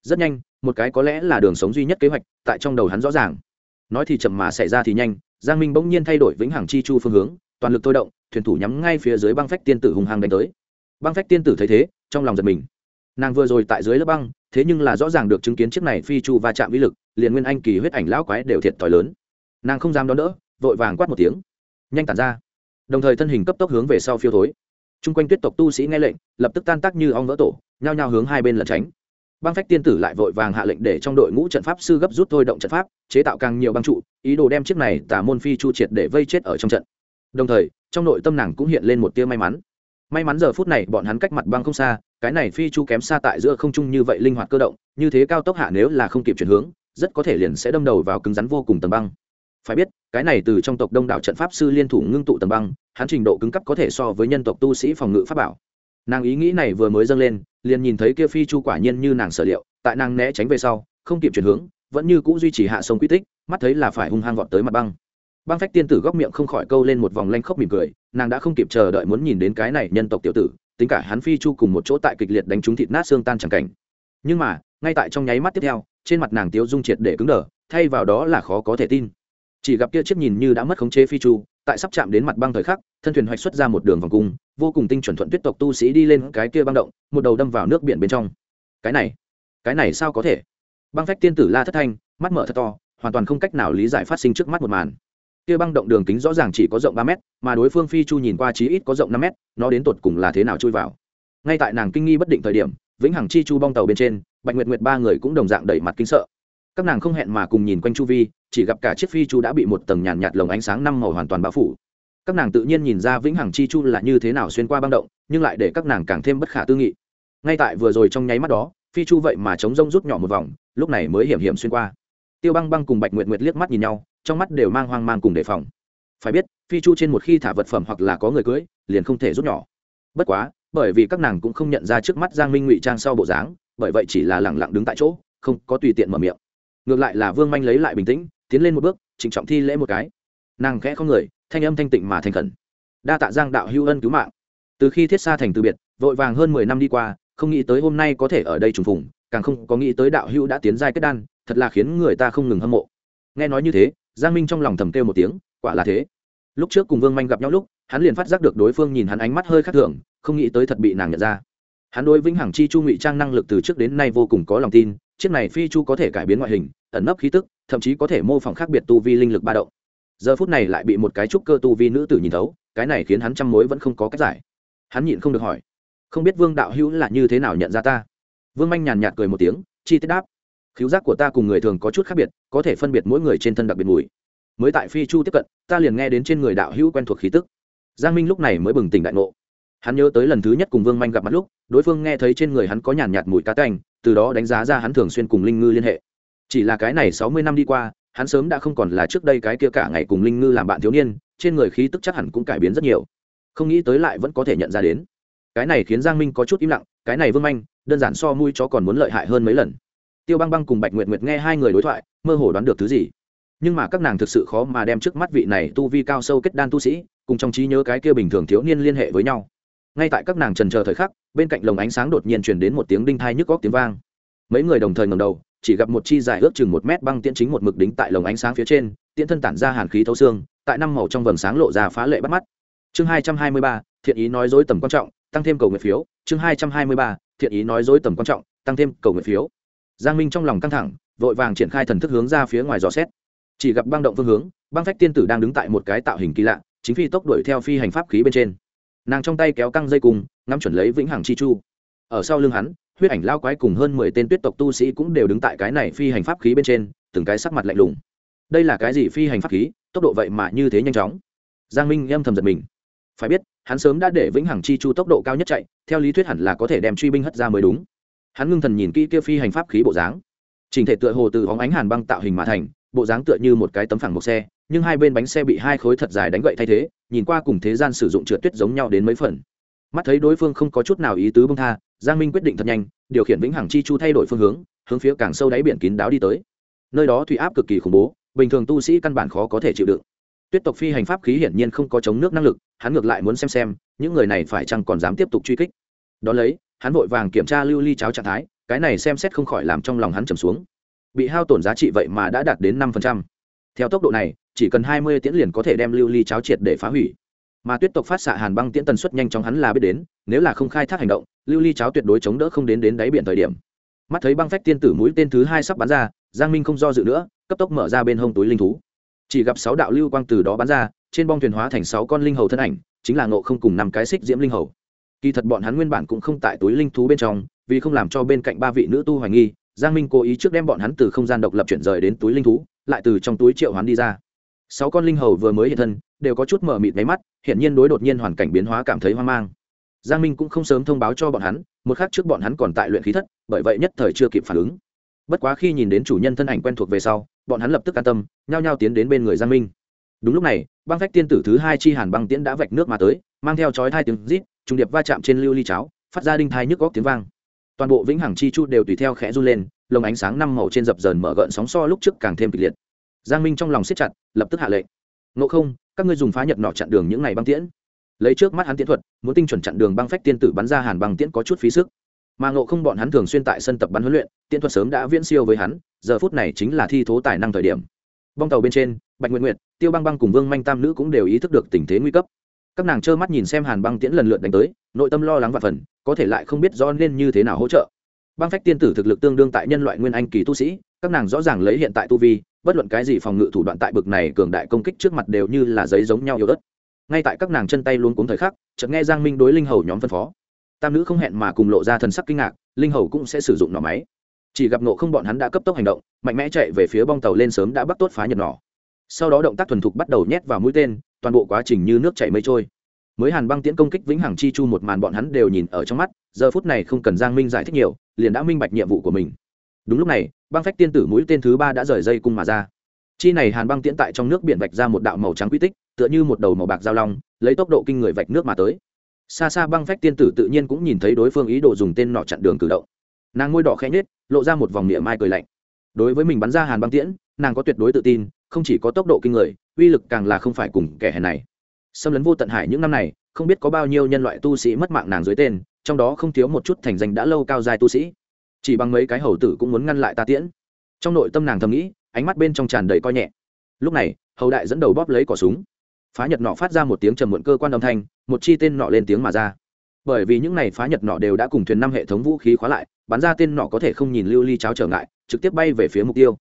Rất nhanh, một cái có lẽ là đường sống duy nhất kế hoạch, tại trong đầu hắn rõ ràng. Nói thì chậm mà xảy ra thì nhanh, giang minh bỗng nhiên thay đổi vĩnh hằng chi chu phương hướng, toàn lực thôi động, thuyền thủ nhắm ngay phía dưới băng phách tiên tử hùng hăng đánh tới. Băng phách tiên tử thấy thế, trong lòng giật mình. Nàng vừa rồi tại dưới lớp băng, thế nhưng là rõ ràng được chứng kiến chiếc này phi chu va chạm vĩ lực, liền nguyên anh kỳ huyết ảnh lão quái đều thiệt thòi lớn. Nàng không dám đón đỡ, vội vàng quát một tiếng. Nhanh tản ra. Đồng thời thân hình cấp tốc hướng về sau phiêu thối chung quanh tuyết tộc tu sĩ nghe lệnh, lập tức tan tác như ong vỡ tổ, nhao nhao hướng hai bên lẩn tránh. Băng phách tiên tử lại vội vàng hạ lệnh để trong đội ngũ trận pháp sư gấp rút thôi động trận pháp, chế tạo càng nhiều băng trụ, ý đồ đem chiếc này tả môn phi chu triệt để vây chết ở trong trận. Đồng thời, trong nội tâm nàng cũng hiện lên một tia may mắn. May mắn giờ phút này bọn hắn cách mặt băng không xa, cái này phi chu kém xa tại giữa không trung như vậy linh hoạt cơ động, như thế cao tốc hạ nếu là không kịp chuyển hướng, rất có thể liền sẽ đâm đầu vào cứng rắn vô cùng tầng băng. Phải biết cái này từ trong tộc đông đảo trận pháp sư liên thủ ngưng tụ tầng băng, hắn trình độ cứng cấp có thể so với nhân tộc tu sĩ phòng ngự pháp bảo. Nàng ý nghĩ này vừa mới dâng lên, liền nhìn thấy kia phi chu quả nhiên như nàng sở liệu, tại nàng né tránh về sau, không kịp chuyển hướng, vẫn như cũ duy trì hạ sông quy tích, mắt thấy là phải hung hăng vọt tới mặt băng. Băng phách tiên tử góc miệng không khỏi câu lên một vòng lanh khóc mỉm cười, nàng đã không kịp chờ đợi muốn nhìn đến cái này nhân tộc tiểu tử, tính cả hắn phi chu cùng một chỗ tại kịch liệt đánh trúng thịt nát xương tan chẳng cảnh. Nhưng mà, ngay tại trong nháy mắt tiếp theo, trên mặt nàng tiếu dung triệt để cứng đờ, thay vào đó là khó có thể tin chỉ gặp kia chiếc nhìn như đã mất khống chế phi chu, tại sắp chạm đến mặt băng thời khắc, thân thuyền hoạch xuất ra một đường vòng cung, vô cùng tinh chuẩn thuận tuyết tộc tu sĩ đi lên cái kia băng động, một đầu đâm vào nước biển bên trong. Cái này cái này sao có thể? Băng phách tiên tử la thất thanh, mắt mở thật to, hoàn toàn không cách nào lý giải phát sinh trước mắt một màn. Kia băng động đường kính rõ ràng chỉ có rộng ba mét, mà đối phương phi chu nhìn qua chí ít có rộng năm mét, nó đến tột cùng là thế nào chui vào? Ngay tại nàng kinh nghi bất định thời điểm, vĩnh hằng chi chu bong tàu bên trên, bạch nguyệt nguyệt ba người cũng đồng dạng đẩy mặt kinh sợ các nàng không hẹn mà cùng nhìn quanh chu vi chỉ gặp cả chiếc phi chu đã bị một tầng nhàn nhạt, nhạt lồng ánh sáng năm màu hoàn toàn bao phủ. Các nàng tự nhiên nhìn ra vĩnh hằng chi chu là như thế nào xuyên qua băng động nhưng lại để các nàng càng thêm bất khả tư nghị. Ngay tại vừa rồi trong nháy mắt đó phi chu vậy mà chống rông rút nhỏ một vòng lúc này mới hiểm hiểm xuyên qua. Tiêu băng băng cùng bạch nguyệt nguyệt liếc mắt nhìn nhau trong mắt đều mang hoang mang cùng đề phòng. Phải biết phi chu trên một khi thả vật phẩm hoặc là có người cưới liền không thể rút nhỏ. Bất quá bởi vì các nàng cũng không nhận ra trước mắt giang minh ngụy trang sau bộ dáng bởi vậy chỉ là lẳng lặng đứng tại chỗ không có tùy tiện mở miệng ngược lại là vương manh lấy lại bình tĩnh, tiến lên một bước trịnh trọng thi lễ một cái. Nàng khẽ không người, thanh âm thanh tịnh mà thành khẩn. Đa tạ giang đạo hữu ân cứu mạng. Từ khi thiết xa thành từ biệt, vội vàng hơn mười năm đi qua, không nghĩ tới hôm nay có thể ở đây trùng phùng, càng không có nghĩ tới đạo hữu đã tiến giai kết đan, thật là khiến người ta không ngừng hâm mộ. Nghe nói như thế, giang minh trong lòng thầm kêu một tiếng, quả là thế. Lúc trước cùng vương manh gặp nhau lúc, hắn liền phát giác được đối phương nhìn hắn ánh mắt hơi khác thường, không nghĩ tới thật bị nàng nhận ra. Hắn đối vĩnh hằng chi chu ngụy trang năng lực từ trước đến nay vô cùng có lòng tin chiếc này phi chu có thể cải biến ngoại hình, ẩn nấp khí tức, thậm chí có thể mô phỏng khác biệt tu vi linh lực ba động. Giờ phút này lại bị một cái trúc cơ tu vi nữ tử nhìn thấu, cái này khiến hắn trăm mối vẫn không có cách giải. Hắn nhịn không được hỏi, không biết vương đạo hữu là như thế nào nhận ra ta? Vương manh nhàn nhạt cười một tiếng, chi tiết đáp khiếu giác của ta cùng người thường có chút khác biệt, có thể phân biệt mỗi người trên thân đặc biệt mùi. Mới tại phi chu tiếp cận, ta liền nghe đến trên người đạo hữu quen thuộc khí tức. Giang minh lúc này mới bừng tỉnh đại ngộ. Hắn nhớ tới lần thứ nhất cùng vương manh gặp mặt lúc, đối phương nghe thấy trên người hắn có nhàn nhạt mùi cá canh từ đó đánh giá ra hắn thường xuyên cùng linh ngư liên hệ. Chỉ là cái này sáu mươi năm đi qua, hắn sớm đã không còn là trước đây cái kia cả ngày cùng linh ngư làm bạn thiếu niên, trên người khí tức chắc hẳn cũng cải biến rất nhiều. Không nghĩ tới lại vẫn có thể nhận ra đến. Cái này khiến giang minh có chút im lặng, cái này vương manh, đơn giản so mui chó còn muốn lợi hại hơn mấy lần. Tiêu băng băng cùng bạch nguyệt nguyệt nghe hai người đối thoại, mơ hồ đoán được thứ gì. Nhưng mà các nàng thực sự khó mà đem trước mắt vị này tu vi cao sâu kết đan tu sĩ, cùng trong trí nhớ cái kia bình thường thiếu niên liên hệ với nhau ngay tại các nàng trần chờ thời khắc, bên cạnh lồng ánh sáng đột nhiên truyền đến một tiếng đinh thai nhức góc tiếng vang. Mấy người đồng thời ngầm đầu, chỉ gặp một chi dài ước chừng một mét băng tiễn chính một mực đính tại lồng ánh sáng phía trên, tiễn thân tản ra hàn khí thấu xương, tại năm màu trong vầng sáng lộ ra phá lệ bắt mắt. Chương hai trăm hai mươi ba, thiện ý nói dối tầm quan trọng, tăng thêm cầu nguyện phiếu. Chương hai trăm hai mươi ba, thiện ý nói dối tầm quan trọng, tăng thêm cầu nguyện phiếu. Giang minh trong lòng căng thẳng, vội vàng triển khai thần thức hướng ra phía ngoài dò xét. Chỉ gặp băng động phương hướng, băng phách tiên tử đang đứng tại một cái tạo hình kỳ lạ, chính phi tốc đuổi theo phi hành pháp khí bên trên nàng trong tay kéo căng dây cùng ngắm chuẩn lấy vĩnh hằng chi chu. Ở sau lưng hắn, huyết ảnh lao quái cùng hơn mười tên tuyết tộc tu sĩ cũng đều đứng tại cái này phi hành pháp khí bên trên, từng cái sắc mặt lạnh lùng. Đây là cái gì phi hành pháp khí? Tốc độ vậy mà như thế nhanh chóng. Giang minh âm thầm giật mình. Phải biết, hắn sớm đã để vĩnh hằng chi chu tốc độ cao nhất chạy, theo lý thuyết hẳn là có thể đem truy binh hất ra mới đúng. Hắn ngưng thần nhìn kỹ kia phi hành pháp khí bộ dáng. Trình thể tựa hồ từ hóng ánh hàn băng tạo hình mà thành bộ dáng tựa như một cái tấm phẳng một xe, nhưng hai bên bánh xe bị hai khối thật dài đánh gậy thay thế, nhìn qua cùng thế gian sử dụng trượt tuyết giống nhau đến mấy phần. Mắt thấy đối phương không có chút nào ý tứ bông tha, giang minh quyết định thật nhanh, điều khiển vĩnh hằng chi chu thay đổi phương hướng hướng phía càng sâu đáy biển kín đáo đi tới. Nơi đó thủy áp cực kỳ khủng bố, bình thường tu sĩ căn bản khó có thể chịu đựng. Tuyết tộc phi hành pháp khí hiển nhiên không có chống nước năng lực, hắn ngược lại muốn xem xem, những người này phải chăng còn dám tiếp tục truy kích. Đón lấy, hắn vội vàng kiểm tra lưu ly cháo trạng thái, cái này xem xét không khỏi làm trong lòng hắn trầm xuống bị hao tổn giá trị vậy mà đã đạt đến năm theo tốc độ này, chỉ cần hai mươi tiễn liền có thể đem lưu ly cháo triệt để phá hủy. Mà tuyết tộc phát xạ hàn băng tiễn tần suất nhanh chóng hắn là biết đến, nếu là không khai thác hành động, lưu ly cháo tuyệt đối chống đỡ không đến đến đáy biển thời điểm. Mắt thấy băng phách tiên tử mũi tên thứ hai sắp bắn ra, giang minh không do dự nữa, cấp tốc mở ra bên hông túi linh thú. Chỉ gặp sáu đạo lưu quang từ đó bắn ra, trên bong thuyền hóa thành sáu con linh hầu thân ảnh, chính là ngộ không cùng năm cái xích diễm linh hầu. Kỳ thật bọn hắn nguyên bản cũng không tại túi linh thú bên trong, vì không làm cho bên cạnh ba vị nữ tu hoài nghi giang minh cố ý trước đem bọn hắn từ không gian độc lập chuyển rời đến túi linh thú, lại từ trong túi triệu hoán đi ra. Sáu con linh hầu vừa mới hiện thân, đều có chút mở mịt máy mắt, hiển nhiên đối đột nhiên hoàn cảnh biến hóa cảm thấy hoang mang. Giang minh cũng không sớm thông báo cho bọn hắn, một khắc trước bọn hắn còn tại luyện khí thất, bởi vậy nhất thời chưa kịp phản ứng. Bất quá khi nhìn đến chủ nhân thân ảnh quen thuộc về sau, bọn hắn lập tức an tâm, nhao nhao tiến đến bên người giang minh. Đúng lúc này, băng phách tiên tử thứ hai chi hàn băng tiễn đã vạch nước mà tới, mang theo chói thai tiếng rít, trùng điệp va chạm trên lưu ly cháo, phát ra đinh thai nhức góc tiếng vang toàn bộ vĩnh hằng chi chu đều tùy theo khẽ run lên, lồng ánh sáng năm màu trên dập dờn mở gợn sóng so lúc trước càng thêm kịch liệt. Giang minh trong lòng siết chặt, lập tức hạ lệnh. Ngộ không, các ngươi dùng phá nhật nọ chặn đường những ngày băng tiễn. Lấy trước mắt hắn tiễn thuật, muốn tinh chuẩn chặn đường băng phách tiên tử bắn ra hàn băng tiễn có chút phí sức. Mà ngộ không bọn hắn thường xuyên tại sân tập bắn huấn luyện, tiễn thuật sớm đã viễn siêu với hắn, giờ phút này chính là thi thố tài năng thời điểm. Bong tàu bên trên, bạch nguyện nguyệt, tiêu băng băng cùng vương manh tam nữ cũng đều ý thức được tình thế nguy cấp. Các nàng trơ mắt nhìn xem hàn băng tiễn lần lượt đánh tới nội tâm lo lắng và phần, có thể lại không biết do nên như thế nào hỗ trợ. Băng phách tiên tử thực lực tương đương tại nhân loại nguyên anh kỳ tu sĩ, các nàng rõ ràng lấy hiện tại tu vi, bất luận cái gì phòng ngự thủ đoạn tại bực này cường đại công kích trước mặt đều như là giấy giống nhau yếu ớt. Ngay tại các nàng chân tay luôn cuống thời khắc, chợt nghe giang minh đối linh hầu nhóm phân phó. Tam nữ không hẹn mà cùng lộ ra thần sắc kinh ngạc, linh hầu cũng sẽ sử dụng nỏ máy. Chỉ gặp nộ không bọn hắn đã cấp tốc hành động, mạnh mẽ chạy về phía bong tàu lên sớm đã bắt tốt phá nhật nỏ. Sau đó động tác thuần thục bắt đầu nhét vào mũi tên, toàn bộ quá trình như nước chảy mây trôi mới hàn băng tiễn công kích vĩnh hằng chi chu một màn bọn hắn đều nhìn ở trong mắt, giờ phút này không cần giang minh giải thích nhiều, liền đã minh bạch nhiệm vụ của mình. Đúng lúc này, băng phách tiên tử mũi tên thứ ba đã rời dây cung mà ra. Chi này hàn băng tiễn tại trong nước biển vạch ra một đạo màu trắng quy tích, tựa như một đầu màu bạc giao long, lấy tốc độ kinh người vạch nước mà tới. Xa xa băng phách tiên tử tự nhiên cũng nhìn thấy đối phương ý đồ dùng tên nọ chặn đường cử động. Nàng ngôi đỏ khẽ nhết lộ ra một vòng miệng mai cười lạnh. Đối với mình bắn ra hàn băng tiễn, nàng có tuyệt đối tự tin, không chỉ có tốc độ kinh người, uy lực càng là không phải cùng kẻ hèn này xâm lấn vô tận hải những năm này, không biết có bao nhiêu nhân loại tu sĩ mất mạng nàng dưới tên, trong đó không thiếu một chút thành danh đã lâu cao dài tu sĩ. Chỉ bằng mấy cái hầu tử cũng muốn ngăn lại ta tiễn. Trong nội tâm nàng thầm nghĩ, ánh mắt bên trong tràn đầy coi nhẹ. Lúc này, hầu đại dẫn đầu bóp lấy cỏ súng. Phá nhật nọ phát ra một tiếng trầm muộn cơ quan âm thanh, một chi tên nọ lên tiếng mà ra. Bởi vì những này phá nhật nọ đều đã cùng thuyền năm hệ thống vũ khí khóa lại, bắn ra tên nọ có thể không nhìn lưu ly cháo trở ngại, trực tiếp bay về phía mục tiêu.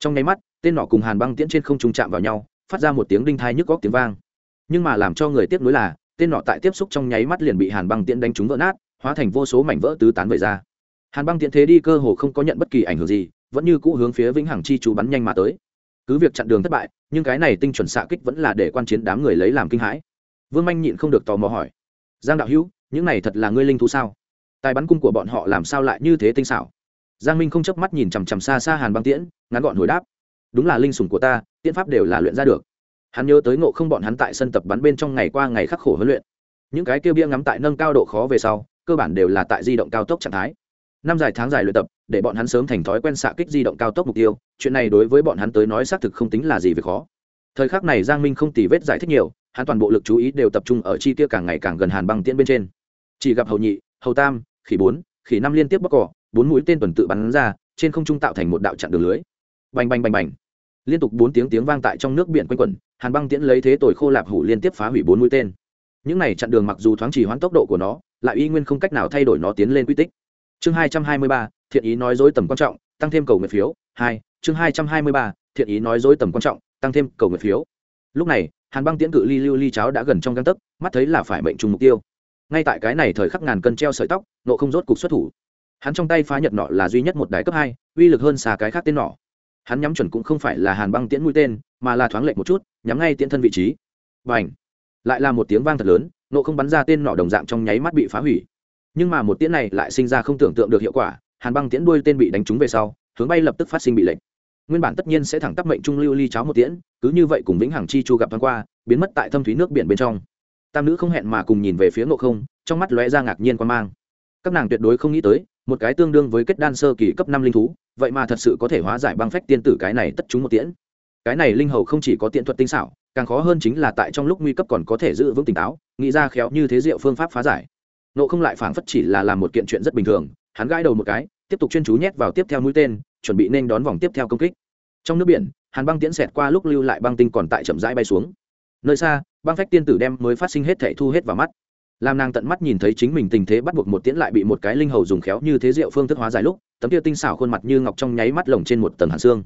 Trong nháy mắt, tên nọ cùng hàn băng tiễn trên không trung chạm vào nhau, phát ra một tiếng đinh thai nhức góc tiếng vang nhưng mà làm cho người tiếp nối là, tên nọ tại tiếp xúc trong nháy mắt liền bị hàn băng tiễn đánh trúng vỡ nát, hóa thành vô số mảnh vỡ tứ tán về ra. Hàn băng tiễn thế đi cơ hồ không có nhận bất kỳ ảnh hưởng gì, vẫn như cũ hướng phía vĩnh hằng chi chú bắn nhanh mà tới. Cứ việc chặn đường thất bại, nhưng cái này tinh chuẩn xạ kích vẫn là để quan chiến đám người lấy làm kinh hãi. Vương manh nhịn không được tò mò hỏi, giang đạo hữu, những này thật là ngươi linh thú sao? Tài bắn cung của bọn họ làm sao lại như thế tinh xảo? Giang minh không chớp mắt nhìn chằm chằm xa xa hàn băng tiễn, ngắn gọn hồi đáp, đúng là linh sủng của ta, tiễn pháp đều là luyện ra được hắn nhớ tới ngộ không bọn hắn tại sân tập bắn bên trong ngày qua ngày khắc khổ huấn luyện. Những cái kia bia ngắm tại nâng cao độ khó về sau, cơ bản đều là tại di động cao tốc trạng thái. Năm dài tháng dài luyện tập, để bọn hắn sớm thành thói quen xạ kích di động cao tốc mục tiêu, chuyện này đối với bọn hắn tới nói xác thực không tính là gì về khó. Thời khắc này giang minh không tì vết giải thích nhiều, hắn toàn bộ lực chú ý đều tập trung ở chi kia càng ngày càng gần hàn băng tiễn bên trên. Chỉ gặp hầu nhị, hầu tam, khỉ bốn, khỉ năm liên tiếp bóc cỏ, bốn mũi tên tuần tự bắn ra, trên không trung tạo thành một đạo chặn đường lưới. Bành bành bành bành liên tục bốn tiếng tiếng vang tại trong nước biển quanh quẩn, hàn băng tiễn lấy thế tồi khô lạp hủ liên tiếp phá hủy bốn mũi tên. Những này chặn đường mặc dù thoáng chỉ hoãn tốc độ của nó, lại y nguyên không cách nào thay đổi nó tiến lên quy tích. Chương hai trăm hai mươi ba, thiện ý nói dối tầm quan trọng, tăng thêm cầu nguyện phiếu. Hai, chương hai trăm hai mươi ba, thiện ý nói dối tầm quan trọng, tăng thêm cầu nguyện phiếu. Lúc này, hàn băng tiễn cự ly lưu ly cháo đã gần trong găng tấc, mắt thấy là phải mệnh trùng mục tiêu. Ngay tại cái này thời khắc ngàn cân treo sợi tóc, nộ không rốt cục xuất thủ. Hắn trong tay phá nhật nọ là duy nhất một đài cấp hai, uy lực hơn xà cái khác tên nọ hắn nhắm chuẩn cũng không phải là hàn băng tiễn mũi tên, mà là thoáng lệch một chút, nhắm ngay tiễn thân vị trí. Và ảnh lại là một tiếng vang thật lớn, nộ không bắn ra tên nọ đồng dạng trong nháy mắt bị phá hủy. Nhưng mà một tiễn này lại sinh ra không tưởng tượng được hiệu quả, hàn băng tiễn đuôi tên bị đánh trúng về sau, hướng bay lập tức phát sinh bị lệnh nguyên bản tất nhiên sẽ thẳng tắp mệnh trung lưu ly cháo một tiễn, cứ như vậy cùng vĩnh hằng chi chu gặp thoáng qua, biến mất tại thâm thúy nước biển bên trong. Tam nữ không hẹn mà cùng nhìn về phía ngộ không, trong mắt lóe ra ngạc nhiên quan mang. Các nàng tuyệt đối không nghĩ tới một cái tương đương với kết đan sơ kỳ cấp năm linh thú, vậy mà thật sự có thể hóa giải băng phách tiên tử cái này tất chúng một tiễn. Cái này linh hầu không chỉ có tiện thuật tinh xảo, càng khó hơn chính là tại trong lúc nguy cấp còn có thể giữ vững tỉnh táo, nghĩ ra khéo như thế diệu phương pháp phá giải. Nộ không lại phảng phất chỉ là làm một kiện chuyện rất bình thường, hắn gãi đầu một cái, tiếp tục chuyên chú nhét vào tiếp theo mũi tên, chuẩn bị nên đón vòng tiếp theo công kích. Trong nước biển, hàn băng tiễn xẹt qua lúc lưu lại băng tinh còn tại chậm rãi bay xuống. Nơi xa, băng phách tiên tử đem mới phát sinh hết thể thu hết vào mắt làm nàng tận mắt nhìn thấy chính mình tình thế bắt buộc một tiễn lại bị một cái linh hầu dùng khéo như thế diệu phương thức hóa giải lúc, tấm kia tinh xảo khuôn mặt như ngọc trong nháy mắt lồng trên một tầng hàn xương.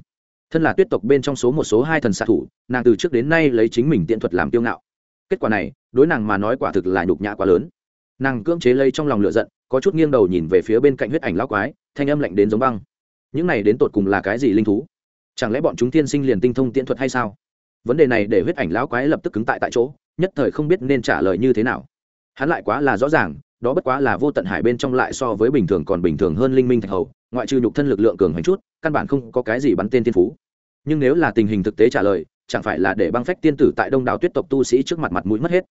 Thân là tuyết tộc bên trong số một số hai thần xạ thủ, nàng từ trước đến nay lấy chính mình tiện thuật làm tiêu ngạo. Kết quả này, đối nàng mà nói quả thực là nhục nhã quá lớn. Nàng cưỡng chế lây trong lòng lửa giận, có chút nghiêng đầu nhìn về phía bên cạnh huyết ảnh lão quái, thanh âm lạnh đến giống băng. Những này đến tột cùng là cái gì linh thú? Chẳng lẽ bọn chúng tiên sinh liền tinh thông tiện thuật hay sao? Vấn đề này để huyết ảnh lão quái lập tức cứng tại tại chỗ, nhất thời không biết nên trả lời như thế nào hắn lại quá là rõ ràng, đó bất quá là vô tận hải bên trong lại so với bình thường còn bình thường hơn linh minh thạch hầu, ngoại trừ nhục thân lực lượng cường hành chút, căn bản không có cái gì bắn tên tiên phú. Nhưng nếu là tình hình thực tế trả lời, chẳng phải là để băng phách tiên tử tại đông đảo tuyết tộc tu sĩ trước mặt mặt mũi mất hết.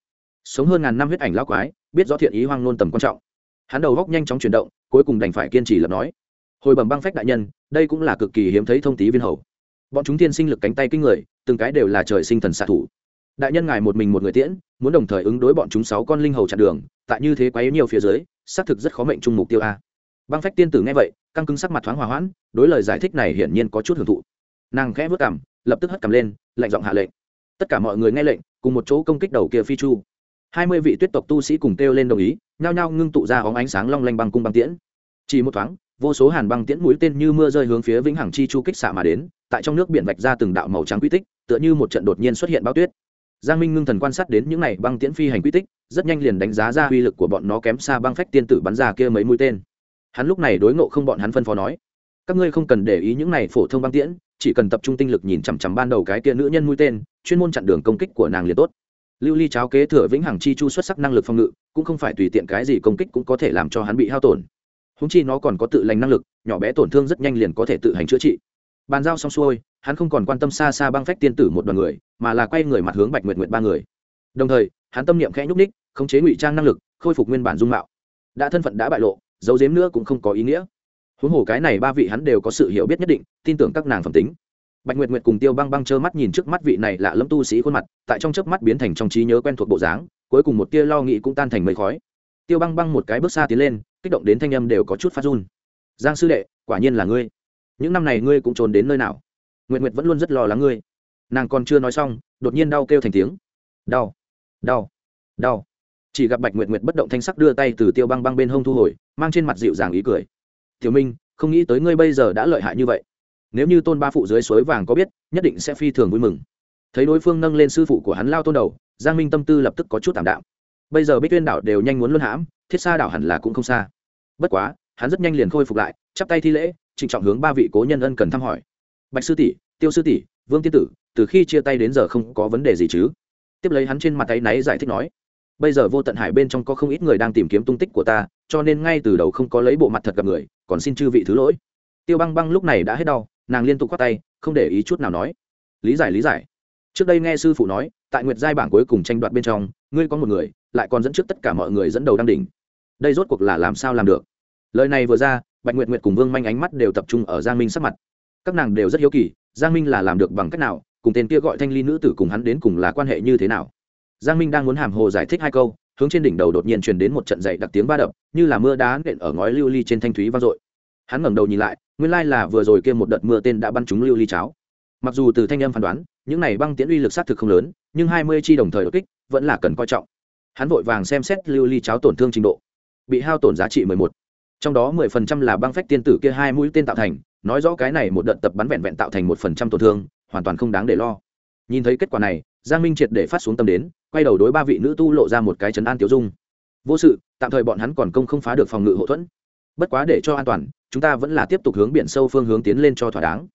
Sống hơn ngàn năm huyết ảnh lao quái, biết rõ thiện ý hoang nôn tầm quan trọng. Hắn đầu góc nhanh chóng chuyển động, cuối cùng đành phải kiên trì lập nói. Hồi bẩm băng phách đại nhân, đây cũng là cực kỳ hiếm thấy thông tí viên hầu. Bọn chúng thiên sinh lực cánh tay kinh người, từng cái đều là trời sinh thần xạ thủ đại nhân ngài một mình một người tiễn, muốn đồng thời ứng đối bọn chúng sáu con linh hầu chặn đường, tại như thế quá yếu nhiều phía dưới, xác thực rất khó mệnh chung mục tiêu a. Băng phách tiên tử nghe vậy, căng cứng sắc mặt thoáng hòa hoãn, đối lời giải thích này hiển nhiên có chút hưởng thụ. Nàng khẽ vớt cảm lập tức hất cảm lên lệnh giọng hạ lệnh. Tất cả mọi người nghe lệnh, cùng một chỗ công kích đầu kia phi chu. Hai mươi vị tuyết tộc tu sĩ cùng kêu lên đồng ý, nhao nhao ngưng tụ ra hóng ánh sáng long lanh băng cung băng tiễn. Chỉ một thoáng, vô số hàn băng tiễn mũi tên như mưa rơi hướng phía vĩnh hằng chi chu kích xạ mà đến, tại trong nước biển vạch ra từng đạo màu trắng quy tích, tựa như một trận đột nhiên xuất hiện bao tuyết giang minh ngưng thần quan sát đến những này băng tiễn phi hành quy tích, rất nhanh liền đánh giá ra uy lực của bọn nó kém xa băng phách tiên tử bắn ra kia mấy mũi tên. Hắn lúc này đối ngộ không bọn hắn phân phó nói, các ngươi không cần để ý những này phổ thông băng tiễn, chỉ cần tập trung tinh lực nhìn chằm chằm ban đầu cái kia nữ nhân mũi tên, chuyên môn chặn đường công kích của nàng liền tốt. Lưu ly cháo kế thừa vĩnh hằng chi chu xuất sắc năng lực phòng ngự, cũng không phải tùy tiện cái gì công kích cũng có thể làm cho hắn bị hao tổn. Húng chi nó còn có tự lành năng lực, nhỏ bé tổn thương rất nhanh liền có thể tự hành chữa trị bàn giao xong xuôi, hắn không còn quan tâm xa xa băng phách tiên tử một đoàn người, mà là quay người mặt hướng bạch nguyệt nguyệt ba người. Đồng thời, hắn tâm niệm khẽ nhúc ních khống chế ngụy trang năng lực, khôi phục nguyên bản dung mạo. Đã thân phận đã bại lộ, giấu giếm nữa cũng không có ý nghĩa. Huống hồ cái này ba vị hắn đều có sự hiểu biết nhất định, tin tưởng các nàng phẩm tính. Bạch nguyệt nguyệt cùng tiêu băng băng trơ mắt nhìn trước mắt vị này lạ lẫm tu sĩ khuôn mặt, tại trong chớp mắt biến thành trong trí nhớ quen thuộc bộ dáng, cuối cùng một tia lo nghĩ cũng tan thành mây khói. Tiêu băng băng một cái bước xa tiến lên, kích động đến thanh âm đều có chút phát run. Giang sư đệ, quả nhiên là ngươi những năm này ngươi cũng trốn đến nơi nào? Nguyệt nguyệt vẫn luôn rất lo lắng ngươi. Nàng còn chưa nói xong, đột nhiên đau kêu thành tiếng. Đau đau đau. Chỉ gặp bạch nguyệt nguyệt bất động thanh sắc đưa tay từ tiêu băng băng bên hông thu hồi, mang trên mặt dịu dàng ý cười. Tiểu minh, không nghĩ tới ngươi bây giờ đã lợi hại như vậy. Nếu như tôn ba phụ dưới suối vàng có biết, nhất định sẽ phi thường vui mừng. Thấy đối phương nâng lên sư phụ của hắn lao tôn đầu, giang minh tâm tư lập tức có chút tảm đạm. Bây giờ bích tuyên đảo đều nhanh muốn luân hãm, thiết xa đảo hẳn là cũng không xa. Bất quá, hắn rất nhanh liền khôi phục lại, chắp tay thi lễ trịnh trọng hướng ba vị cố nhân ân cần thăm hỏi. Bạch sư tỷ, tiêu sư tỷ, vương tiên tử, từ khi chia tay đến giờ không có vấn đề gì chứ? Tiếp lấy hắn trên mặt tay náy giải thích nói, bây giờ vô tận hải bên trong có không ít người đang tìm kiếm tung tích của ta, cho nên ngay từ đầu không có lấy bộ mặt thật gặp người, còn xin chư vị thứ lỗi. Tiêu băng băng lúc này đã hết đau, nàng liên tục khoác tay, không để ý chút nào nói, lý giải lý giải. Trước đây nghe sư phụ nói, tại nguyệt giai bảng cuối cùng tranh đoạt bên trong, ngươi có một người, lại còn dẫn trước tất cả mọi người dẫn đầu đăng đỉnh. Đây rốt cuộc là làm sao làm được? Lời này vừa ra bạch nguyệt nguyệt cùng vương manh ánh mắt đều tập trung ở giang minh sắc mặt. Các nàng đều rất hiếu kỳ, giang minh là làm được bằng cách nào, cùng tên kia gọi thanh ly nữ tử cùng hắn đến cùng là quan hệ như thế nào. Giang minh đang muốn hàm hồ giải thích hai câu, hướng trên đỉnh đầu đột nhiên truyền đến một trận dậy đặc tiếng ba đập, như là mưa đá nện ở ngói lưu ly trên thanh thúy vang dội. Hắn ngẩng đầu nhìn lại, nguyên lai là vừa rồi kia một đợt mưa tên đã bắn trúng lưu ly cháo. Mặc dù từ thanh âm phán đoán, những này băng tiễn uy lực sát thực không lớn, nhưng hai mươi chi đồng thời đột kích, vẫn là cần coi trọng. Hắn vội vàng xem xét lưu ly cháo tổn thương trình độ. Bị hao tổn giá trị mười một trong đó mười phần trăm là băng phách tiên tử kia hai mũi tên tạo thành, nói rõ cái này một đợt tập bắn vẹn vẹn tạo thành một phần trăm tổn thương, hoàn toàn không đáng để lo. Nhìn thấy kết quả này, giang minh triệt để phát xuống tâm đến, quay đầu đối ba vị nữ tu lộ ra một cái chấn an tiểu dung. Vô sự, tạm thời bọn hắn còn công không phá được phòng ngự hậu thuẫn. Bất quá để cho an toàn, chúng ta vẫn là tiếp tục hướng biển sâu phương hướng tiến lên cho thỏa đáng.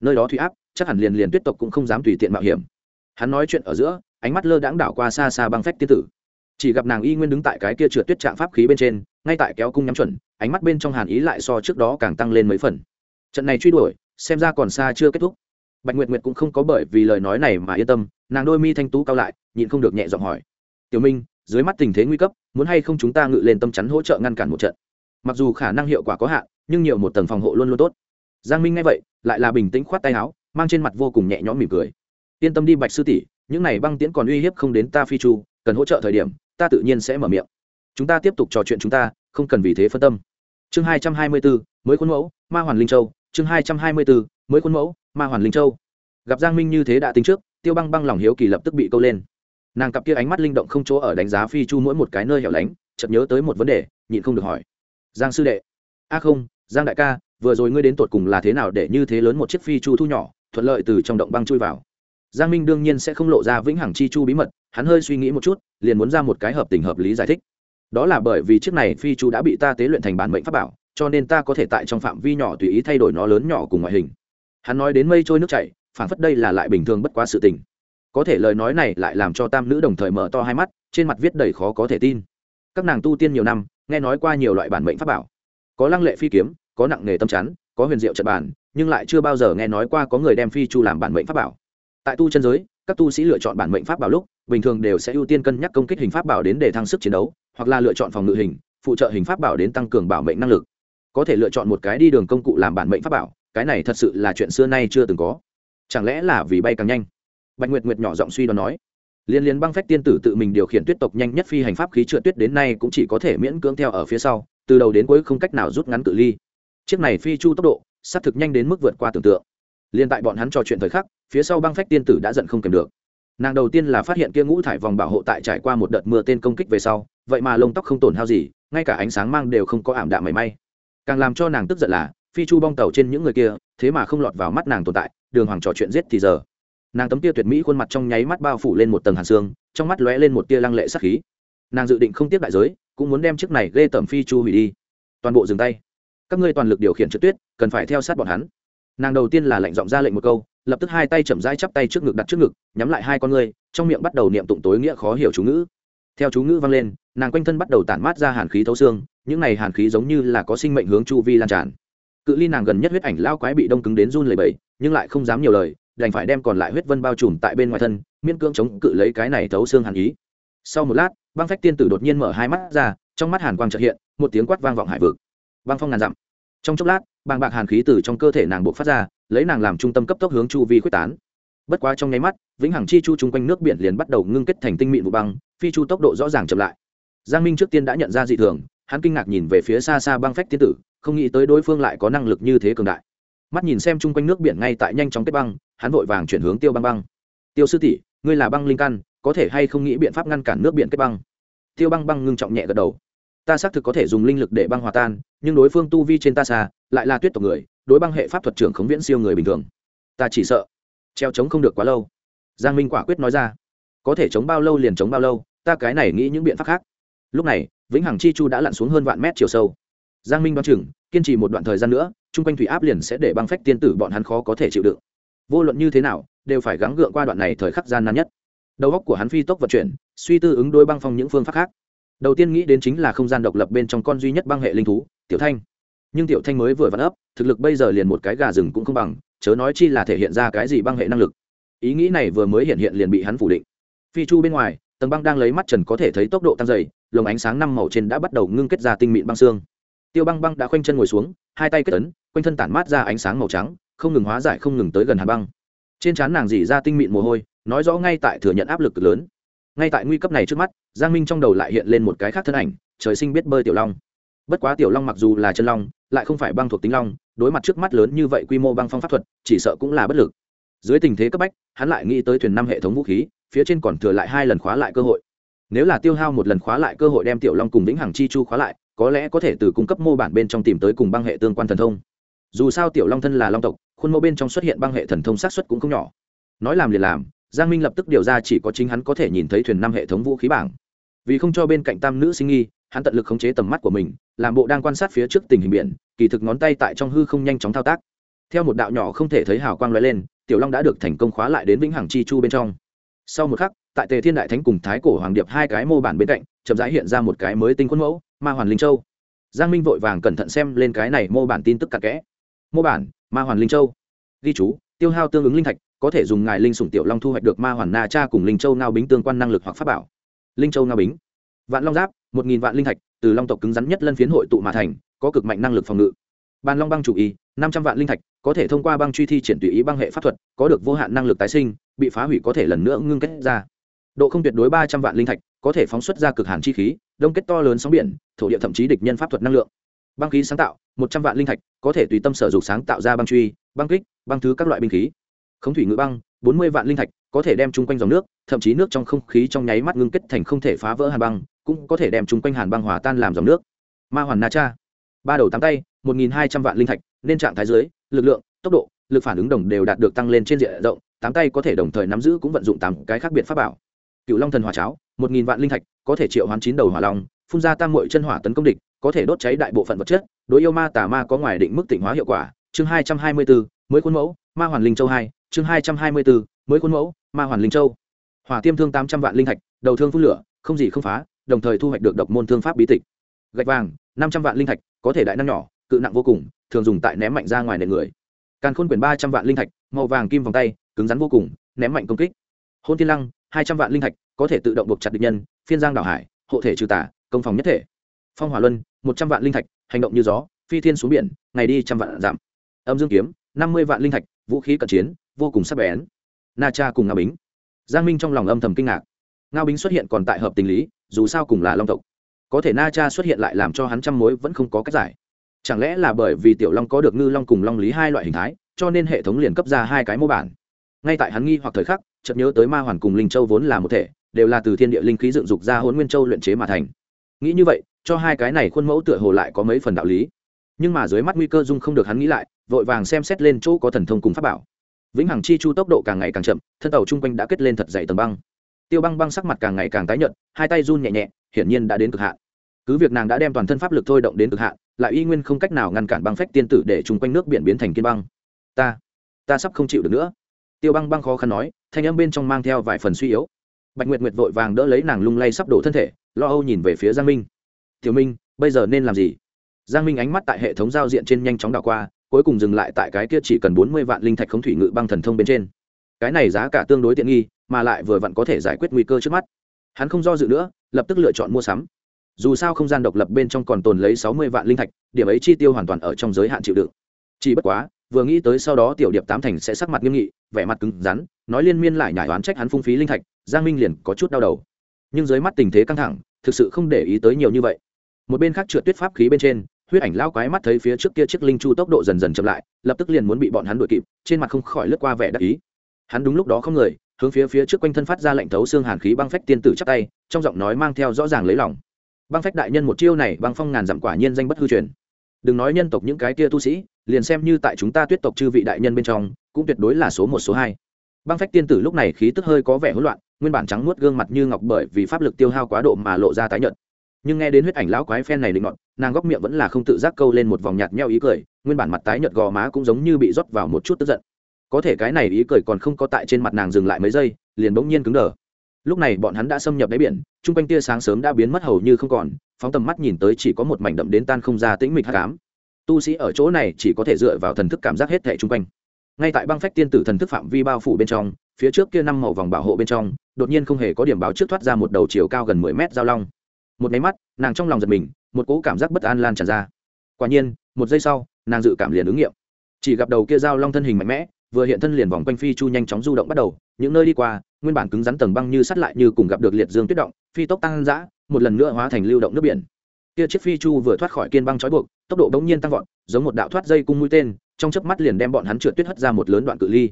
Nơi đó thủy áp, chắc hẳn liền liền tuyết tộc cũng không dám tùy tiện mạo hiểm. Hắn nói chuyện ở giữa, ánh mắt lơ đãng đảo qua xa xa băng phách tiên tử chỉ gặp nàng y nguyên đứng tại cái kia trượt tuyết trạng pháp khí bên trên, ngay tại kéo cung nhắm chuẩn, ánh mắt bên trong hàn ý lại so trước đó càng tăng lên mấy phần. Trận này truy đuổi, xem ra còn xa chưa kết thúc. Bạch nguyệt nguyệt cũng không có bởi vì lời nói này mà yên tâm, nàng đôi mi thanh tú cao lại, nhịn không được nhẹ giọng hỏi. Tiểu minh, dưới mắt tình thế nguy cấp, muốn hay không chúng ta ngự lên tâm chắn hỗ trợ ngăn cản một trận? Mặc dù khả năng hiệu quả có hạn, nhưng nhiều một tầng phòng hộ luôn luôn tốt. Giang minh nghe vậy, lại là bình tĩnh khoát tay áo, mang trên mặt vô cùng nhẹ nhõm mỉm cười. Yên tâm đi bạch sư tỷ, những này băng tiễn còn uy hiếp không đến ta phi chu cần hỗ trợ thời điểm, ta tự nhiên sẽ mở miệng. Chúng ta tiếp tục trò chuyện chúng ta, không cần vì thế phân tâm. Chương hai trăm hai mươi bốn mới khuôn mẫu, ma hoàn linh châu. Chương hai trăm hai mươi bốn mới khuôn mẫu, ma hoàn linh châu. Gặp giang minh như thế đã tính trước, tiêu băng băng lòng hiếu kỳ lập tức bị câu lên. Nàng cặp kia ánh mắt linh động không chỗ ở đánh giá phi chu mỗi một cái nơi hẻo lánh, chợt nhớ tới một vấn đề, nhịn không được hỏi. Giang sư đệ. A không, giang đại ca, vừa rồi ngươi đến tột cùng là thế nào để như thế lớn một chiếc phi chu thu nhỏ, thuận lợi từ trong động băng chui vào? Giang minh đương nhiên sẽ không lộ ra vĩnh hằng chi chu bí mật hắn hơi suy nghĩ một chút, liền muốn ra một cái hợp tình hợp lý giải thích. Đó là bởi vì chiếc này phi chu đã bị ta tế luyện thành bản mệnh pháp bảo, cho nên ta có thể tại trong phạm vi nhỏ tùy ý thay đổi nó lớn nhỏ cùng ngoại hình. Hắn nói đến mây trôi nước chảy phản phất đây là lại bình thường bất quá sự tình. Có thể lời nói này lại làm cho tam nữ đồng thời mở to hai mắt, trên mặt viết đầy khó có thể tin. Các nàng tu tiên nhiều năm, nghe nói qua nhiều loại bản mệnh pháp bảo. Có lăng lệ phi kiếm, có nặng nghề tâm chắn, có huyền diệu trận bản nhưng lại chưa bao giờ nghe nói qua có người đem phi chu làm bản mệnh pháp bảo. Tại tu chân giới, các tu sĩ lựa chọn bản mệnh pháp bảo lúc bình thường đều sẽ ưu tiên cân nhắc công kích hình pháp bảo đến để thăng sức chiến đấu, hoặc là lựa chọn phòng ngự hình, phụ trợ hình pháp bảo đến tăng cường bảo mệnh năng lực. Có thể lựa chọn một cái đi đường công cụ làm bản mệnh pháp bảo, cái này thật sự là chuyện xưa nay chưa từng có. Chẳng lẽ là vì bay càng nhanh? Bạch nguyệt nguyệt nhỏ giọng suy đoán nói. Liên liên băng phách tiên tử tự mình điều khiển tuyết tộc nhanh nhất phi hành pháp khí trượt tuyết đến nay cũng chỉ có thể miễn cưỡng theo ở phía sau, từ đầu đến cuối không cách nào rút ngắn cự ly. Chiếc này phi chu tốc độ xác thực nhanh đến mức vượt qua tưởng tượng. Liên tại bọn hắn trò chuyện thời khắc, phía sau băng phách tiên tử đã giận không kèm được nàng đầu tiên là phát hiện kia ngũ thải vòng bảo hộ tại trải qua một đợt mưa tên công kích về sau, vậy mà lông tóc không tổn hao gì, ngay cả ánh sáng mang đều không có ảm đạm mảy may. Càng làm cho nàng tức giận là, phi chu bong tàu trên những người kia, thế mà không lọt vào mắt nàng tồn tại, đường hoàng trò chuyện giết thì giờ. Nàng tấm tia tuyệt mỹ khuôn mặt trong nháy mắt bao phủ lên một tầng hàn xương, trong mắt lóe lên một tia lăng lệ sắc khí. Nàng dự định không tiếp đại giới, cũng muốn đem chiếc này ghê tẩm phi chu hủy đi. Toàn bộ dừng tay. Các ngươi toàn lực điều khiển trượt tuyết, cần phải theo sát bọn hắn nàng đầu tiên là lệnh giọng ra lệnh một câu, lập tức hai tay chậm rãi chắp tay trước ngực đặt trước ngực, nhắm lại hai con ngươi, trong miệng bắt đầu niệm tụng tối nghĩa khó hiểu chú ngữ. Theo chú ngữ vang lên, nàng quanh thân bắt đầu tản mát ra hàn khí thấu xương, những này hàn khí giống như là có sinh mệnh hướng chu vi lan tràn. Cự ly nàng gần nhất huyết ảnh lao quái bị đông cứng đến run lầy bẫy nhưng lại không dám nhiều lời, đành phải đem còn lại huyết vân bao trùm tại bên ngoài thân, miễn cưỡng chống cự lấy cái này thấu xương hàn ý. Sau một lát, băng phách tiên tử đột nhiên mở hai mắt ra, trong mắt hàn quang trợ hiện, một tiếng quát vang vọng hải vực. Băng phong ngàn dặm. Trong chốc lát bàng bạc hàn khí từ trong cơ thể nàng buộc phát ra, lấy nàng làm trung tâm cấp tốc hướng chu vi quyết tán. Bất quá trong nháy mắt, vĩnh hằng chi chu chung quanh nước biển liền bắt đầu ngưng kết thành tinh mịn vụ băng, phi chu tốc độ rõ ràng chậm lại. Giang minh trước tiên đã nhận ra dị thường, hắn kinh ngạc nhìn về phía xa xa băng phách tiên tử, không nghĩ tới đối phương lại có năng lực như thế cường đại. Mắt nhìn xem chung quanh nước biển ngay tại nhanh chóng kết băng, hắn vội vàng chuyển hướng tiêu băng băng. Tiêu sư tỷ, ngươi là băng linh căn, có thể hay không nghĩ biện pháp ngăn cản nước biển kết băng? Tiêu băng băng ngưng trọng nhẹ gật đầu ta xác thực có thể dùng linh lực để băng hòa tan, nhưng đối phương tu vi trên ta xa, lại là tuyết tộc người, đối băng hệ pháp thuật trưởng khống viễn siêu người bình thường. Ta chỉ sợ, treo chống không được quá lâu. Giang minh quả quyết nói ra. Có thể chống bao lâu liền chống bao lâu, ta cái này nghĩ những biện pháp khác. Lúc này, vĩnh hằng chi chu đã lặn xuống hơn vạn mét chiều sâu. Giang minh đoán chừng, kiên trì một đoạn thời gian nữa, chung quanh thủy áp liền sẽ để băng phách tiên tử bọn hắn khó có thể chịu đựng. Vô luận như thế nào, đều phải gắng gượng qua đoạn này thời khắc gian nan nhất. Đầu óc của hắn phi tốc vận chuyển, suy tư ứng đôi băng phong những phương pháp khác đầu tiên nghĩ đến chính là không gian độc lập bên trong con duy nhất băng hệ linh thú, tiểu thanh. Nhưng tiểu thanh mới vừa vặn ấp, thực lực bây giờ liền một cái gà rừng cũng không bằng, chớ nói chi là thể hiện ra cái gì băng hệ năng lực. Ý nghĩ này vừa mới hiện hiện liền bị hắn phủ định. Phi chu bên ngoài, tầng băng đang lấy mắt trần có thể thấy tốc độ tăng dày, lồng ánh sáng năm màu trên đã bắt đầu ngưng kết ra tinh mịn băng xương. Tiêu băng băng đã khoanh chân ngồi xuống, hai tay kết ấn, quanh thân tản mát ra ánh sáng màu trắng, không ngừng hóa giải không ngừng tới gần hàn băng. Trên trán nàng dỉ ra tinh mịn mồ hôi, nói rõ ngay tại thừa nhận áp lực lớn ngay tại nguy cấp này trước mắt, giang minh trong đầu lại hiện lên một cái khác thân ảnh, trời sinh biết bơi tiểu long. Bất quá tiểu long mặc dù là chân long, lại không phải băng thuộc tính long, đối mặt trước mắt lớn như vậy quy mô băng phong pháp thuật, chỉ sợ cũng là bất lực. Dưới tình thế cấp bách, hắn lại nghĩ tới thuyền năm hệ thống vũ khí, phía trên còn thừa lại hai lần khóa lại cơ hội. Nếu là tiêu hao một lần khóa lại cơ hội đem tiểu long cùng vĩnh hằng chi chu khóa lại, có lẽ có thể từ cung cấp mô bản bên trong tìm tới cùng băng hệ tương quan thần thông. Dù sao tiểu long thân là long tộc, khuôn mô bên trong xuất hiện băng hệ thần thông sát xuất cũng không nhỏ. Nói làm liền làm giang minh lập tức điều ra chỉ có chính hắn có thể nhìn thấy thuyền năm hệ thống vũ khí bảng. Vì không cho bên cạnh tam nữ sinh nghi, hắn tận lực khống chế tầm mắt của mình, làm bộ đang quan sát phía trước tình hình biển, kỳ thực ngón tay tại trong hư không nhanh chóng thao tác. Theo một đạo nhỏ không thể thấy hào quang lóe lên, tiểu long đã được thành công khóa lại đến vĩnh hằng chi chu bên trong. Sau một khắc, tại tề thiên đại thánh cùng thái cổ hoàng điệp hai cái mô bản bên cạnh, chậm rãi hiện ra một cái mới tinh khuôn mẫu, ma hoàn linh châu. Giang minh vội vàng cẩn thận xem lên cái này mô bản tin tức cặn kẽ. Mô bản, ma hoàn linh châu. Ghi chú, tiêu hao tương ứng linh thạch có thể dùng ngài linh sủng tiểu long thu hoạch được ma hoàn na cha cùng linh châu ngao bính tương quan năng lực hoặc pháp bảo. Linh châu ngao bính. Vạn long giáp, một nghìn vạn linh thạch, từ long tộc cứng rắn nhất lân phiến hội tụ mà thành, có cực mạnh năng lực phòng ngự. Bàn long băng chủ ý năm trăm vạn linh thạch, có thể thông qua băng truy thi triển tùy ý băng hệ pháp thuật, có được vô hạn năng lực tái sinh, bị phá hủy có thể lần nữa ngưng kết ra. Độ không tuyệt đối ba trăm vạn linh thạch, có thể phóng xuất ra cực hàn chi khí, đông kết to lớn sóng biển, thổ địa thậm chí địch nhân pháp thuật năng lượng. Băng khí sáng tạo, một trăm vạn linh thạch, có thể tùy tâm sở dục sáng tạo ra băng truy, băng kích, băng thứ các loại binh khí khống thủy ngự băng, bốn mươi vạn linh thạch, có thể đem chung quanh dòng nước, thậm chí nước trong không khí trong nháy mắt ngưng kết thành không thể phá vỡ hàn băng, cũng có thể đem chung quanh hàn băng hòa tan làm dòng nước. Ma hoàn na cha. Ba đầu tám tay, một nghìn hai trăm vạn linh thạch, nên trạng thái dưới, lực lượng, tốc độ, lực phản ứng đồng đều đạt được tăng lên trên diện rộng, tám tay có thể đồng thời nắm giữ cũng vận dụng tám cái khác biệt pháp bảo. Cựu long thần hỏa cháo, một nghìn vạn linh thạch, có thể triệu hoán chín đầu hỏa long, phun ra tam mội chân hỏa tấn công địch, có thể đốt cháy đại bộ phận vật chất. Đối yêu ma tà ma có ngoài định mức tỉnh hóa hiệu quả. Chương hai trăm hai mươi bốn mới khuôn mẫu, ma hoàn linh châu hai, chương hai trăm hai mươi bốn, mới khuôn mẫu, ma hoàn linh châu. Hỏa tiêm thương tám trăm vạn linh thạch, đầu thương phun lửa, không gì không phá, đồng thời thu hoạch được độc môn thương pháp bí tịch. Gạch vàng, năm trăm vạn linh thạch, có thể đại năng nhỏ, cự nặng vô cùng, thường dùng tại ném mạnh ra ngoài nền người. Càn khôn quyển ba trăm vạn linh thạch, màu vàng kim vòng tay, cứng rắn vô cùng, ném mạnh công kích. Hôn thiên lăng, hai trăm vạn linh thạch, có thể tự động buộc chặt địch nhân, phiên giang đảo hải, hộ thể trừ tả công phòng nhất thể. Phong hỏa luân, một trăm vạn linh thạch, hành động như gió, phi thiên xuống biển, ngày đi trăm vạn giảm âm dương kiếm năm mươi vạn linh thạch, vũ khí cận chiến, vô cùng sắc bén. Na cha cùng ngao bính. Giang minh trong lòng âm thầm kinh ngạc. Ngao bính xuất hiện còn tại hợp tình lý, dù sao cùng là long tộc. Có thể na cha xuất hiện lại làm cho hắn trăm mối vẫn không có cách giải. Chẳng lẽ là bởi vì tiểu long có được ngư long cùng long lý hai loại hình thái, cho nên hệ thống liền cấp ra hai cái mô bản? Ngay tại hắn nghi hoặc thời khắc, chợt nhớ tới ma hoàn cùng linh châu vốn là một thể, đều là từ thiên địa linh khí dựng dục ra hôn nguyên châu luyện chế mà thành. Nghĩ như vậy, cho hai cái này khuôn mẫu tựa hồ lại có mấy phần đạo lý. Nhưng mà dưới mắt nguy cơ dung không được hắn nghĩ lại vội vàng xem xét lên chỗ có thần thông cùng pháp bảo. Vĩnh hằng chi chu tốc độ càng ngày càng chậm, thân tàu chung quanh đã kết lên thật dày tầng băng. Tiêu băng băng sắc mặt càng ngày càng tái nhợt, hai tay run nhẹ nhẹ, hiển nhiên đã đến cực hạn. Cứ việc nàng đã đem toàn thân pháp lực thôi động đến cực hạn, lại y nguyên không cách nào ngăn cản băng phách tiên tử để chung quanh nước biển biến thành kiên băng. Ta ta sắp không chịu được nữa. Tiêu băng băng khó khăn nói, thanh âm bên trong mang theo vài phần suy yếu. Bạch nguyệt nguyệt vội vàng đỡ lấy nàng lung lay sắp đổ thân thể, lo âu nhìn về phía giang minh. Tiểu minh, bây giờ nên làm gì? Giang minh ánh mắt tại hệ thống giao diện trên nhanh chóng đảo qua cuối cùng dừng lại tại cái kia chỉ cần bốn mươi vạn linh thạch không thủy ngự băng thần thông bên trên. Cái này giá cả tương đối tiện nghi, mà lại vừa vặn có thể giải quyết nguy cơ trước mắt. Hắn không do dự nữa, lập tức lựa chọn mua sắm. Dù sao không gian độc lập bên trong còn tồn lấy sáu mươi vạn linh thạch, điểm ấy chi tiêu hoàn toàn ở trong giới hạn chịu đựng. Chỉ bất quá, vừa nghĩ tới sau đó tiểu điệp tám thành sẽ sắc mặt nghiêm nghị, vẻ mặt cứng rắn, nói liên miên lại nhải oán trách hắn phung phí linh thạch, giang minh liền có chút đau đầu. Nhưng dưới mắt tình thế căng thẳng, thực sự không để ý tới nhiều như vậy. Một bên khác trượt tuyết pháp khí bên trên huyết ảnh lao quái mắt thấy phía trước kia chiếc linh chu tốc độ dần dần chậm lại, lập tức liền muốn bị bọn hắn đuổi kịp, trên mặt không khỏi lướt qua vẻ đắc ý. Hắn đúng lúc đó không người, hướng phía phía trước quanh thân phát ra lệnh thấu xương hàn khí băng phách tiên tử chắc tay, trong giọng nói mang theo rõ ràng lấy lòng. Băng phách đại nhân một chiêu này, băng phong ngàn dặm quả nhiên danh bất hư truyền. Đừng nói nhân tộc những cái kia tu sĩ, liền xem như tại chúng ta tuyết tộc chư vị đại nhân bên trong, cũng tuyệt đối là số một, số hai. Băng phách tiên tử lúc này khí tức hơi có vẻ hỗn loạn, nguyên bản trắng muốt gương mặt như ngọc bởi vì pháp lực tiêu hao quá độ mà lộ ra tái nhợt nhưng nghe đến huyết ảnh lão quái phen này định ngọn nàng góc miệng vẫn là không tự giác câu lên một vòng nhạt nheo ý cười, nguyên bản mặt tái nhợt gò má cũng giống như bị rót vào một chút tức giận. Có thể cái này ý cười còn không có tại trên mặt nàng dừng lại mấy giây, liền bỗng nhiên cứng đờ. Lúc này bọn hắn đã xâm nhập đáy biển chung quanh tia sáng sớm đã biến mất hầu như không còn, phóng tầm mắt nhìn tới chỉ có một mảnh đậm đến tan không ra tĩnh mịch hát cám tu sĩ ở chỗ này chỉ có thể dựa vào thần thức cảm giác hết thẻ chung quanh. Ngay tại băng phách tiên tử thần thức phạm vi bao phủ bên trong, phía trước kia năm màu vòng bảo hộ bên trong, đột nhiên không hề có điểm báo trước thoát ra một đầu chiều cao gần mười mét giao long một máy mắt, nàng trong lòng giật mình, một cỗ cảm giác bất an lan tràn ra. Quả nhiên, một giây sau, nàng dự cảm liền ứng nghiệm. Chỉ gặp đầu kia giao long thân hình mạnh mẽ, vừa hiện thân liền vòng quanh phi chu nhanh chóng du động bắt đầu, những nơi đi qua, nguyên bản cứng rắn tầng băng như sắt lại như cùng gặp được liệt dương tuyết động, phi tốc tăng dã, một lần nữa hóa thành lưu động nước biển. Kia chiếc phi chu vừa thoát khỏi kiên băng trói buộc, tốc độ bỗng nhiên tăng vọt, giống một đạo thoát dây cung mũi tên, trong chớp mắt liền đem bọn hắn trượt tuyết hất ra một lớn đoạn cự ly.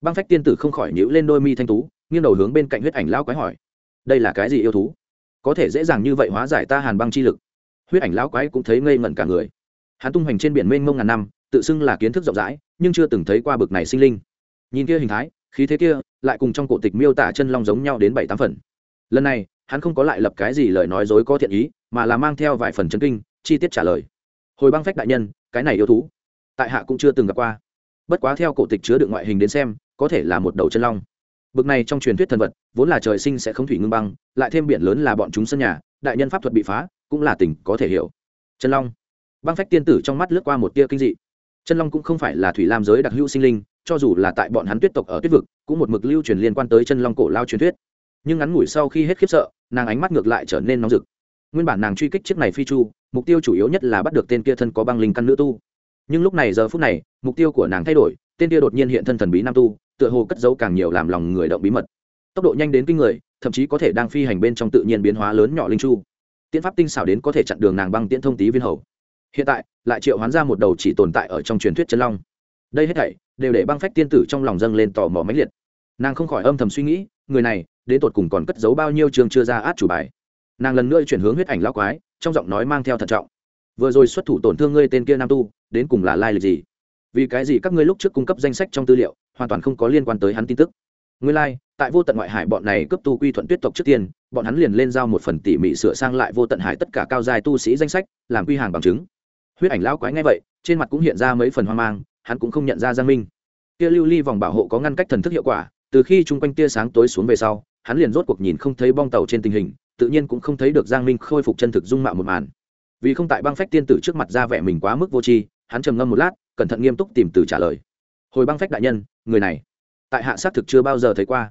Băng phách tiên tử không khỏi nhíu lên đôi mi thanh tú, nghiêng đầu hướng bên cạnh huyết ảnh lao quái hỏi, đây là cái gì yêu thú? Có thể dễ dàng như vậy hóa giải ta hàn băng chi lực. Huyết ảnh lão quái cũng thấy ngây ngẩn cả người. Hắn tung hoành trên biển mênh mông ngàn năm, tự xưng là kiến thức rộng rãi, nhưng chưa từng thấy qua bực này sinh linh. Nhìn kia hình thái, khí thế kia, lại cùng trong cổ tịch miêu tả chân long giống nhau đến bảy tám phần. Lần này, hắn không có lại lập cái gì lời nói dối có thiện ý, mà là mang theo vài phần chân kinh, chi tiết trả lời. Hồi băng phách đại nhân, cái này yêu thú, tại hạ cũng chưa từng gặp qua. Bất quá theo cổ tịch chứa được ngoại hình đến xem, có thể là một đầu chân long bực này trong truyền thuyết thần vật, vốn là trời sinh sẽ không thủy ngưng băng, lại thêm biển lớn là bọn chúng sân nhà, đại nhân pháp thuật bị phá, cũng là tình có thể hiểu. Chân long. Băng phách tiên tử trong mắt lướt qua một tia kinh dị. Chân long cũng không phải là thủy lam giới đặc hữu sinh linh, cho dù là tại bọn hắn tuyết tộc ở tuyết vực, cũng một mực lưu truyền liên quan tới chân long cổ lao truyền thuyết. Nhưng ngắn ngủi sau khi hết khiếp sợ, nàng ánh mắt ngược lại trở nên nóng rực. Nguyên bản nàng truy kích chiếc này phi chu, mục tiêu chủ yếu nhất là bắt được tên kia thân có băng linh căn nữ tu. Nhưng lúc này giờ phút này, mục tiêu của nàng thay đổi, tên kia đột nhiên hiện thân thần bí nam tu tựa hồ cất giấu càng nhiều làm lòng người động bí mật. Tốc độ nhanh đến kinh người, thậm chí có thể đang phi hành bên trong tự nhiên biến hóa lớn nhỏ linh chu. Tiễn pháp tinh xảo đến có thể chặn đường nàng băng tiễn thông tí viên hầu. Hiện tại, lại triệu hoán ra một đầu chỉ tồn tại ở trong truyền thuyết chân long. Đây hết thảy đều để băng phách tiên tử trong lòng dâng lên tò mò mãnh liệt. Nàng không khỏi âm thầm suy nghĩ, người này, đến tột cùng còn cất giấu bao nhiêu trường chưa ra át chủ bài. Nàng lần nữa chuyển hướng huyết ảnh lao quái, trong giọng nói mang theo thận trọng. Vừa rồi xuất thủ tổn thương ngươi tên kia nam tu, đến cùng là lai lịch gì? Vì cái gì các ngươi lúc trước cung cấp danh sách trong tư liệu hoàn toàn không có liên quan tới hắn tin tức? Ngươi lai、like, tại vô tận ngoại hải bọn này cấp tu quy thuận tuyết tộc trước tiên bọn hắn liền lên giao một phần tỉ mỉ sửa sang lại vô tận hải tất cả cao dài tu sĩ danh sách làm quy hàng bằng chứng. Huyết ảnh lão quái ngay vậy trên mặt cũng hiện ra mấy phần hoang mang hắn cũng không nhận ra giang minh. Tia lưu ly vòng bảo hộ có ngăn cách thần thức hiệu quả từ khi chung quanh tia sáng tối xuống về sau hắn liền rốt cuộc nhìn không thấy bong tàu trên tình hình tự nhiên cũng không thấy được giang minh khôi phục chân thực dung mạo một màn. Vì không tại băng phách tiên tử trước mặt ra vẻ mình quá mức vô tri hắn trầm ngâm một lát cẩn thận nghiêm túc tìm từ trả lời. Hồi băng phách đại nhân, người này, tại hạ xác thực chưa bao giờ thấy qua.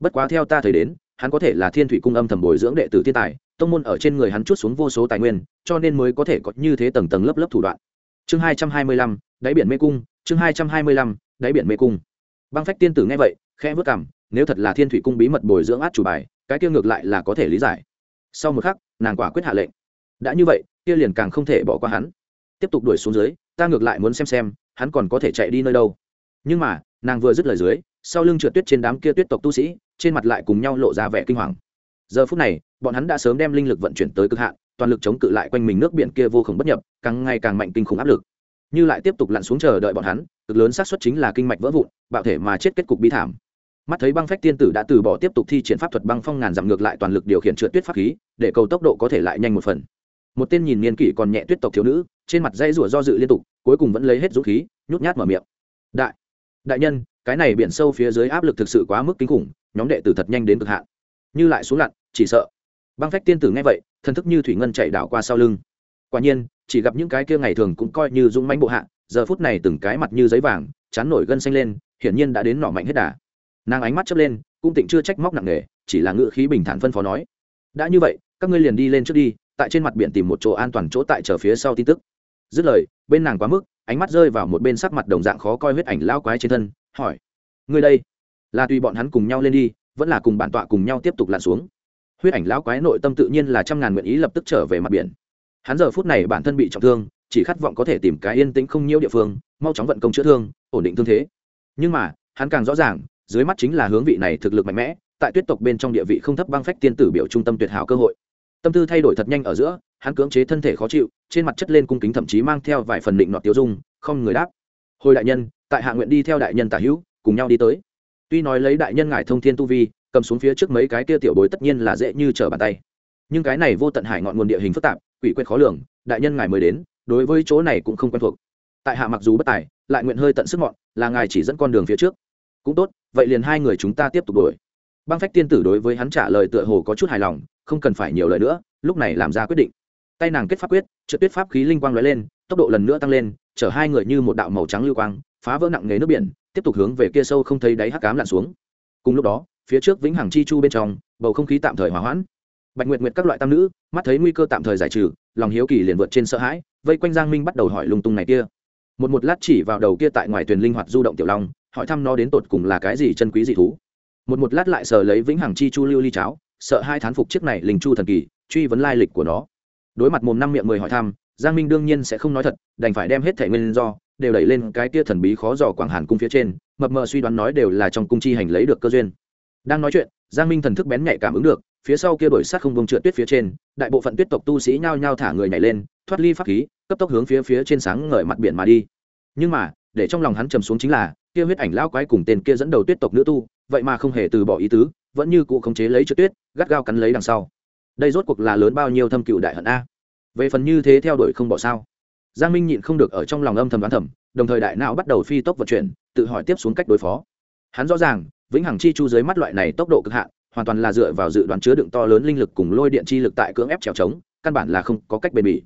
Bất quá theo ta thấy đến, hắn có thể là thiên thủy cung âm thầm bồi dưỡng đệ tử thiên tài, tông môn ở trên người hắn chút xuống vô số tài nguyên, cho nên mới có thể có như thế tầng tầng lớp lớp thủ đoạn. Chương hai trăm hai mươi lăm, đáy biển mê cung, chương hai trăm hai mươi lăm, đáy biển mê cung. Băng phách tiên tử nghe vậy, khẽ vất cảm nếu thật là thiên thủy cung bí mật bồi dưỡng át chủ bài, cái kia ngược lại là có thể lý giải. Sau một khắc, nàng quả quyết hạ lệnh. Đã như vậy, kia liền càng không thể bỏ qua hắn. Tiếp tục đuổi xuống dưới ta ngược lại muốn xem xem, hắn còn có thể chạy đi nơi đâu. Nhưng mà, nàng vừa dứt lời dưới, sau lưng trượt tuyết trên đám kia tuyết tộc tu sĩ, trên mặt lại cùng nhau lộ ra vẻ kinh hoàng. Giờ phút này, bọn hắn đã sớm đem linh lực vận chuyển tới cực hạn, toàn lực chống cự lại quanh mình nước biển kia vô khổng bất nhập, càng ngày càng mạnh kinh khủng áp lực. Như lại tiếp tục lặn xuống chờ đợi bọn hắn, cực lớn xác suất chính là kinh mạch vỡ vụn, bạo thể mà chết kết cục bi thảm. Mắt thấy băng phách tiên tử đã từ bỏ tiếp tục thi triển pháp thuật băng phong ngàn dặm ngược lại toàn lực điều khiển trượt tuyết pháp khí, để cầu tốc độ có thể lại nhanh một phần một tên nhìn niên kỷ còn nhẹ tuyết tộc thiếu nữ, trên mặt dây rủa do dự liên tục, cuối cùng vẫn lấy hết dũng khí, nhút nhát mở miệng. Đại đại nhân, cái này biển sâu phía dưới áp lực thực sự quá mức kinh khủng, nhóm đệ tử thật nhanh đến cực hạn. Như lại xuống lặn, chỉ sợ. Băng phách tiên tử nghe vậy thân thức như thủy ngân chạy đảo qua sau lưng. Quả nhiên, chỉ gặp những cái kia ngày thường cũng coi như dũng mãnh bộ hạ, giờ phút này từng cái mặt như giấy vàng, chán nổi gân xanh lên, hiển nhiên đã đến nỏ mạnh hết đà. Nàng ánh mắt chớp lên, cũng tịnh chưa trách móc nặng nề, chỉ là ngự khí bình thản phân phó nói. Đã như vậy, các ngươi liền đi lên trước đi tại trên mặt biển tìm một chỗ an toàn chỗ tại chờ phía sau tin tức. Dứt lời, bên nàng quá mức, ánh mắt rơi vào một bên sắc mặt đồng dạng khó coi huyết ảnh lao quái trên thân, hỏi, ngươi đây, là tùy bọn hắn cùng nhau lên đi, vẫn là cùng bản tọa cùng nhau tiếp tục lặn xuống? Huyết ảnh lão quái nội tâm tự nhiên là trăm ngàn nguyện ý lập tức trở về mặt biển. Hắn giờ phút này bản thân bị trọng thương, chỉ khát vọng có thể tìm cái yên tĩnh không nhiễu địa phương, mau chóng vận công chữa thương, ổn định thương thế. Nhưng mà, hắn càng rõ ràng, dưới mắt chính là hướng vị này thực lực mạnh mẽ, tại tuyết tộc bên trong địa vị không thấp băng phách tiên tử biểu trung tâm tuyệt hảo cơ hội tâm tư thay đổi thật nhanh ở giữa, hắn cưỡng chế thân thể khó chịu, trên mặt chất lên cung kính thậm chí mang theo vài phần định nọt tiêu dung, không người đáp. Hồi đại nhân, tại hạ nguyện đi theo đại nhân tả hữu, cùng nhau đi tới. Tuy nói lấy đại nhân ngài thông thiên tu vi, cầm xuống phía trước mấy cái kia tiểu bối tất nhiên là dễ như trở bàn tay. Nhưng cái này vô tận hải ngọn nguồn địa hình phức tạp, quỷ quyệt khó lường, đại nhân ngài mới đến, đối với chỗ này cũng không quen thuộc. Tại hạ mặc dù bất tài, lại nguyện hơi tận sức mọn, là ngài chỉ dẫn con đường phía trước. Cũng tốt, vậy liền hai người chúng ta tiếp tục đuổi băng phách tiên tử đối với hắn trả lời tựa hồ có chút hài lòng, không cần phải nhiều lời nữa, lúc này làm ra quyết định. Tay nàng kết pháp quyết, trượt tuyết pháp khí linh quang lóe lên, tốc độ lần nữa tăng lên, chở hai người như một đạo màu trắng lưu quang, phá vỡ nặng nghề nước biển, tiếp tục hướng về kia sâu không thấy đáy hắc cám lặn xuống. Cùng lúc đó, phía trước vĩnh hằng chi chu bên trong, bầu không khí tạm thời hòa hoãn. Bạch nguyệt nguyệt các loại tam nữ, mắt thấy nguy cơ tạm thời giải trừ, lòng hiếu kỳ liền vượt trên sợ hãi, vây quanh giang minh bắt đầu hỏi lung tung này kia. Một một lát chỉ vào đầu kia tại ngoài thuyền linh hoạt du động tiểu long, hỏi thăm nó đến tột cùng là cái gì chân quý gì thú một một lát lại sờ lấy vĩnh hằng chi chu lưu ly cháo, sợ hai thán phục chiếc này linh chu thần kỳ, truy vấn lai lịch của nó. Đối mặt mồm năm miệng mười hỏi thăm, giang minh đương nhiên sẽ không nói thật, đành phải đem hết thẻ nguyên do, đều đẩy lên cái kia thần bí khó dò quảng hàn cung phía trên, mập mờ suy đoán nói đều là trong cung chi hành lấy được cơ duyên. Đang nói chuyện, giang minh thần thức bén nhạy cảm ứng được, phía sau kia đổi sát không bông trượt tuyết phía trên, đại bộ phận tuyết tộc tu sĩ nhao nhao thả người nhảy lên, thoát ly pháp khí, cấp tốc hướng phía phía trên sáng ngời mặt biển mà đi. Nhưng mà, để trong lòng hắn trầm xuống chính là, kia huyết ảnh lao quái cùng tên kia dẫn đầu tuyết tộc nữ tu vậy mà không hề từ bỏ ý tứ, vẫn như cụ khống chế lấy trượt tuyết, gắt gao cắn lấy đằng sau. Đây rốt cuộc là lớn bao nhiêu thâm cựu đại hận a? Về phần như thế theo đuổi không bỏ sao? Giang minh nhịn không được ở trong lòng âm thầm đoán thầm, đồng thời đại não bắt đầu phi tốc vận chuyển, tự hỏi tiếp xuống cách đối phó. Hắn rõ ràng, vĩnh hằng chi chu dưới mắt loại này tốc độ cực hạn, hoàn toàn là dựa vào dự đoán chứa đựng to lớn linh lực cùng lôi điện chi lực tại cưỡng ép trèo trống, căn bản là không có cách bền bỉ.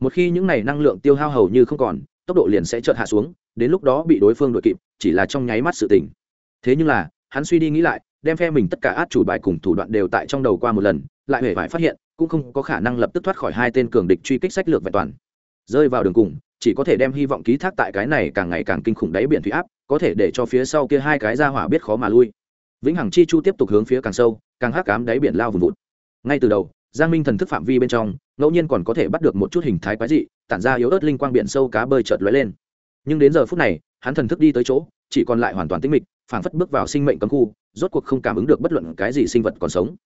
Một khi những này năng lượng tiêu hao hầu như không còn, tốc độ liền sẽ chợt hạ xuống, đến lúc đó bị đối phương đuổi kịp, chỉ là trong nháy mắt sự tình thế nhưng là hắn suy đi nghĩ lại, đem phe mình tất cả át chủ bài cùng thủ đoạn đều tại trong đầu qua một lần, lại hề phải phát hiện, cũng không có khả năng lập tức thoát khỏi hai tên cường địch truy kích sách lược vẹn toàn. Rơi vào đường cùng, chỉ có thể đem hy vọng ký thác tại cái này càng ngày càng kinh khủng đáy biển thủy áp, có thể để cho phía sau kia hai cái ra hỏa biết khó mà lui. Vĩnh hằng chi chu tiếp tục hướng phía càng sâu, càng hắc cám đáy biển lao vùng vụt. Ngay từ đầu, giang minh thần thức phạm vi bên trong, ngẫu nhiên còn có thể bắt được một chút hình thái quái dị, tản ra yếu ớt linh quang biển sâu cá bơi chợt lóe lên nhưng đến giờ phút này, hắn thần thức đi tới chỗ, chỉ còn lại hoàn toàn tĩnh mịch, phảng phất bước vào sinh mệnh cấm khu, rốt cuộc không cảm ứng được bất luận cái gì sinh vật còn sống.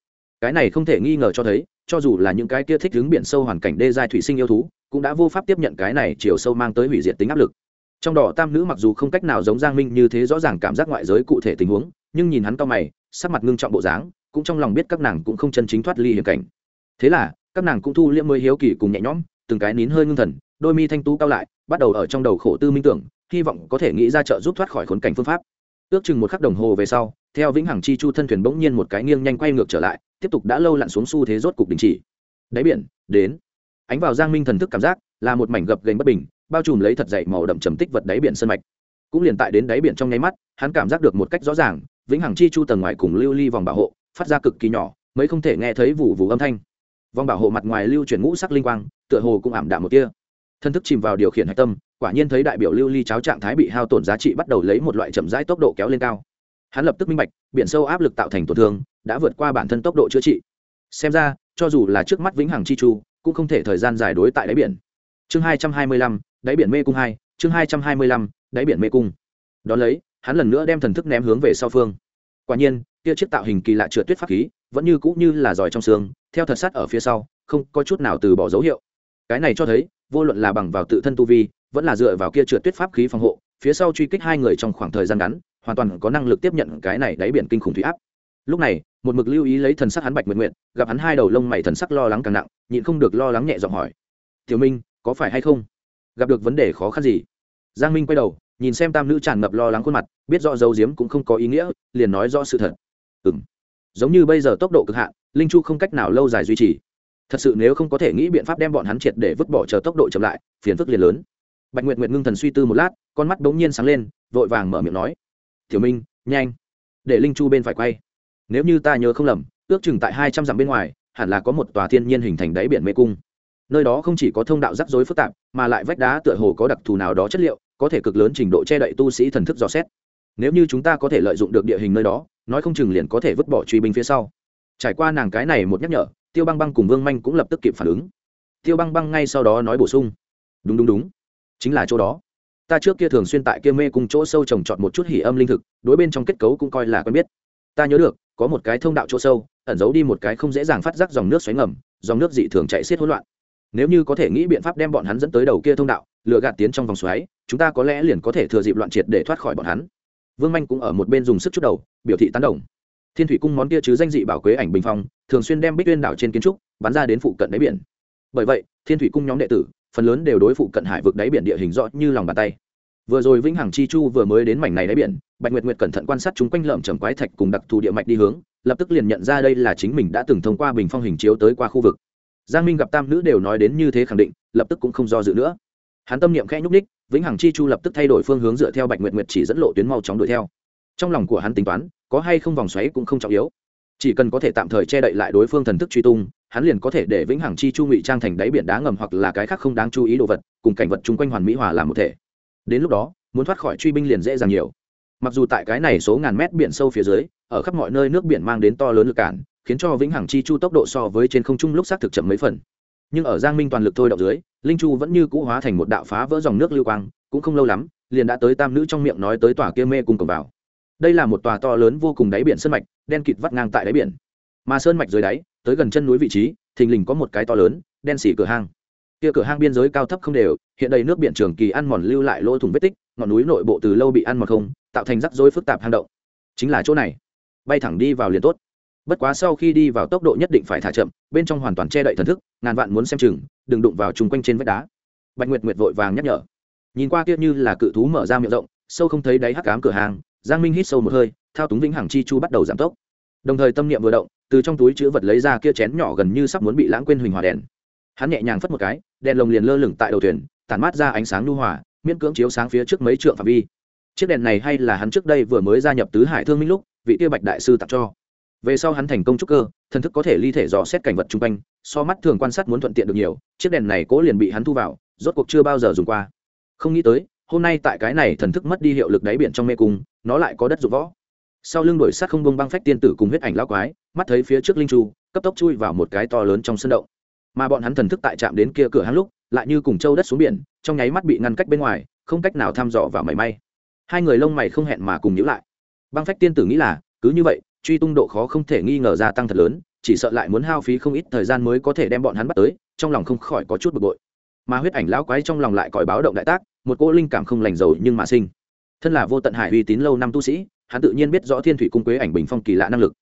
Cái này không thể nghi ngờ cho thấy, cho dù là những cái kia thích ứng biển sâu hoàn cảnh đê giai thủy sinh yêu thú, cũng đã vô pháp tiếp nhận cái này chiều sâu mang tới hủy diệt tính áp lực. Trong đó tam nữ mặc dù không cách nào giống giang minh như thế rõ ràng cảm giác ngoại giới cụ thể tình huống, nhưng nhìn hắn cao mày, sắc mặt ngưng trọng bộ dáng, cũng trong lòng biết các nàng cũng không chân chính thoát ly hiểm cảnh. Thế là, các nàng cũng thu liễm mới hiếu kỳ cùng nhẹ nhõm, từng cái nín hơi ngưng thần, đôi mi thanh tú cao lại bắt đầu ở trong đầu khổ tư minh tưởng, hy vọng có thể nghĩ ra trợ giúp thoát khỏi khốn cảnh phương pháp. Ước chừng một khắc đồng hồ về sau, theo vĩnh hằng chi chu thân thuyền bỗng nhiên một cái nghiêng nhanh quay ngược trở lại, tiếp tục đã lâu lặn xuống xu thế rốt cục đình chỉ. Đáy biển, đến. Ánh vào giang minh thần thức cảm giác, là một mảnh gập gành bất bình, bao trùm lấy thật dậy màu đậm trầm tích vật đáy biển sân mạch. Cũng liền tại đến đáy biển trong nháy mắt, hắn cảm giác được một cách rõ ràng, vĩnh hằng chi chu tầng ngoài cùng lưu ly vòng bảo hộ, phát ra cực kỳ nhỏ mới không thể nghe thấy vụ vụ âm thanh. Vòng bảo hộ mặt ngoài lưu chuyển ngũ sắc linh quang, tựa hồ cũng ảm đạm một tia thân thức chìm vào điều khiển hạch tâm, quả nhiên thấy đại biểu lưu ly cháo trạng thái bị hao tổn giá trị bắt đầu lấy một loại chậm rãi tốc độ kéo lên cao. Hắn lập tức minh bạch, biển sâu áp lực tạo thành tổn thương, đã vượt qua bản thân tốc độ chữa trị. Xem ra, cho dù là trước mắt vĩnh hằng chi chu, cũng không thể thời gian dài đối tại đáy biển. Chương hai trăm hai mươi lăm, đáy biển mê cung hai, chương hai trăm hai mươi lăm, đáy biển mê cung. Đón lấy, hắn lần nữa đem thần thức ném hướng về sau phương. Quả nhiên, kia chiếc tạo hình kỳ lạ trượt tuyết pháp khí, vẫn như cũ như là giỏi trong xương, theo thật sát ở phía sau, không có chút nào từ bỏ dấu hiệu cái này cho thấy, vô luận là bằng vào tự thân tu vi, vẫn là dựa vào kia trượt tuyết pháp khí phòng hộ, phía sau truy kích hai người trong khoảng thời gian ngắn, hoàn toàn có năng lực tiếp nhận cái này đáy biển kinh khủng thủy áp. Lúc này, một mực lưu ý lấy thần sắc hắn bạch nguyện nguyện gặp hắn hai đầu lông mày thần sắc lo lắng càng nặng, nhịn không được lo lắng nhẹ giọng hỏi. Tiểu minh, có phải hay không? Gặp được vấn đề khó khăn gì? Giang minh quay đầu, nhìn xem tam nữ tràn ngập lo lắng khuôn mặt, biết rõ dấu diếm cũng không có ý nghĩa, liền nói rõ sự thật. Ừ m giống như bây giờ tốc độ cực hạn, linh chu không cách nào lâu dài duy trì thật sự nếu không có thể nghĩ biện pháp đem bọn hắn triệt để vứt bỏ chờ tốc độ chậm lại, phiền phức liền lớn. Bạch nguyệt nguyệt ngưng thần suy tư một lát, con mắt bỗng nhiên sáng lên, vội vàng mở miệng nói, tiểu minh, nhanh, để linh chu bên phải quay. Nếu như ta nhớ không lầm, ước chừng tại hai trăm dặm bên ngoài, hẳn là có một tòa thiên nhiên hình thành đáy biển mê cung. Nơi đó không chỉ có thông đạo rắc rối phức tạp, mà lại vách đá tựa hồ có đặc thù nào đó chất liệu, có thể cực lớn trình độ che đậy tu sĩ thần thức dò xét. Nếu như chúng ta có thể lợi dụng được địa hình nơi đó, nói không chừng liền có thể vứt bỏ truy binh phía sau. Trải qua nàng cái này một nhắc nhở tiêu băng băng cùng vương manh cũng lập tức kịp phản ứng. Tiêu băng băng ngay sau đó nói bổ sung. Đúng đúng đúng. Chính là chỗ đó. Ta trước kia thường xuyên tại kia mê cùng chỗ sâu trồng trọt một chút hỉ âm linh thực, đối bên trong kết cấu cũng coi là quen biết. Ta nhớ được, có một cái thông đạo chỗ sâu, ẩn giấu đi một cái không dễ dàng phát giác dòng nước xoáy ngầm, dòng nước dị thường chạy xiết hỗn loạn. Nếu như có thể nghĩ biện pháp đem bọn hắn dẫn tới đầu kia thông đạo lựa gạt tiến trong vòng xoáy, chúng ta có lẽ liền có thể thừa dịp loạn triệt để thoát khỏi bọn hắn. Vương manh cũng ở một bên dùng sức chút đầu, biểu thị tán đồng thiên thủy cung món kia chứ danh dị bảo quế ảnh bình phong, thường xuyên đem bích tuyên đảo trên kiến trúc, bắn ra đến phụ cận đáy biển. Bởi vậy, thiên thủy cung nhóm đệ tử, phần lớn đều đối phụ cận hải vực đáy biển địa hình rõ như lòng bàn tay. Vừa rồi vĩnh hằng chi chu vừa mới đến mảnh này đáy biển, bạch nguyệt nguyệt cẩn thận quan sát chúng quanh lợm trầm quái thạch cùng đặc thù địa mạch đi hướng, lập tức liền nhận ra đây là chính mình đã từng thông qua bình phong hình chiếu tới qua khu vực. Giang minh gặp tam nữ đều nói đến như thế khẳng định, lập tức cũng không do dự nữa. Hắn tâm niệm khẽ nhúc ních vĩnh hằng chi chu lập tức thay đổi phương hướng dựa theo bạch nguyệt nguyệt chỉ dẫn lộ tuyến mau chóng đuổi theo. Trong lòng của hắn tính toán có hay không vòng xoáy cũng không trọng yếu. Chỉ cần có thể tạm thời che đậy lại đối phương thần thức truy tung, hắn liền có thể để vĩnh hằng chi chu ngụy trang thành đáy biển đá ngầm hoặc là cái khác không đáng chú ý đồ vật, cùng cảnh vật chung quanh hoàn mỹ hòa làm một thể. Đến lúc đó, muốn thoát khỏi truy binh liền dễ dàng nhiều. Mặc dù tại cái này số ngàn mét biển sâu phía dưới, ở khắp mọi nơi nước biển mang đến to lớn lực cản, khiến cho vĩnh hằng chi chu tốc độ so với trên không trung lúc xác thực chậm mấy phần. Nhưng ở giang minh toàn lực thôi động dưới, linh chu vẫn như cũ hóa thành một đạo phá vỡ dòng nước lưu quang, cũng không lâu lắm, liền đã tới tam nữ trong miệng nói tới tòa kia mê cùng cổng vào đây là một tòa to lớn vô cùng đáy biển sơn mạch, đen kịt vắt ngang tại đáy biển. Mà sơn mạch dưới đáy, tới gần chân núi vị trí, thình lình có một cái to lớn, đen xỉ cửa hang. Kia cửa hang biên giới cao thấp không đều, hiện đầy nước biển trường kỳ ăn mòn lưu lại lỗ thủng vết tích, ngọn núi nội bộ từ lâu bị ăn mòn không, tạo thành rắc rối phức tạp hang động. Chính là chỗ này. Bay thẳng đi vào liền tốt. Bất quá sau khi đi vào tốc độ nhất định phải thả chậm, bên trong hoàn toàn che đậy thần thức, ngàn vạn muốn xem chừng, đừng đụng vào chung quanh trên vách đá. Bạch nguyệt nguyệt vội vàng nhắc nhở. Nhìn qua kia như là cự thú mở ra miệng rộng, sâu không thấy đáy hắc cám cửa hàng giang minh hít sâu một hơi, thao túng vĩnh hằng chi chu bắt đầu giảm tốc. Đồng thời tâm niệm vừa động, từ trong túi chữ vật lấy ra kia chén nhỏ gần như sắp muốn bị lãng quên huỳnh hòa đèn. Hắn nhẹ nhàng phất một cái, đèn lồng liền lơ lửng tại đầu thuyền, tản mát ra ánh sáng nhu hòa, miễn cưỡng chiếu sáng phía trước mấy trượng phạm vi. Chiếc đèn này hay là hắn trước đây vừa mới gia nhập tứ hải thương minh lúc, vị tiêu bạch đại sư tặng cho. Về sau hắn thành công trúc cơ, thần thức có thể ly thể dò xét cảnh vật chung quanh, so mắt thường quan sát muốn thuận tiện được nhiều, chiếc đèn này cố liền bị hắn thu vào, rốt cuộc chưa bao giờ dùng qua. Không nghĩ tới, hôm nay tại cái này thần thức mất đi hiệu lực đáy biển trong mê cung nó lại có đất dụng võ. Sau lưng đổi sát không bông băng phách tiên tử cùng huyết ảnh lao quái, mắt thấy phía trước linh chu cấp tốc chui vào một cái to lớn trong sân động. Mà bọn hắn thần thức tại trạm đến kia cửa hắn lúc, lại như cùng châu đất xuống biển, trong nháy mắt bị ngăn cách bên ngoài, không cách nào thăm dò vào mảy may. Hai người lông mày không hẹn mà cùng nhữ lại. Băng phách tiên tử nghĩ là, cứ như vậy, truy tung độ khó không thể nghi ngờ gia tăng thật lớn, chỉ sợ lại muốn hao phí không ít thời gian mới có thể đem bọn hắn bắt tới, trong lòng không khỏi có chút bực bội. Mà huyết ảnh lão quái trong lòng lại còi báo động đại tác, một cỗ linh cảm không lành dầu nhưng mà sinh thân là vô tận hải uy tín lâu năm tu sĩ, hắn tự nhiên biết rõ thiên thủy cung quế ảnh bình phong kỳ lạ năng lực.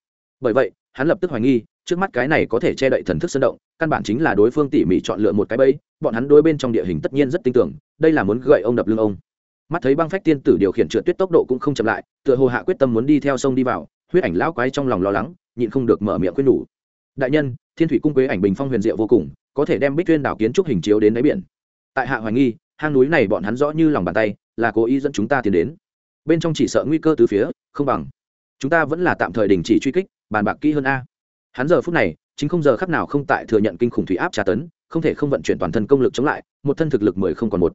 Bởi vậy, hắn lập tức hoài nghi, trước mắt cái này có thể che đậy thần thức sơn động, căn bản chính là đối phương tỉ mỉ chọn lựa một cái bẫy, bọn hắn đối bên trong địa hình tất nhiên rất tin tưởng, đây là muốn gậy ông đập lưng ông. Mắt thấy băng phách tiên tử điều khiển trượt tuyết tốc độ cũng không chậm lại, tựa hồ hạ quyết tâm muốn đi theo sông đi vào, huyết ảnh lão quái trong lòng lo lắng, nhịn không được mở miệng khuyên nhủ. Đại nhân, thiên thủy cung quế ảnh bình phong huyền diệu vô cùng, có thể đem bích tuyên đảo kiến trúc hình chiếu đến đáy biển. Tại hạ hoài nghi, hang núi này bọn hắn rõ như lòng bàn tay là cố ý dẫn chúng ta tiến đến. Bên trong chỉ sợ nguy cơ từ phía, không bằng. Chúng ta vẫn là tạm thời đình chỉ truy kích, bàn bạc kỹ hơn a. Hắn giờ phút này, chính không giờ khắc nào không tại thừa nhận kinh khủng thủy áp tra tấn, không thể không vận chuyển toàn thân công lực chống lại, một thân thực lực mười không còn một.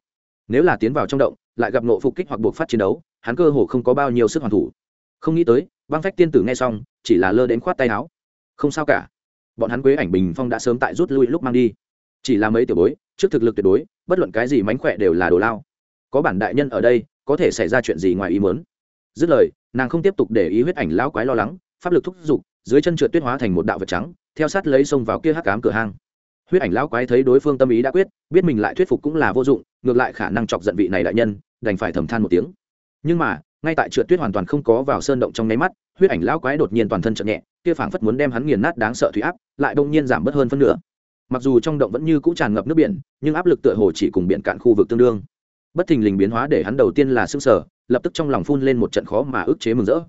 Nếu là tiến vào trong động, lại gặp nộ phục kích hoặc buộc phát chiến đấu, hắn cơ hồ không có bao nhiêu sức hoàn thủ. Không nghĩ tới, băng phách tiên tử nghe xong, chỉ là lơ đến khoát tay áo. Không sao cả. Bọn hắn quế ảnh bình phong đã sớm tại rút lui lúc mang đi. Chỉ là mấy tiểu bối, trước thực lực tuyệt đối, bất luận cái gì mánh khỏe đều là đồ lao có bản đại nhân ở đây, có thể xảy ra chuyện gì ngoài ý muốn? Dứt lời, nàng không tiếp tục để ý huyết ảnh lão quái lo lắng, pháp lực thúc giục, dưới chân trượt tuyết hóa thành một đạo vật trắng, theo sát lấy xông vào kia hắc cám cửa hang. Huyết ảnh lão quái thấy đối phương tâm ý đã quyết, biết mình lại thuyết phục cũng là vô dụng, ngược lại khả năng chọc giận vị này đại nhân, đành phải thầm than một tiếng. Nhưng mà, ngay tại trượt tuyết hoàn toàn không có vào sơn động trong nháy mắt, huyết ảnh lão quái đột nhiên toàn thân chậm nhẹ, kia phảng phất muốn đem hắn nghiền nát đáng sợ thủy áp, lại đông nhiên giảm bớt hơn phân nửa. Mặc dù trong động vẫn như cũ tràn ngập nước biển, nhưng áp lực tựa hồ chỉ cùng biển cạn khu vực tương đương bất thình lình biến hóa để hắn đầu tiên là s ư sở lập tức trong lòng phun lên một trận khó mà ức chế mừng rỡ.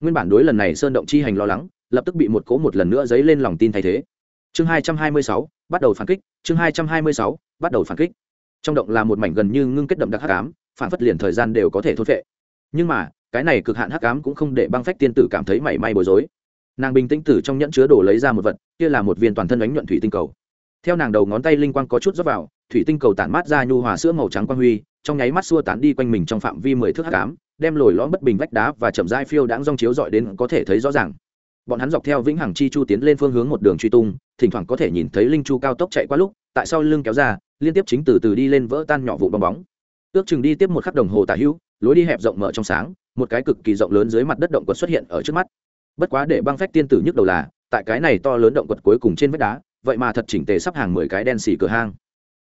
Nguyên bản đối lần này sơn động chi hành lo lắng, lập tức bị một cố một lần nữa dấy lên lòng tin thay thế. Chương hai trăm hai mươi sáu, bắt đầu phản kích, chương hai trăm hai mươi sáu, bắt đầu phản kích. Trong động là một mảnh gần như ngưng kết đậm đặc hắc ám, phản phất liền thời gian đều có thể thốt vệ nhưng mà, cái này cực hạn hắc ám cũng không để băng phách tiên tử cảm thấy mảy may bối rối. Nàng bình tĩnh tử trong nhẫn chứa đổ lấy ra một vật, kia là một viên toàn thân đánh nhuận thủy tinh cầu. Theo nàng đầu ngón tay linh quang có chút rót vào thủy tinh cầu tản mát ra nhu hòa sữa màu trắng quang huy, trong nháy mắt xua tán đi quanh mình trong phạm vi mười thước hắc ám, đem lồi lõm bất bình vách đá và chậm dai phiêu đãng rong chiếu dọi đến có thể thấy rõ ràng. Bọn hắn dọc theo vĩnh hằng chi chu tiến lên phương hướng một đường truy tung, thỉnh thoảng có thể nhìn thấy linh chu cao tốc chạy qua lúc, tại sau lưng kéo ra, liên tiếp chính từ từ đi lên vỡ tan nhỏ vụ bong bóng. Ước chừng đi tiếp một khắc đồng hồ tả hữu, lối đi hẹp rộng mở trong sáng, một cái cực kỳ rộng lớn dưới mặt đất động quật xuất hiện ở trước mắt. Bất quá để băng phách tiên tử nhức đầu là, tại cái này to lớn động quật cuối cùng trên vách đá, vậy mà thật chỉnh tề sắp hàng mười cái đen xì cửa hang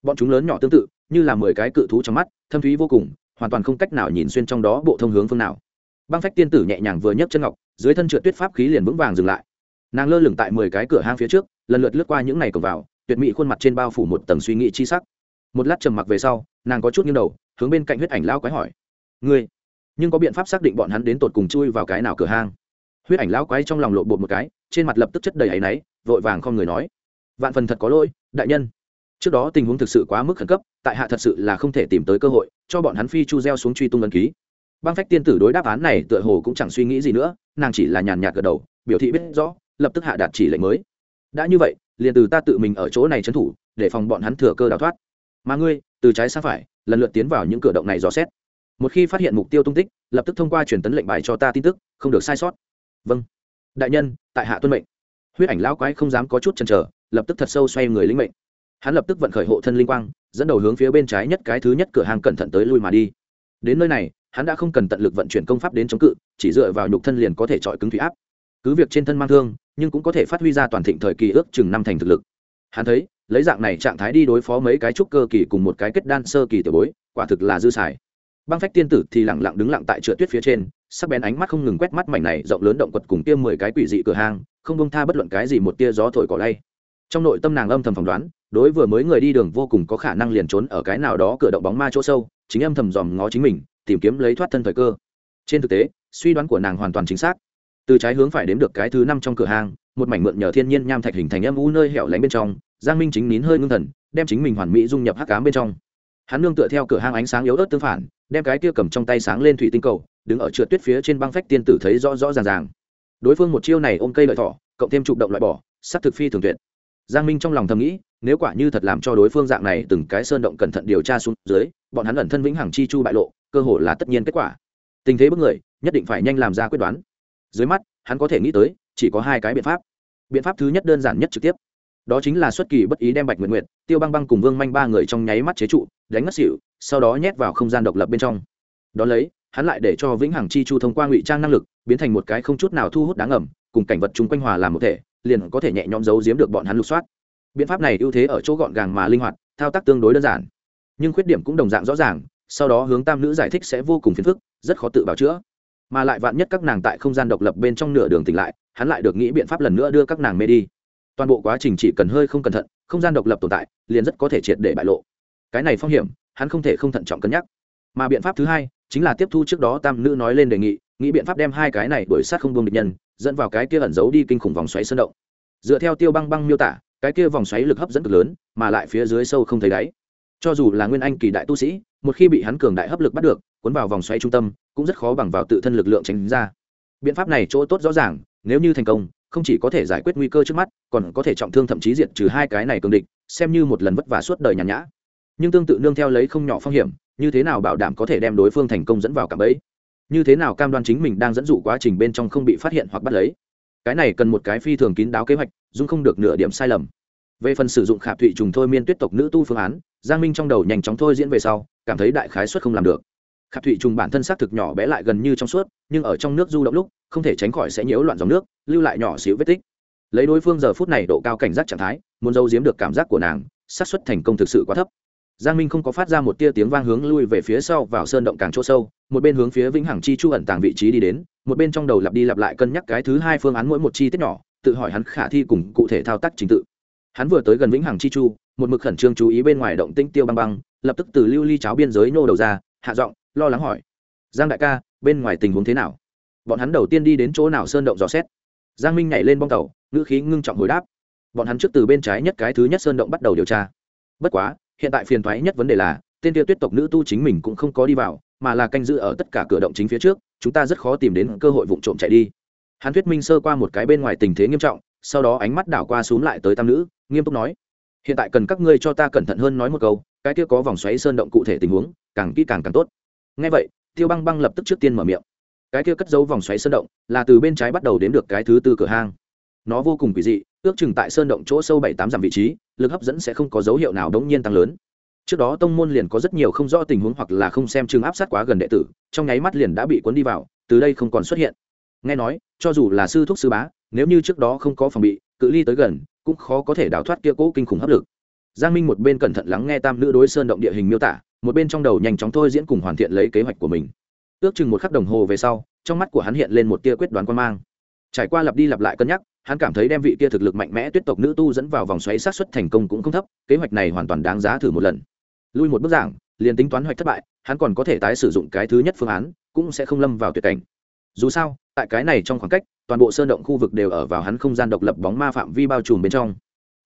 bọn chúng lớn nhỏ tương tự, như là mười cái cự thú trong mắt, thâm thúy vô cùng, hoàn toàn không cách nào nhìn xuyên trong đó bộ thông hướng phương nào. Băng phách tiên tử nhẹ nhàng vừa nhấc chân ngọc, dưới thân trượt tuyết pháp khí liền vững vàng dừng lại. Nàng lơ lửng tại mười cái cửa hang phía trước, lần lượt lướt qua những ngày cổng vào, tuyệt mỹ khuôn mặt trên bao phủ một tầng suy nghĩ chi sắc. Một lát trầm mặc về sau, nàng có chút nghiêng đầu, hướng bên cạnh huyết ảnh lao quái hỏi, ngươi, nhưng có biện pháp xác định bọn hắn đến tột cùng chui vào cái nào cửa hang? Huyết ảnh lao quái trong lòng lộ bột một cái, trên mặt lập tức chất đầy áy náy, vội vàng không người nói, vạn phần thật có lỗi, đại nhân trước đó tình huống thực sự quá mức khẩn cấp, tại hạ thật sự là không thể tìm tới cơ hội, cho bọn hắn phi chu gieo xuống truy tung ấn ký. Băng phách tiên tử đối đáp án này tựa hồ cũng chẳng suy nghĩ gì nữa, nàng chỉ là nhàn nhạt gật đầu, biểu thị biết rõ, lập tức hạ đạt chỉ lệnh mới. Đã như vậy, liền từ ta tự mình ở chỗ này trấn thủ, để phòng bọn hắn thừa cơ đào thoát. Mà ngươi, từ trái sang phải, lần lượt tiến vào những cửa động này dò xét. Một khi phát hiện mục tiêu tung tích, lập tức thông qua truyền tấn lệnh bài cho ta tin tức, không được sai sót. Vâng. Đại nhân, tại hạ tuân mệnh. Huyết ảnh lão quái không dám có chút chần chờ, lập tức thật sâu xoay người lĩnh mệnh hắn lập tức vận khởi hộ thân linh quang dẫn đầu hướng phía bên trái nhất cái thứ nhất cửa hàng cẩn thận tới lui mà đi. Đến nơi này hắn đã không cần tận lực vận chuyển công pháp đến chống cự chỉ dựa vào nhục thân liền có thể chọi cứng thủy áp. Cứ việc trên thân mang thương nhưng cũng có thể phát huy ra toàn thịnh thời kỳ ước chừng năm thành thực lực. Hắn thấy lấy dạng này trạng thái đi đối phó mấy cái trúc cơ kỳ cùng một cái kết đan sơ kỳ tiểu bối quả thực là dư xài. Băng phách tiên tử thì lẳng lặng đứng lặng tại chợ tuyết phía trên sắc bén ánh mắt không ngừng quét mắt mảnh này rộng lớn động quật cùng tia mười cái quỷ dị cửa hàng, không bông tha bất luận cái gì một tia gió thổi cỏ lay trong nội tâm nàng âm thầm phỏng đoán, đối vừa mới người đi đường vô cùng có khả năng liền trốn ở cái nào đó cửa động bóng ma chỗ sâu, chính âm thầm dòm ngó chính mình, tìm kiếm lấy thoát thân thời cơ. Trên thực tế, suy đoán của nàng hoàn toàn chính xác. Từ trái hướng phải đến được cái thứ năm trong cửa hàng, một mảnh mượn nhờ thiên nhiên nham thạch hình thành âm u nơi hẻo lánh bên trong, giang minh chính nín hơi ngưng thần, đem chính mình hoàn mỹ dung nhập hắc cám bên trong. Hắn nương tựa theo cửa hàng ánh sáng yếu ớt tương phản, đem cái kia cầm trong tay sáng lên thủy tinh cầu, đứng ở trượt tuyết phía trên băng phách tiên tử thấy rõ rõ ràng ràng. Đối phương một chiêu này ôm cây lợi thỏ, cộng thêm chụp động loại bỏ, sắc thực phi thường tuyệt giang minh trong lòng thầm nghĩ, nếu quả như thật làm cho đối phương dạng này từng cái sơn động cẩn thận điều tra xuống dưới, bọn hắn ẩn thân vĩnh hằng chi chu bại lộ, cơ hội là tất nhiên kết quả. Tình thế bất người, nhất định phải nhanh làm ra quyết đoán. Dưới mắt, hắn có thể nghĩ tới, chỉ có hai cái biện pháp. Biện pháp thứ nhất đơn giản nhất trực tiếp. Đó chính là xuất kỳ bất ý đem bạch nguyện nguyện tiêu băng băng cùng vương manh ba người trong nháy mắt chế trụ, đánh ngất xỉu, sau đó nhét vào không gian độc lập bên trong. Đ ó lấy, hắn lại để cho vĩnh hằng chi chu thông qua ngụy trang năng lực, biến thành một cái không chút nào thu hút đáng ẩm cùng cảnh vật chung quanh hòa làm một thể liền có thể nhẹ nhõm giấu giếm được bọn hắn lục soát. Biện pháp này ưu thế ở chỗ gọn gàng mà linh hoạt, thao tác tương đối đơn giản. Nhưng khuyết điểm cũng đồng dạng rõ ràng, sau đó hướng tam nữ giải thích sẽ vô cùng phiền phức, rất khó tự bào chữa. Mà lại vạn nhất các nàng tại không gian độc lập bên trong nửa đường tỉnh lại, hắn lại được nghĩ biện pháp lần nữa đưa các nàng mê đi. Toàn bộ quá trình chỉ cần hơi không cẩn thận, không gian độc lập tồn tại, liền rất có thể triệt để bại lộ. Cái này phong hiểm, hắn không thể không thận trọng cân nhắc. Mà biện pháp thứ hai, chính là tiếp thu trước đó tam nữ nói lên đề nghị, nghĩ biện pháp đem hai cái này đuổi sát không buông địch nhân dẫn vào cái kia ẩn giấu đi kinh khủng vòng xoáy sơn động. Dựa theo tiêu băng băng miêu tả, cái kia vòng xoáy lực hấp dẫn cực lớn, mà lại phía dưới sâu không thấy đáy. Cho dù là nguyên anh kỳ đại tu sĩ, một khi bị hắn cường đại hấp lực bắt được, cuốn vào vòng xoáy trung tâm, cũng rất khó bằng vào tự thân lực lượng tránh ra. Biện pháp này chỗ tốt rõ ràng, nếu như thành công, không chỉ có thể giải quyết nguy cơ trước mắt, còn có thể trọng thương thậm chí diệt trừ hai cái này cường địch, xem như một lần vất vả suốt đời nhàn nhã. Nhưng tương tự nương theo lấy không nhỏ phong hiểm, như thế nào bảo đảm có thể đem đối phương thành công dẫn vào cả bẫy? Như thế nào cam đoan chính mình đang dẫn dụ quá trình bên trong không bị phát hiện hoặc bắt lấy? Cái này cần một cái phi thường kín đáo kế hoạch, dung không được nửa điểm sai lầm. Về phần sử dụng khạp thụy trùng thôi miên tuyết tộc nữ tu phương án, giang minh trong đầu nhanh chóng thôi diễn về sau, cảm thấy đại khái suất không làm được. Khạp thụy trùng bản thân xác thực nhỏ bé lại gần như trong suốt, nhưng ở trong nước du động lúc, không thể tránh khỏi sẽ nhiễu loạn dòng nước, lưu lại nhỏ xíu vết tích. Lấy đối phương giờ phút này độ cao cảnh giác trạng thái, muốn giấu giếm được cảm giác của nàng, xác suất thành công thực sự quá thấp giang minh không có phát ra một tia tiếng vang hướng lui về phía sau vào sơn động càng chỗ sâu, một bên hướng phía vĩnh hằng chi chu ẩn tàng vị trí đi đến, một bên trong đầu lặp đi lặp lại cân nhắc cái thứ hai phương án mỗi một chi tiết nhỏ, tự hỏi hắn khả thi cùng cụ thể thao tác trình tự. Hắn vừa tới gần vĩnh hằng chi chu, một mực khẩn trương chú ý bên ngoài động tinh tiêu băng băng, lập tức từ lưu ly cháo biên giới nô đầu ra, hạ giọng, lo lắng hỏi. Giang đại ca, bên ngoài tình huống thế nào? Bọn hắn đầu tiên đi đến chỗ nào sơn động dò xét? Giang minh nhảy lên bong tàu, ngữ khí ngưng trọng hồi đáp. Bọn hắn trước từ bên trái nhất cái thứ nhất sơn động bắt đầu điều tra. Bất quá hiện tại phiền toái nhất vấn đề là, tên tiêu tuyết tộc nữ tu chính mình cũng không có đi vào, mà là canh giữ ở tất cả cửa động chính phía trước, chúng ta rất khó tìm đến cơ hội vụ trộm chạy đi. Hắn thuyết minh sơ qua một cái bên ngoài tình thế nghiêm trọng, sau đó ánh mắt đảo qua x u ố n g lại tới tam nữ, nghiêm túc nói, hiện tại cần các ngươi cho ta cẩn thận hơn nói một câu, cái kia có vòng xoáy sơn động cụ thể tình huống, càng kỹ càng càng tốt. Ngay vậy, tiêu băng băng lập tức trước tiên mở miệng. Cái kia cất dấu vòng xoáy sơn động, là từ bên trái bắt đầu đến được cái thứ tư cửa hang. Nó vô cùng quỷ dị ước chừng tại sơn động chỗ sâu bảy tám dặm vị trí, lực hấp dẫn sẽ không có dấu hiệu nào đống nhiên tăng lớn. Trước đó tông môn liền có rất nhiều không rõ tình huống hoặc là không xem chừng áp sát quá gần đệ tử, trong nháy mắt liền đã bị cuốn đi vào, từ đây không còn xuất hiện. Nghe nói, cho dù là sư thúc sư bá, nếu như trước đó không có phòng bị, cự ly tới gần, cũng khó có thể đào thoát kia cố kinh khủng hấp lực. Giang minh một bên cẩn thận lắng nghe tam nữ đối sơn động địa hình miêu tả, một bên trong đầu nhanh chóng thôi diễn cùng hoàn thiện lấy kế hoạch của mình. Ước chừng một khắc đồng hồ về sau, trong mắt của hắn hiện lên một tia quyết đoán quan mang. Trải qua lặp đi lặp lại cân nhắc hắn cảm thấy đem vị kia thực lực mạnh mẽ tuyết tộc nữ tu dẫn vào vòng xoáy sát xuất thành công cũng không thấp, kế hoạch này hoàn toàn đáng giá thử một lần. Lui một bước giảng, liền tính toán hoạch thất bại, hắn còn có thể tái sử dụng cái thứ nhất phương án, cũng sẽ không lâm vào tuyệt cảnh. Dù sao, tại cái này trong khoảng cách, toàn bộ sơn động khu vực đều ở vào hắn không gian độc lập bóng ma phạm vi bao trùm bên trong.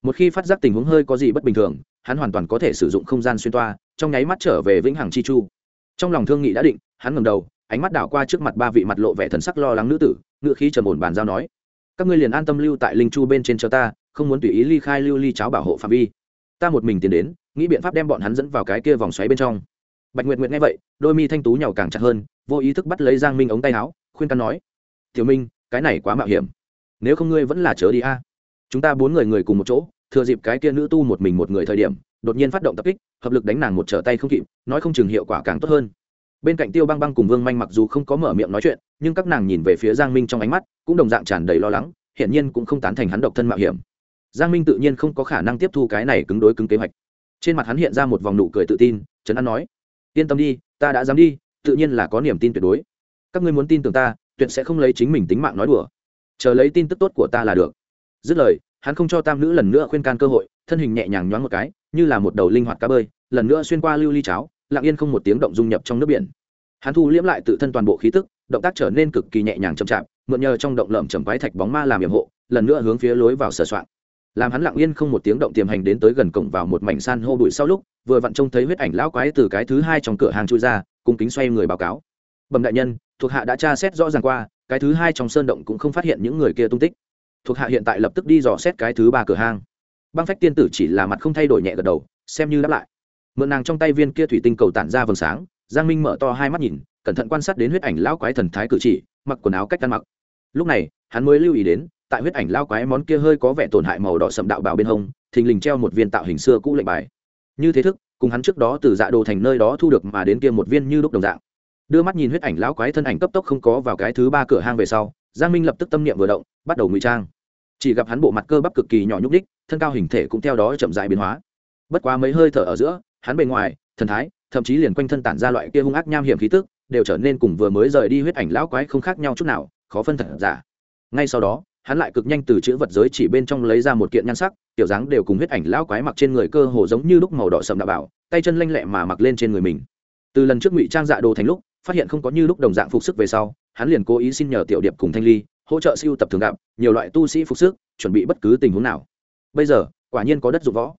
Một khi phát giác tình huống hơi có gì bất bình thường, hắn hoàn toàn có thể sử dụng không gian xuyên toa, trong nháy mắt trở về vĩnh hằng chi chu. Trong lòng thương nghị đã định, hắn ngầm đầu, ánh mắt đảo qua trước mặt ba vị mặt lộ vẻ thần sắc lo lắng nữ tử ngựa khí trầm ổn bàn giao nói các ngươi liền an tâm lưu tại linh chu bên trên cho ta, không muốn tùy ý ly khai lưu ly cháo bảo hộ phạm vi. Ta một mình tiến đến, nghĩ biện pháp đem bọn hắn dẫn vào cái kia vòng xoáy bên trong. Bạch nguyệt nguyệt nghe vậy, đôi mi thanh tú nhàu càng chặt hơn, vô ý thức bắt lấy giang minh ống tay áo, khuyên can nói, tiểu minh, cái này quá mạo hiểm. Nếu không ngươi vẫn là chớ đi a. Chúng ta bốn người người cùng một chỗ, thừa dịp cái kia nữ tu một mình một người thời điểm, đột nhiên phát động tập kích, hợp lực đánh nàng một trở tay không kịp, nói không chừng hiệu quả càng tốt hơn bên cạnh tiêu băng băng cùng vương manh mặc dù không có mở miệng nói chuyện, nhưng các nàng nhìn về phía giang minh trong ánh mắt, cũng đồng dạng tràn đầy lo lắng, hiển nhiên cũng không tán thành hắn độc thân mạo hiểm. Giang minh tự nhiên không có khả năng tiếp thu cái này cứng đối cứng kế hoạch. Trên mặt hắn hiện ra một vòng nụ cười tự tin, trấn an nói, yên tâm đi, ta đã dám đi, tự nhiên là có niềm tin tuyệt đối. Các ngươi muốn tin tưởng ta, tuyệt sẽ không lấy chính mình tính mạng nói đùa. Chờ lấy tin tức tốt của ta là được. Dứt lời, hắn không cho tam nữ lần nữa khuyên can cơ hội, thân hình nhẹ nhàng nhoáng một cái, như là một đầu linh hoạt cá bơi, lần nữa xuyên qua lưu ly cháo lặng yên không một tiếng động dung nhập trong nước biển. Hắn thu liễm lại tự thân toàn bộ khí tức, động tác trở nên cực kỳ nhẹ nhàng chậm chạp, mượn nhờ trong động lợm chầm quái thạch bóng ma làm nhiệm hộ, lần nữa hướng phía lối vào sửa soạn. Làm hắn lặng yên không một tiếng động tiềm hành đến tới gần cổng vào một mảnh san hô bụi sau lúc, vừa vặn trông thấy huyết ảnh lão quái từ cái thứ hai trong cửa hàng chui ra, cung kính xoay người báo cáo. Bẩm đại nhân, thuộc hạ đã tra xét rõ ràng qua, cái thứ hai trong sơn động cũng không phát hiện những người kia tung tích. Thuộc hạ hiện tại lập tức đi dò xét cái thứ ba cửa hang băng phách tiên tử chỉ là mặt không thay đổi nhẹ gật đầu, xem như đáp lại mượn nàng trong tay viên kia thủy tinh cầu tản ra vầng sáng, giang minh mở to hai mắt nhìn, cẩn thận quan sát đến huyết ảnh lão quái thần thái cử chỉ, mặc quần áo cách ăn mặc. Lúc này, hắn mới lưu ý đến, tại huyết ảnh lao quái món kia hơi có vẻ tổn hại màu đỏ sậm đạo bào bên hông, thình lình treo một viên tạo hình xưa cũ lệnh bài. Như thế thức, cùng hắn trước đó từ dạ đồ thành nơi đó thu được mà đến kia một viên như đúc đồng dạng. Đưa mắt nhìn huyết ảnh lão quái thân ảnh cấp tốc không có vào cái thứ ba cửa hang về sau, giang minh lập tức tâm niệm vừa động, bắt đầu ngụy trang. Chỉ gặp hắn bộ mặt cơ bắp cực kỳ nhỏ nhúc ních thân cao hình thể cũng theo đó chậm dại biến hóa. Bất quá mấy hơi thở ở giữa hắn bề ngoài, thần thái, thậm chí liền quanh thân tản ra loại kia hung ác nham hiểm khí tức, đều trở nên cùng vừa mới rời đi huyết ảnh lão quái không khác nhau chút nào, khó phân thật giả. Ngay sau đó, hắn lại cực nhanh từ chữ vật giới chỉ bên trong lấy ra một kiện nhan sắc, tiểu dáng đều cùng huyết ảnh lão quái mặc trên người cơ hồ giống như lúc màu đỏ sầm đạo bảo, tay chân lanh lẹ mà mặc lên trên người mình. Từ lần trước ngụy trang dạ đồ thành lúc, phát hiện không có như lúc đồng dạng phục sức về sau, hắn liền cố ý xin nhờ tiểu điệp cùng thanh ly, hỗ trợ siêu tập thường gặp, nhiều loại tu sĩ phục sức, chuẩn bị bất cứ tình huống nào. Bây giờ, quả nhiên có đất dụng võ.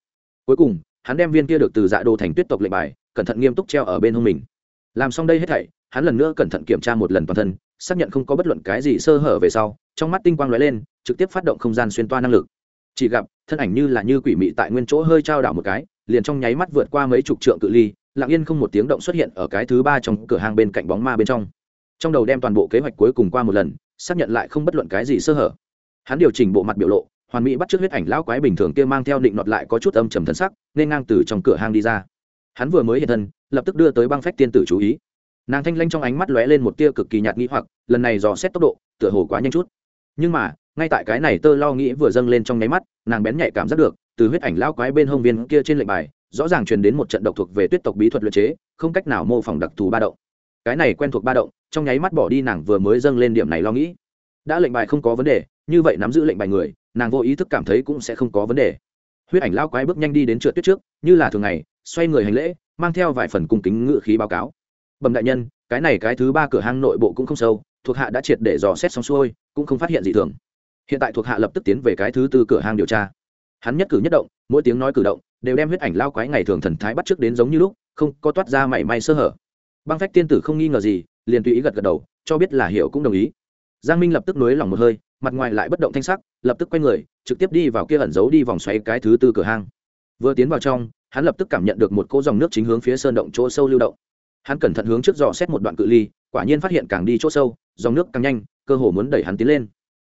Cuối cùng hắn đem viên kia được từ dạ đồ thành tuyết tộc lệnh bài, cẩn thận nghiêm túc treo ở bên hông mình. Làm xong đây hết thảy, hắn lần nữa cẩn thận kiểm tra một lần toàn thân, xác nhận không có bất luận cái gì sơ hở về sau, trong mắt tinh quang lóe lên, trực tiếp phát động không gian xuyên toa năng lực. Chỉ gặp, thân ảnh như là như quỷ mị tại nguyên chỗ hơi trao đảo một cái, liền trong nháy mắt vượt qua mấy chục trượng cự ly, lặng yên không một tiếng động xuất hiện ở cái thứ ba trong cửa hàng bên cạnh bóng ma bên trong. Trong đầu đem toàn bộ kế hoạch cuối cùng qua một lần, xác nhận lại không bất luận cái gì sơ hở. Hắn điều chỉnh bộ mặt biểu lộ hoàn mỹ bắt trước huyết ảnh lão quái bình thường kia mang theo định nọt lại có chút âm trầm thân sắc, nên ngang từ trong cửa hang đi ra. Hắn vừa mới hiện thân, lập tức đưa tới băng phách tiên tử chú ý. Nàng thanh lanh trong ánh mắt lóe lên một tia cực kỳ nhạt nghĩ hoặc, lần này dò xét tốc độ, tựa hồ quá nhanh chút. Nhưng mà, ngay tại cái này tơ lo nghĩ vừa dâng lên trong nháy mắt, nàng bén nhạy cảm giác được, từ huyết ảnh lao quái bên hông viên kia trên lệnh bài, rõ ràng truyền đến một trận độc thuộc về tuyết tộc bí thuật luyện chế, không cách nào mô phỏng đặc thù ba động. Cái này quen thuộc ba động, trong nháy mắt bỏ đi nàng vừa mới dâng lên điểm này lo nghĩ. Đã lệnh bài không có vấn đề như vậy nắm giữ lệnh bài người, nàng vô ý thức cảm thấy cũng sẽ không có vấn đề. Huyết ảnh lao quái bước nhanh đi đến trượt tuyết trước, như là thường ngày, xoay người hành lễ, mang theo vài phần cung kính ngự khí báo cáo. Bẩm đại nhân, cái này cái thứ ba cửa hang nội bộ cũng không sâu, thuộc hạ đã triệt để dò xét xong xuôi, cũng không phát hiện gì thường. Hiện tại thuộc hạ lập tức tiến về cái thứ tư cửa hang điều tra. Hắn nhất cử nhất động, mỗi tiếng nói cử động, đều đem huyết ảnh lao quái ngày thường thần thái bắt trước đến giống như lúc, không có toát ra mảy may sơ hở. Băng phách tiên tử không nghi ngờ gì, liền tùy ý gật gật đầu, cho biết là hiểu cũng đồng ý giang minh lập tức nối lòng một hơi, mặt ngoài lại bất động thanh sắc, lập tức quay người, trực tiếp đi vào kia ẩn giấu đi vòng xoay cái thứ tư cửa hang. Vừa tiến vào trong, hắn lập tức cảm nhận được một cỗ dòng nước chính hướng phía sơn động chỗ sâu lưu động. Hắn cẩn thận hướng trước dò xét một đoạn cự ly, quả nhiên phát hiện càng đi chỗ sâu, dòng nước càng nhanh, cơ hồ muốn đẩy hắn tiến lên.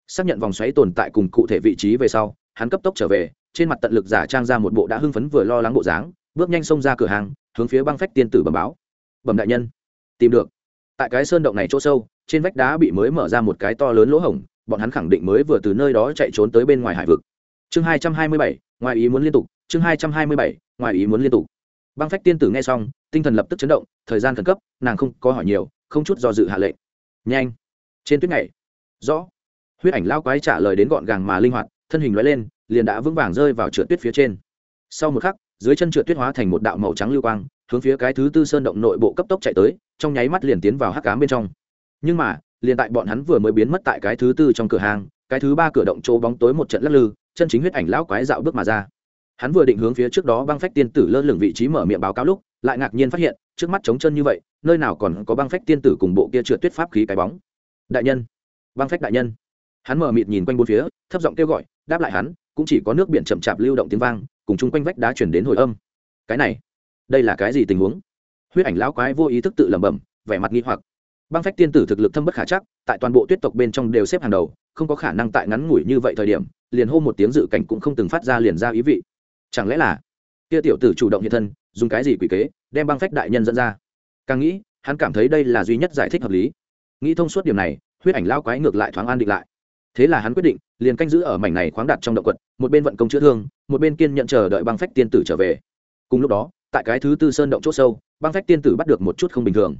Xác nhận vòng xoáy tồn tại cùng cụ thể vị trí về sau, hắn cấp tốc trở về, trên mặt tận lực giả trang ra một bộ đã hưng phấn vừa lo lắng bộ dáng, bước nhanh xông ra cửa hàng, hướng phía băng phách tiên tử bẩm báo. Bẩm đại nhân. Tìm được. Tại cái sơn động này chỗ sâu trên vách đá bị mới mở ra một cái to lớn lỗ hổng, bọn hắn khẳng định mới vừa từ nơi đó chạy trốn tới bên ngoài hải vực. Chương hai trăm hai mươi bảy, ngoài ý muốn liên tục, chương hai trăm hai mươi bảy, ngoài ý muốn liên tục. Băng phách tiên tử nghe xong, tinh thần lập tức chấn động, thời gian khẩn cấp, nàng không có hỏi nhiều, không chút do dự hạ lệnh. Nhanh! Trên tuyết này rõ. Huyết ảnh lao quái trả lời đến gọn gàng mà linh hoạt, thân hình loại lên, liền đã vững vàng rơi vào trượt tuyết phía trên. Sau một khắc, dưới chân trượt tuyết hóa thành một đạo màu trắng lưu quang, hướng phía cái thứ tư sơn động nội bộ cấp tốc chạy tới, trong nháy mắt liền tiến vào hắc cám bên trong nhưng mà, liền tại bọn hắn vừa mới biến mất tại cái thứ tư trong cửa hàng, cái thứ ba cửa động chỗ bóng tối một trận lắc lư, chân chính huyết ảnh lão quái dạo bước mà ra. Hắn vừa định hướng phía trước đó băng phách tiên tử lơ lửng vị trí mở miệng báo cáo lúc, lại ngạc nhiên phát hiện, trước mắt trống chân như vậy, nơi nào còn có băng phách tiên tử cùng bộ kia trượt tuyết pháp khí cái bóng. Đại nhân, băng phách đại nhân. Hắn mở mịt nhìn quanh bốn phía, thấp giọng kêu gọi, đáp lại hắn, cũng chỉ có nước biển chậm chạp lưu động tiếng vang, cùng chung quanh vách đá chuyển đến hồi âm. Cái này, đây là cái gì tình huống? Huyết ảnh lão quái vô ý thức tự lẩm bẩm, vẻ mặt nghi hoặc băng phách tiên tử thực lực thâm bất khả chắc, tại toàn bộ tuyết tộc bên trong đều xếp hàng đầu, không có khả năng tại ngắn ngủi như vậy thời điểm, liền hô một tiếng dự cảnh cũng không từng phát ra liền ra ý vị. Chẳng lẽ là kia tiểu tử chủ động hiện thân, dùng cái gì quỷ kế, đem băng phách đại nhân dẫn ra? Càng nghĩ, hắn cảm thấy đây là duy nhất giải thích hợp lý. Nghĩ thông suốt điểm này, huyết ảnh lao quái ngược lại thoáng an định lại. Thế là hắn quyết định, liền canh giữ ở mảnh này khoáng đặt trong động quật, một bên vận công chữa thương, một bên kiên nhận chờ đợi băng phách tiên tử trở về. Cùng lúc đó, tại cái thứ tư sơn động c h ỗ sâu, băng phách tiên tử bắt được một chút không bình thường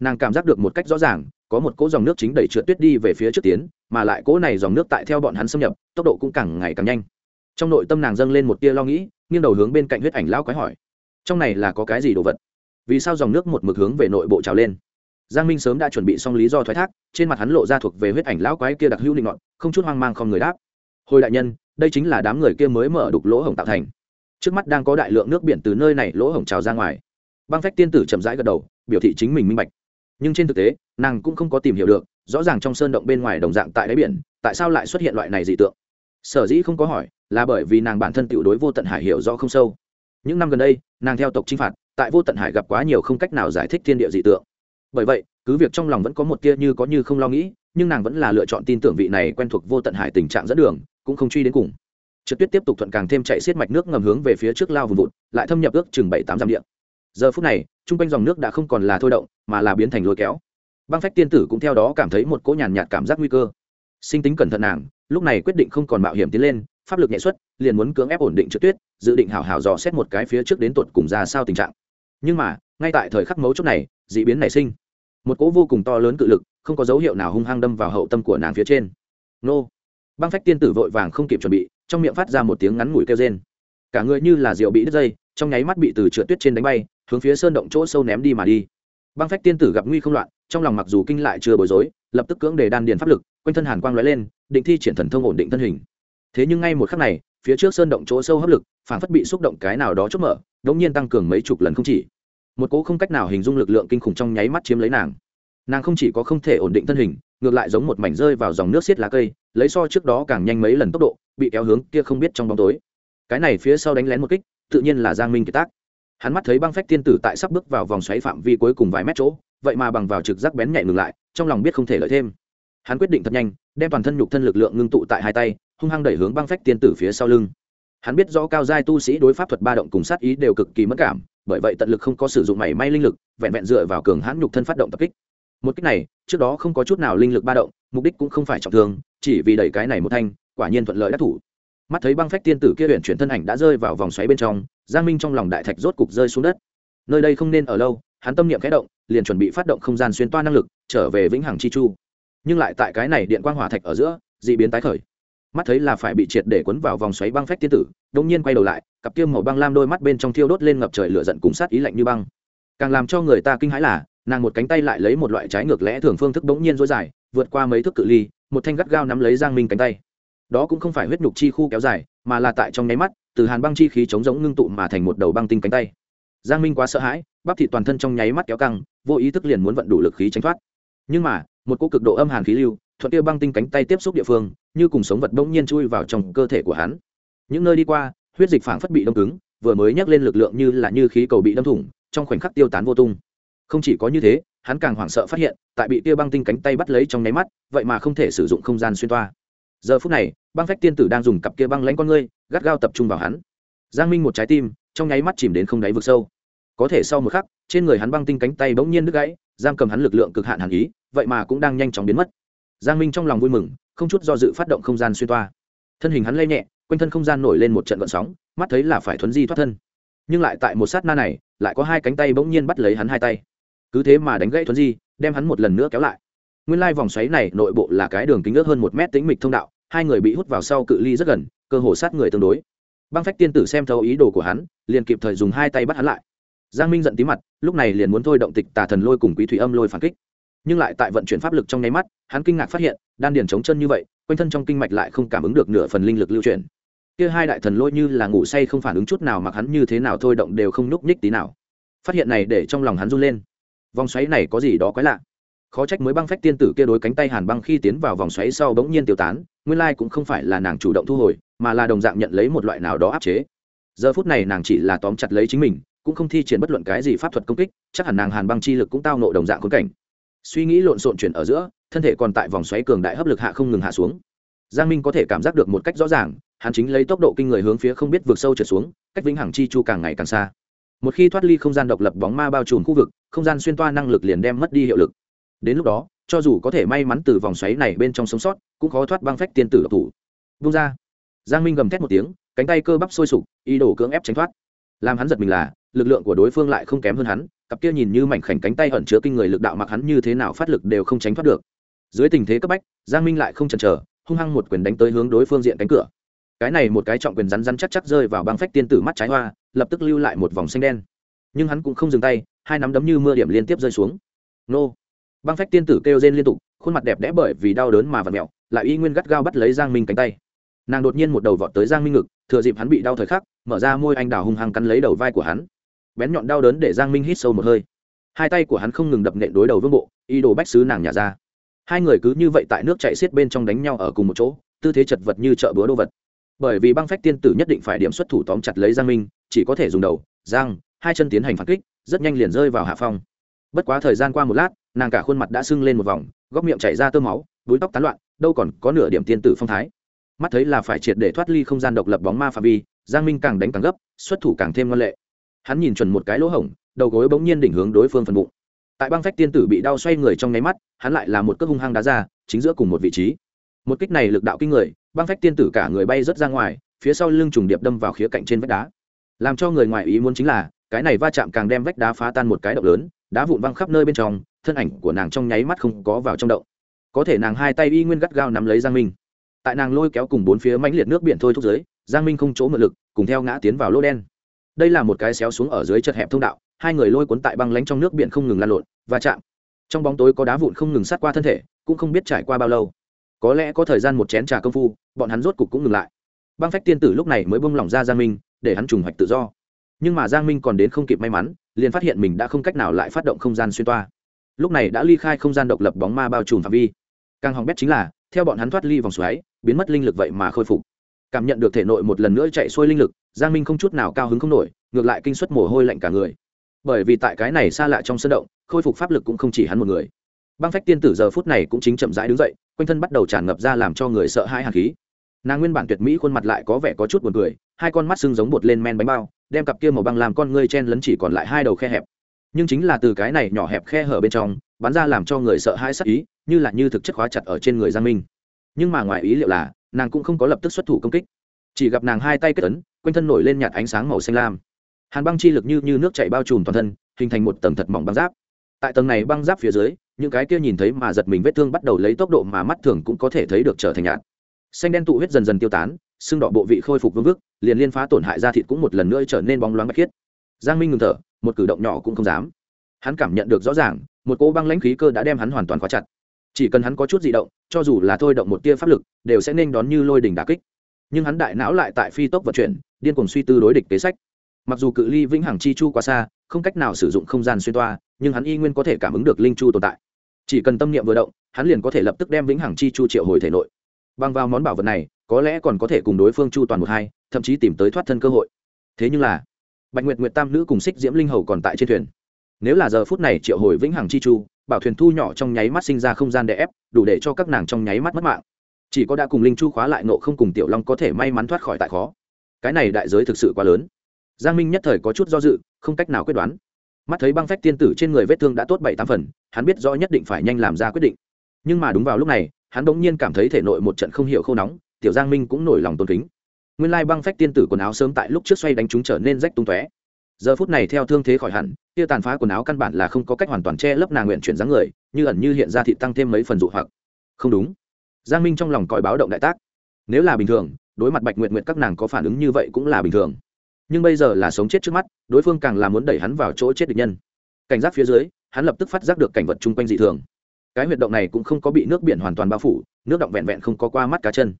nàng cảm giác được một cách rõ ràng, có một cỗ dòng nước chính đẩy trượt tuyết đi về phía trước tiến, mà lại cỗ này dòng nước tại theo bọn hắn xâm nhập, tốc độ cũng càng ngày càng nhanh. Trong nội tâm nàng dâng lên một tia lo nghĩ, nghiêng đầu hướng bên cạnh huyết ảnh lão quái hỏi, trong này là có cái gì đồ vật? Vì sao dòng nước một mực hướng về nội bộ trào lên? Giang minh sớm đã chuẩn bị xong lý do thoái thác, trên mặt hắn lộ ra thuộc về huyết ảnh lão quái kia đặc hữu định ngọn không chút hoang mang không người đáp. Hồi đại nhân, đây chính là đám người kia mới mở đục lỗ hổng tạo thành. Trước mắt đang có đại lượng nước biển từ nơi này lỗ hổng trào ra ngoài. Băng phách tiên tử chậm rãi gật đầu, biểu thị chính mình minh bạch nhưng trên thực tế, nàng cũng không có tìm hiểu được, rõ ràng trong sơn động bên ngoài đồng dạng tại đáy biển, tại sao lại xuất hiện loại này dị tượng? Sở dĩ không có hỏi, là bởi vì nàng bản thân tiểu đối vô tận hải hiểu rõ không sâu. Những năm gần đây, nàng theo tộc chinh phạt, tại vô tận hải gặp quá nhiều không cách nào giải thích thiên địa dị tượng. Bởi vậy, cứ việc trong lòng vẫn có một tia như có như không lo nghĩ, nhưng nàng vẫn là lựa chọn tin tưởng vị này quen thuộc vô tận hải tình trạng dẫn đường, cũng không truy đến cùng. Trượt tuyết tiếp tục thuận càng thêm chạy xiết mạch nước ngầm hướng về phía trước lao vùng vụt, lại thâm nhập ước chừng bảy tám dặm điện giờ phút này t r u n g quanh dòng nước đã không còn là thôi động, mà là biến thành lôi kéo. Băng phách tiên tử cũng theo đó cảm thấy một cỗ nhàn nhạt cảm giác nguy cơ. Sinh tính cẩn thận nàng, lúc này quyết định không còn mạo hiểm tiến lên, pháp lực nhẹ xuất, liền muốn cưỡng ép ổn định trượt tuyết, dự định hào hào dò xét một cái phía trước đến tột cùng ra sao tình trạng. Nhưng mà, ngay tại thời khắc mấu chốt này, d ị biến nảy sinh. Một cỗ vô cùng to lớn cự lực, không có dấu hiệu nào hung hăng đâm vào hậu tâm của nàng phía trên. Nô! Băng phách tiên tử vội vàng không kịp chuẩn bị, trong miệng phát ra một tiếng ngắn ngủi kêu rên. Cả người như là rượu bị đứt dây, trong nháy mắt bị từ trượt tuyết trên đánh bay hướng phía sơn động chỗ sâu ném đi mà đi. Băng phách tiên tử gặp nguy không loạn, trong lòng mặc dù kinh lại chưa bối rối, lập tức cưỡng đề đan điền pháp lực, quanh thân hàn quang lóe lên, định thi triển thần thông ổn định thân hình. Thế nhưng ngay một khắc này, phía trước sơn động chỗ sâu hấp lực phản phất bị xúc động cái nào đó chốt mở đống nhiên tăng cường mấy chục lần không chỉ. Một cỗ không cách nào hình dung lực lượng kinh khủng trong nháy mắt chiếm lấy nàng. Nàng không chỉ có không thể ổn định thân hình, ngược lại giống một mảnh rơi vào dòng nước xiết lá cây, lấy so trước đó càng nhanh mấy lần tốc độ, bị kéo hướng kia không biết trong bóng tối. Cái này phía sau đánh lén một kích, tự nhiên là giang minh kiệt tác hắn mắt thấy băng phách tiên tử tại sắp bước vào vòng xoáy phạm vi cuối cùng vài mét chỗ, vậy mà bằng vào trực giác bén nhạy ngừng lại, trong lòng biết không thể lợi thêm. Hắn quyết định thật nhanh, đem toàn thân nhục thân lực lượng ngưng tụ tại hai tay, hung hăng đẩy hướng băng phách tiên tử phía sau lưng. Hắn biết rõ cao giai tu sĩ đối pháp thuật ba động cùng sát ý đều cực kỳ mất cảm, bởi vậy tận lực không có sử dụng mảy may linh lực, vẹn vẹn dựa vào cường hãn nhục thân phát động tập kích. Một kích này, trước đó không có chút nào linh lực ba động, mục đích cũng không phải trọng thương, chỉ vì đẩy cái này một thanh, quả nhiên thuận lợi đắc thủ mắt thấy băng phách tiên tử kia huyện chuyển thân ảnh đã rơi vào vòng xoáy bên trong, giang minh trong lòng đại thạch rốt cục rơi xuống đất. Nơi đây không nên ở lâu, hắn tâm niệm khẽ động, liền chuẩn bị phát động không gian xuyên toa năng lực, trở về vĩnh hằng chi chu. Nhưng lại tại cái này điện quang hỏa thạch ở giữa d ị biến tái khởi. Mắt thấy là phải bị triệt để quấn vào vòng xoáy băng phách tiên tử, đông nhiên quay đầu lại, cặp tiêm màu băng lam đôi mắt bên trong thiêu đốt lên ngập trời lửa giận cùng sát ý lạnh như băng. Càng làm cho người ta kinh hãi là, nàng một cánh tay lại lấy một loại trái ngược lẽ thường phương thức bỗng nhiên dối dài, vượt qua mấy thước cự ly, một thanh gắt gao nắm lấy giang minh cánh tay đó cũng không phải huyết nhục chi khu kéo dài, mà là tại trong nháy mắt, từ hàn băng chi khí chống giống ngưng tụ mà thành một đầu băng tinh cánh tay. Giang minh quá sợ hãi, bắp thị toàn thân trong nháy mắt kéo căng, vô ý thức liền muốn vận đủ lực khí tránh thoát. Nhưng mà, một cô cực độ âm hàn khí lưu, thuận kia băng tinh cánh tay tiếp xúc địa phương, như cùng sống vật bỗng nhiên chui vào trong cơ thể của hắn. Những nơi đi qua, huyết dịch phảng phất bị đông cứng, vừa mới nhắc lên lực lượng như là như khí cầu bị đâm thủng, trong khoảnh khắc tiêu tán vô tung. Không chỉ có như thế, hắn càng hoảng sợ phát hiện, tại bị tia băng tinh cánh tay bắt lấy trong nháy mắt, vậy mà không thể sử dụng không gian xuyên toa giờ phút này, băng phách tiên tử đang dùng cặp kia băng lãnh con ngươi, gắt gao tập trung vào hắn. Giang minh một trái tim, trong nháy mắt chìm đến không đáy vực sâu. Có thể sau một khắc, trên người hắn băng tinh cánh tay bỗng nhiên đứt gãy, giam cầm hắn lực lượng cực hạn hàn ý, vậy mà cũng đang nhanh chóng biến mất. Giang minh trong lòng vui mừng, không chút do dự phát động không gian xuyên toa. Thân hình hắn lây nhẹ, quanh thân không gian nổi lên một trận vận sóng, mắt thấy là phải thuấn di thoát thân. Nhưng lại tại một sát na này, lại có hai cánh tay bỗng nhiên bắt lấy hắn hai tay. Cứ thế mà đánh gãy thuấn di, đem hắn một lần nữa kéo lại nguyên lai vòng xoáy này nội bộ là cái đường kính ước hơn một mét tính mịch thông đạo, hai người bị hút vào sau cự ly rất gần, cơ hồ sát người tương đối. Băng phách tiên tử xem thấu ý đồ của hắn, liền kịp thời dùng hai tay bắt hắn lại. Giang minh giận tí mặt, lúc này liền muốn thôi động tịch tà thần lôi cùng quý thủy âm lôi phản kích. Nhưng lại tại vận chuyển pháp lực trong nháy mắt, hắn kinh ngạc phát hiện, đan điền chống chân như vậy, quanh thân trong kinh mạch lại không cảm ứng được nửa phần linh lực lưu chuyển. Kia hai đại thần lôi như là ngủ say không phản ứng chút nào mặc hắn như thế nào thôi động đều không nhúc nhích tí nào. Phát hiện này để trong lòng hắn run lên. Vòng xoáy này có gì đó quái lạ khó trách mới băng phách tiên tử kia đối cánh tay hàn băng khi tiến vào vòng xoáy sau bỗng nhiên tiêu tán, nguyên lai cũng không phải là nàng chủ động thu hồi, mà là đồng dạng nhận lấy một loại nào đó áp chế. Giờ phút này nàng chỉ là tóm chặt lấy chính mình, cũng không thi triển bất luận cái gì pháp thuật công kích, chắc hẳn nàng hàn băng chi lực cũng tao nộ đồng dạng khốn cảnh. Suy nghĩ lộn xộn chuyển ở giữa, thân thể còn tại vòng xoáy cường đại hấp lực hạ không ngừng hạ xuống. Giang minh có thể cảm giác được một cách rõ ràng, hắn chính lấy tốc độ kinh người hướng phía không biết vượt sâu trở xuống, cách vĩnh hằng chi chu càng ngày càng xa. Một khi thoát ly không gian độc lập bóng ma bao trùm khu vực, không gian xuyên toa năng lực liền đem mất đi hiệu lực đến lúc đó, cho dù có thể may mắn từ vòng xoáy này bên trong sống sót, cũng khó thoát băng phách tiên tử độc thủ. Vung ra. Giang minh gầm thét một tiếng, cánh tay cơ bắp sôi sục, ý đồ cưỡng ép tránh thoát. Làm hắn giật mình là, lực lượng của đối phương lại không kém hơn hắn, cặp kia nhìn như mảnh khảnh cánh tay ẩn chứa kinh người lực đạo mặc hắn như thế nào phát lực đều không tránh thoát được. Dưới tình thế cấp bách, giang minh lại không chần chờ, hung hăng một quyền đánh tới hướng đối phương diện cánh cửa. Cái này một cái trọng quyền rắn rắn chắc chắc rơi vào băng phách tiên tử mắt trái hoa, lập tức lưu lại một vòng xanh đen. Nhưng hắn cũng không dừng tay, hai nắm đấm như mưa điểm liên tiếp rơi xuống. Nô băng phách tiên tử kêu rên liên tục, khuôn mặt đẹp đẽ bởi vì đau đớn mà vặt mẹo lại y nguyên gắt gao bắt lấy giang minh cánh tay. Nàng đột nhiên một đầu vọt tới giang minh ngực, thừa dịp hắn bị đau thời khắc, mở ra môi anh đào hung hăng cắn lấy đầu vai của hắn. Bén nhọn đau đớn để giang minh hít sâu một hơi. Hai tay của hắn không ngừng đập nện đối đầu vương bộ y đồ bách xứ nàng nhả ra. Hai người cứ như vậy tại nước chạy xiết bên trong đánh nhau ở cùng một chỗ, tư thế chật vật như chợ búa đô vật. Bởi vì băng phách tiên tử nhất định phải điểm xuất thủ tóm chặt lấy giang minh, chỉ có thể dùng đầu giang hai chân tiến hành phản kích, rất nhanh liền rơi vào hạ phong bất quá thời gian qua một lát, nàng cả khuôn mặt đã sưng lên một vòng, góc miệng chảy ra tơ máu, búi tóc tán loạn, đâu còn có nửa điểm tiên tử phong thái. Mắt thấy là phải triệt để thoát ly không gian độc lập bóng ma phạm vi, giang minh càng đánh càng gấp, xuất thủ càng thêm ngoan lệ. Hắn nhìn chuẩn một cái lỗ hổng, đầu gối bỗng nhiên đỉnh hướng đối phương phần bụng. Tại băng phách tiên tử bị đau xoay người trong nháy mắt, hắn lại là một cước hung hăng đá ra, chính giữa cùng một vị trí. Một kích này lực đạo kinh người, băng phách tiên tử cả người bay rớt ra ngoài, phía sau lưng trùng điệp đâm vào khía cạnh trên vách đá. Làm cho người ngoài ý muốn chính là, cái này va chạm càng đem vách đá phá tan một cái động lớn đá vụn văng khắp nơi bên trong, thân ảnh của nàng trong nháy mắt không có vào trong động. Có thể nàng hai tay y nguyên gắt gao nắm lấy giang minh. Tại nàng lôi kéo cùng bốn phía mãnh liệt nước biển thôi thúc giới giang minh không chỗ mượn lực, cùng theo ngã tiến vào lỗ đen. Đây là một cái xéo xuống ở dưới chật hẹp thông đạo, hai người lôi cuốn tại băng lánh trong nước biển không ngừng lan lộn và chạm. Trong bóng tối có đá vụn không ngừng sát qua thân thể, cũng không biết trải qua bao lâu. Có lẽ có thời gian một chén trà công phu, bọn hắn rốt cục cũng ngừng lại. Băng phách tiên tử lúc này mới bông lỏng ra giang minh, để hắn trùng hoạch tự do. Nhưng mà giang minh còn đến không kịp may mắn liền phát hiện mình đã không cách nào lại phát động không gian xuyên toa. Lúc này đã ly khai không gian độc lập bóng ma bao trùm phạm vi. Càng hỏng bét chính là, theo bọn hắn thoát ly vòng xoáy, biến mất linh lực vậy mà khôi phục. Cảm nhận được thể nội một lần nữa chạy xuôi linh lực, giang minh không chút nào cao hứng không nổi, ngược lại kinh suất mồ hôi lạnh cả người. Bởi vì tại cái này xa lạ trong sân động, khôi phục pháp lực cũng không chỉ hắn một người. Băng phách tiên tử giờ phút này cũng chính chậm rãi đứng dậy, quanh thân bắt đầu tràn ngập ra làm cho người sợ hãi hàn khí. Nàng nguyên bản tuyệt mỹ khuôn mặt lại có vẻ có chút buồn cười, hai con mắt sưng giống bột lên men bánh bao đem cặp kia màu băng làm con ngươi chen lấn chỉ còn lại hai đầu khe hẹp. Nhưng chính là từ cái này nhỏ hẹp khe hở bên trong bắn ra làm cho người sợ hãi sắc ý như là như thực chất khóa chặt ở trên người giang minh. Nhưng mà ngoài ý liệu là nàng cũng không có lập tức xuất thủ công kích. Chỉ gặp nàng hai tay kết ấn quanh thân nổi lên nhạt ánh sáng màu xanh lam. Hàn băng chi lực như, như nước chảy bao trùm toàn thân hình thành một tầng thật mỏng băng giáp. Tại tầng này băng giáp phía dưới những cái kia nhìn thấy mà giật mình vết thương bắt đầu lấy tốc độ mà mắt thường cũng có thể thấy được trở thành nhạt. Xanh đen tụ huyết dần dần tiêu tán xương đỏ bộ vị khôi phục vương vức, liền liên phá tổn hại da thịt cũng một lần nữa trở nên bóng loáng bạch khiết. Giang minh ngừng thở, một cử động nhỏ cũng không dám. Hắn cảm nhận được rõ ràng, một cỗ băng lãnh khí cơ đã đem hắn hoàn toàn khóa chặt. Chỉ cần hắn có chút di động, cho dù là thôi động một tia pháp lực, đều sẽ nên đón như lôi đỉnh đà kích. Nhưng hắn đại não lại tại phi tốc vận chuyển, điên cuồng suy tư đối địch kế sách. Mặc dù cự ly vĩnh hằng chi chu quá xa, không cách nào sử dụng không gian xuyên toa, nhưng hắn y nguyên có thể cảm ứng được linh chu tồn tại. Chỉ cần tâm niệm vừa động, hắn liền có thể lập tức đem vĩnh hằng chi chu triệu hồi thể nội. Bằng vào món bảo vật này có lẽ còn có thể cùng đối phương chu toàn một hai, thậm chí tìm tới thoát thân cơ hội. Thế nhưng là, bạch nguyệt nguyệt tam nữ cùng xích diễm linh hầu còn tại trên thuyền. Nếu là giờ phút này triệu hồi vĩnh hằng chi chu, bảo thuyền thu nhỏ trong nháy mắt sinh ra không gian đè ép, đủ để cho các nàng trong nháy mắt mất mạng. Chỉ có đã cùng linh chu khóa lại nộ không cùng tiểu long có thể may mắn thoát khỏi tại khó. Cái này đại giới thực sự quá lớn. Giang minh nhất thời có chút do dự, không cách nào quyết đoán. Mắt thấy băng phách tiên tử trên người vết thương đã tốt bảy tám phần, hắn biết rõ nhất định phải nhanh làm ra quyết định. Nhưng mà đúng vào lúc này, hắn bỗng nhiên cảm thấy thể nội một trận không hiểu khô nóng tiểu giang minh cũng nổi lòng tôn kính. nguyên lai băng phách tiên tử quần áo sớm tại lúc trước xoay đánh chúng trở nên rách tung tóe. giờ phút này theo thương thế khỏi hẳn, kia tàn phá quần áo căn bản là không có cách hoàn toàn che lấp nàng nguyện chuyển dáng người, như ẩn như hiện ra thị tăng thêm mấy phần dụ hoặc. không đúng. giang minh trong lòng còi báo động đại tác. nếu là bình thường, đối mặt bạch nguyện nguyện các nàng có phản ứng như vậy cũng là bình thường. nhưng bây giờ là sống chết trước mắt, đối phương càng là muốn đẩy hắn vào chỗ chết địch nhân. cảnh giác phía dưới, hắn lập tức phát giác được cảnh vật chung quanh dị thường. cái huyệt động này cũng không có bị nước biển hoàn toàn bao phủ, nước động vẹn vẹn không có qua mắt cá chân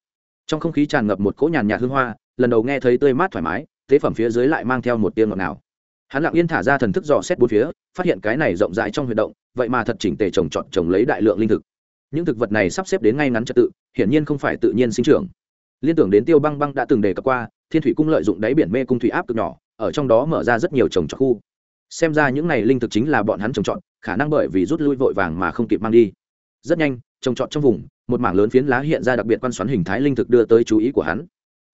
trong không khí tràn ngập một cỗ nhàn nhạt hương hoa, lần đầu nghe thấy tươi mát thoải mái, tế phẩm phía dưới lại mang theo một tiên ngọt nào hắn lặng yên thả ra thần thức dò xét bốn phía, phát hiện cái này rộng rãi trong huy động, vậy mà thật chỉnh tề trồng trọt, trồng lấy đại lượng linh thực. Những thực vật này sắp xếp đến ngay ngắn trật tự, hiển nhiên không phải tự nhiên sinh trưởng. Liên tưởng đến tiêu băng băng đã từng đề cập qua, thiên thủy cung lợi dụng đáy biển mê cung thủy áp cực nhỏ, ở trong đó mở ra rất nhiều trồng trọt khu. Xem ra những này linh thực chính là bọn hắn trồng trọt, khả năng bởi vì rút lui vội vàng mà không kịp mang đi. Rất nhanh, trồng trọt trong vùng một mảng lớn phiến lá hiện ra đặc biệt quan xoắn hình thái linh thực đưa tới chú ý của hắn.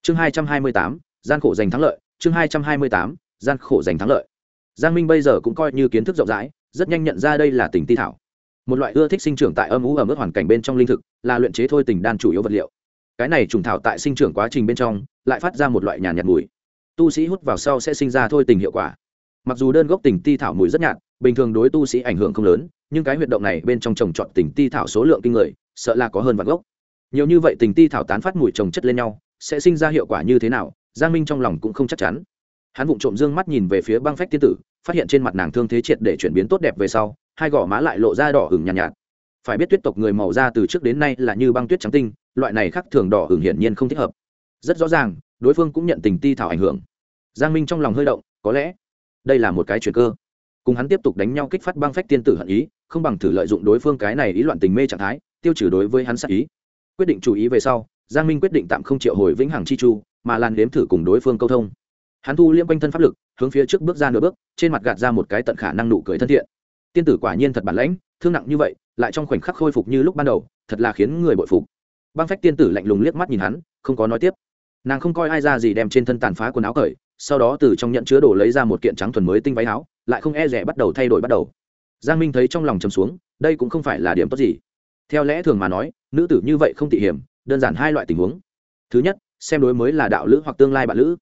Chương hai trăm hai mươi tám gian khổ giành thắng lợi. Chương hai trăm hai mươi tám gian khổ giành thắng lợi. Giang minh bây giờ cũng coi như kiến thức rộng rãi, rất nhanh nhận ra đây là tỉnh ti thảo. Một loại ưa thích sinh trưởng tại âm ú ở mức hoàn cảnh bên trong linh thực, là luyện chế thôi tình đan chủ yếu vật liệu. Cái này trùng thảo tại sinh trưởng quá trình bên trong, lại phát ra một loại nhàn nhạt mùi. Tu sĩ hút vào sau sẽ sinh ra thôi tình hiệu quả. Mặc dù đơn gốc tình ti thảo mùi rất nhạt, bình thường đối tu sĩ ảnh hưởng không lớn nhưng cái huyệt động này bên trong trồng trọt tình ti thảo số lượng kinh người sợ là có hơn vạn gốc. Nhiều như vậy tình ti thảo tán phát mùi trồng chất lên nhau sẽ sinh ra hiệu quả như thế nào giang minh trong lòng cũng không chắc chắn. Hắn vụng trộm dương mắt nhìn về phía băng phách tiên tử phát hiện trên mặt nàng thương thế triệt để chuyển biến tốt đẹp về sau hai gò má lại lộ ra đỏ hừng nhàn nhạt, nhạt. Phải biết tuyết tộc người màu da từ trước đến nay là như băng tuyết trắng tinh loại này khác thường đỏ hừng hiển nhiên không thích hợp. Rất rõ ràng đối phương cũng nhận tình ti thảo ảnh hưởng. Giang minh trong lòng hơi động có lẽ đây là một cái chuyện cơ. Cùng hắn tiếp tục đánh nhau kích phát băng phách tiên tử hận ý không bằng thử lợi dụng đối phương cái này ý loạn tình mê trạng thái, tiêu trừ đối với hắn sát ý. Quyết định chú ý về sau, giang minh quyết định tạm không triệu hồi vĩnh hằng chi chu, mà lan đếm thử cùng đối phương câu thông. Hắn thu liêm quanh thân pháp lực, hướng phía trước bước ra nửa bước, trên mặt gạt ra một cái tận khả năng nụ cười thân thiện. Tiên tử quả nhiên thật bản lãnh, thương nặng như vậy, lại trong khoảnh khắc khôi phục như lúc ban đầu, thật là khiến người bội phục. Băng phách tiên tử lạnh lùng liếc mắt nhìn hắn, không có nói tiếp. Nàng không coi ai ra gì đem trên thân tàn phá quần áo cởi, sau đó từ trong nhận chứa đồ lấy ra một kiện trắng thuần mới tinh váy áo, lại không e rẻ bắt đầu thay đổi bắt đầu giang minh thấy trong lòng chầm xuống, đây cũng không phải là điểm tốt gì. Theo lẽ thường mà nói, nữ tử như vậy không tỉ hiểm, đơn giản hai loại tình huống. Thứ nhất, xem đối mới là đạo lữ hoặc tương lai bạn lữ.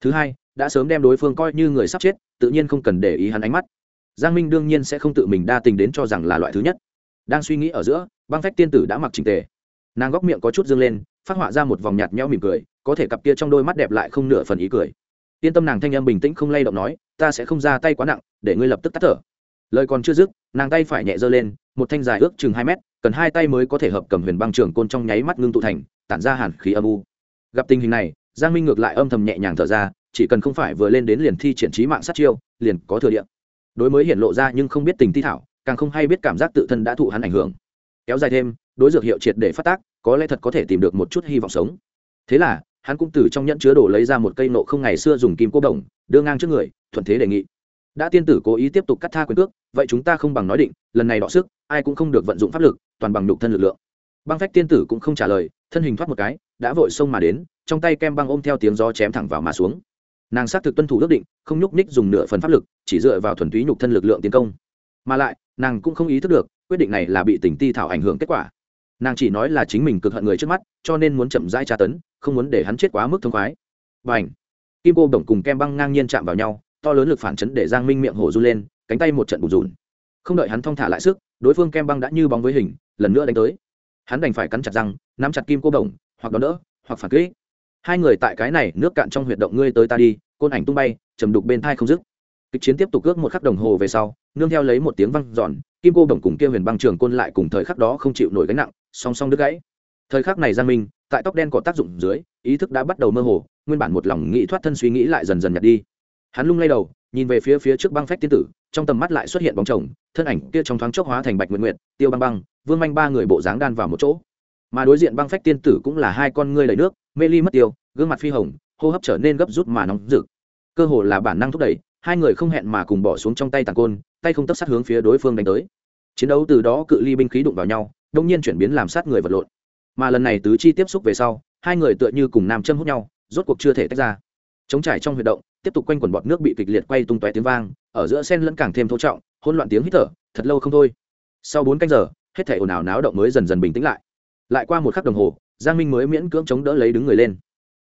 Thứ hai, đã sớm đem đối phương coi như người sắp chết, tự nhiên không cần để ý hắn ánh mắt. Giang minh đương nhiên sẽ không tự mình đa tình đến cho rằng là loại thứ nhất. Đang suy nghĩ ở giữa, băng phách tiên tử đã mặc trình tề. Nàng góc miệng có chút dương lên, phát họa ra một vòng nhạt nhẽo mỉm cười, có thể cặp kia trong đôi mắt đẹp lại không nửa phần ý cười. Yên tâm nàng thanh em bình tĩnh không lay động nói, ta sẽ không ra tay quá nặng, để ngươi lập tức tắt thở lời còn chưa dứt, nàng tay phải nhẹ giơ lên, một thanh dài ước chừng hai mét, cần hai tay mới có thể hợp cầm huyền băng trường côn trong nháy mắt ngưng tụ thành, tản ra hàn khí âm u. Gặp tình hình này, giang minh ngược lại âm thầm nhẹ nhàng thở ra, chỉ cần không phải vừa lên đến liền thi triển trí mạng sát chiêu, liền có thừa điện đối mới hiện lộ ra nhưng không biết tình thi thảo, càng không hay biết cảm giác tự thân đã thụ hắn ảnh hưởng. Kéo dài thêm, đối dược hiệu triệt để phát tác, có lẽ thật có thể tìm được một chút hy vọng sống. Thế là, hắn cũng từ trong nhẫn chứa đồ lấy ra một cây nộ không ngày xưa dùng kim cô đồng, đưa ngang trước người, thuận thế đề nghị đã tiên tử cố ý tiếp tục cắt tha quyền cước, vậy chúng ta không bằng nói định, lần này đọ sức, ai cũng không được vận dụng pháp lực, toàn bằng nhục thân lực lượng. Băng phách tiên tử cũng không trả lời, thân hình thoát một cái, đã vội xông mà đến, trong tay kem băng ôm theo tiếng gió chém thẳng vào mà xuống. Nàng xác thực tuân thủ ước định, không nhúc ních dùng nửa phần pháp lực, chỉ dựa vào thuần túy nhục thân lực lượng tiến công. Mà lại, nàng cũng không ý thức được, quyết định này là bị tình ti thảo ảnh hưởng kết quả. Nàng chỉ nói là chính mình cực hận người trước mắt, cho nên muốn chậm rãi tra tấn, không muốn để hắn chết quá mức thông khoái. Và ảnh kim cô đồng cùng kem băng ngang nhiên chạm vào nhau to lớn lực phản chấn để giang minh miệng hổ run lên, cánh tay một trận bùn rùn. Không đợi hắn thong thả lại sức, đối phương kem băng đã như bóng với hình, lần nữa đánh tới. Hắn đành phải cắn chặt răng, nắm chặt kim cô đồng, hoặc đón đỡ, hoặc phản kỹ hai người tại cái này nước cạn trong huyệt động ngươi tới ta đi, côn ảnh tung bay chầm đục bên thai không dứt. Kịch chiến tiếp tục ước một khắc đồng hồ về sau, nương theo lấy một tiếng văng giòn kim cô đồng cùng kia huyền băng trường côn lại cùng thời khắc đó không chịu nổi gánh nặng, song song đứt gãy. Thời khắc này giang minh, tại tóc đen có tác dụng dưới, ý thức đã bắt đầu mơ hồ, nguyên bản một lòng nghĩ thoát thân suy nghĩ lại dần dần nhạt đi hắn lung lay đầu, nhìn về phía phía trước băng phách tiên tử, trong tầm mắt lại xuất hiện bóng chồng, thân ảnh kia trong thoáng chốc hóa thành bạch nguyện nguyện tiêu băng băng, vương manh ba người bộ dáng đan vào một chỗ. Mà đối diện băng phách tiên tử cũng là hai con ngươi đầy nước, mê ly mất tiêu, gương mặt phi hồng, hô hấp trở nên gấp rút mà nóng rực. Cơ hồ là bản năng thúc đẩy, hai người không hẹn mà cùng bỏ xuống trong tay tàn côn, tay không tấp sát hướng phía đối phương đánh tới. Chiến đấu từ đó cự ly binh khí đụng vào nhau, đông nhiên chuyển biến làm sát người vật lộn. Mà lần này tứ chi tiếp xúc về sau, hai người tựa như cùng nam châm hút nhau, rốt cuộc chưa thể tách ra. Chống trải trong huy động tiếp tục quanh quần bọt nước bị kịch liệt quay tung tóe tiếng vang, ở giữa sen lẫn càng thêm thô trọng hôn loạn tiếng hít thở, thật lâu không thôi. Sau bốn canh giờ, hết thể ồn ào náo động mới dần dần bình tĩnh lại. Lại qua một khắc đồng hồ, giang minh mới miễn cưỡng chống đỡ lấy đứng người lên.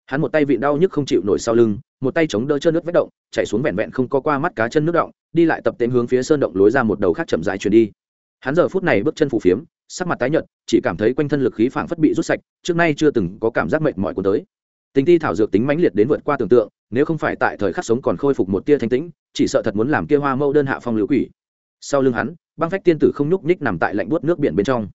Hắn một tay vịn đau nhức không chịu nổi sau lưng, một tay chống đỡ chân nước vết động, chạy xuống vẹn vẹn không có qua mắt cá chân nước động, đi lại tập tên hướng phía sơn động lối ra một đầu khác chậm dài chuyển đi. Hắn giờ phút này bước chân phủ phiếm, sắc mặt tái nhợt, chỉ cảm thấy quanh thân lực khí phảng phất bị rút sạch, trước nay chưa từng có cảm giác mệt mỏi của tới tình ti thảo dược tính mãnh liệt đến vượt qua tưởng tượng, nếu không phải tại thời khắc sống còn khôi phục một tia thanh tĩnh, chỉ sợ thật muốn làm kia hoa mâu đơn hạ phong lưu quỷ. Sau lưng hắn, băng phách tiên tử không nhúc nhích nằm tại lạnh buốt nước biển bên trong.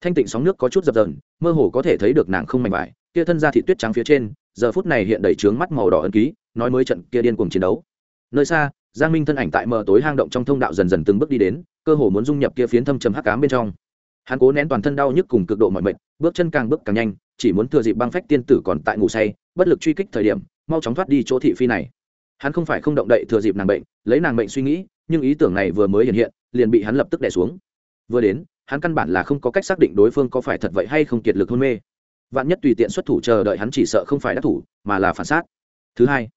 Thanh tịnh sóng nước có chút dập dờn, mơ hồ có thể thấy được nàng không mảnh vải, kia thân ra thị tuyết trắng phía trên, giờ phút này hiện đầy trướng mắt màu đỏ ẩn ký, nói mới trận kia điên cuồng chiến đấu. Nơi xa, giang minh thân ảnh tại mờ tối hang động trong thông đạo dần dần từng bước đi đến, cơ hồ muốn dung nhập kia phiến thâm trầm hắc ám bên trong. Hắn cố nén toàn thân đau nhức cùng cực độ mọi mệt, bước chân càng bước càng nhanh, chỉ muốn thừa dịp băng phách tiên tử còn tại ngủ say bất lực truy kích thời điểm, mau chóng thoát đi chỗ thị phi này. Hắn không phải không động đậy thừa dịp nàng bệnh, lấy nàng bệnh suy nghĩ, nhưng ý tưởng này vừa mới hiện hiện, liền bị hắn lập tức đẻ xuống. Vừa đến, hắn căn bản là không có cách xác định đối phương có phải thật vậy hay không kiệt lực hôn mê. Vạn nhất tùy tiện xuất thủ chờ đợi hắn chỉ sợ không phải đắc thủ, mà là phản xác. Thứ hai,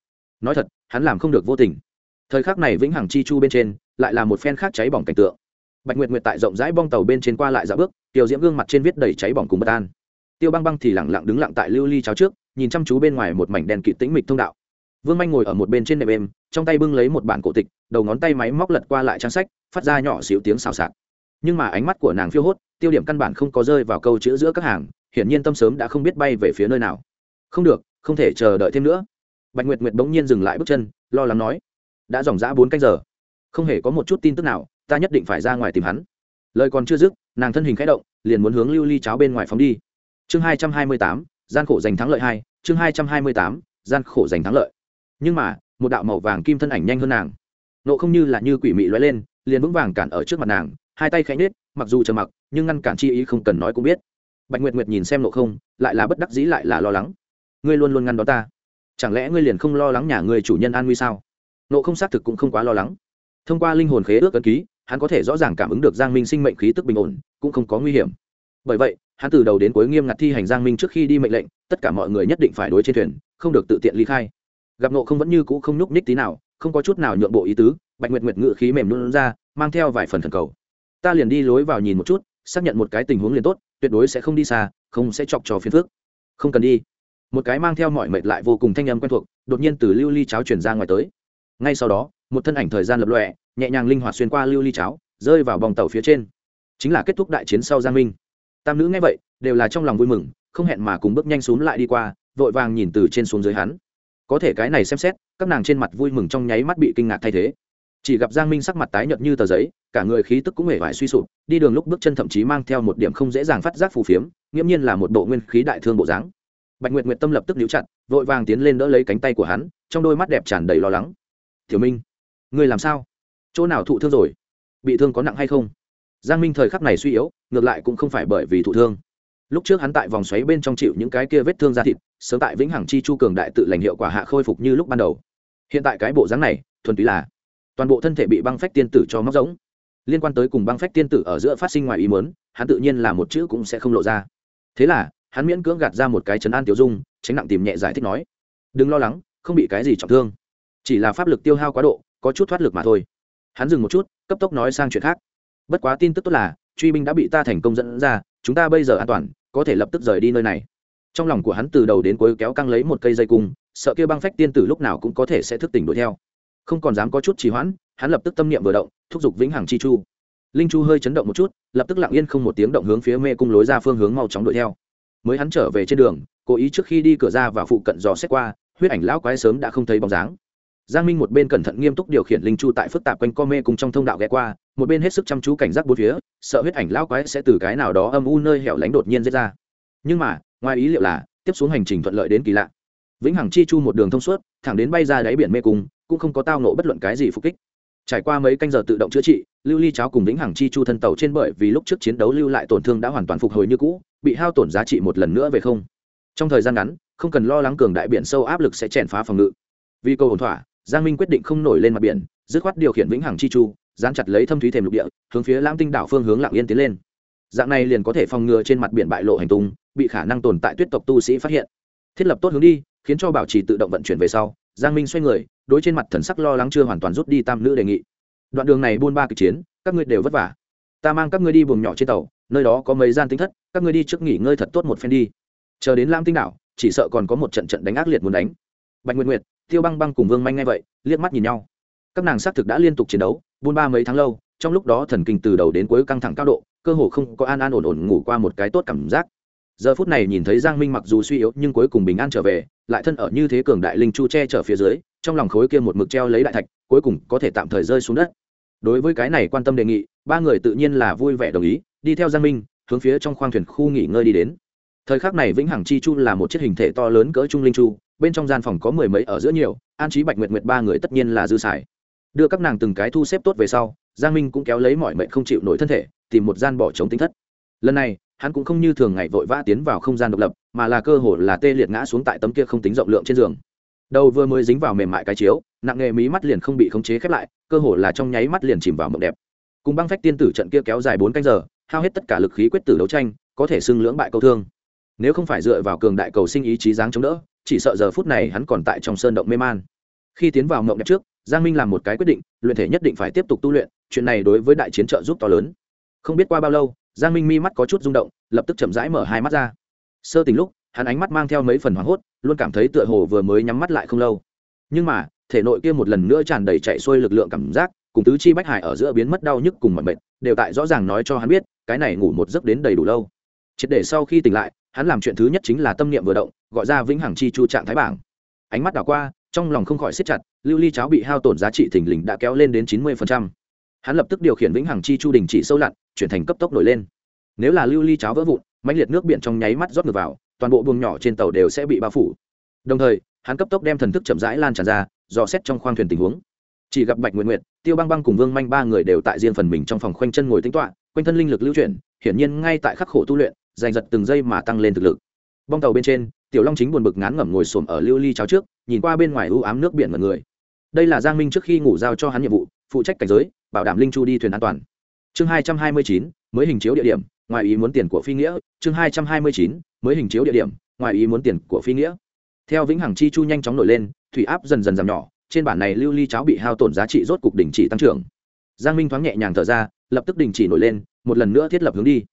nói thật, hắn làm không được vô tình. Thời khắc này vĩnh hằng chi chu bên trên, lại là một phen khác cháy bỏng cảnh tượng. Bạch nguyệt nguyệt tại rộng rãi bong tàu bên trên qua lại dạo bước tiểu diễm gương mặt trên viết đầy cháy bỏng cùng bất an. Tiêu băng băng thì lẳng lặng đứng lặng tại lưu ly cháo trước nhìn chăm chú bên ngoài một mảnh đèn kịt tĩnh mịch thông đạo. Vương manh ngồi ở một bên trên nệm êm, trong tay bưng lấy một bản cổ tịch, đầu ngón tay máy móc lật qua lại trang sách, phát ra nhỏ xíu tiếng xào xạc. Nhưng mà ánh mắt của nàng phiêu hốt, tiêu điểm căn bản không có rơi vào câu chữ giữa các hàng, hiển nhiên tâm sớm đã không biết bay về phía nơi nào. Không được, không thể chờ đợi thêm nữa. Bạch nguyệt nguyệt bỗng nhiên dừng lại bước chân, lo lắng nói, đã dòng dã bốn canh giờ, không hề có một chút tin tức nào, ta nhất định phải ra ngoài tìm hắn. Lời còn chưa dứt, nàng thân hình khẽ động, liền muốn hướng lưu ly cháo bên ngoài phóng đi. Chương hai trăm hai mươi tám, gian khổ giành thắng lợi hai chương hai trăm hai mươi tám, gian khổ giành thắng lợi. Nhưng mà, một đạo màu vàng kim thân ảnh nhanh hơn nàng. Nộ không như là như quỷ mị loay lên, liền vững vàng cản ở trước mặt nàng, hai tay khẽ nhết mặc dù trầm mặc, nhưng ngăn cản chi ý không cần nói cũng biết. Bạch nguyệt nguyệt nhìn xem nộ không, lại là bất đắc dĩ lại là lo lắng. Ngươi luôn luôn ngăn đó ta. Chẳng lẽ ngươi liền không lo lắng nhà người chủ nhân an nguy sao? Nộ không xác thực cũng không quá lo lắng. Thông qua linh hồn khế ước ấn ký, hắn có thể rõ ràng cảm ứng được giang minh sinh mệnh khí tức bình ổn, cũng không có nguy hiểm. Bởi vậy hắn từ đầu đến cuối nghiêm ngặt thi hành giang minh trước khi đi mệnh lệnh, tất cả mọi người nhất định phải đối trên thuyền, không được tự tiện ly khai. Gặp nộ không vẫn như cũ không nhúc ních tí nào, không có chút nào nhượng bộ ý tứ, bạch nguyệt nguyệt ngự khí mềm luôn ra, mang theo vài phần thần cầu. Ta liền đi lối vào nhìn một chút, xác nhận một cái tình huống liền tốt, tuyệt đối sẽ không đi xa, không sẽ chọc trò phiền phước không cần đi. Một cái mang theo mọi mệt lại vô cùng thanh âm quen thuộc, đột nhiên từ lưu ly cháo chuyển ra ngoài tới. Ngay sau đó, một thân ảnh thời gian lập lọe nhẹ nhàng linh hoạt xuyên qua lưu ly cháo, rơi vào vòng tàu phía trên. Chính là kết thúc đại chiến sau giang minh tam nữ nghe vậy, đều là trong lòng vui mừng, không hẹn mà cùng bước nhanh xuống lại đi qua, vội vàng nhìn từ trên xuống dưới hắn. Có thể cái này xem xét, các nàng trên mặt vui mừng trong nháy mắt bị kinh ngạc thay thế. Chỉ gặp giang minh sắc mặt tái nhợt như tờ giấy, cả người khí tức cũng hề vải suy sụp, đi đường lúc bước chân thậm chí mang theo một điểm không dễ dàng phát giác phù phiếm, nghiễm nhiên là một bộ nguyên khí đại thương bộ dáng. Bạch nguyệt nguyệt tâm lập tức níu chặt, vội vàng tiến lên đỡ lấy cánh tay của hắn, trong đôi mắt đẹp tràn đầy lo lắng. Thiếu minh người làm sao? Chỗ nào thụ thương rồi? Bị thương có nặng hay không? Giang minh thời khắc này suy yếu, ngược lại cũng không phải bởi vì thụ thương. Lúc trước hắn tại vòng xoáy bên trong chịu những cái kia vết thương da thịt, sớm tại vĩnh hằng chi chu cường đại tự lành hiệu quả hạ khôi phục như lúc ban đầu. Hiện tại cái bộ dáng này, thuần túy là toàn bộ thân thể bị băng phách tiên tử cho móc giống liên quan tới cùng băng phách tiên tử ở giữa phát sinh ngoài ý mớn hắn tự nhiên là một chữ cũng sẽ không lộ ra. Thế là, hắn miễn cưỡng gạt ra một cái chấn an tiểu dung, tránh nặng tìm nhẹ giải thích nói, đừng lo lắng, không bị cái gì trọng thương. Chỉ là pháp lực tiêu hao quá độ, có chút thoát lực mà thôi. Hắn dừng một chút, cấp tốc nói sang chuyện khác bất quá tin tức tốt là, truy binh đã bị ta thành công dẫn ra, chúng ta bây giờ an toàn, có thể lập tức rời đi nơi này. Trong lòng của hắn từ đầu đến cuối kéo căng lấy một cây dây cung, sợ kia băng phách tiên tử lúc nào cũng có thể sẽ thức tỉnh đuổi theo. Không còn dám có chút trì hoãn, hắn lập tức tâm niệm vừa động, thúc giục vĩnh hằng chi chu. Linh chu hơi chấn động một chút, lập tức lặng yên không một tiếng động hướng phía mê cung lối ra phương hướng mau chóng đuổi theo. Mới hắn trở về trên đường, cố ý trước khi đi cửa ra và phụ cận dò xét qua, huyết ảnh lão quái sớm đã không thấy bóng dáng giang minh một bên cẩn thận nghiêm túc điều khiển linh chu tại phức tạp quanh co mê cùng trong thông đạo ghé qua, một bên hết sức chăm chú cảnh giác bốn phía, sợ huyết ảnh lão quái sẽ từ cái nào đó âm u nơi hẻo lánh đột nhiên giết ra. Nhưng mà, ngoài ý liệu là, tiếp xuống hành trình thuận lợi đến kỳ lạ. Vĩnh hằng chi chu một đường thông suốt, thẳng đến bay ra đáy biển mê cung, cũng không có tao nộ bất luận cái gì phục kích. Trải qua mấy canh giờ tự động chữa trị, lưu ly cháo cùng vĩnh hằng chi chu thân tàu trên bởi vì lúc trước chiến đấu lưu lại tổn thương đã hoàn toàn phục hồi như cũ, bị hao tổn giá trị một lần nữa về không. Trong thời gian ngắn, không cần lo lắng cường đại biển sâu áp lực sẽ chèn phá phòng ngự. Vì câu ổn thỏa giang minh quyết định không nổi lên mặt biển, dứt khoát điều khiển vĩnh hằng chi chu, dán chặt lấy thâm thúy thềm lục địa, hướng phía lãng tinh đảo phương hướng lạng yên tiến lên. Dạng này liền có thể phòng ngừa trên mặt biển bại lộ hành tung, bị khả năng tồn tại tuyết tộc tu sĩ phát hiện. Thiết lập tốt hướng đi, khiến cho bảo trì tự động vận chuyển về sau, giang minh xoay người, đối trên mặt thần sắc lo lắng chưa hoàn toàn rút đi tam nữ đề nghị. Đoạn đường này buôn ba kịch chiến, các ngươi đều vất vả. Ta mang các ngươi đi buồng nhỏ trên tàu, nơi đó có mấy gian tính thất, các ngươi đi trước nghỉ ngơi thật tốt một phen đi. Chờ đến lam tinh đảo, chỉ sợ còn có một trận trận đánh ác liệt muốn đánh. Bạch nguyệt nguyệt tiêu băng băng cùng vương manh ngay vậy, liếc mắt nhìn nhau. Các nàng xác thực đã liên tục chiến đấu, buôn ba mấy tháng lâu, trong lúc đó thần kinh từ đầu đến cuối căng thẳng cao độ, cơ hồ không có an an ổn ổn ngủ qua một cái tốt cảm giác. Giờ phút này nhìn thấy giang minh mặc dù suy yếu nhưng cuối cùng bình an trở về, lại thân ở như thế cường đại linh chu che chở phía dưới, trong lòng khối kia một mực treo lấy đại thạch, cuối cùng có thể tạm thời rơi xuống đất. Đối với cái này quan tâm đề nghị, ba người tự nhiên là vui vẻ đồng ý, đi theo giang minh, hướng phía trong khoang thuyền khu nghỉ ngơi đi đến thời khắc này vĩnh hằng chi chu là một chiếc hình thể to lớn cỡ trung linh chu, bên trong gian phòng có mười mấy ở giữa nhiều, an trí bạch nguyệt nguyệt ba người tất nhiên là dư xài. Đưa các nàng từng cái thu xếp tốt về sau, giang minh cũng kéo lấy mọi mệnh không chịu nổi thân thể, tìm một gian bỏ trống tính thất. Lần này, hắn cũng không như thường ngày vội vã tiến vào không gian độc lập, mà là cơ hồ là tê liệt ngã xuống tại tấm kia không tính rộng lượng trên giường. Đầu vừa mới dính vào mềm mại cái chiếu, nặng nghề mí mắt liền không bị khống chế khép lại, cơ hồ là trong nháy mắt liền chìm vào mộng đẹp. Cùng băng phách tiên tử trận kia kéo dài bốn canh giờ, hao hết tất cả lực khí quyết tử đấu tranh, có thể xưng lưỡng bại câu thương nếu không phải dựa vào cường đại cầu sinh ý chí dáng chống đỡ, chỉ sợ giờ phút này hắn còn tại trong sơn động mê man. Khi tiến vào mộng đẹp trước, giang minh làm một cái quyết định, luyện thể nhất định phải tiếp tục tu luyện, chuyện này đối với đại chiến trợ giúp to lớn. Không biết qua bao lâu, giang minh mi mắt có chút rung động, lập tức chậm rãi mở hai mắt ra. Sơ tình lúc, hắn ánh mắt mang theo mấy phần hoảng hốt, luôn cảm thấy tựa hồ vừa mới nhắm mắt lại không lâu. Nhưng mà, thể nội kia một lần nữa tràn đầy chạy xuôi lực lượng cảm giác, cùng tứ chi bách hải ở giữa biến mất đau nhức cùng mọi mệt, đều tại rõ ràng nói cho hắn biết, cái này ngủ một giấc đến đầy đủ lâu. Triệt để sau khi tỉnh lại hắn làm chuyện thứ nhất chính là tâm niệm vừa động, gọi ra vĩnh hằng chi chu trạng thái bảng. Ánh mắt đảo qua, trong lòng không khỏi siết chặt, lưu ly cháo bị hao tổn giá trị thình lình đã kéo lên đến chín mươi hắn lập tức điều khiển vĩnh hằng chi chu đình chỉ sâu lặn, chuyển thành cấp tốc nổi lên. Nếu là lưu ly cháo vỡ vụn, mãnh liệt nước biển trong nháy mắt rót ngược vào, toàn bộ buồng nhỏ trên tàu đều sẽ bị bao phủ. Đồng thời, hắn cấp tốc đem thần thức chậm rãi lan tràn ra, dò xét trong khoang thuyền tình huống. Chỉ gặp bạch nguyện nguyệt, tiêu băng băng cùng vương manh ba người đều tại riêng phần mình trong phòng khoanh chân ngồi tính toạ quanh thân linh lực lưu chuyển, hiển nhiên ngay tại khắc khổ tu luyện giành giật từng giây mà tăng lên thực lực. Bong tàu bên trên, tiểu long chính buồn bực ngán ngẩm ngồi xổm ở lưu ly cháo trước, nhìn qua bên ngoài u ám nước biển mật người. Đây là giang minh trước khi ngủ giao cho hắn nhiệm vụ, phụ trách cảnh giới, bảo đảm linh chu đi thuyền an toàn. Chương hai trăm hai mươi chín, mới hình chiếu địa điểm, ngoài ý muốn tiền của phi nghĩa. Chương hai trăm hai mươi chín, mới hình chiếu địa điểm, ngoài ý muốn tiền của phi nghĩa. Theo vĩnh hằng chi chu nhanh chóng nổi lên, thủy áp dần dần giảm nhỏ, trên bản này lưu ly cháo bị hao tổn giá trị rốt cục đình chỉ tăng trưởng. Giang minh thoáng nhẹ nhàng thở ra, lập tức đình chỉ nổi lên, một lần nữa thiết lập hướng đi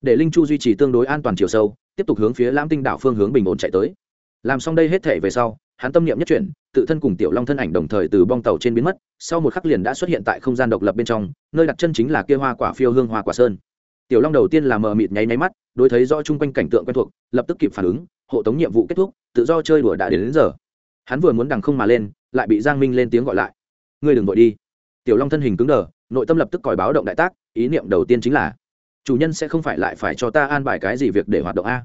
để linh chu duy trì tương đối an toàn chiều sâu tiếp tục hướng phía lam tinh đảo phương hướng bình ổn chạy tới. Làm xong đây hết thể về sau hắn tâm niệm nhất chuyển tự thân cùng tiểu long thân ảnh đồng thời từ bong tàu trên biến mất sau một khắc liền đã xuất hiện tại không gian độc lập bên trong nơi đặt chân chính là kia hoa quả phiêu hương hoa quả sơn. Tiểu long đầu tiên là mờ mịt nháy nháy mắt đối thấy rõ chung quanh cảnh tượng quen thuộc lập tức kịp phản ứng hộ tống nhiệm vụ kết thúc tự do chơi đùa đã đến, đến giờ. Hắn vừa muốn đằng không mà lên lại bị giang minh lên tiếng gọi lại. Ngươi đừng vội đi. Tiểu long thân hình cứng đờ nội tâm lập tức còi báo động đại tác ý niệm đầu tiên chính là chủ nhân sẽ không phải lại phải cho ta an bài cái gì việc để hoạt động a?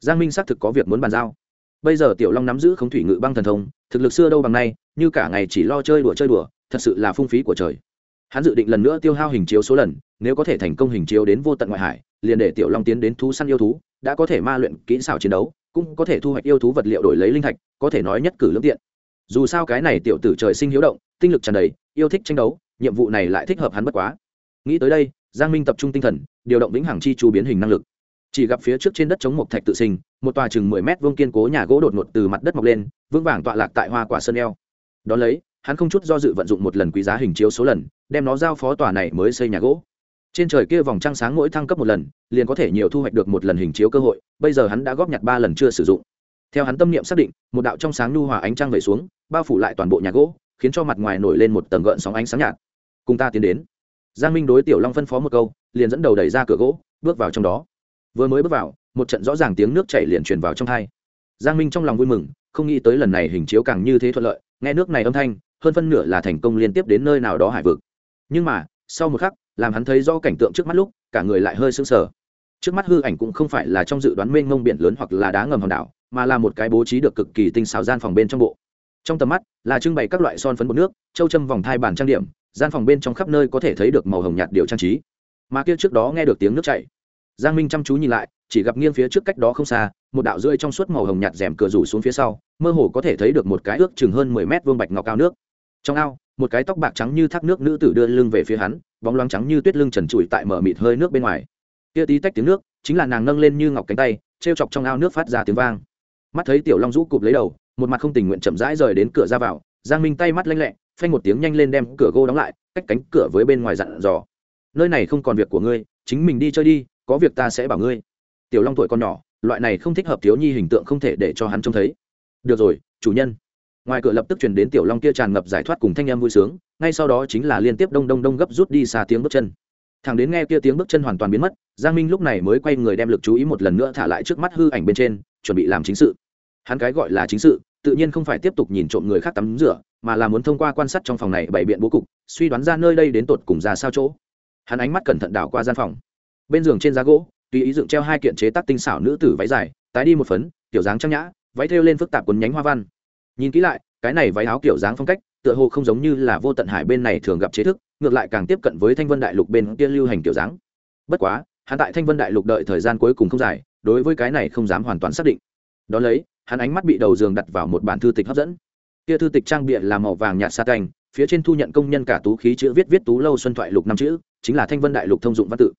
Giang minh xác thực có việc muốn bàn giao. Bây giờ tiểu long nắm giữ không thủy ngự băng thần thông, thực lực xưa đâu bằng nay, như cả ngày chỉ lo chơi đùa chơi đùa, thật sự là phung phí của trời. Hắn dự định lần nữa tiêu hao hình chiếu số lần, nếu có thể thành công hình chiếu đến vô tận ngoại hải, liền để tiểu long tiến đến thú săn yêu thú, đã có thể ma luyện kỹ xảo chiến đấu, cũng có thể thu hoạch yêu thú vật liệu đổi lấy linh thạch, có thể nói nhất cử lương tiện. Dù sao cái này tiểu tử trời sinh hiếu động, tinh lực tràn đầy, yêu thích tranh đấu, nhiệm vụ này lại thích hợp hắn bất quá. Nghĩ tới đây giang minh tập trung tinh thần, điều động vĩnh hằng chi chu biến hình năng lực. Chỉ gặp phía trước trên đất chống một thạch tự sinh, một tòa chừng mười mét vuông kiên cố nhà gỗ đột ngột từ mặt đất mọc lên, vững vàng tọa lạc tại hoa quả sơn eo. Đón lấy, hắn không chút do dự vận dụng một lần quý giá hình chiếu số lần, đem nó giao phó tòa này mới xây nhà gỗ. Trên trời kia vòng trăng sáng mỗi thăng cấp một lần, liền có thể nhiều thu hoạch được một lần hình chiếu cơ hội, bây giờ hắn đã góp nhặt ba lần chưa sử dụng. Theo hắn tâm niệm xác định, một đạo trong sáng nhu hòa ánh trăng về xuống, bao phủ lại toàn bộ nhà gỗ, khiến cho mặt ngoài nổi lên một tầng gợn sóng ánh sáng nhạt. Cùng ta tiến đến giang minh đối tiểu long phân phó một câu, liền dẫn đầu đẩy ra cửa gỗ, bước vào trong đó. Vừa mới bước vào, một trận rõ ràng tiếng nước chảy liền truyền vào trong thai giang minh trong lòng vui mừng, không nghĩ tới lần này hình chiếu càng như thế thuận lợi, nghe nước này âm thanh, hơn phân nửa là thành công liên tiếp đến nơi nào đó hải vực. Nhưng mà, sau một khắc, làm hắn thấy do cảnh tượng trước mắt lúc, cả người lại hơi sững sờ. Trước mắt hư ảnh cũng không phải là trong dự đoán mênh mông biển lớn hoặc là đá ngầm hòn đảo, mà là một cái bố trí được cực kỳ tinh xảo gian phòng bên trong bộ. Trong tầm mắt, là trưng bày các loại son phấn bột nước, châu châm vòng thai bàn trang điểm gian phòng bên trong khắp nơi có thể thấy được màu hồng nhạt điều trang trí. Mà kia trước đó nghe được tiếng nước chảy. Giang minh chăm chú nhìn lại, chỉ gặp nghiêng phía trước cách đó không xa, một đạo rơi trong suốt màu hồng nhạt rèm cửa rủ xuống phía sau, mơ hồ có thể thấy được một cái ước chừng hơn mười mét vuông bạch ngọc cao nước. Trong ao, một cái tóc bạc trắng như thác nước nữ tử đưa lưng về phía hắn, bóng loáng trắng như tuyết lưng trần trụi tại mở mịt hơi nước bên ngoài. Kia tí tách tiếng nước, chính là nàng nâng lên như ngọc cánh tay t chọc trong ao nước phát ra tiếng vang. Mắt thấy tiểu long rũ cụp lấy đầu, một mặt không tình nguyện chậm rãi rời đến cửa ra vào, giang minh tay mắt lanh lẹ phanh một tiếng nhanh lên đem cửa gỗ đóng lại, cách cánh cửa với bên ngoài dặn dò. Nơi này không còn việc của ngươi, chính mình đi chơi đi, có việc ta sẽ bảo ngươi. Tiểu long tuổi còn nhỏ, loại này không thích hợp thiếu nhi hình tượng không thể để cho hắn trông thấy. Được rồi, chủ nhân. Ngoài cửa lập tức chuyển đến tiểu long kia tràn ngập giải thoát cùng thanh em vui sướng, ngay sau đó chính là liên tiếp đông đông đông gấp rút đi xa tiếng bước chân. Thằng đến nghe kia tiếng bước chân hoàn toàn biến mất, giang minh lúc này mới quay người đem lực chú ý một lần nữa thả lại trước mắt hư ảnh bên trên, chuẩn bị làm chính sự. Hắn cái gọi là chính sự tự nhiên không phải tiếp tục nhìn trộm người khác tắm rửa, mà là muốn thông qua quan sát trong phòng này bày biện bố cục, suy đoán ra nơi đây đến tột cùng ra sao chỗ. Hắn ánh mắt cẩn thận đảo qua gian phòng. Bên giường trên giá gỗ, tùy ý dựng treo hai kiện chế tác tinh xảo nữ tử váy dài, tái đi một phấn, kiểu dáng trang nhã, váy thêu lên phức tạp quần nhánh hoa văn. Nhìn kỹ lại, cái này váy áo kiểu dáng phong cách, tựa hồ không giống như là vô tận hải bên này thường gặp chế thức, ngược lại càng tiếp cận với thanh vân đại lục bên kia lưu hành kiểu dáng. Bất quá, hắn tại thanh vân đại lục đợi thời gian cuối cùng không dài, đối với cái này không dám hoàn toàn xác định. Đ ó lấy hắn ánh mắt bị đầu giường đặt vào một bản thư tịch hấp dẫn. Kia thư tịch trang bịa là màu vàng nhạt sa tanh, phía trên thu nhận công nhân cả tú khí chữ viết viết tú lâu xuân thoại lục năm chữ chính là thanh vân đại lục thông dụng văn tự.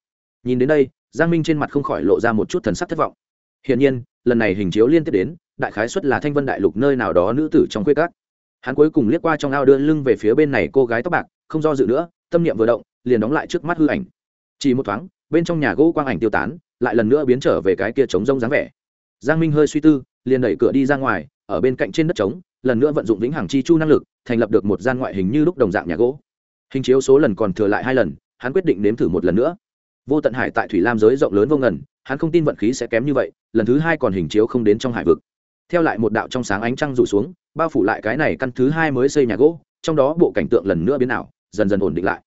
Nhìn đến đây giang minh trên mặt không khỏi lộ ra một chút thần sắc thất vọng. Hiển nhiên lần này hình chiếu liên tiếp đến đại khái xuất là thanh vân đại lục nơi nào đó nữ tử trong khuê các. hắn cuối cùng liếc qua trong ao đưa lưng về phía bên này cô gái tóc bạc không do dự nữa tâm niệm vừa động liền đóng lại trước mắt hư ảnh. Chỉ một thoáng bên trong nhà gỗ quang ảnh tiêu tán lại lần nữa biến trở về cái kia trống rông dáng vẻ. Giang minh hơi suy tư liền đẩy cửa đi ra ngoài, ở bên cạnh trên đất trống, lần nữa vận dụng vĩnh hằng chi chu năng lực, thành lập được một gian ngoại hình như lúc đồng dạng nhà gỗ. Hình chiếu số lần còn thừa lại hai lần, hắn quyết định nếm thử một lần nữa. Vô tận hải tại thủy lam giới rộng lớn vô ngần, hắn không tin vận khí sẽ kém như vậy, lần thứ hai còn hình chiếu không đến trong hải vực. Theo lại một đạo trong sáng ánh trăng rủ xuống, bao phủ lại cái này căn thứ hai mới xây nhà gỗ, trong đó bộ cảnh tượng lần nữa biến ảo, dần dần ổn định lại.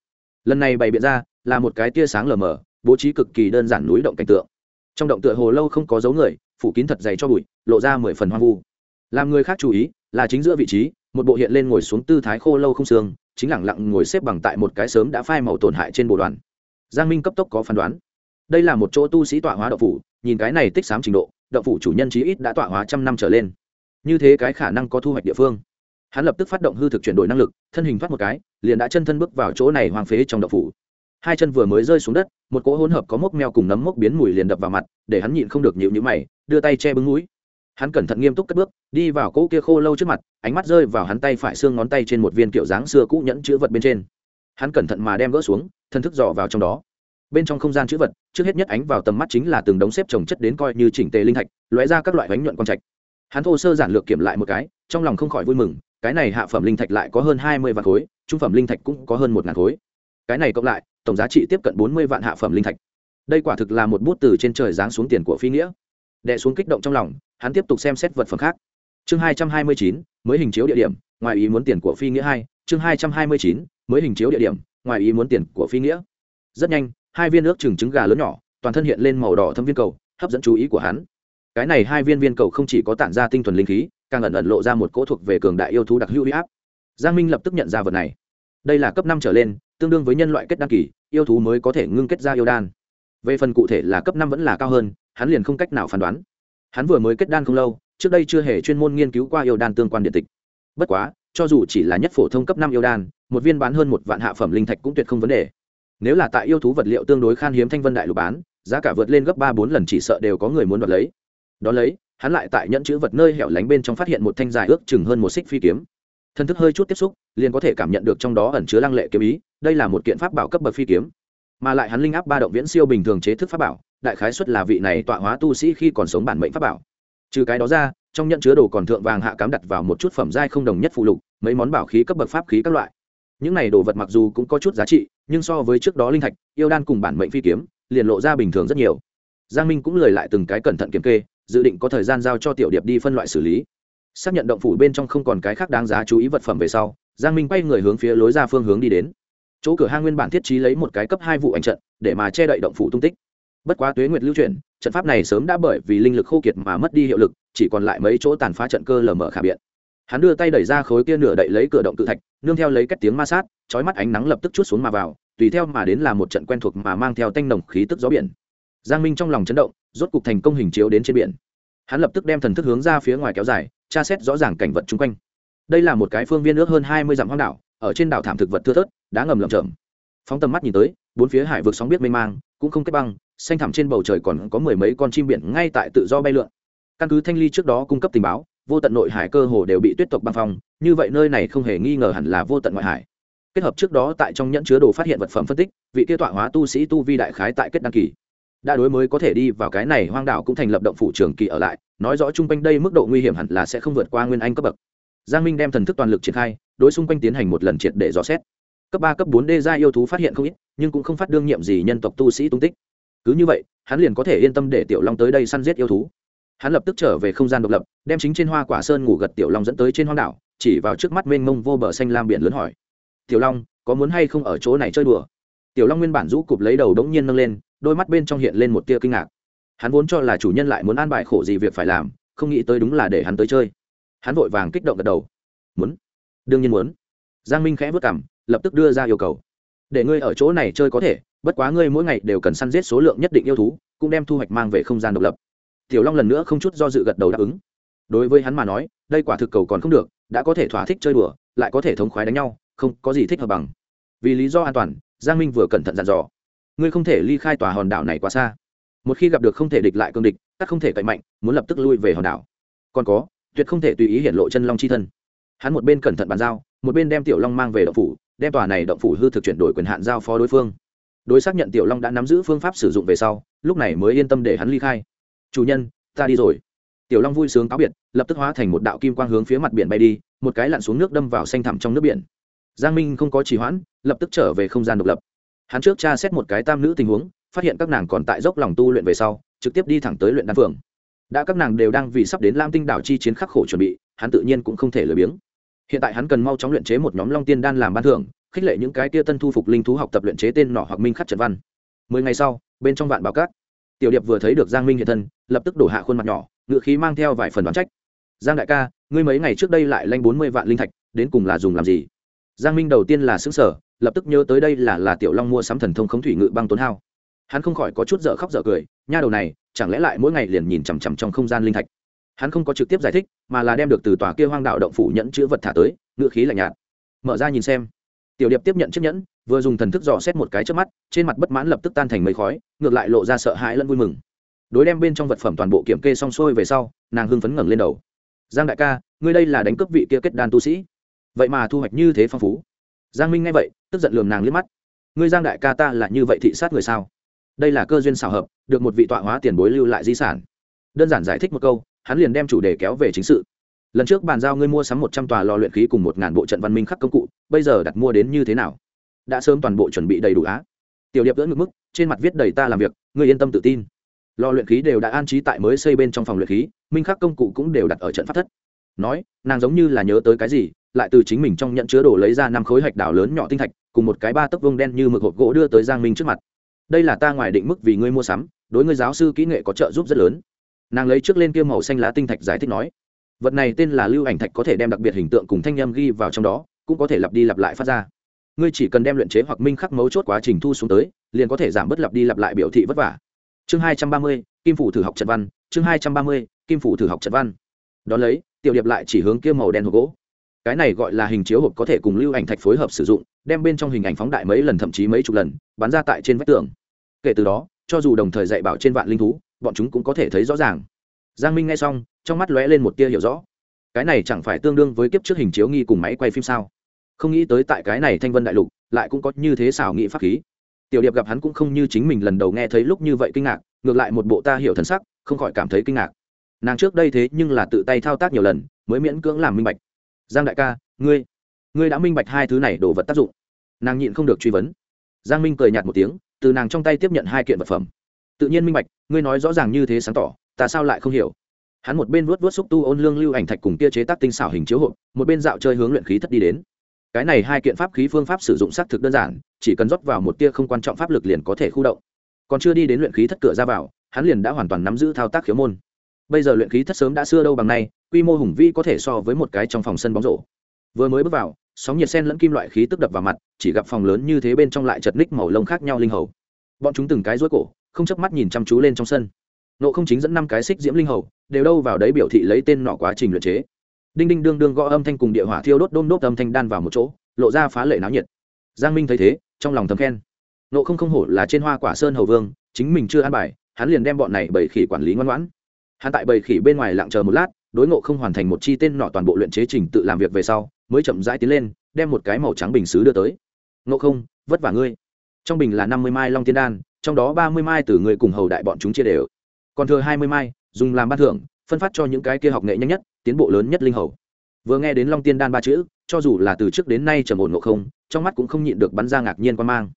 Lần này bày biện ra, là một cái tia sáng lờ mờ, bố trí cực kỳ đơn giản núi động cảnh tượng. Trong động tựa hồ lâu không có dấu người phủ kín thật dày cho bụi, lộ ra mười phần hoang vu. Làm người khác chú ý, là chính giữa vị trí, một bộ hiện lên ngồi xuống tư thái khô lâu không xương, chính lẳng lặng ngồi xếp bằng tại một cái sớm đã phai màu tổn hại trên bộ đoàn. Giang minh cấp tốc có phán đoán. Đây là một chỗ tu sĩ tọa hóa đậu phủ, nhìn cái này tích xám trình độ, đậu phủ chủ nhân chí ít đã tọa hóa trăm năm trở lên. Như thế cái khả năng có thu hoạch địa phương. Hắn lập tức phát động hư thực chuyển đổi năng lực, thân hình thoát một cái, liền đã chân thân bước vào chỗ này hoang phế trong đậu phủ hai chân vừa mới rơi xuống đất, một cỗ hỗn hợp có mốc meo cùng nấm mốc biến mùi liền đập vào mặt, để hắn nhịn không được nhịu nhữ mày, đưa tay che bưng mũi. Hắn cẩn thận nghiêm túc cất bước, đi vào cỗ kia khô lâu trước mặt, ánh mắt rơi vào hắn tay phải xương ngón tay trên một viên kiểu dáng xưa cũ nhẫn chữ vật bên trên. Hắn cẩn thận mà đem gỡ xuống, thân thức dò vào trong đó. Bên trong không gian chữ vật, trước hết nhất ánh vào tầm mắt chính là từng đống xếp trồng chất đến coi như chỉnh tề linh thạch, lóe ra các loại bánh nhuận quang trạch. Hắn thô sơ giản lược kiểm lại một cái, trong lòng không khỏi vui mừng, cái này hạ phẩm linh thạch lại có hơn hai mươi vạn khối, trung phẩm linh thạch cũng có hơn một ngàn khối. Cái này cộng lại tổng giá trị tiếp cận bốn mươi vạn hạ phẩm linh thạch. Đây quả thực là một bút từ trên trời giáng xuống tiền của phi nghĩa. Đè xuống kích động trong lòng, hắn tiếp tục xem xét vật phẩm khác. Chương hai trăm hai mươi chín, mới hình chiếu địa điểm, ngoài ý muốn tiền của phi nghĩa hai. Chương hai trăm hai mươi chín, mới hình chiếu địa điểm, ngoài ý muốn tiền của phi nghĩa. Rất nhanh, hai viên nước trừng trứng gà lớn nhỏ, toàn thân hiện lên màu đỏ thâm viên cầu, hấp dẫn chú ý của hắn. Cái này hai viên viên cầu không chỉ có tản ra tinh thuần linh khí, càng ẩn ẩn lộ ra một cỗ thuộc về cường đại yêu thú đặc hữu huy áp. Giang minh lập tức nhận ra vật này. Đây là cấp năm trở lên, tương đương với nhân loại kết đăng kỳ yêu thú mới có thể ngưng kết ra yêu đan. Về phần cụ thể là cấp năm vẫn là cao hơn, hắn liền không cách nào phán đoán. Hắn vừa mới kết đan không lâu, trước đây chưa hề chuyên môn nghiên cứu qua yêu đan tương quan điện tịch. Bất quá, cho dù chỉ là nhất phổ thông cấp năm yêu đan, một viên bán hơn một vạn hạ phẩm linh thạch cũng tuyệt không vấn đề. Nếu là tại yêu thú vật liệu tương đối khan hiếm thanh vân đại lục bán, giá cả vượt lên gấp ba bốn lần chỉ sợ đều có người muốn đoạt lấy. Đón lấy, hắn lại tại nhận chữ vật nơi hẻo lánh bên trong phát hiện một thanh dài ước chừng hơn một xích phi kiếm thần thức hơi chút tiếp xúc, liền có thể cảm nhận được trong đó ẩn chứa lăng lệ kiếm ý, đây là một kiện pháp bảo cấp bậc phi kiếm. Mà lại hắn linh áp ba động viễn siêu bình thường chế thức pháp bảo, đại khái xuất là vị này tọa hóa tu sĩ khi còn sống bản mệnh pháp bảo. Trừ cái đó ra, trong nhận chứa đồ còn thượng vàng hạ cám đặt vào một chút phẩm giai không đồng nhất phụ lục, mấy món bảo khí cấp bậc pháp khí các loại. Những này đồ vật mặc dù cũng có chút giá trị, nhưng so với trước đó linh thạch, yêu đan cùng bản mệnh phi kiếm, liền lộ ra bình thường rất nhiều. Giang minh cũng lời lại từng cái cẩn thận kiểm kê, dự định có thời gian giao cho tiểu điệp đi phân loại xử lý xác nhận động phủ bên trong không còn cái khác đáng giá chú ý vật phẩm về sau, giang minh quay người hướng phía lối ra phương hướng đi đến. Chỗ cửa hang nguyên bản thiết trí lấy một cái cấp hai vụ ảnh trận, để mà che đậy động phủ tung tích. Bất quá tuế nguyệt lưu chuyển, trận pháp này sớm đã bởi vì linh lực khô kiệt mà mất đi hiệu lực, chỉ còn lại mấy chỗ tàn phá trận cơ lờ mờ khả biện. Hắn đưa tay đẩy ra khối kia nửa đậy lấy cửa động tự thạch, nương theo lấy cách tiếng ma sát, chói mắt ánh nắng lập tức chút xuống mà vào, tùy theo mà đến là một trận quen thuộc mà mang theo tanh nồng khí tức gió biển. Giang minh trong lòng chấn động, rốt cục thành công hình chiếu đến trên biển. Hắn lập tức đem thần thức hướng ra phía ngoài kéo dài tra xét rõ ràng cảnh vật chung quanh. Đây là một cái phương viên nước hơn hai mươi dặm hoang đảo, ở trên đảo thảm thực vật thưa thớt, đá ngầm lởm chởm. Phóng tầm mắt nhìn tới, bốn phía hải vực sóng biết mê mang, cũng không kết băng, xanh thẳm trên bầu trời còn có mười mấy con chim biển ngay tại tự do bay lượn. Căn cứ thanh ly trước đó cung cấp tình báo, vô tận nội hải cơ hồ đều bị tuyết tộc băng phong, như vậy nơi này không hề nghi ngờ hẳn là vô tận ngoại hải. Kết hợp trước đó tại trong nhẫn chứa đồ phát hiện vật phẩm phân tích, vị kia tọa hóa tu sĩ tu vi đại khái tại kết đăng kỳ. Đã đối mới có thể đi vào cái này hoang đảo cũng thành lập động phủ trường kỳ ở lại nói rõ chung quanh đây mức độ nguy hiểm hẳn là sẽ không vượt qua nguyên anh cấp bậc. Giang minh đem thần thức toàn lực triển khai, đối xung quanh tiến hành một lần triệt để dò xét. Cấp ba, cấp bốn đê gia yêu thú phát hiện không ít, nhưng cũng không phát đương nhiệm gì nhân tộc tu sĩ tung tích. Cứ như vậy, hắn liền có thể yên tâm để tiểu long tới đây săn giết yêu thú. Hắn lập tức trở về không gian độc lập, đem chính trên hoa quả sơn ngủ gật tiểu long dẫn tới trên hoang đảo, chỉ vào trước mắt mênh mông vô bờ xanh lam biển lớn hỏi. Tiểu long, có muốn hay không ở chỗ này chơi đùa? Tiểu long nguyên bản rũ cụp lấy đầu đống nhiên nâng lên, đôi mắt bên trong hiện lên một tia kinh ngạc hắn vốn cho là chủ nhân lại muốn an bài khổ gì việc phải làm, không nghĩ tới đúng là để hắn tới chơi. Hắn vội vàng kích động gật đầu. Muốn? Đương nhiên muốn. Giang minh khẽ vất cảm lập tức đưa ra yêu cầu. Để ngươi ở chỗ này chơi có thể, bất quá ngươi mỗi ngày đều cần săn giết số lượng nhất định yêu thú, cũng đem thu hoạch mang về không gian độc lập. Tiểu long lần nữa không chút do dự gật đầu đáp ứng. Đối với hắn mà nói, đây quả thực cầu còn không được, đã có thể thỏa thích chơi đùa, lại có thể thống khoái đánh nhau, không có gì thích hợp bằng. Vì lý do an toàn, giang minh vừa cẩn thận dặn dò. Ngươi không thể ly khai tòa hòn đảo này quá xa một khi gặp được không thể địch lại cương địch, các không thể cậy mạnh, muốn lập tức lui về hòn đảo. Còn có, tuyệt không thể tùy ý hiện lộ chân long c h i thân. Hắn một bên cẩn thận bàn giao, một bên đem tiểu long mang về động phủ, đem tòa này động phủ hư thực chuyển đổi quyền hạn giao phó đối phương. Đối xác nhận tiểu long đã nắm giữ phương pháp sử dụng về sau, lúc này mới yên tâm để hắn ly khai. Chủ nhân, ta đi rồi. Tiểu long vui sướng cáo biệt, lập tức hóa thành một đạo kim quang hướng phía mặt biển bay đi, một cái lặn xuống nước đâm vào xanh thẳm trong nước biển. Giang minh không có trì hoãn, lập tức trở về không gian độc lập. Hắn trước tra xét một cái tam nữ tình huống phát hiện các nàng còn tại dốc lòng tu luyện về sau, trực tiếp đi thẳng tới luyện đan phường. Đã các nàng đều đang vì sắp đến lam tinh đảo chi chiến khắc khổ chuẩn bị, hắn tự nhiên cũng không thể lười biếng. Hiện tại hắn cần mau chóng luyện chế một nhóm long tiên đan làm ban thưởng, khích lệ những cái tia tân thu phục linh thú học tập luyện chế tên nọ hoặc minh khắc trận văn. Mười ngày sau, bên trong vạn bảo cát tiểu điệp vừa thấy được giang minh hiện thân, lập tức đổ hạ khuôn mặt nhỏ ngự khí mang theo vài phần đoán trách. Giang đại ca, ngươi mấy ngày trước đây lại lanh bốn mươi vạn linh thạch, đến cùng là dùng làm gì? Giang minh đầu tiên là xứng sở lập tức nhớ tới đây là là tiểu long mua sắm thần thông khống thủy ngự băng tốn hao hắn không khỏi có chút dở khóc dở cười, nha đầu này, chẳng lẽ lại mỗi ngày liền nhìn chằm chằm trong không gian linh thạch? Hắn không có trực tiếp giải thích, mà là đem được từ tòa kia hoang đạo động phủ nhẫn chữ vật thả tới ngựa khí lạnh nhạt. Mở ra nhìn xem. Tiểu điệp tiếp nhận chiếc nhẫn, vừa dùng thần thức dò xét một cái trước mắt, trên mặt bất mãn lập tức tan thành mấy khói, ngược lại lộ ra sợ hãi lẫn vui mừng. Đối đem bên trong vật phẩm toàn bộ kiểm kê xong xuôi về sau, nàng hưng phấn ngẩng lên đầu. Giang đại ca, ngươi đây là đánh cướp vị kia kết đan tu sĩ. Vậy mà thu hoạch như thế phong phú. Giang minh nghe vậy, tức giận lườm nàng liếc mắt. Ngươi giang đại ca ta là như vậy thị sát người sao? Đây là cơ duyên xảo hợp, được một vị tọa hóa tiền bối lưu lại di sản. Đơn giản giải thích một câu, hắn liền đem chủ đề kéo về chính sự. Lần trước bàn giao ngươi mua sắm một trăm tòa lò luyện khí cùng một ngàn bộ trận văn minh khắc công cụ, bây giờ đặt mua đến như thế nào? Đã sớm toàn bộ chuẩn bị đầy đủ á. Tiểu điệp đỡ ngực mức, trên mặt viết đầy ta làm việc, ngươi yên tâm tự tin. Lò luyện khí đều đã an trí tại mới xây bên trong phòng luyện khí, minh khắc công cụ cũng đều đặt ở trận phát thất. Nói, nàng giống như là nhớ tới cái gì, lại từ chính mình trong nhận chứa đồ lấy ra năm khối hạch đảo lớn nhỏ tinh thạch, cùng một cái ba tấc vông đen như mực hộp gỗ đưa tới giang minh trước mặt đây là ta ngoài định mức vì ngươi mua sắm, đối ngươi giáo sư kỹ nghệ có trợ giúp rất lớn. Nàng lấy trước lên kia màu xanh lá tinh thạch giải thích nói, vật này tên là lưu ảnh thạch có thể đem đặc biệt hình tượng cùng thanh â m ghi vào trong đó, cũng có thể lặp đi lặp lại phát ra. Ngươi chỉ cần đem luyện chế hoặc minh khắc mấu chốt quá trình thu xuống tới, liền có thể giảm bớt lặp đi lặp lại biểu thị vất vả. Chương hai trăm ba mươi, kim phủ thử học trật văn, chương hai trăm ba mươi, kim phủ thử học trật văn. Đón lấy, tiểu điệp lại chỉ hướng kia màu đen hộp gỗ cái này gọi là hình chiếu hộp có thể cùng lưu ảnh thạch phối hợp sử dụng, đem bên trong hình ảnh phóng đại mấy lần thậm chí mấy chục lần, bắn ra tại trên vách tường. Kể từ đó, cho dù đồng thời dạy bảo trên vạn linh thú, bọn chúng cũng có thể thấy rõ ràng. Giang minh nghe xong, trong mắt lóe lên một tia hiểu rõ. Cái này chẳng phải tương đương với kiếp trước hình chiếu nghi cùng máy quay phim sao? Không nghĩ tới tại cái này thanh vân đại lục, lại cũng có như thế xảo nghị pháp khí. Tiểu điệp gặp hắn cũng không như chính mình lần đầu nghe thấy lúc như vậy kinh ngạc, ngược lại một bộ ta hiểu thần sắc, không khỏi cảm thấy kinh ngạc. Nàng trước đây thế nhưng là tự tay thao tác nhiều lần, mới miễn cưỡng làm minh bạch giang đại ca, ngươi ngươi đã minh bạch hai thứ này đổ vật tác dụng. Nàng nhịn không được truy vấn. Giang minh cười nhạt một tiếng, từ nàng trong tay tiếp nhận hai kiện vật phẩm. Tự nhiên minh bạch, ngươi nói rõ ràng như thế sáng tỏ, ta sao lại không hiểu? Hắn một bên vuốt vuốt xúc tu ôn lương lưu ảnh thạch cùng kia chế tác tinh xảo hình chiếu hộp, một bên dạo chơi hướng luyện khí thất đi đến. Cái này hai kiện pháp khí phương pháp sử dụng xác thực đơn giản, chỉ cần rót vào một tia không quan trọng pháp lực liền có thể khu động. Còn chưa đi đến luyện khí thất cửa ra vào, hắn liền đã hoàn toàn nắm giữ thao tác khiếu môn bây giờ luyện khí thất sớm đã xưa đâu bằng nay, quy mô hùng vĩ có thể so với một cái trong phòng sân bóng rổ. Vừa mới bước vào, sóng nhiệt sen lẫn kim loại khí tức đập vào mặt, chỉ gặp phòng lớn như thế bên trong lại chật ních màu lông khác nhau linh hầu. Bọn chúng từng cái rối cổ, không chớp mắt nhìn chăm chú lên trong sân. Nộ không chính dẫn năm cái xích diễm linh hầu, đều đâu vào đấy biểu thị lấy tên nọ quá trình luyện chế. Đinh đinh đương đương gõ âm thanh cùng địa hỏa thiêu đốt đôm đốt âm thanh đan vào một chỗ, lộ ra phá lệ náo nhiệt. Giang minh thấy thế, trong lòng thầm khen. Nộ không không hổ là trên hoa quả sơn hầu vương, chính mình chưa an bài, hắn liền đem bọn này bảy khỉ quản lý ngoan ngoãn hắn tại bầy khỉ bên ngoài lặng chờ một lát, đối ngộ không hoàn thành một chi tên nọ toàn bộ luyện chế trình tự làm việc về sau, mới chậm rãi tiến lên, đem một cái màu trắng bình xứ đưa tới. Ngộ không, vất vả ngươi. Trong bình là năm mươi mai long tiên đan, trong đó ba mươi mai từ người cùng hầu đại bọn chúng chia đều. Còn thừa hai mươi mai, dùng làm ban thưởng, phân phát cho những cái kia học nghệ nhanh nhất, tiến bộ lớn nhất linh hầu. Vừa nghe đến long tiên đan ba chữ, cho dù là từ trước đến nay trầm ổn ngộ không, trong mắt cũng không nhịn được bắn ra ngạc nhiên quan mang.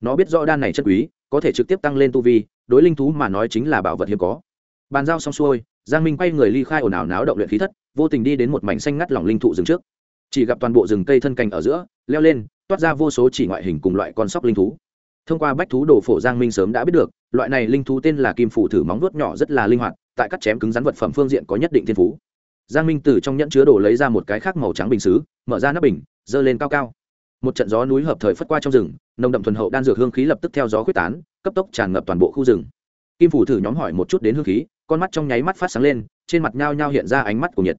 Nó biết rõ đan này chất quý, có thể trực tiếp tăng lên tu vi, đối linh thú mà nói chính là bảo vật hiếm có bàn giao xong xuôi, giang minh quay người ly khai ồn ào náo động luyện khí thất, vô tình đi đến một mảnh xanh ngắt lỏng linh thụ rừng trước. Chỉ gặp toàn bộ rừng cây thân cành ở giữa, leo lên, toát ra vô số chỉ ngoại hình cùng loại con sóc linh thú. Thông qua bách thú đồ phổ giang minh sớm đã biết được, loại này linh thú tên là kim phủ thử móng vuốt nhỏ rất là linh hoạt, tại cắt chém cứng rắn vật phẩm phương diện có nhất định thiên phú. Giang minh từ trong nhẫn chứa đồ lấy ra một cái khác màu trắng bình xứ, mở ra nắp bình dơ lên cao cao. Một trận gió núi hợp thời phất qua trong rừng, nồng đậm thuần hậu đan dược hương khí lập tức theo gió quyết tán, cấp tốc tràn ngập toàn bộ khu rừng. Kim phủ thử nhóm hỏi một chút đến hương khí con mắt trong nháy mắt phát sáng lên, trên mặt nhao nhao hiện ra ánh mắt của nhiệt.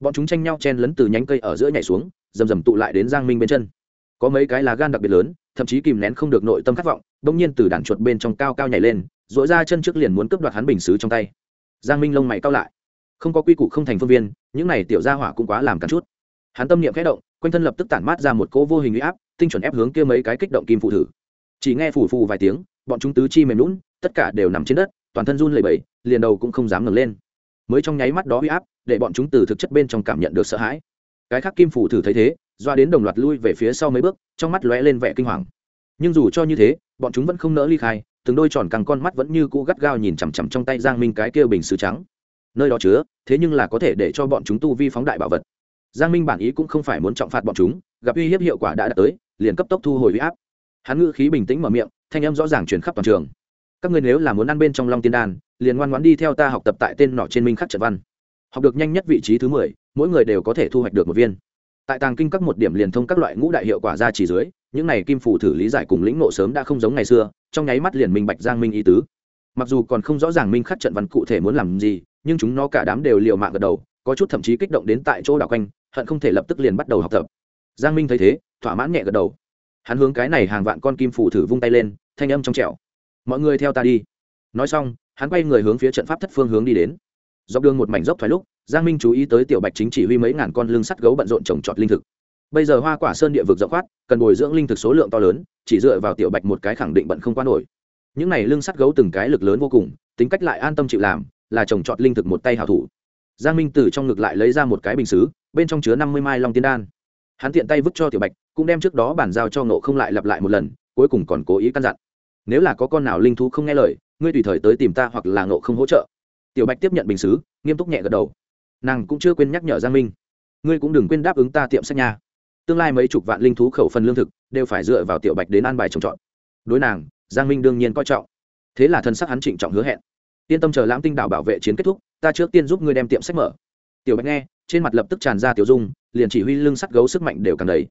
Bọn chúng tranh nhau chen lấn từ nhánh cây ở giữa nhảy xuống, rầm rầm tụ lại đến giang minh bên chân. Có mấy cái là gan đặc biệt lớn, thậm chí kìm nén không được nội tâm khát vọng, bỗng nhiên từ đàn chuột bên trong cao cao nhảy lên dội ra chân trước liền muốn cướp đoạt hắn bình xứ trong tay. Giang minh lông mày cao lại. Không có quy củ không thành phương viên, những này tiểu gia hỏa cũng quá làm cắn chút. Hắn tâm niệm khẽ động, quanh thân lập tức tản mát ra một cỗ vô hình uy áp, tinh chuẩn ép hướng kia mấy cái kích động kim phụ thử. Chỉ nghe phù phù vài tiếng, bọn chúng tứ chi mềm lún tất cả đều nằm trên đất toàn thân run lẩy bẩy, liền đầu cũng không dám ngẩng lên. Mới trong nháy mắt đó uy áp, để bọn chúng từ thực chất bên trong cảm nhận được sợ hãi. Cái khác kim phủ thử thấy thế, doa đến đồng loạt lui về phía sau mấy bước, trong mắt lóe lên vẻ kinh hoàng. Nhưng dù cho như thế, bọn chúng vẫn không nỡ ly khai, từng đôi tròn căng con mắt vẫn như cũ gắt gao nhìn chằm chằm trong tay giang minh cái kia bình sứ trắng. Nơi đó chứa, thế nhưng là có thể để cho bọn chúng tu vi phóng đại bảo vật. Giang minh bản ý cũng không phải muốn trọng phạt bọn chúng, gặp uy hiếp hiệu quả đã đạt tới, liền cấp tốc thu hồi huy áp. Hắn ngữ khí bình tĩnh mở miệng, thanh âm rõ ràng truyền khắp toàn trường các ngươi nếu là muốn ăn bên trong long tiên đan, liền ngoan ngoãn đi theo ta học tập tại tên nọ trên minh khắc trận văn. Học được nhanh nhất vị trí thứ mười, mỗi người đều có thể thu hoạch được một viên. Tại tàng kinh các một điểm liền thông các loại ngũ đại hiệu quả ra chỉ dưới, những này kim phủ thử lý giải cùng lĩnh nộ sớm đã không giống ngày xưa, trong nháy mắt liền minh bạch giang minh ý tứ. Mặc dù còn không rõ ràng minh khắc trận văn cụ thể muốn làm gì, nhưng chúng nó cả đám đều liều mạng gật đầu, có chút thậm chí kích động đến tại chỗ đảo quanh, hận không thể lập tức liền bắt đầu học tập. Giang minh thấy thế, thỏa mãn nhẹ gật đầu. Hắn hướng cái này hàng vạn con kim phủ thử vung tay lên, thanh âm trong trẻo mọi người theo ta đi. Nói xong, hắn quay người hướng phía trận pháp thất phương hướng đi đến. Dọc đường một mảnh dốc thoái lúc, giang minh chú ý tới tiểu bạch chính chỉ huy mấy ngàn con lưng sắt gấu bận rộn trồng trọt linh thực. Bây giờ hoa quả sơn địa vực rộng khoát, cần bồi dưỡng linh thực số lượng to lớn, chỉ dựa vào tiểu bạch một cái khẳng định bận không qua nổi. Những này lưng sắt gấu từng cái lực lớn vô cùng, tính cách lại an tâm chịu làm, là trồng trọt linh thực một tay hảo thủ. Giang minh từ trong ngực lại lấy ra một cái bình xứ, bên trong chứa năm mươi mai long tiên đan. Hắn tiện tay vứt cho tiểu bạch, cũng đem trước đó bản giao cho nộ không lại lặp lại một lần, cuối cùng còn cố ý căn dặn nếu là có con nào linh thú không nghe lời, ngươi tùy thời tới tìm ta hoặc là nộ không hỗ trợ. Tiểu bạch tiếp nhận bình xứ, nghiêm túc nhẹ gật đầu. Nàng cũng chưa quên nhắc nhở giang minh. Ngươi cũng đừng quên đáp ứng ta tiệm sách nha. Tương lai mấy chục vạn linh thú khẩu phần lương thực đều phải dựa vào tiểu bạch đến an bài trồng trọt. Đối nàng, giang minh đương nhiên coi trọng. Thế là thân sắc hắn trịnh trọng hứa hẹn. Yên tâm chờ lãm tinh đảo bảo vệ chiến kết thúc, ta trước tiên giúp ngươi đem tiệm sách mở. Tiểu bạch nghe, trên mặt lập tức tràn ra tiểu dung, liền chỉ huy lưng sắt gấu sức mạnh đều càng đầy.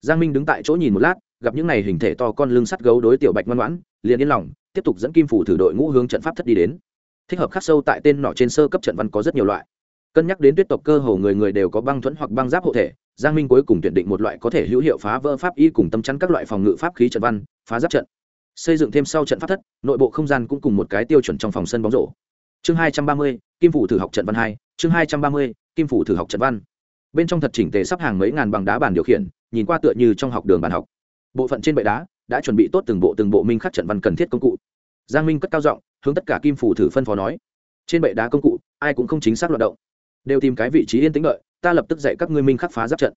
Giang minh đứng tại chỗ nhìn một lát, gặp những n à y hình thể to con lưng sắt gấu đối tiểu bạch ngoan ngoãn liền yên lòng, tiếp tục dẫn kim phủ thử đội ngũ hướng trận pháp thất đi đến. Thích hợp khắc sâu tại tên nọ trên sơ cấp trận văn có rất nhiều loại. Cân nhắc đến tuyết tộc cơ hồ người người đều có băng thuẫn hoặc băng giáp hộ thể, giang minh cuối cùng tuyển định một loại có thể hữu hiệu phá vỡ pháp y cùng tâm chắn các loại phòng ngự pháp khí trận văn, phá giáp trận. Xây dựng thêm sau trận pháp thất, nội bộ không gian cũng cùng một cái tiêu chuẩn trong phòng sân bóng rổ. Chương hai trăm ba mươi, kim phủ thử học trận văn hai. Chương hai trăm ba mươi, kim phủ thử học trận văn. Bên trong thật chỉnh tề sắp hàng mấy ngàn bằng đá bàn điều khiển, nhìn qua tựa như trong học đường bàn học. Bộ phận trên bệ đá đã chuẩn bị tốt từng bộ từng bộ minh khắc trận văn cần thiết công cụ. Giang minh cất cao giọng, hướng tất cả kim phủ thử phân phó nói. Trên bệ đá công cụ, ai cũng không chính xác loạt động. Đều tìm cái vị trí yên tĩnh đợi, ta lập tức dạy các ngươi minh khắc phá giáp trận.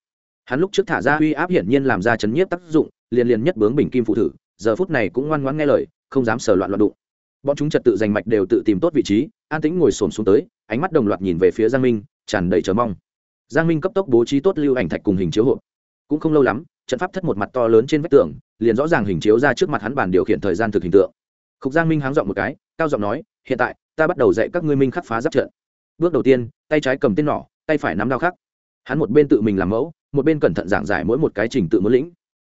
Hắn lúc trước thả ra uy áp hiển nhiên làm ra chấn nhiếp tác dụng, liền liền nhất bướng bình kim phụ thử, giờ phút này cũng ngoan ngoãn nghe lời, không dám sờ loạn loạn đụng. Bọn chúng trật tự giành mạch đều tự tìm tốt vị trí, an tĩnh ngồi xổm xuống tới, ánh mắt đồng loạt nhìn về phía giang minh, tràn đầy chờ mong. Giang minh cấp tốc bố trí tốt lưu ảnh thạch cùng hình chiếu hộp. Cũng không lâu lắm, trận pháp thất một mặt to lớn trên vách tường liền rõ ràng hình chiếu ra trước mặt hắn bàn điều khiển thời gian thực hình tượng. Khúc giang minh háng giọng một cái, cao giọng nói, hiện tại, ta bắt đầu dạy các ngươi minh khắc phá giáp trận. Bước đầu tiên, tay trái cầm tên nỏ, tay phải nắm đao khắc. Hắn một bên tự mình làm mẫu, một bên cẩn thận giảng giải mỗi một cái trình tự muốn lĩnh.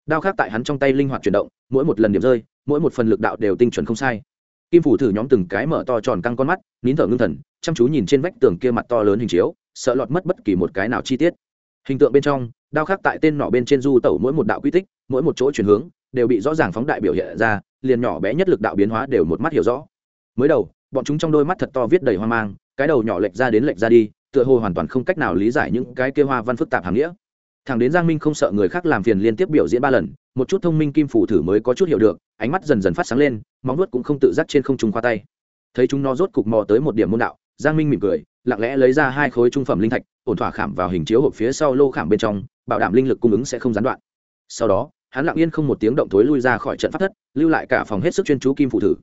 Đao khắc tại hắn trong tay linh hoạt chuyển động, mỗi một lần điểm rơi, mỗi một phần lực đạo đều tinh chuẩn không sai. Kim phủ thử nhóm từng cái mở to tròn căng con mắt, nín thở ngưng thần, chăm chú nhìn trên vách tường kia mặt to lớn hình chiếu, sợ lọt mất bất kỳ một cái nào chi tiết. Hình tượng bên trong đao khắc tại tên nỏ bên trên du tẩu mỗi một đạo quy tích, mỗi một chỗ chuyển hướng, đều bị rõ ràng phóng đại biểu hiện ra, liền nhỏ bé nhất lực đạo biến hóa đều một mắt hiểu rõ. Mới đầu, bọn chúng trong đôi mắt thật to viết đầy hoang mang, cái đầu nhỏ lệch ra đến lệch ra đi, tựa hồ hoàn toàn không cách nào lý giải những cái kia hoa văn phức tạp hàng nghĩa. Thằng đến giang minh không sợ người khác làm phiền liên tiếp biểu diễn ba lần, một chút thông minh kim phủ thử mới có chút hiểu được, ánh mắt dần dần phát sáng lên, móng nuốt cũng không tự giác trên không trung khoa tay. Thấy chúng nó rốt cục mò tới một điểm môn đạo, giang minh mỉm cười, lặng lẽ lấy ra hai khối trung phẩm linh thạch, ổn thỏa khảm vào hình chiếu hộp phía sau lô khảm bên trong bảo đảm linh lực cung ứng sẽ không gián đoạn. Sau đó, hắn lặng yên không một tiếng động thối lui ra khỏi trận pháp thất, lưu lại cả phòng hết sức chuyên chú kim phụ thử.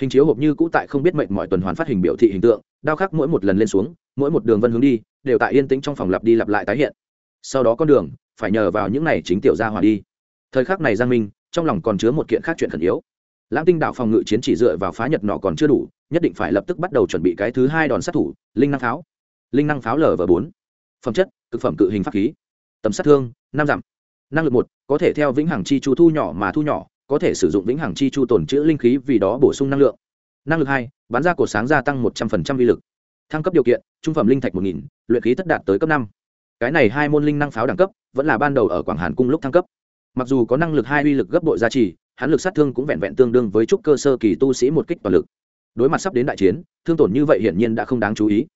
Hình chiếu hộp như cũ tại không biết mệnh mọi tuần hoàn phát hình biểu thị hình tượng, đao khắc mỗi một lần lên xuống, mỗi một đường vân hướng đi, đều tại yên tĩnh trong phòng lặp đi lặp lại tái hiện. Sau đó con đường, phải nhờ vào những này chính tiểu gia hòa đi. Thời khắc này giang minh, trong lòng còn chứa một kiện khác chuyện khẩn yếu. Lãng tinh đạo phòng ngự chiến chỉ dựa vào phá nhật nọ còn chưa đủ, nhất định phải lập tức bắt đầu chuẩn bị cái thứ hai đòn sát thủ, linh năng pháo. Linh năng pháo lv bốn. Phẩm chất thực phẩm cự hình pháp khí tầm sát thương, năm dặm. Năng lực một, có thể theo vĩnh hằng chi chu thu nhỏ mà thu nhỏ, có thể sử dụng vĩnh hằng chi chu tồn chữ linh khí vì đó bổ sung năng lượng. Năng lực hai, bán ra cổ sáng gia tăng một trăm linh vi lực. Thăng cấp điều kiện, trung phẩm linh thạch một nghìn, luyện khí tất đạt tới cấp năm. Cái này hai môn linh năng pháo đẳng cấp, vẫn là ban đầu ở quảng hàn cung lúc thăng cấp. Mặc dù có năng lực hai uy lực gấp bội gia trì, hắn lực sát thương cũng vẹn vẹn tương đương với trúc cơ sơ kỳ tu sĩ một kích toàn lực. Đối mặt sắp đến đại chiến, thương tổn như vậy hiển nhiên đã không đáng chú ý.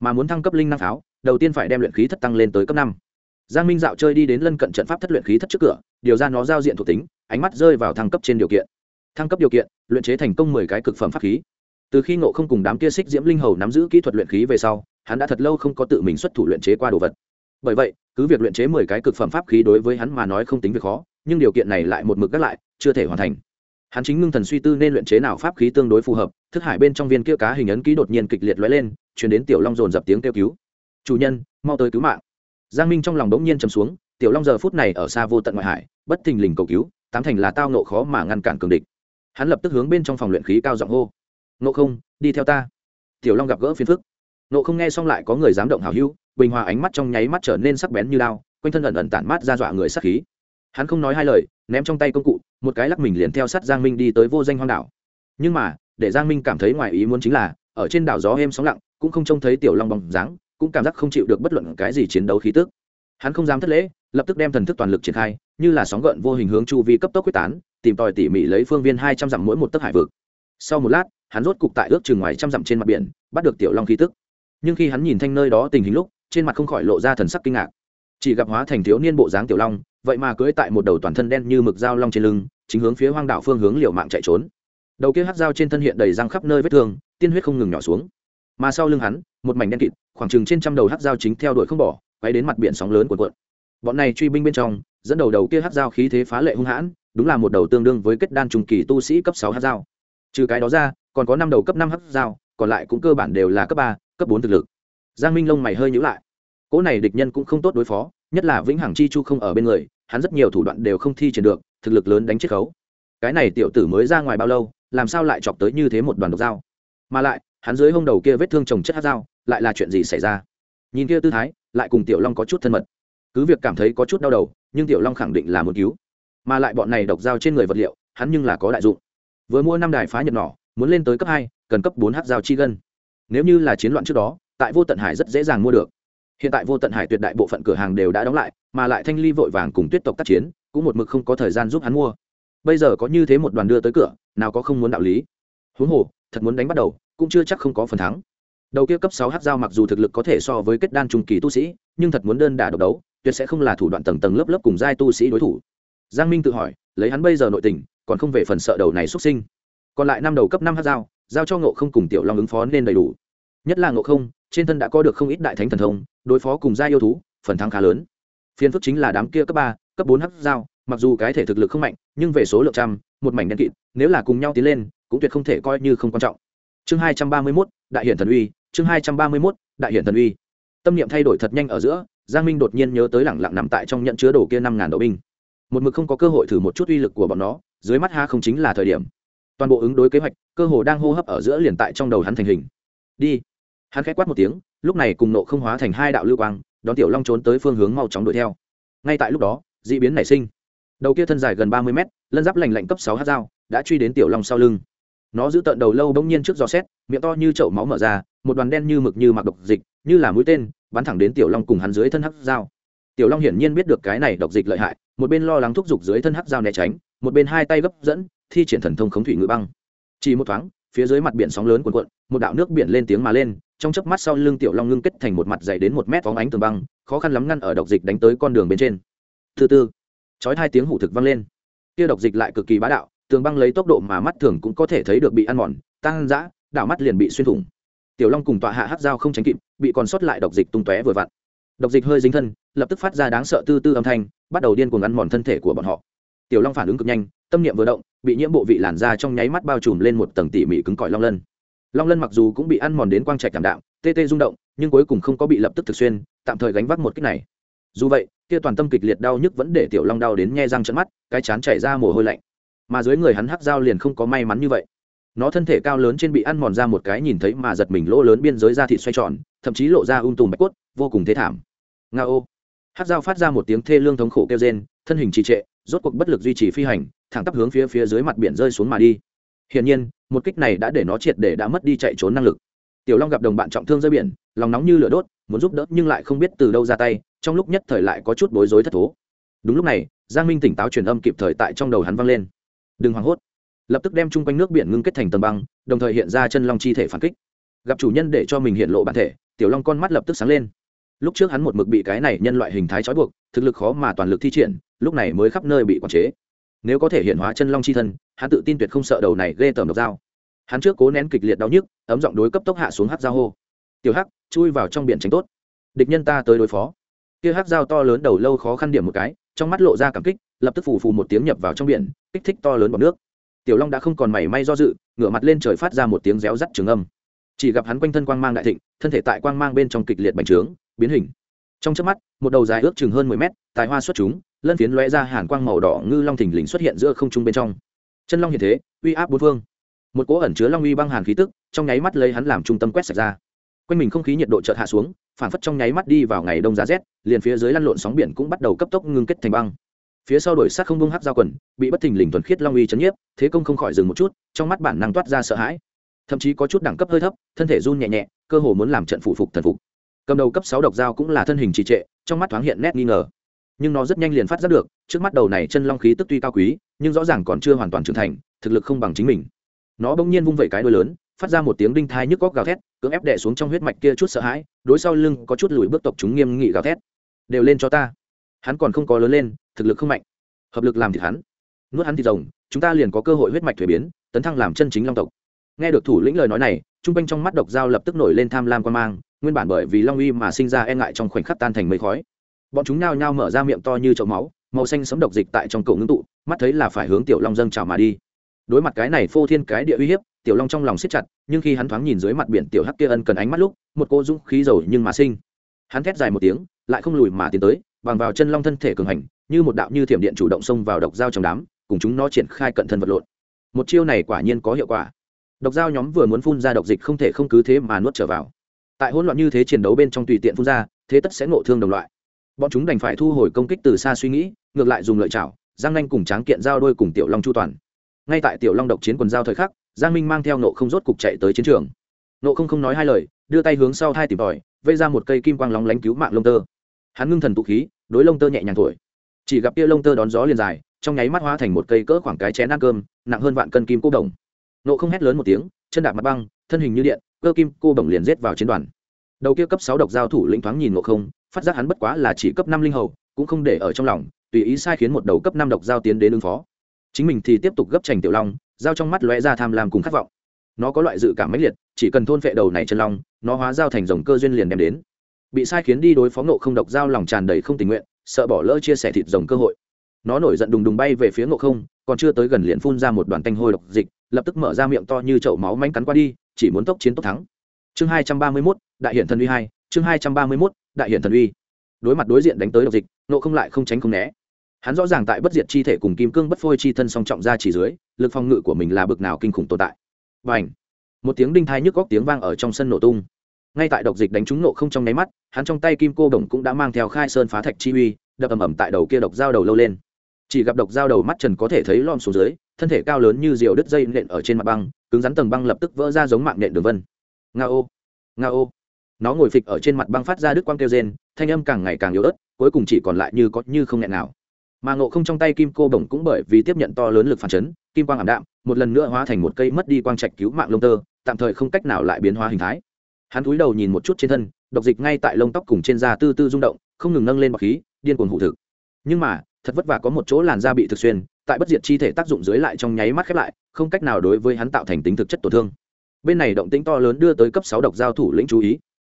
Mà muốn thăng cấp linh năng pháo, đầu tiên phải đem luyện khí thất tăng lên tới cấp năm giang minh dạo chơi đi đến lân cận trận pháp thất luyện khí thất trước cửa, điều ra nó giao diện thuộc tính, ánh mắt rơi vào thăng cấp trên điều kiện. Thăng cấp điều kiện, luyện chế thành công mười cái cực phẩm pháp khí. Từ khi ngộ không cùng đám kia xích diễm linh hầu nắm giữ kỹ thuật luyện khí về sau, hắn đã thật lâu không có tự mình xuất thủ luyện chế qua đồ vật. Bởi vậy, cứ việc luyện chế mười cái cực phẩm pháp khí đối với hắn mà nói không tính việc khó, nhưng điều kiện này lại một mực gác lại, chưa thể hoàn thành. Hắn chính ngưng thần suy tư nên luyện chế nào pháp khí tương đối phù hợp, thức hải bên trong viên kia cá hình ấn ký đột nhiên kịch liệt lóe lên chuyển đến tiểu long dồn dập tiếng kêu cứu. Chủ nhân, mau tới cứu mạng giang minh trong lòng đống nhiên chầm xuống, tiểu long giờ phút này ở xa vô tận ngoại hải, bất thình lình cầu cứu, tám thành là tao nộ khó mà ngăn cản cường địch. Hắn lập tức hướng bên trong phòng luyện khí cao giọng hô nộ không, đi theo ta. Tiểu long gặp gỡ phiền phức. Nộ không nghe xong lại có người dám động hào hưu bình hòa ánh mắt trong nháy mắt trở nên sắc bén như lao quanh thân ẩn ẩn tản mát ra dọa người sắc khí. Hắn không nói hai lời, ném trong tay công cụ, một cái lắc mình liền theo sát giang minh đi tới vô danh hoang đảo. Nhưng mà, để giang minh cảm thấy ngoài ý muốn chính là, ở trên đảo gió êm sóng lặng, cũng không trông thấy tiểu long bóng dáng cũng cảm giác không chịu được bất luận cái gì chiến đấu khí tức. Hắn không dám thất lễ, lập tức đem thần thức toàn lực triển khai, như là sóng gợn vô hình hướng chu vi cấp tốc quyết tán, tìm tòi tỉ mỉ lấy phương viên hai trăm dặm mỗi một tấc hải vực. Sau một lát, hắn rốt cục tại ước chừng ngoài trăm dặm trên mặt biển, bắt được tiểu long khí tức. Nhưng khi hắn nhìn thanh nơi đó tình hình lúc, trên mặt không khỏi lộ ra thần sắc kinh ngạc. Chỉ gặp hóa thành thiếu niên bộ dáng tiểu long, vậy mà cưỡi tại một đầu toàn thân đen như mực dao long trên lưng, chính hướng phía hoang đảo phương hướng liều mạng chạy trốn. Đầu kia hát dao trên thân hiện đầy răng khắp nơi vết thương, tiên huyết không ngừng nhỏ xuống mà sau lưng hắn, một mảnh đen kịt, khoảng chừng trên trăm đầu hát dao chính theo đuổi không bỏ, quay đến mặt biển sóng lớn cuộn cuộn. Bọn này truy binh bên trong, dẫn đầu đầu kia hát dao khí thế phá lệ hung hãn, đúng là một đầu tương đương với kết đan trùng kỳ tu sĩ cấp sáu hát dao. Trừ cái đó ra, còn có năm đầu cấp năm hát dao, còn lại cũng cơ bản đều là cấp ba, cấp bốn thực lực. Giang minh lông mày hơi nhữ lại. Cỗ này địch nhân cũng không tốt đối phó, nhất là vĩnh hằng chi chu không ở bên người, hắn rất nhiều thủ đoạn đều không thi triển được, thực lực lớn đánh chiết khấu. Cái này tiểu tử mới ra ngoài bao lâu, làm sao lại chọc tới như thế một đoàn độc dao? Mà lại hắn dưới hông đầu kia vết thương trồng chất hát dao, lại là chuyện gì xảy ra? Nhìn kia tư thái, lại cùng tiểu long có chút thân mật. Cứ việc cảm thấy có chút đau đầu, nhưng tiểu long khẳng định là muốn cứu. Mà lại bọn này độc dao trên người vật liệu, hắn nhưng là có đại dụng. Vừa mua năm đài phá nhật nỏ, muốn lên tới cấp hai, cần cấp bốn hát dao chi gân nếu như là chiến loạn trước đó, tại vô tận hải rất dễ dàng mua được. Hiện tại vô tận hải tuyệt đại bộ phận cửa hàng đều đã đóng lại, mà lại thanh ly vội vàng cùng tuyết tộc tác chiến, cũng một mực không có thời gian giúp hắn mua. Bây giờ có như thế một đoàn đưa tới cửa, nào có không muốn đạo lý? Huống hồ, thật muốn đánh bắt đầu cũng chưa chắc không có phần thắng. Đầu kia cấp sáu hắc dao mặc dù thực lực có thể so với kết đan trung kỳ tu sĩ, nhưng thật muốn đơn đả độc đấu, tuyệt sẽ không là thủ đoạn tầng tầng lớp lớp cùng giai tu sĩ đối thủ. Giang minh tự hỏi, lấy hắn bây giờ nội tình, còn không về phần sợ đầu này xuất sinh. Còn lại năm đầu cấp năm hắc dao, giao cho ngộ không cùng tiểu long ứng phó nên đầy đủ. Nhất là ngộ không, trên thân đã có được không ít đại thánh thần thông, đối phó cùng gia yêu thú, phần thắng khá lớn. Phiên phức chính là đám kia cấp ba, cấp bốn hắc dao, mặc dù cái thể thực lực không mạnh, nhưng về số lượng trăm, một mảnh đen kịt, nếu là cùng nhau tiến lên, cũng tuyệt không thể coi như không quan trọng chương hai trăm ba mươi mốt, đại hiển thần uy, chương hai trăm ba mươi mốt, đại hiển thần uy. Tâm niệm thay đổi thật nhanh ở giữa, giang minh đột nhiên nhớ tới lẳng lặng nằm tại trong nhận chứa đồ kia năm ngàn đậu binh. Một mực không có cơ hội thử một chút uy lực của bọn nó, dưới mắt ha không chính là thời điểm. Toàn bộ ứng đối kế hoạch, cơ hồ đang hô hấp ở giữa liền tại trong đầu hắn thành hình. Đi. Hắn khẽ quát một tiếng, lúc này cùng nộ không hóa thành hai đạo lưu quang, đón tiểu long trốn tới phương hướng mau chóng đuổi theo. Ngay tại lúc đó d ị biến nảy sinh. Đầu kia thân dài gần ba mươi mét, lân giáp lành lạnh cấp sáu hát dao, đã truy đến tiểu long sau lưng nó giữ tận đầu lâu bỗng nhiên trước gió xét miệng to như chậu máu mở ra, một đoàn đen như mực như mặc độc dịch, như là mũi tên, bắn thẳng đến tiểu long cùng hắn dưới thân hắc dao. Tiểu long hiển nhiên biết được cái này độc dịch lợi hại, một bên lo lắng thúc giục dưới thân hắc dao né tránh, một bên hai tay gấp dẫn, thi triển thần thông khống thủy ngự băng. Chỉ một thoáng, phía dưới mặt biển sóng lớn cuồn cuộn, một đạo nước biển lên tiếng mà lên, trong chớp mắt sau lưng tiểu long ngưng kết thành một mặt dày đến một mét phóng ánh tường băng, khó khăn lắm ngăn ở độc dịch đánh tới con đường bên trên. Thứ tư chói hai tiếng hủ thực vang lên. Kia độc dịch lại cực kỳ bá đạo tường băng lấy tốc độ mà mắt thường cũng có thể thấy được bị ăn mòn, tăng dã, đảo mắt liền bị xuyên thủng. Tiểu long cùng tọa hạ hát dao không tránh kịp, bị còn sót lại độc dịch tung tóe vừa vặn. Độc dịch hơi dính thân, lập tức phát ra đáng sợ tư tư âm thanh, bắt đầu điên cuồng ăn mòn thân thể của bọn họ. Tiểu long phản ứng cực nhanh, tâm niệm vừa động, bị nhiễm bộ vị làn da trong nháy mắt bao trùm lên một tầng tỉ mỉ cứng cỏi long lân. Long lân mặc dù cũng bị ăn mòn đến quang trạch cảm đạo tê tê rung động, nhưng cuối cùng không có bị lập tức thực xuyên, tạm thời gánh vác một cách này. Dù vậy, kia toàn tâm kịch liệt đau nhức vẫn để tiểu long đau đến nhe răng trận mắt, cái chán chảy ra mồ hôi lạnh mà dưới người hắn hắc dao liền không có may mắn như vậy. Nó thân thể cao lớn trên bị ăn mòn ra một cái nhìn thấy mà giật mình lỗ lớn biên giới da thịt xoay tròn, thậm chí lộ ra um tùm bạch quất vô cùng thế thảm. Nga ô. Hát dao phát ra một tiếng thê lương thống khổ kêu rên, thân hình trì trệ, rốt cuộc bất lực duy trì phi hành, thẳng tắp hướng phía phía dưới mặt biển rơi xuống mà đi. Hiển nhiên, một kích này đã để nó triệt để đã mất đi chạy trốn năng lực. Tiểu long gặp đồng bạn trọng thương rơi biển, lòng nóng như lửa đốt, muốn giúp đỡ nhưng lại không biết từ đâu ra tay, trong lúc nhất thời lại có chút bối rối thất thố. Đúng lúc này, giang minh tỉnh táo truyền âm kịp thời tại trong đầu hắn vang lên đừng hoảng hốt. Lập tức đem chung quanh nước biển ngưng kết thành tầng băng, đồng thời hiện ra chân long chi thể phản kích. Gặp chủ nhân để cho mình hiện lộ bản thể, tiểu long con mắt lập tức sáng lên. Lúc trước hắn một mực bị cái này nhân loại hình thái trói buộc, thực lực khó mà toàn lực thi triển, lúc này mới khắp nơi bị quản chế. Nếu có thể hiện hóa chân long chi thân, hắn tự tin tuyệt không sợ đầu này ghê tởm độc dao. Hắn trước cố nén kịch liệt đau nhức, ấm giọng đối cấp tốc hạ xuống hát dao hô. Tiểu hắc, chui vào trong biển tránh tốt. Địch nhân ta tới đối phó. Kia hát dao to lớn đầu lâu khó khăn điểm một cái, trong mắt lộ ra cảm kích lập tức phù phù một tiếng nhập vào trong biển, kích thích to lớn bọc nước. Tiểu long đã không còn mảy may do dự, ngửa mặt lên trời phát ra một tiếng réo rắt trường âm. Chỉ gặp hắn quanh thân quang mang đại thịnh, thân thể tại quang mang bên trong kịch liệt bành trướng, biến hình. Trong chớp mắt, một đầu dài ước chừng hơn mười mét, tài hoa xuất chúng, lân phiến lóe ra hàn quang màu đỏ ngư long thình lình xuất hiện giữa không trung bên trong. Chân long hiện thế, uy áp bốn phương. Một cỗ ẩn chứa long uy băng hàn khí tức, trong nháy mắt lấy hắn làm trung tâm quét sạch ra. Quanh mình không khí nhiệt độ chợt hạ xuống, phản phất trong nháy mắt đi vào ngày đông giá rét, liền phía dưới lăn lộn sóng biển cũng bắt đầu cấp tốc ngưng kết thành băng phía sau đổi sát không bung hắc giao quần, bị bất thình lình thuần khiết long uy chấn nhiếp, thế công không khỏi dừng một chút, trong mắt bản năng toát ra sợ hãi. Thậm chí có chút đẳng cấp hơi thấp, thân thể run nhẹ nhẹ, cơ hồ muốn làm trận phụ phục thần phục. Cầm đầu cấp sáu độc dao cũng là thân hình trì trệ, trong mắt thoáng hiện nét nghi ngờ. Nhưng nó rất nhanh liền phát giác được, trước mắt đầu này chân long khí tức tuy cao quý, nhưng rõ ràng còn chưa hoàn toàn trưởng thành, thực lực không bằng chính mình. Nó bỗng nhiên vung vẩy cái đuôi lớn, phát ra một tiếng đinh thai nhức góc gào thét, cưỡng ép đè xuống trong huyết mạch kia chút sợ hãi, đối sau lưng có chút lùi bước tộc chúng nghiêm nghị gào thét. Đều lên cho ta! Hắn còn không có lớn lên, thực lực không mạnh. Hợp lực làm thịt hắn. Nuốt hắn thịt rồng, chúng ta liền có cơ hội huyết mạch thuế biến, tấn thăng làm chân chính long tộc. Nghe được thủ lĩnh lời nói này, trung quanh trong mắt độc dao lập tức nổi lên tham lam quan mang, nguyên bản bởi vì long uy mà sinh ra e ngại trong khoảnh khắc tan thành mây khói. Bọn chúng nao nhao mở ra miệng to như chậu máu, màu xanh sấm độc dịch tại trong cầu ngưng tụ, mắt thấy là phải hướng tiểu long dâng trào mà đi. Đối mặt cái này phô thiên cái địa uy hiếp, tiểu long trong lòng siết chặt, nhưng khi hắn thoáng nhìn dưới mặt biển tiểu hắc kia ân cần ánh mắt lúc, một cô dũng khí dầu nhưng mà sinh. Hắn thét dài một tiếng, lại không lùi mà tiến tới bằng vào chân long thân thể cường hành, như một đạo như thiểm điện chủ động xông vào độc dao trong đám, cùng chúng nó triển khai cận thân vật lộn. Một chiêu này quả nhiên có hiệu quả. Độc dao nhóm vừa muốn phun ra độc dịch không thể không cứ thế mà nuốt trở vào. Tại hỗn loạn như thế chiến đấu bên trong tùy tiện phun ra, thế tất sẽ ngộ thương đồng loại. Bọn chúng đành phải thu hồi công kích từ xa suy nghĩ, ngược lại dùng lợi chảo, giang nanh cùng tráng kiện giao đôi cùng tiểu long chu toàn. Ngay tại tiểu long độc chiến quần giao thời khắc, giang minh mang theo nộ không rốt cục chạy tới chiến trường. Nộ không không nói hai lời, đưa tay hướng sau hai tìm tòi, vây ra một cây kim quang lóng lánh cứu mạng lông tơ hắn ngưng thần tụ khí, đối lông tơ nhẹ nhàng thổi. Chỉ gặp kia lông tơ đón gió liền dài, trong nháy mắt hóa thành một cây cỡ khoảng cái chén ăn cơm, nặng hơn vạn cân kim cô đồng. Nộ không hét lớn một tiếng, chân đạp mặt băng, thân hình như điện, cơ kim cô đồng liền rết vào chiến đoàn. Đầu kia cấp sáu độc giao thủ lĩnh thoáng nhìn nộ không, phát giác hắn bất quá là chỉ cấp năm linh hầu, cũng không để ở trong lòng, tùy ý sai khiến một đầu cấp năm độc giao tiến đến ứng phó. Chính mình thì tiếp tục gấp trành tiểu long, giao trong mắt lóe ra tham lam cùng khát vọng. Nó có loại dự cảm mãnh liệt, chỉ cần thôn phệ đầu này chân long, nó hóa giao thành dòng cơ duyên liền đem đến bị sai khiến đi đối phó nộ không độc giao lòng tràn đầy không tình nguyện, sợ bỏ lỡ chia sẻ thịt rồng cơ hội. Nó nổi giận đùng đùng bay về phía ngộ không, còn chưa tới gần liền phun ra một đoàn tanh hôi độc dịch, lập tức mở ra miệng to như chậu máu manh cắn qua đi, chỉ muốn tốc chiến tốc thắng. Chương hai trăm ba mươi mốt, đại hiện thần uy hai, chương hai trăm ba mươi mốt, đại hiện thần uy. Đối mặt đối diện đánh tới độc dịch nộ không lại không tránh không né. Hắn rõ ràng tại bất diệt chi thể cùng kim cương bất phôi chi thân song trọng ra chỉ dưới, lực phòng ngự của mình là bực nào kinh khủng tồn tại. Và ảnh một tiếng đinh thai nhức góc tiếng vang ở trong sân nổ tung ngay tại độc dịch đánh trúng nộ không trong nháy mắt, hắn trong tay kim cô đồng cũng đã mang theo khai sơn phá thạch chi uy, đập ầm ầm tại đầu kia độc dao đầu lâu lên. Chỉ gặp độc dao đầu mắt trần có thể thấy lom xuống dưới, thân thể cao lớn như diều đứt dây nện ở trên mặt băng, cứng rắn tầng băng lập tức vỡ ra giống mạng nện đường vân. Nga ô nga ô. Nó ngồi phịch ở trên mặt băng phát ra đứt quang kêu rên, thanh âm càng ngày càng yếu ớt, cuối cùng chỉ còn lại như có như không nghẹn nào. Mà ngộ không trong tay kim cô bổng cũng bởi vì tiếp nhận to lớn lực phản chấn, kim quang ảm đạm, một lần nữa hóa thành một cây mất đi quang trạch cứu mạng lông tơ, tạm thời không cách nào lại biến hóa hình thái hắn cúi đầu nhìn một chút trên thân, độc dịch ngay tại lông tóc cùng trên da tư tư rung động, không ngừng nâng lên bọc khí, điên cuồng hụ thực. Nhưng mà, thật vất vả có một chỗ làn da bị thực xuyên, tại bất diệt chi thể tác dụng dưới lại trong nháy mắt khép lại, không cách nào đối với hắn tạo thành tính thực chất tổn thương. Bên này động tĩnh to lớn đưa tới cấp sáu độc giao thủ lĩnh chú ý.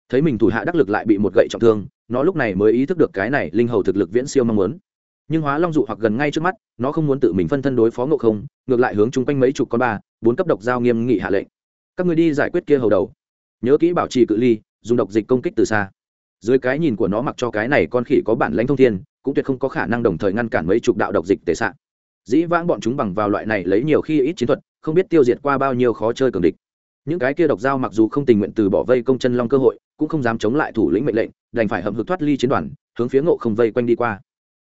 Thấy mình thủ hạ đắc lực lại bị một gậy trọng thương, nó lúc này mới ý thức được cái này linh hầu thực lực viễn siêu mong muốn. Nhưng hóa long dụ hoặc gần ngay trước mắt, nó không muốn tự mình phân thân đối phó ngộ không, ngược lại hướng chung quanh mấy chục con ba, bốn cấp độc giao nghiêm nghị hạ lệnh. Các người đi giải quyết kia hầu đầu nhớ kỹ bảo trì cự ly, dùng độc dịch công kích từ xa. Dưới cái nhìn của nó mặc cho cái này con khỉ có bản lãnh thông thiên, cũng tuyệt không có khả năng đồng thời ngăn cản mấy chục đạo độc dịch tệ xạ dĩ vãng bọn chúng bằng vào loại này lấy nhiều khi ít chiến thuật, không biết tiêu diệt qua bao nhiêu khó chơi cường địch. Những cái kia độc dao mặc dù không tình nguyện từ bỏ vây công chân long cơ hội, cũng không dám chống lại thủ lĩnh mệnh lệnh, đành phải hậm hực thoát ly chiến đoàn, hướng phía ngộ không vây quanh đi qua.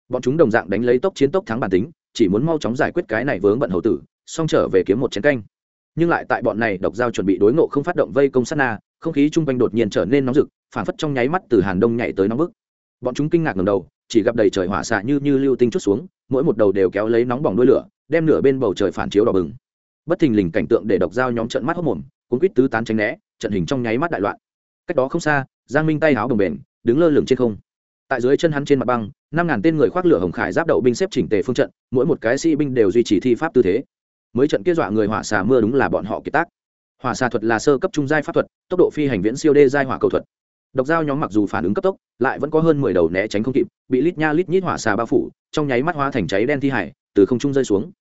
Bọn chúng đồng dạng đánh lấy tốc chiến tốc thắng bản tính, chỉ muốn mau chóng giải quyết cái này vướng bận hầu tử, xong trở về kiếm một chiến canh. Nhưng lại tại bọn này độc dao chuẩn bị đối ngộ không phát động vây công sát na không khí chung quanh đột nhiên trở nên nóng rực phản phất trong nháy mắt từ hàn đông nhảy tới nóng bức. Bọn chúng kinh ngạc ngầm đầu, chỉ gặp đầy trời hỏa xạ như như lưu tinh chút xuống, mỗi một đầu đều kéo lấy nóng bỏng đuôi lửa, đem nửa bên bầu trời phản chiếu đỏ bừng. Bất thình lình cảnh tượng để độc dao nhóm trận mắt hốc mồm, cuốn quýt tứ tán tránh né, trận hình trong nháy mắt đại loạn. Cách đó không xa, giang minh tay háo bồng bền đứng lơ lửng trên không. Tại dưới chân hắn trên mặt băng, năm ngàn tên người khoác lửa hồng khải giáp đậu binh xếp chỉnh tề phương trận, mỗi một cái sĩ binh đều duy trì thi pháp tư thế. Mới trận kia dọa người hỏa xà mưa đúng là bọn họ kiệt tác hỏa xà thuật là sơ cấp trung giai pháp thuật, tốc độ phi hành viễn siêu đê giai hỏa cầu thuật. Độc dao nhóm mặc dù phản ứng cấp tốc, lại vẫn có hơn mười đầu né tránh không kịp, bị lít nha lít nhít hỏa xà bao phủ, trong nháy mắt hóa thành cháy đen thi hải, từ không trung rơi xuống.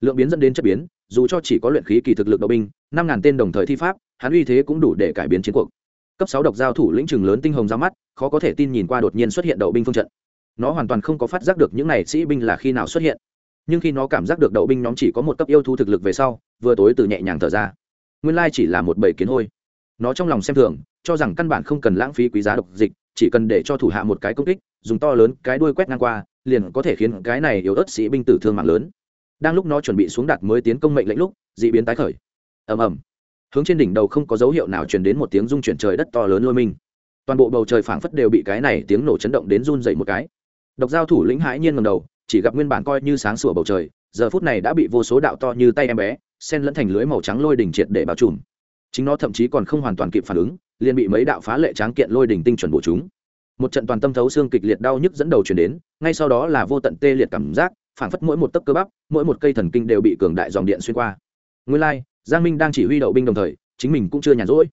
Lượng biến dẫn đến chất biến, dù cho chỉ có luyện khí kỳ thực lực đậu binh, năm ngàn tên đồng thời thi pháp, hắn uy thế cũng đủ để cải biến chiến cuộc. Cấp sáu độc giao thủ lĩnh trường lớn tinh hồng ra mắt, khó có thể tin nhìn qua đột nhiên xuất hiện đậu binh phương trận. Nó hoàn toàn không có phát giác được những này sĩ binh là khi nào xuất hiện. Nhưng khi nó cảm giác được đậu binh nhóm chỉ có một cấp yêu thú thực lực về sau, vừa tối từ nhẹ nhàng thở ra nguyên lai chỉ là một bầy kiến hôi. Nó trong lòng xem thường, cho rằng căn bản không cần lãng phí quý giá độc dịch, chỉ cần để cho thủ hạ một cái công kích, dùng to lớn cái đuôi quét ngang qua, liền có thể khiến cái này yếu ớt sĩ binh tử thương mạng lớn. Đang lúc nó chuẩn bị xuống đặt mới tiến công mệnh lệnh lúc dị biến tái khởi. Ầm ầm. Hướng trên đỉnh đầu không có dấu hiệu nào truyền đến một tiếng rung chuyển trời đất to lớn lôi minh. Toàn bộ bầu trời phảng phất đều bị cái này tiếng nổ chấn động đến run dậy một cái. Độc giao thủ lĩnh hãi nhiên ngầm đầu, chỉ gặp nguyên bản coi như sáng sủa bầu trời, giờ phút này đã bị vô số đạo to như tay em bé sen lẫn thành lưới màu trắng lôi đỉnh triệt để bao trùm. Chính nó thậm chí còn không hoàn toàn kịp phản ứng liền bị mấy đạo phá lệ tráng kiện lôi đỉnh tinh chuẩn bổ chúng. Một trận toàn tâm thấu xương kịch liệt đau nhức dẫn đầu chuyển đến ngay sau đó là vô tận tê liệt cảm giác phảng phất mỗi một tấc cơ bắp mỗi một cây thần kinh đều bị cường đại dòng điện xuyên qua. Nguyên lai、like, giang minh đang chỉ huy đậu binh đồng thời chính mình cũng chưa nhàn rỗi.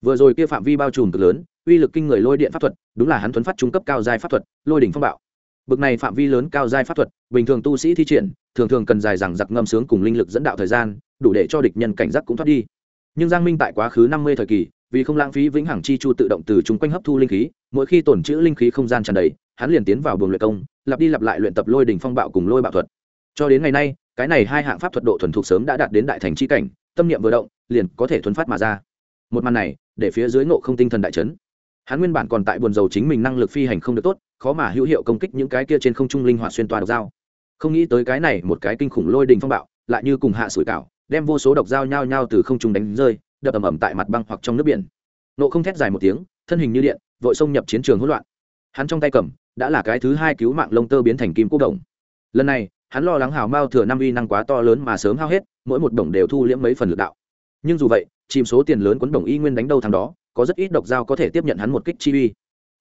Vừa rồi kia phạm vi bao trùm cực lớn uy lực kinh người lôi điện pháp thuật đúng là hắn thuấn phát trung cấp cao giai pháp thuật lôi đỉnh phong bạo. Bực này phạm vi lớn cao giai pháp thuật bình thường tu sĩ thi triển thường thường cần dài rằng giặc ngâm sướng cùng linh lực dẫn đạo thời gian đủ để cho địch nhân cảnh giác cũng thoát đi. Nhưng giang minh tại quá khứ năm mươi thời kỳ, vì không lãng phí vĩnh hằng chi chu tự động từ chúng quanh hấp thu linh khí, mỗi khi tổn chữ linh khí không gian tràn đầy, hắn liền tiến vào buồng luyện công, lặp đi lặp lại luyện tập lôi đỉnh phong bạo cùng lôi bạo thuật. Cho đến ngày nay, cái này hai hạng pháp thuật độ thuần thục sớm đã đạt đến đại thành chi cảnh, tâm niệm vừa động, liền có thể thuấn phát mà ra. Một màn này, để phía dưới ngộ không tinh thần đại chấn. Hắn nguyên bản còn tại buồn dầu chính mình năng lực phi hành không được tốt, khó mà hữu hiệu công kích những cái kia trên không trung linh hoạt xuyên toa độc dao. Không nghĩ tới cái này một cái kinh khủng lôi đình phong bạo, lại như cùng hạ sủi cảo đem vô số độc dao nhao nhao từ không trung đánh rơi, đập ầm ầm tại mặt băng hoặc trong nước biển. Nộ không thét dài một tiếng, thân hình như điện, vội xông nhập chiến trường hỗn loạn. Hắn trong tay cầm, đã là cái thứ hai cứu mạng lông tơ biến thành kim quốc đồng. Lần này, hắn lo lắng hào mao thừa năm uy năng quá to lớn mà sớm hao hết, mỗi một đồng đều thu liễm mấy phần lực đạo. Nhưng dù vậy, chìm số tiền lớn quấn đồng y nguyên đánh đâu thằng đó, có rất ít độc dao có thể tiếp nhận hắn một kích chi uy.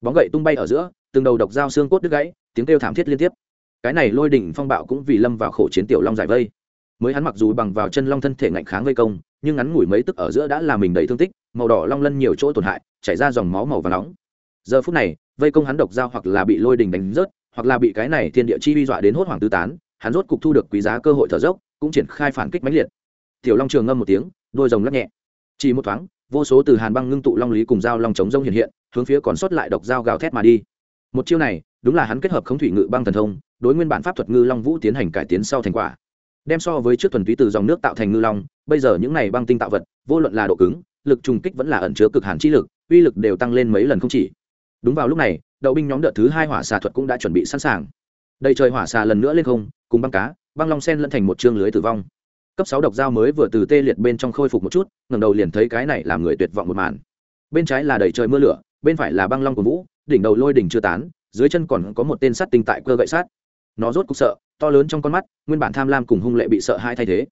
Bóng gậy tung bay ở giữa, từng đầu độc dao xương cốt đứt gãy, tiếng kêu thảm thiết liên tiếp. Cái này lôi đỉnh phong bạo cũng vì lâm vào khổ chiến tiểu long giải vây mới hắn mặc dù bằng vào chân long thân thể ngạnh kháng vây công, nhưng ngắn ngủi mấy tức ở giữa đã làm mình đầy thương tích, màu đỏ long lân nhiều chỗ tổn hại, chảy ra dòng máu màu và nóng. Giờ phút này, vây công hắn độc dao hoặc là bị lôi đình đánh rớt, hoặc là bị cái này thiên địa chi vi dọa đến hốt hoảng tứ tán, hắn rốt cục thu được quý giá cơ hội thở dốc, cũng triển khai phản kích mãnh liệt. Tiểu long trường ngâm một tiếng, đôi rồng lắc nhẹ. Chỉ một thoáng, vô số từ hàn băng ngưng tụ long lý cùng dao long chống rông hiện hiện, hướng phía còn sót lại độc dao gào thét mà đi. Một chiêu này, đúng là hắn kết hợp khống thủy ngự băng thần thông, đối nguyên bản pháp thuật ngư long vũ tiến hành cải tiến sau thành quả đem so với trước thuần túy từ dòng nước tạo thành ngư long, bây giờ những này băng tinh tạo vật, vô luận là độ cứng, lực trùng kích vẫn là ẩn chứa cực hàn chi lực, uy lực đều tăng lên mấy lần không chỉ. Đúng vào lúc này, đậu binh nhóm đợt thứ hai hỏa xà thuật cũng đã chuẩn bị sẵn sàng. Đầy trời hỏa xà lần nữa lên không, cùng băng cá, băng long sen lẫn thành một chương lưới tử vong. Cấp sáu độc dao mới vừa từ tê liệt bên trong khôi phục một chút, ngẩng đầu liền thấy cái này làm người tuyệt vọng một màn. Bên trái là đầy trời mưa lửa, bên phải là băng long của vũ, đỉnh đầu lôi đỉnh chưa tán, dưới chân còn có một tên sắt tinh tại cơ gậy sát nó rốt cục sợ, to lớn trong con mắt, nguyên bản tham lam cùng hung lệ bị sợ hai thay thế.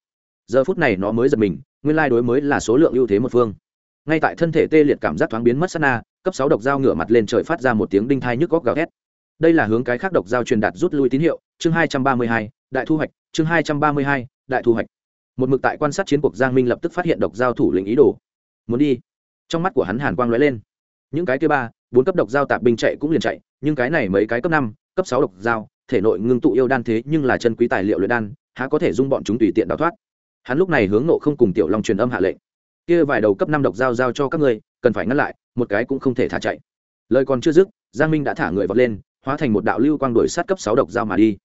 Giờ phút này nó mới giật mình, nguyên lai đối mới là số lượng ưu thế một phương. Ngay tại thân thể tê liệt cảm giác thoáng biến mất sát na, cấp sáu độc dao ngửa mặt lên trời phát ra một tiếng đinh thai nhức góc gào thét. Đây là hướng cái khác độc dao truyền đạt rút lui tín hiệu, chương hai trăm ba mươi hai, đại thu hoạch, chương hai trăm ba mươi hai, đại thu hoạch. Một mực tại quan sát chiến cuộc giang minh lập tức phát hiện độc dao thủ lĩnh ý đồ. Muốn đi. Trong mắt của hắn hàn quang lóe lên. Những cái kia ba, bốn cấp độc dao tạp binh chạy cũng liền chạy, nhưng cái này mấy cái cấp năm, cấp sáu độc dao thể nội ngưng tụ yêu đan thế nhưng là chân quý tài liệu luyện đan, há có thể dung bọn chúng tùy tiện đào thoát. Hắn lúc này hướng nộ không cùng tiểu long truyền âm hạ lệnh. Kia vài đầu cấp năm độc dao giao cho các ngươi, cần phải ngăn lại, một cái cũng không thể thả chạy. Lời còn chưa dứt, giang minh đã thả người vọt lên, hóa thành một đạo lưu quang đổi sát cấp sáu độc dao mà đi.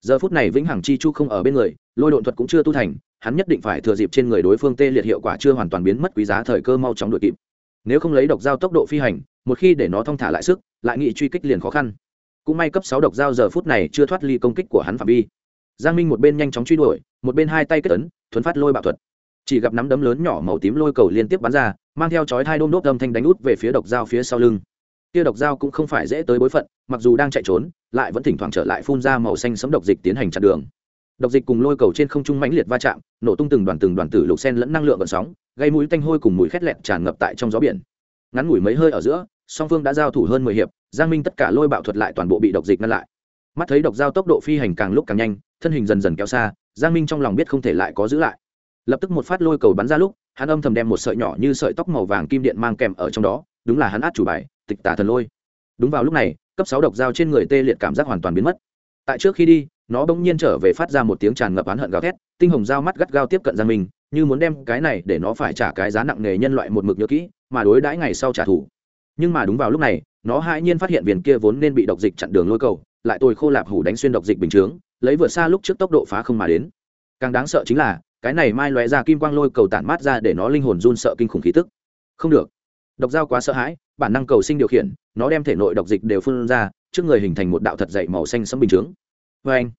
Giờ phút này vĩnh hằng chi chu không ở bên người, lôi độn thuật cũng chưa tu thành, hắn nhất định phải thừa dịp trên người đối phương tê liệt hiệu quả chưa hoàn toàn biến mất quý giá thời cơ mau chóng đuổi kịp. Nếu không lấy độc dao tốc độ phi hành, một khi để nó thong thả lại sức, lại nghị truy kích liền khó khăn cũng may cấp sáu độc dao giờ phút này chưa thoát ly công kích của hắn phạm vi. Giang minh một bên nhanh chóng truy đuổi, một bên hai tay kết ấn, thuấn phát lôi bạo thuật. Chỉ gặp nắm đấm lớn nhỏ màu tím lôi cầu liên tiếp bắn ra, mang theo chói thai đôm đốt âm thanh đánh út về phía độc dao phía sau lưng. Kia độc dao cũng không phải dễ tới bối phận, mặc dù đang chạy trốn, lại vẫn thỉnh thoảng trở lại phun ra màu xanh sấm độc dịch tiến hành chặn đường. Độc dịch cùng lôi cầu trên không trung mãnh liệt va chạm, nổ tung từng đoàn từng đoàn tử lục sen lẫn năng lượng vận sóng, gây mũi tanh hôi cùng mùi khét lẹt tràn ngập tại trong gió biển. Ngắn ngủi mấy hơi ở giữa, song phương đã giao thủ hơn mười hiệp giang minh tất cả lôi bạo thuật lại toàn bộ bị độc dịch ngăn lại. Mắt thấy độc dao tốc độ phi hành càng lúc càng nhanh, thân hình dần dần kéo xa, giang minh trong lòng biết không thể lại có giữ lại. Lập tức một phát lôi cầu bắn ra lúc, hắn âm thầm đem một sợi nhỏ như sợi tóc màu vàng kim điện mang kèm ở trong đó, đúng là hắn át chủ bài, tịch tả thần lôi. Đúng vào lúc này, cấp sáu độc dao trên người tê liệt cảm giác hoàn toàn biến mất. Tại trước khi đi, nó bỗng nhiên trở về phát ra một tiếng tràn ngập oán hận gào thét, tinh hồng dao mắt gắt gao tiếp cận giang minh, như muốn đem cái này để nó phải trả cái giá nặng nề nhân loại một mực nhớ kỹ, mà đối đãi ngày sau trả thù nhưng mà đúng vào lúc này, nó hãi nhiên phát hiện viền kia vốn nên bị độc dịch chặn đường lôi cầu, lại tôi khô lạp hủ đánh xuyên độc dịch bình chướng, lấy vượt xa lúc trước tốc độ phá không mà đến. Càng đáng sợ chính là, cái này mai lóe ra kim quang lôi cầu tản mát ra để nó linh hồn run sợ kinh khủng khí tức. Không được. Độc dao quá sợ hãi, bản năng cầu sinh điều khiển, nó đem thể nội độc dịch đều phun ra, trước người hình thành một đạo thật dậy màu xanh sẫm bình chướng. Vê anh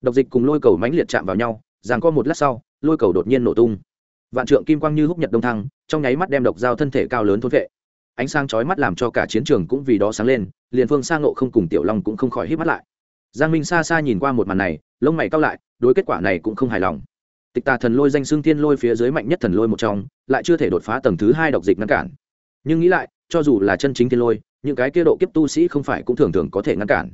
độc dịch cùng lôi cầu mãnh liệt chạm vào nhau, ràng co một lát sau, lôi cầu đột nhiên nổ tung. Vạn trượng kim quang như húc nhật đông thăng, trong nháy mắt đem độc dao thân thể cao lớn thôn vệ ánh sáng chói mắt làm cho cả chiến trường cũng vì đó sáng lên, liền phương sang nộ không cùng tiểu long cũng không khỏi hít mắt lại. Giang minh xa xa nhìn qua một màn này, lông mày cao lại, đối kết quả này cũng không hài lòng. Tịch tà thần lôi danh xương thiên lôi phía dưới mạnh nhất thần lôi một trong, lại chưa thể đột phá tầng thứ hai độc dịch ngăn cản. Nhưng nghĩ lại, cho dù là chân chính thiên lôi, những cái kia độ kiếp tu sĩ không phải cũng thường thường có thể ngăn cản.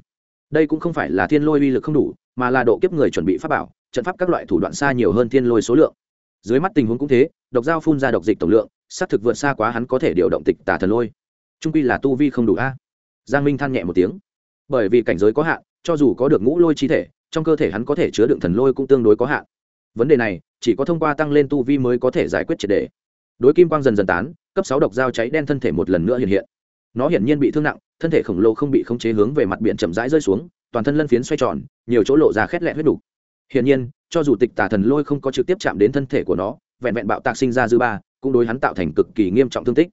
Đây cũng không phải là thiên lôi uy lực không đủ, mà là độ kiếp người chuẩn bị pháp bảo, trận pháp các loại thủ đoạn xa nhiều hơn thiên lôi số lượng. Dưới mắt tình huống cũng thế, độc dao phun ra độc dịch tổng lượng xác thực vượt xa quá hắn có thể điều động tịch tà thần lôi. Trung quy là tu vi không đủ a. Giang minh than nhẹ một tiếng. Bởi vì cảnh giới có hạn, cho dù có được ngũ lôi chi thể, trong cơ thể hắn có thể chứa đựng thần lôi cũng tương đối có hạn. Vấn đề này, chỉ có thông qua tăng lên tu vi mới có thể giải quyết triệt đề. Đối kim quang dần dần tán, cấp sáu độc dao cháy đen thân thể một lần nữa hiện hiện. Nó hiển nhiên bị thương nặng, thân thể khổng lồ không bị khống chế hướng về mặt biển chậm rãi rơi xuống, toàn thân lân phiến xoay tròn, nhiều chỗ lộ ra khét lẹ huyết đủ. hiển nhiên, cho dù tịch tà thần lôi không có trực tiếp chạm đến thân thể của nó, vẹn vẹn bạo tạc sinh ra dư ba cũng đối hắn tạo thành cực kỳ nghiêm trọng thương tích.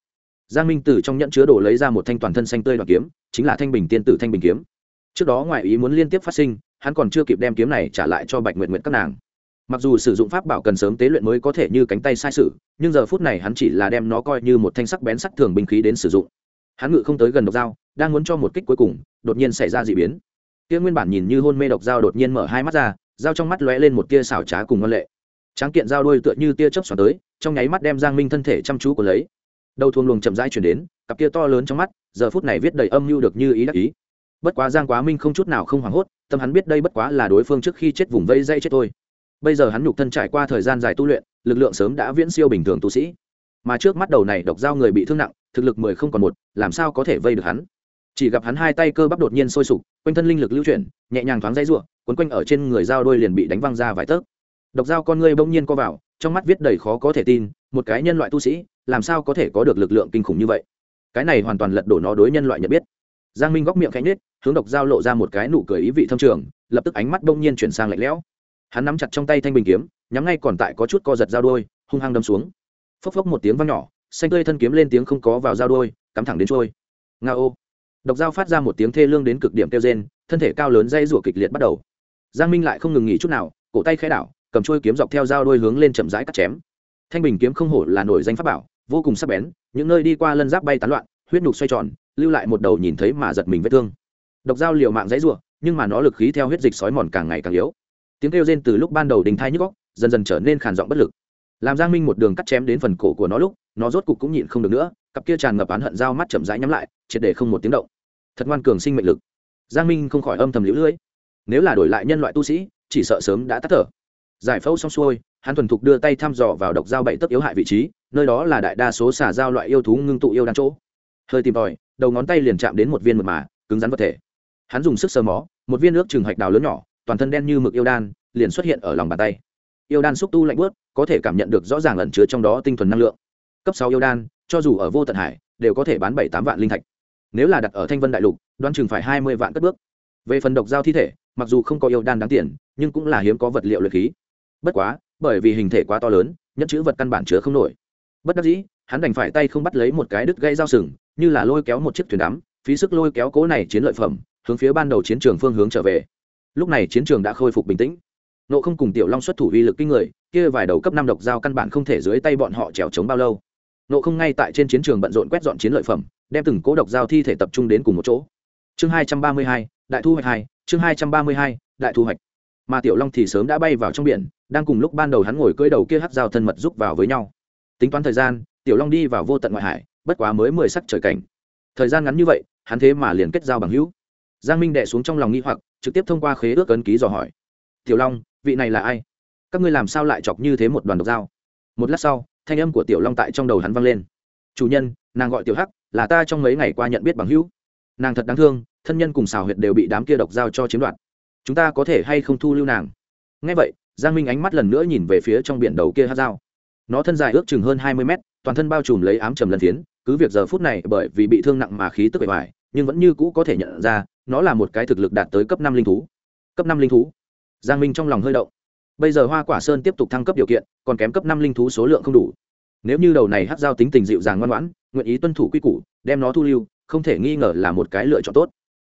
Giang minh từ trong nhẫn chứa đồ lấy ra một thanh toàn thân xanh tươi đoạn kiếm, chính là thanh bình tiên tử thanh bình kiếm. Trước đó ngoài ý muốn liên tiếp phát sinh, hắn còn chưa kịp đem kiếm này trả lại cho bạch nguyện nguyện các nàng. Mặc dù sử dụng pháp bảo cần sớm tế luyện mới có thể như cánh tay sai sự, nhưng giờ phút này hắn chỉ là đem nó coi như một thanh sắc bén sắc thường binh khí đến sử dụng. Hắn ngự không tới gần độc dao, đang muốn cho một kích cuối cùng, đột nhiên xảy ra d ị biến. Kia nguyên bản nhìn như hôn mê độc dao đột nhiên mở hai mắt ra, dao trong mắt lóe lên một tia xảo trá cùng ngân lệ tráng kiện dao đôi tựa như tia chớp xoắn tới, trong nháy mắt đem giang minh thân thể chăm chú của lấy. Đầu thuồng luồng chậm rãi chuyển đến, cặp kia to lớn trong mắt, giờ phút này viết đầy âm mưu được như ý đắc ý. Bất quá giang quá minh không chút nào không hoảng hốt, tâm hắn biết đây bất quá là đối phương trước khi chết vùng vây dây chết thôi. Bây giờ hắn nhục thân trải qua thời gian dài tu luyện, lực lượng sớm đã viễn siêu bình thường tu sĩ. Mà trước mắt đầu này độc dao người bị thương nặng, thực lực mười không còn một, làm sao có thể vây được hắn? Chỉ gặp hắn hai tay cơ bắp đột nhiên sôi sục, quanh thân linh lực lưu chuyển, nhẹ nhàng thoáng dây ruộng quấn quanh ở trên người dao đôi liền bị đánh văng ra vài tấc độc dao con ngươi bỗng nhiên co vào, trong mắt viết đầy khó có thể tin, một cái nhân loại tu sĩ, làm sao có thể có được lực lượng kinh khủng như vậy? Cái này hoàn toàn lật đổ nó đối nhân loại nhận biết. Giang minh góc miệng khẽ nết hướng độc dao lộ ra một cái nụ cười ý vị thâm trường, lập tức ánh mắt bỗng nhiên chuyển sang lạnh lẽo. Hắn nắm chặt trong tay thanh bình kiếm, nhắm ngay còn tại có chút co giật dao đôi, hung hăng đâm xuống. Phốc phốc một tiếng vang nhỏ, xanh tươi thân kiếm lên tiếng không có vào dao đôi, cắm thẳng đến trôi. Nga ô. Độc dao phát ra một tiếng thê lương đến cực điểm kêu rên, thân thể cao lớn dây rủa kịch liệt bắt đầu. Giang minh lại không ngừng nghỉ chút nào, cổ tay khẽ đảo cầm trôi kiếm dọc theo dao đuôi hướng lên chậm rãi cắt chém. Thanh bình kiếm không hổ là nổi danh pháp bảo, vô cùng sắc bén, những nơi đi qua lân giáp bay tán loạn, huyết nhục xoay tròn, lưu lại một đầu nhìn thấy mà giật mình vết thương. Độc dao liều mạng dãy rủa, nhưng mà nó lực khí theo huyết dịch sói mòn càng ngày càng yếu. Tiếng kêu rên từ lúc ban đầu đình thai nhức góc dần dần trở nên khàn giọng bất lực. Làm giang minh một đường cắt chém đến phần cổ của nó lúc, nó rốt cục cũng nhịn không được nữa, cặp kia tràn ngập án hận dao mắt chậm rãi nhắm lại, triệt để không một tiếng động. Thật ngoan cường sinh mệnh lực. Giang minh không khỏi âm thầm lũ lưỡi nếu là đổi lại nhân loại tu sĩ, chỉ sợ sớm đã tắt thở giải phẫu xong xuôi, hắn thuần thục đưa tay thăm dò vào độc dao bảy tấc yếu hại vị trí, nơi đó là đại đa số xả dao loại yêu thú ngưng tụ yêu đan chỗ. Hơi tìm tòi, đầu ngón tay liền chạm đến một viên mật mà, cứng rắn vật thể. Hắn dùng sức sờ mó, một viên nước trừng hạch đào lớn nhỏ, toàn thân đen như mực yêu đan, liền xuất hiện ở lòng bàn tay. Yêu đan xúc tu lạnh bớt có thể cảm nhận được rõ ràng ẩn chứa trong đó tinh thuần năng lượng. Cấp sáu yêu đan, cho dù ở vô tận hải, đều có thể bán bảy tám vạn linh thạch. Nếu là đặt ở thanh vân đại lục, đoán chừng phải hai mươi vạn cất bước. Về phần độc giao thi thể, mặc dù không có yêu đan đáng tiền, nhưng cũng là hiếm có vật liệu luyện khí bất quá, bởi vì hình thể quá to lớn nhất chữ vật căn bản chứa không nổi. Bất đắc dĩ, hắn đành phải tay không bắt lấy một cái đứt gây dao sừng, như là lôi kéo một chiếc thuyền đắm, phí sức lôi kéo cố này chiến lợi phẩm, hướng phía ban đầu chiến trường phương hướng trở về. Lúc này chiến trường đã khôi phục bình tĩnh. Nộ không cùng tiểu long xuất thủ uy lực kinh người, kia vài đầu cấp năm độc dao căn bản không thể dưới tay bọn họ trèo trống bao lâu. Nộ không ngay tại trên chiến trường bận rộn quét dọn chiến lợi phẩm, đem từng cố độc dao thi thể tập trung đến cùng một chỗ. Chương hai trăm ba mươi hai, đại thu hoạch hai, chương hai trăm ba mươi hai, đại thu hoạch mà tiểu long thì sớm đã bay vào trong biển, đang cùng lúc ban đầu hắn ngồi cưỡi đầu kia hát dao thân mật giúp vào với nhau. Tính toán thời gian, tiểu long đi vào vô tận ngoại hải, bất quá mới mười sắc trời cảnh. Thời gian ngắn như vậy, hắn thế mà liền kết giao bằng hữu. Giang minh đệ xuống trong lòng nghi hoặc, trực tiếp thông qua khế ước ấn ký dò hỏi. Tiểu long, vị này là ai? Các ngươi làm sao lại chọc như thế một đoàn độc dao? Một lát sau, thanh âm của tiểu long tại trong đầu hắn vang lên. Chủ nhân, nàng gọi tiểu hắc, là ta trong mấy ngày qua nhận biết bằng hữu. Nàng thật đáng thương, thân nhân cùng xào huyệt đều bị đám kia độc dao cho chiếm đoạt chúng ta có thể hay không thu lưu nàng? Ngay vậy, giang minh ánh mắt lần nữa nhìn về phía trong biển đầu kia hát dao. Nó thân dài ước chừng hơn hai mươi mét, toàn thân bao trùm lấy ám trầm lần phiến cứ việc giờ phút này bởi vì bị thương nặng mà khí tức bề ngoài nhưng vẫn như cũ có thể nhận ra, nó là một cái thực lực đạt tới cấp năm linh thú. Cấp năm linh thú? Giang minh trong lòng hơi động. Bây giờ hoa quả sơn tiếp tục thăng cấp điều kiện, còn kém cấp năm linh thú số lượng không đủ. Nếu như đầu này hát giao tính tình dịu dàng ngoan ngoãn, nguyện ý tuân thủ quy củ, đem nó thu lưu, không thể nghi ngờ là một cái lựa chọn tốt.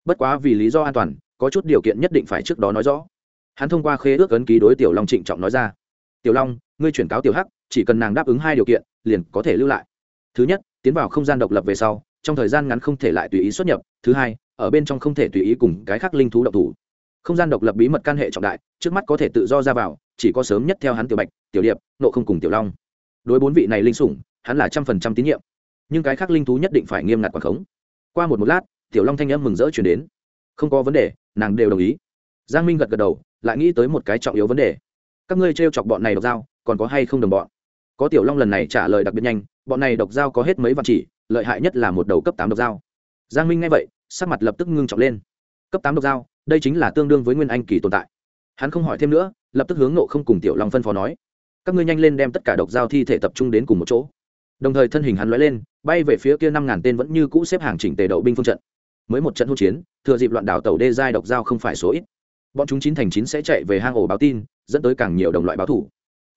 Bất quá vì lý do an toàn có chút điều kiện nhất định phải trước đó nói rõ. Hắn thông qua khế ước ấn ký đối tiểu long trịnh trọng nói ra. Tiểu long, ngươi chuyển cáo tiểu hắc, chỉ cần nàng đáp ứng hai điều kiện, liền có thể lưu lại. Thứ nhất, tiến vào không gian độc lập về sau, trong thời gian ngắn không thể lại tùy ý xuất nhập. Thứ hai, ở bên trong không thể tùy ý cùng cái khác linh thú độc thủ. Không gian độc lập bí mật can hệ trọng đại, trước mắt có thể tự do ra vào, chỉ có sớm nhất theo hắn tiểu bạch, tiểu điệp, nộ không cùng tiểu long. Đối bốn vị này linh sủng, hắn là trăm phần trăm tín nhiệm. Nhưng cái khác linh thú nhất định phải nghiêm ngặt quản khống. Qua một một lát, tiểu long thanh âm mừng rỡ chuyển đến. Không có vấn đề nàng đều đồng ý. Giang minh gật gật đầu, lại nghĩ tới một cái trọng yếu vấn đề. Các ngươi t r e o chọc bọn này độc dao, còn có hay không đồng bọn? Có tiểu long lần này trả lời đặc biệt nhanh, bọn này độc dao có hết mấy vạn chỉ, lợi hại nhất là một đầu cấp tám độc dao. Giang minh nghe vậy, sắc mặt lập tức ngưng trọng lên. Cấp tám độc dao, đây chính là tương đương với nguyên anh kỳ tồn tại. Hắn không hỏi thêm nữa, lập tức hướng nộ không cùng tiểu long phân phó nói, các ngươi nhanh lên đem tất cả độc dao thi thể tập trung đến cùng một chỗ. Đồng thời thân hình hắn lóe lên, bay về phía kia năm ngàn tên vẫn như cũ xếp hàng chỉnh tề đậu binh phương trận mới một trận hỗn chiến, thừa dịp loạn đảo tàu đê giai độc dao không phải số ít. Bọn chúng chín thành chín sẽ chạy về hang ổ báo tin, dẫn tới càng nhiều đồng loại báo thủ.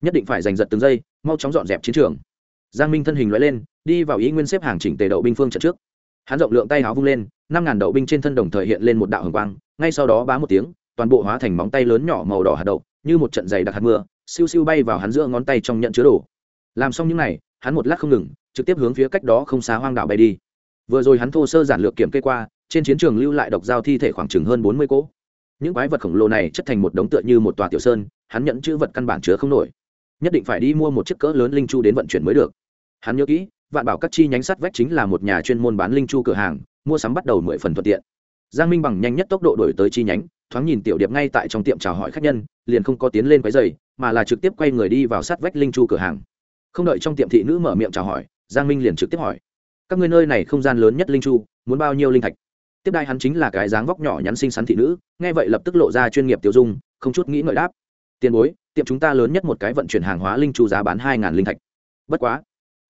Nhất định phải giành giật từng giây, mau chóng dọn dẹp chiến trường. Giang minh thân hình lóe lên, đi vào ý nguyên xếp hàng chỉnh tề đậu binh phương trận trước. Hắn rộng lượng tay áo vung lên, năm ngàn đậu binh trên thân đồng thời hiện lên một đạo hồng quang, ngay sau đó bá một tiếng, toàn bộ hóa thành móng tay lớn nhỏ màu đỏ hạt đậu, như một trận dày đặc hạt mưa, siêu siêu bay vào hắn giữa ngón tay trong nhận chứa đồ. Làm xong những n à y hắn một lát không ngừng, trực tiếp hướng phía cách đó không xa hoang đảo bay đi. Vừa rồi hắn thô sơ giản lược kiểm kê qua trên chiến trường lưu lại độc giao thi thể khoảng chừng hơn bốn mươi cỗ. Những quái vật khổng lồ này chất thành một đống tựa như một tòa tiểu sơn, hắn nhận chữ vật căn bản chứa không nổi. Nhất định phải đi mua một chiếc cỡ lớn linh chu đến vận chuyển mới được. Hắn nhớ kỹ, vạn bảo các chi nhánh sắt vách chính là một nhà chuyên môn bán linh chu cửa hàng, mua sắm bắt đầu mười phần thuận tiện. Giang minh bằng nhanh nhất tốc độ đổi tới chi nhánh, thoáng nhìn tiểu điệp ngay tại trong tiệm chào hỏi khách nhân, liền không có tiến lên quái giày mà là trực tiếp quay người đi vào sát vách linh chu cửa hàng. Không đợi trong tiệm thị nữ mở miệng chào hỏi, giang minh liền trực tiếp hỏi, các người nơi này không gian lớn nhất linh chu, muốn bao nhiêu linh thạch? Tiếp đai hắn chính là cái dáng vóc nhỏ nhắn xinh xắn thị nữ, nghe vậy lập tức lộ ra chuyên nghiệp tiêu dung, không chút nghĩ ngợi đáp. Tiền bối, tiệm chúng ta lớn nhất một cái vận chuyển hàng hóa linh chu giá bán hai linh thạch. Bất quá,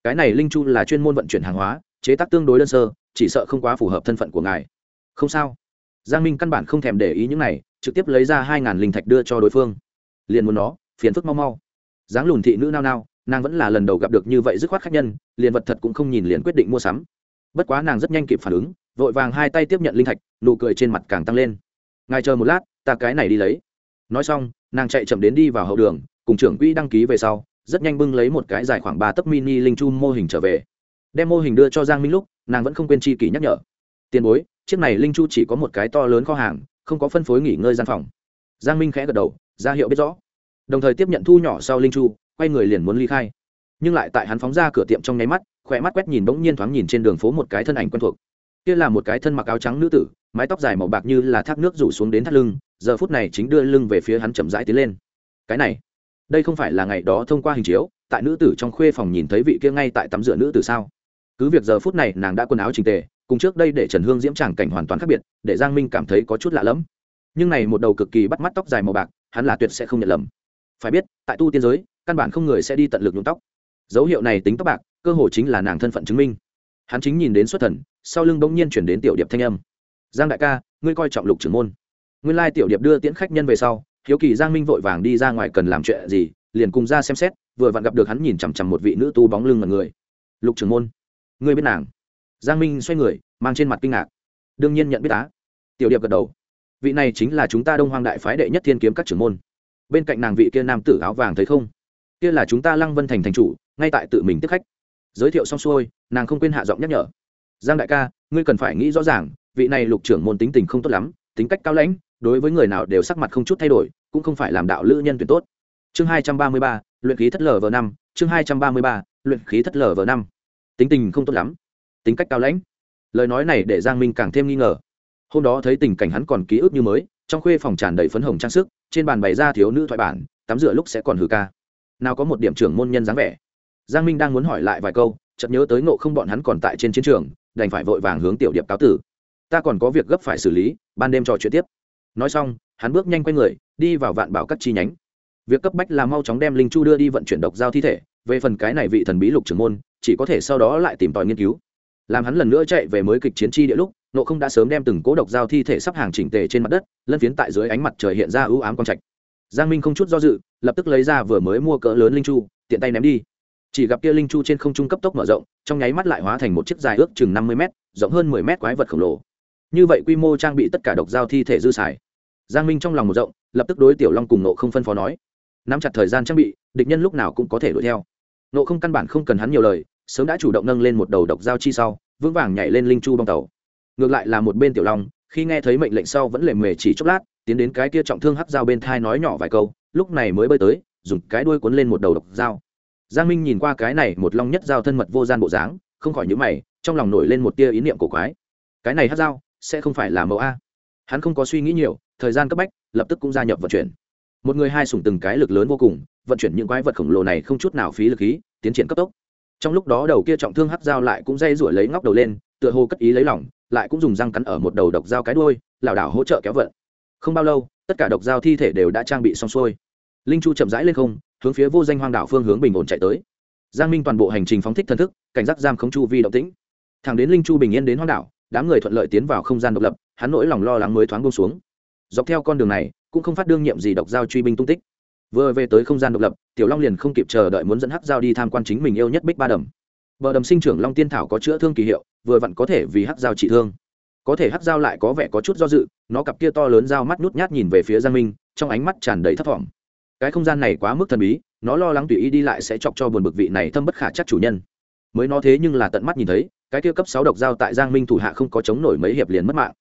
cái này linh chu là chuyên môn vận chuyển hàng hóa, chế tác tương đối đơn sơ, chỉ sợ không quá phù hợp thân phận của ngài. Không sao. Giang minh căn bản không thèm để ý những này, trực tiếp lấy ra hai ngàn linh thạch đưa cho đối phương. Liền muốn nó, phiền phức mau mau. Dáng lùn thị nữ nao nao, nàng vẫn là lần đầu gặp được như vậy dứt khoát khách nhân, liền vật thật cũng không nhìn liền quyết định mua sắm. Bất quá nàng rất nhanh kịp phản ứng vội vàng hai tay tiếp nhận linh thạch, nụ cười trên mặt càng tăng lên. Ngài chờ một lát, ta cái này đi lấy. Nói xong, nàng chạy chậm đến đi vào hậu đường, cùng trưởng quỹ đăng ký về sau, rất nhanh bưng lấy một cái dài khoảng ba tấc mini linh chu mô hình trở về. Đem mô hình đưa cho giang minh lúc, nàng vẫn không quên chi kỷ nhắc nhở. Tiền bối, chiếc này linh chu chỉ có một cái to lớn kho hàng, không có phân phối nghỉ ngơi gian phòng. Giang minh khẽ gật đầu, ra hiệu biết rõ. Đồng thời tiếp nhận thu nhỏ sau linh chu, quay người liền muốn ly khai. Nhưng lại tại hắn phóng ra cửa tiệm trong nháy mắt, khỏe mắt quét nhìn bỗng nhiên thoáng nhìn trên đường phố một cái thân ảnh quen thuộc kia là một cái thân mặc áo trắng nữ tử, mái tóc dài màu bạc như là thác nước rủ xuống đến thắt lưng, giờ phút này chính đưa lưng về phía hắn chậm rãi tiến lên. Cái này, đây không phải là ngày đó thông qua hình chiếu, tại nữ tử trong khuê phòng nhìn thấy vị kia ngay tại tắm rửa nữ tử sao? Cứ việc giờ phút này nàng đã quần áo trình tề, cùng trước đây để trần hương diễm tràng cảnh hoàn toàn khác biệt, để giang minh cảm thấy có chút lạ lẫm. Nhưng này một đầu cực kỳ bắt mắt tóc dài màu bạc, hắn là tuyệt sẽ không nhận lầm. Phải biết, tại tu tiên giới, căn bản không người sẽ đi tận lực nhuộm tóc. Dấu hiệu này tính tóc bạc, cơ hồ chính là nàng thân phận chứng minh hắn chính nhìn đến xuất thần, sau lưng bỗng nhiên chuyển đến tiểu điệp thanh âm. Giang đại ca, ngươi coi trọng lục trưởng môn. Nguyên lai tiểu điệp đưa tiễn khách nhân về sau, hiếu kỳ giang minh vội vàng đi ra ngoài cần làm chuyện gì, liền cùng ra xem xét, vừa vặn gặp được hắn nhìn chằm chằm một vị nữ tu bóng lưng mật người. Lục trưởng môn, ngươi biết nàng? Giang minh xoay người, mang trên mặt kinh ngạc. Đương nhiên nhận biết á. Tiểu điệp gật đầu. Vị này chính là chúng ta đông hoang đại phái đệ nhất thiên kiếm các trưởng môn. Bên cạnh nàng vị kia nam tử áo vàng thấy không? Kia là chúng ta lăng vân thành thành chủ, ngay tại tự mình tiếp khách giới thiệu xong xuôi, nàng không quên hạ giọng nhắc nhở. Giang đại ca, ngươi cần phải nghĩ rõ ràng, vị này lục trưởng môn tính tình không tốt lắm, tính cách cao lãnh, đối với người nào đều sắc mặt không chút thay đổi, cũng không phải làm đạo lữ nhân tuyển tốt. Chương hai trăm ba mươi ba, luyện khí thất lở vờ năm, chương hai trăm ba mươi ba, luyện khí thất lở vờ năm. Tính tình không tốt lắm, tính cách cao lãnh. Lời nói này để giang minh càng thêm nghi ngờ. Hôm đó thấy tình cảnh hắn còn ký ức như mới, trong khuê phòng tràn đầy phấn hồng trang sức, trên bàn bày ra thiếu nữ thoại bản, tắm rửa lúc sẽ còn hử ca. Nào có một điểm trưởng môn nhân dáng vẻ giang minh đang muốn hỏi lại vài câu, chợt nhớ tới ngộ không bọn hắn còn tại trên chiến trường, đành phải vội vàng hướng tiểu điệp cáo tử. Ta còn có việc gấp phải xử lý, ban đêm trò chuyện tiếp. Nói xong, hắn bước nhanh quay người, đi vào vạn bảo các chi nhánh. Việc cấp bách là mau chóng đem linh chu đưa đi vận chuyển độc giao thi thể, về phần cái này vị thần bí lục trưởng môn, chỉ có thể sau đó lại tìm tòi nghiên cứu. Làm hắn lần nữa chạy về mới kịch chiến chi địa lúc nộ không đã sớm đem từng cố độc giao thi thể sắp hàng chỉnh tề trên mặt đất, lân phiến tại dưới ánh mặt trời hiện ra ưu ám quang trạch. Giang minh không chút do dự, lập tức lấy ra vừa mới mua cỡ lớn linh chu, tiện tay ném đi chỉ gặp kia linh chu trên không trung cấp tốc mở rộng, trong nháy mắt lại hóa thành một chiếc dài ước chừng năm mươi m rộng hơn mười m quái vật khổng lồ. Như vậy quy mô trang bị tất cả độc giao thi thể dư xài. Giang minh trong lòng một rộng, lập tức đối tiểu long cùng nộ không phân phó nói, nắm chặt thời gian trang bị, địch nhân lúc nào cũng có thể đuổi theo. Nộ không căn bản không cần hắn nhiều lời, sớm đã chủ động nâng lên một đầu độc giao chi sau, vững vàng nhảy lên linh chu bong tàu. Ngược lại là một bên tiểu long, khi nghe thấy mệnh lệnh sau vẫn lề mề chỉ chốc lát, tiến đến cái kia trọng thương hắc dao bên thai nói nhỏ vài câu, lúc này mới bơi tới, dùng cái đuôi cuốn lên một đầu độc dao giang minh nhìn qua cái này một long nhất dao thân mật vô gian bộ dáng, không khỏi nhữ mày, trong lòng nổi lên một tia ý niệm cổ quái. Cái này hát dao, sẽ không phải là mẫu a. Hắn không có suy nghĩ nhiều, thời gian cấp bách, lập tức cũng gia nhập vận chuyển. Một người hai sủng từng cái lực lớn vô cùng, vận chuyển những quái vật khổng lồ này không chút nào phí lực khí, tiến triển cấp tốc. Trong lúc đó đầu kia trọng thương hát dao lại cũng dây rủi lấy ngóc đầu lên, tựa hồ cất ý lấy lỏng lại cũng dùng răng cắn ở một đầu độc dao cái đôi lảo đảo hỗ trợ kéo vận. Không bao lâu, tất cả độc dao thi thể đều đã trang bị xong xuôi. Linh chu chậm rãi lên không hướng phía vô danh hoang đảo phương hướng bình ổn chạy tới. Giang minh toàn bộ hành trình phóng thích thân thức, cảnh giác giam khống chu vi động tĩnh. Thẳng đến linh chu bình yên đến hoang đảo, đám người thuận lợi tiến vào không gian độc lập, hắn nỗi lòng lo lắng mới thoáng bông xuống. Dọc theo con đường này, cũng không phát đương nhiệm gì độc giao truy binh tung tích. Vừa về tới không gian độc lập, tiểu long liền không kịp chờ đợi muốn dẫn hắc giao đi tham quan chính mình yêu nhất bích ba đầm. Bờ đầm sinh trưởng long tiên thảo có chữa thương kỳ hiệu, vừa vặn có thể vì hắc giao trị thương. Có thể hắc giao lại có vẻ có chút do dự, nó cặp kia to lớn dao mắt nhút nhát nhìn về phía giang minh, trong ánh mắt tràn đầy thất vọng cái không gian này quá mức thần bí, nó lo lắng tùy ý đi lại sẽ chọc cho buồn bực vị này thâm bất khả chắc chủ nhân. Mới nó thế nhưng là tận mắt nhìn thấy, cái kia cấp sáu độc dao tại giang minh thủ hạ không có chống nổi mấy hiệp liền mất mạng.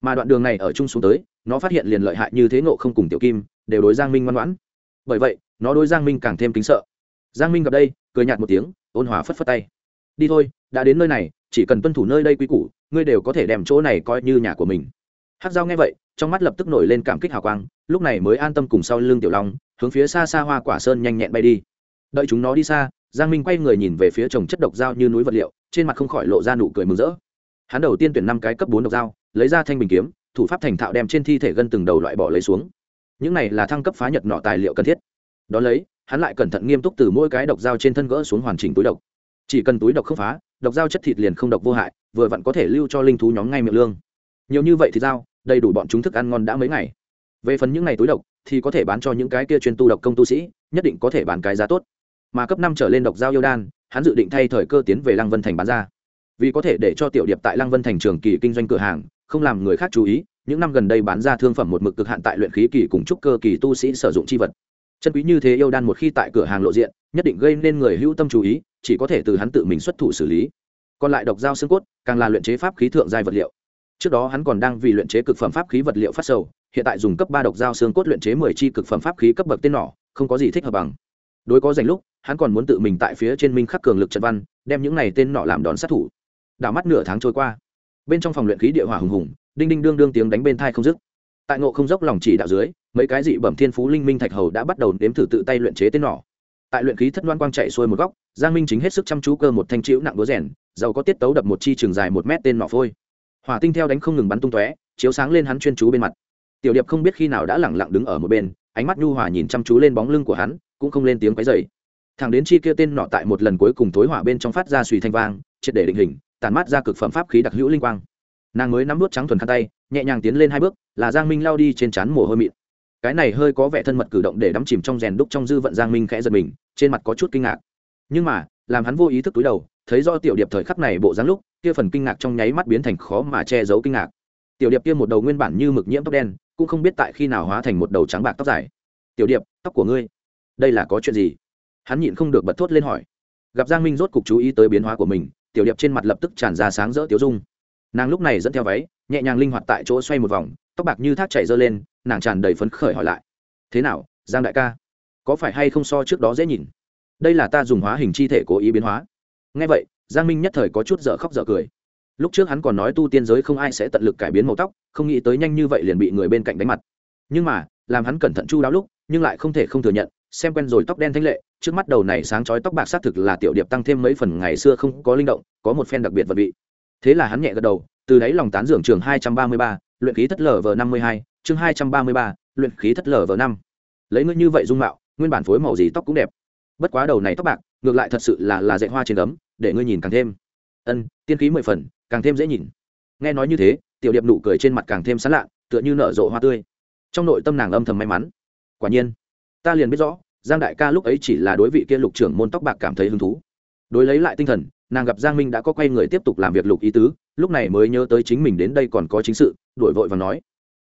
Mà đoạn đường này ở chung xuống tới, nó phát hiện liền lợi hại như thế ngộ không cùng tiểu kim, đều đối giang minh ngoan ngoãn. Bởi vậy, nó đối giang minh càng thêm kính sợ. Giang minh gặp đây, cười nhạt một tiếng, ôn hòa phất phất tay. Đi thôi, đã đến nơi này, chỉ cần tuân thủ nơi đây quy củ, ngươi đều có thể đem chỗ này coi như nhà của mình hát dao nghe vậy, trong mắt lập tức nổi lên cảm kích hào quang, lúc này mới an tâm cùng sau lưng tiểu long, hướng phía xa xa hoa quả sơn nhanh nhẹn bay đi. Đợi chúng nó đi xa, giang minh quay người nhìn về phía trồng chất độc dao như núi vật liệu, trên mặt không khỏi lộ ra nụ cười mừng rỡ. Hắn đầu tiên tuyển năm cái cấp bốn độc dao, lấy ra thanh bình kiếm, thủ pháp thành thạo đem trên thi thể gân từng đầu loại bỏ lấy xuống. Những này là thăng cấp phá nhật nọ tài liệu cần thiết. Đ ó lấy, hắn lại cẩn thận nghiêm túc từ mỗi cái độc dao trên thân gỡ xuống hoàn chỉnh túi độc. Chỉ cần túi độc không phá, độc dao chất thịt liền không độc vô hại, vừa vặn có thể lưu cho linh thú nhóm ngay miệng lương. Nhiều như vậy thì dao đầy đủ bọn chúng thức ăn ngon đã mấy ngày. Về phần những ngày túi độc, thì có thể bán cho những cái kia chuyên tu độc công tu sĩ, nhất định có thể bán cái giá tốt. Mà cấp năm trở lên độc giao yêu đan, hắn dự định thay thời cơ tiến về lăng vân thành bán ra. Vì có thể để cho tiểu điệp tại lăng vân thành trường kỳ kinh doanh cửa hàng, không làm người khác chú ý, những năm gần đây bán ra thương phẩm một mực cực hạn tại luyện khí kỳ cùng trúc cơ kỳ tu sĩ sử dụng chi vật. Chân quý như thế yêu đan một khi tại cửa hàng lộ diện, nhất định gây nên người hữu tâm chú ý, chỉ có thể từ hắn tự mình xuất thủ xử lý. Còn lại độc dao xương cốt, càng là luyện chế pháp khí thượng giai vật liệu trước đó hắn còn đang vì luyện chế cực phẩm pháp khí vật liệu phát sầu, hiện tại dùng cấp ba độc dao xương cốt luyện chế mười chi cực phẩm pháp khí cấp bậc tên nỏ, không có gì thích hợp bằng. Đối có dành lúc, hắn còn muốn tự mình tại phía trên minh khắc cường lực trận văn, đem những này tên nọ làm đòn sát thủ. Đảo mắt nửa tháng trôi qua, bên trong phòng luyện khí địa hỏa hùng hùng, đinh đinh đương đương tiếng đánh bên thai không dứt. Tại ngộ không dốc lòng chỉ đạo dưới, mấy cái dị bẩm thiên phú linh minh thạch hầu đã bắt đầu nếm thử tự tay luyện chế tên nỏ. Tại luyện khí thất đoan quang chạy xuôi một góc, giang minh chính hết sức chăm chú cơ một thanh chịu nặng đúa rèn, giàu có tiết tấu đập một chi trường dài một mét tên nỏ phôi hỏa tinh theo đánh không ngừng bắn tung tóe, chiếu sáng lên hắn chuyên chú bên mặt. Tiểu điệp không biết khi nào đã lẳng lặng đứng ở một bên, ánh mắt nhu hòa nhìn chăm chú lên bóng lưng của hắn, cũng không lên tiếng quấy dày thằng đến chi kia tên nọ tại một lần cuối cùng thối hỏa bên trong phát ra suy thanh vang, triệt để định hình tàn mát ra cực phẩm pháp khí đặc hữu linh quang. Nàng mới nắm vút trắng thuần khăn tay, nhẹ nhàng tiến lên hai bước, là giang minh lao đi trên trán mồ hôi mịn. Cái này hơi có vẻ thân mật cử động để đắm chìm trong rèn đúc trong dư vận giang minh khẽ giật mình, trên mặt có chút kinh ngạc. Nhưng mà làm hắn vô ý thức túi đầu, thấy do tiểu điệp thời khắc này bộ dáng lúc, kia phần kinh ngạc trong nháy mắt biến thành khó mà che giấu kinh ngạc. Tiểu điệp kia một đầu nguyên bản như mực nhiễm tóc đen, cũng không biết tại khi nào hóa thành một đầu trắng bạc tóc dài. Tiểu điệp, tóc của ngươi, đây là có chuyện gì? Hắn nhịn không được bật thốt lên hỏi. Gặp giang minh rốt cục chú ý tới biến hóa của mình, tiểu điệp trên mặt lập tức tràn ra sáng rỡ tiếu dung. Nàng lúc này dẫn theo váy, nhẹ nhàng linh hoạt tại chỗ xoay một vòng, tóc bạc như thác chảy dơ lên, nàng tràn đầy phấn khởi hỏi lại. Thế nào, giang đại ca? Có phải hay không so trước đó dễ nhìn? Đây là ta dùng hóa hình chi thể cố ý biến hóa. Ngay vậy, giang minh nhất thời có chút dở khóc dở cười. Lúc trước hắn còn nói tu tiên giới không ai sẽ tận lực cải biến màu tóc, không nghĩ tới nhanh như vậy liền bị người bên cạnh đánh mặt. Nhưng mà, làm hắn cẩn thận chu đáo lúc, nhưng lại không thể không thừa nhận, xem quen rồi tóc đen thanh lệ, trước mắt đầu này sáng chói tóc bạc xác thực là tiểu điệp tăng thêm mấy phần ngày xưa không có linh động, có một phen đặc biệt vật vị. Thế là hắn nhẹ gật đầu, từ đáy lòng tán dưỡng trường hai trăm ba mươi ba, luyện khí thất lở v năm mươi hai, chương hai trăm ba mươi ba, luyện khí thất lở vờ năm. Lấy ngươi như vậy dung mạo, nguyên bản phối màu gì tóc cũng đẹp bất quá đầu này tóc bạc, ngược lại thật sự là là dạy hoa trên gấm, để ngươi nhìn càng thêm. Ân, tiên khí mười phần, càng thêm dễ nhìn. Nghe nói như thế, tiểu điệp nụ cười trên mặt càng thêm sán lạ, tựa như nở rộ hoa tươi. Trong nội tâm nàng âm thầm may mắn. Quả nhiên, ta liền biết rõ, giang đại ca lúc ấy chỉ là đối vị kia lục trưởng môn tóc bạc cảm thấy hứng thú. Đối lấy lại tinh thần, nàng gặp giang minh đã có quay người tiếp tục làm việc lục ý tứ, lúc này mới nhớ tới chính mình đến đây còn có chính sự đổi vội và nói.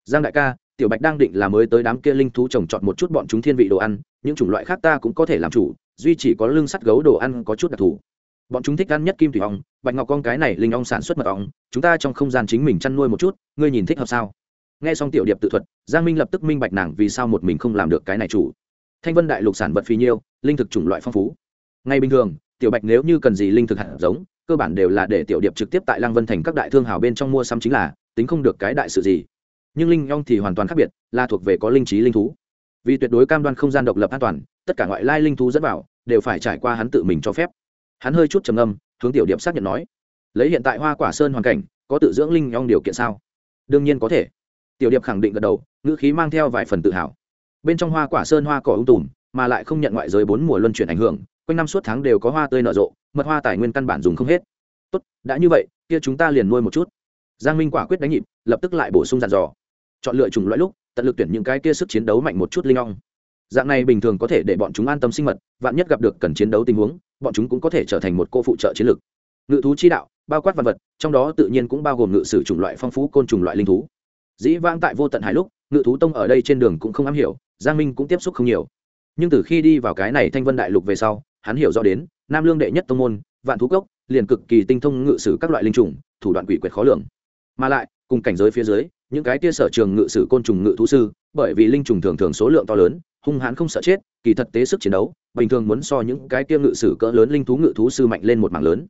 Giang đại ca, tiểu bạch đang định là mới tới đám kia linh thú trồng trọt một chút bọn chúng thiên vị đồ ăn, những chủng loại khác ta cũng có thể làm chủ duy chỉ có lưng sắt gấu đồ ăn có chút đặc thù. Bọn chúng thích ăn nhất kim thủy ong, bạch ngọc con cái này linh ong sản xuất mật ong, chúng ta trong không gian chính mình chăn nuôi một chút, ngươi nhìn thích hợp sao? Nghe xong tiểu điệp tự thuật, giang minh lập tức minh bạch nàng vì sao một mình không làm được cái này chủ. Thanh vân đại lục sản vật phi nhiêu, linh thực chủng loại phong phú. Ngay bình thường, tiểu bạch nếu như cần gì linh thực hạt giống, cơ bản đều là để tiểu điệp trực tiếp tại lăng vân thành các đại thương hào bên trong mua xăm chính là, tính không được cái đại sự gì. Nhưng linh ong thì hoàn toàn khác biệt, là thuộc về có linh trí linh thú vì tuyệt đối cam đoan không gian độc lập an toàn, tất cả ngoại lai linh thú dẫn vào, đều phải trải qua hắn tự mình cho phép. Hắn hơi chút trầm âm hướng tiểu điệp xác nhận nói, lấy hiện tại hoa quả sơn hoàn cảnh, có tự dưỡng linh ong điều kiện sao? Đương nhiên có thể. Tiểu điệp khẳng định gật đầu, ngữ khí mang theo vài phần tự hào. Bên trong hoa quả sơn hoa cỏ ung tùm, mà lại không nhận ngoại giới bốn mùa luân chuyển ảnh hưởng, quanh năm suốt tháng đều có hoa tươi nở rộ, mật hoa tài nguyên căn bản dùng không hết. Tốt, đã như vậy, kia chúng ta liền nuôi một chút. Giang minh quả quyết đánh nhịp, lập tức lại bổ sung dàn dò. Chọn lựa chủng loại lúc tận lực tuyển những cái kia sức chiến đấu mạnh một chút linh ong. Dạng này bình thường có thể để bọn chúng an tâm sinh mật, vạn nhất gặp được cần chiến đấu tình huống, bọn chúng cũng có thể trở thành một cô phụ trợ chiến lược. Ngự thú chi đạo, bao quát văn vật, trong đó tự nhiên cũng bao gồm ngự sử chủng loại phong phú côn trùng loại linh thú. Dĩ vãng tại vô tận hải lúc, ngự thú tông ở đây trên đường cũng không am hiểu, giang minh cũng tiếp xúc không nhiều. Nhưng từ khi đi vào cái này thanh vân đại lục về sau, hắn hiểu rõ đến, nam lương đệ nhất tông môn, vạn thú cốc, liền cực kỳ tinh thông ngự sử các loại linh trùng, thủ đoạn quỷ quyệt khó lường. Mà lại, cùng cảnh giới phía dưới những cái tia sở trường ngự sử côn trùng ngự thú sư, bởi vì linh trùng thường thường số lượng to lớn, hung hãn không sợ chết, kỳ thật tế sức chiến đấu, bình thường muốn so những cái kia ngự sử cỡ lớn linh thú ngự thú sư mạnh lên một mảng lớn.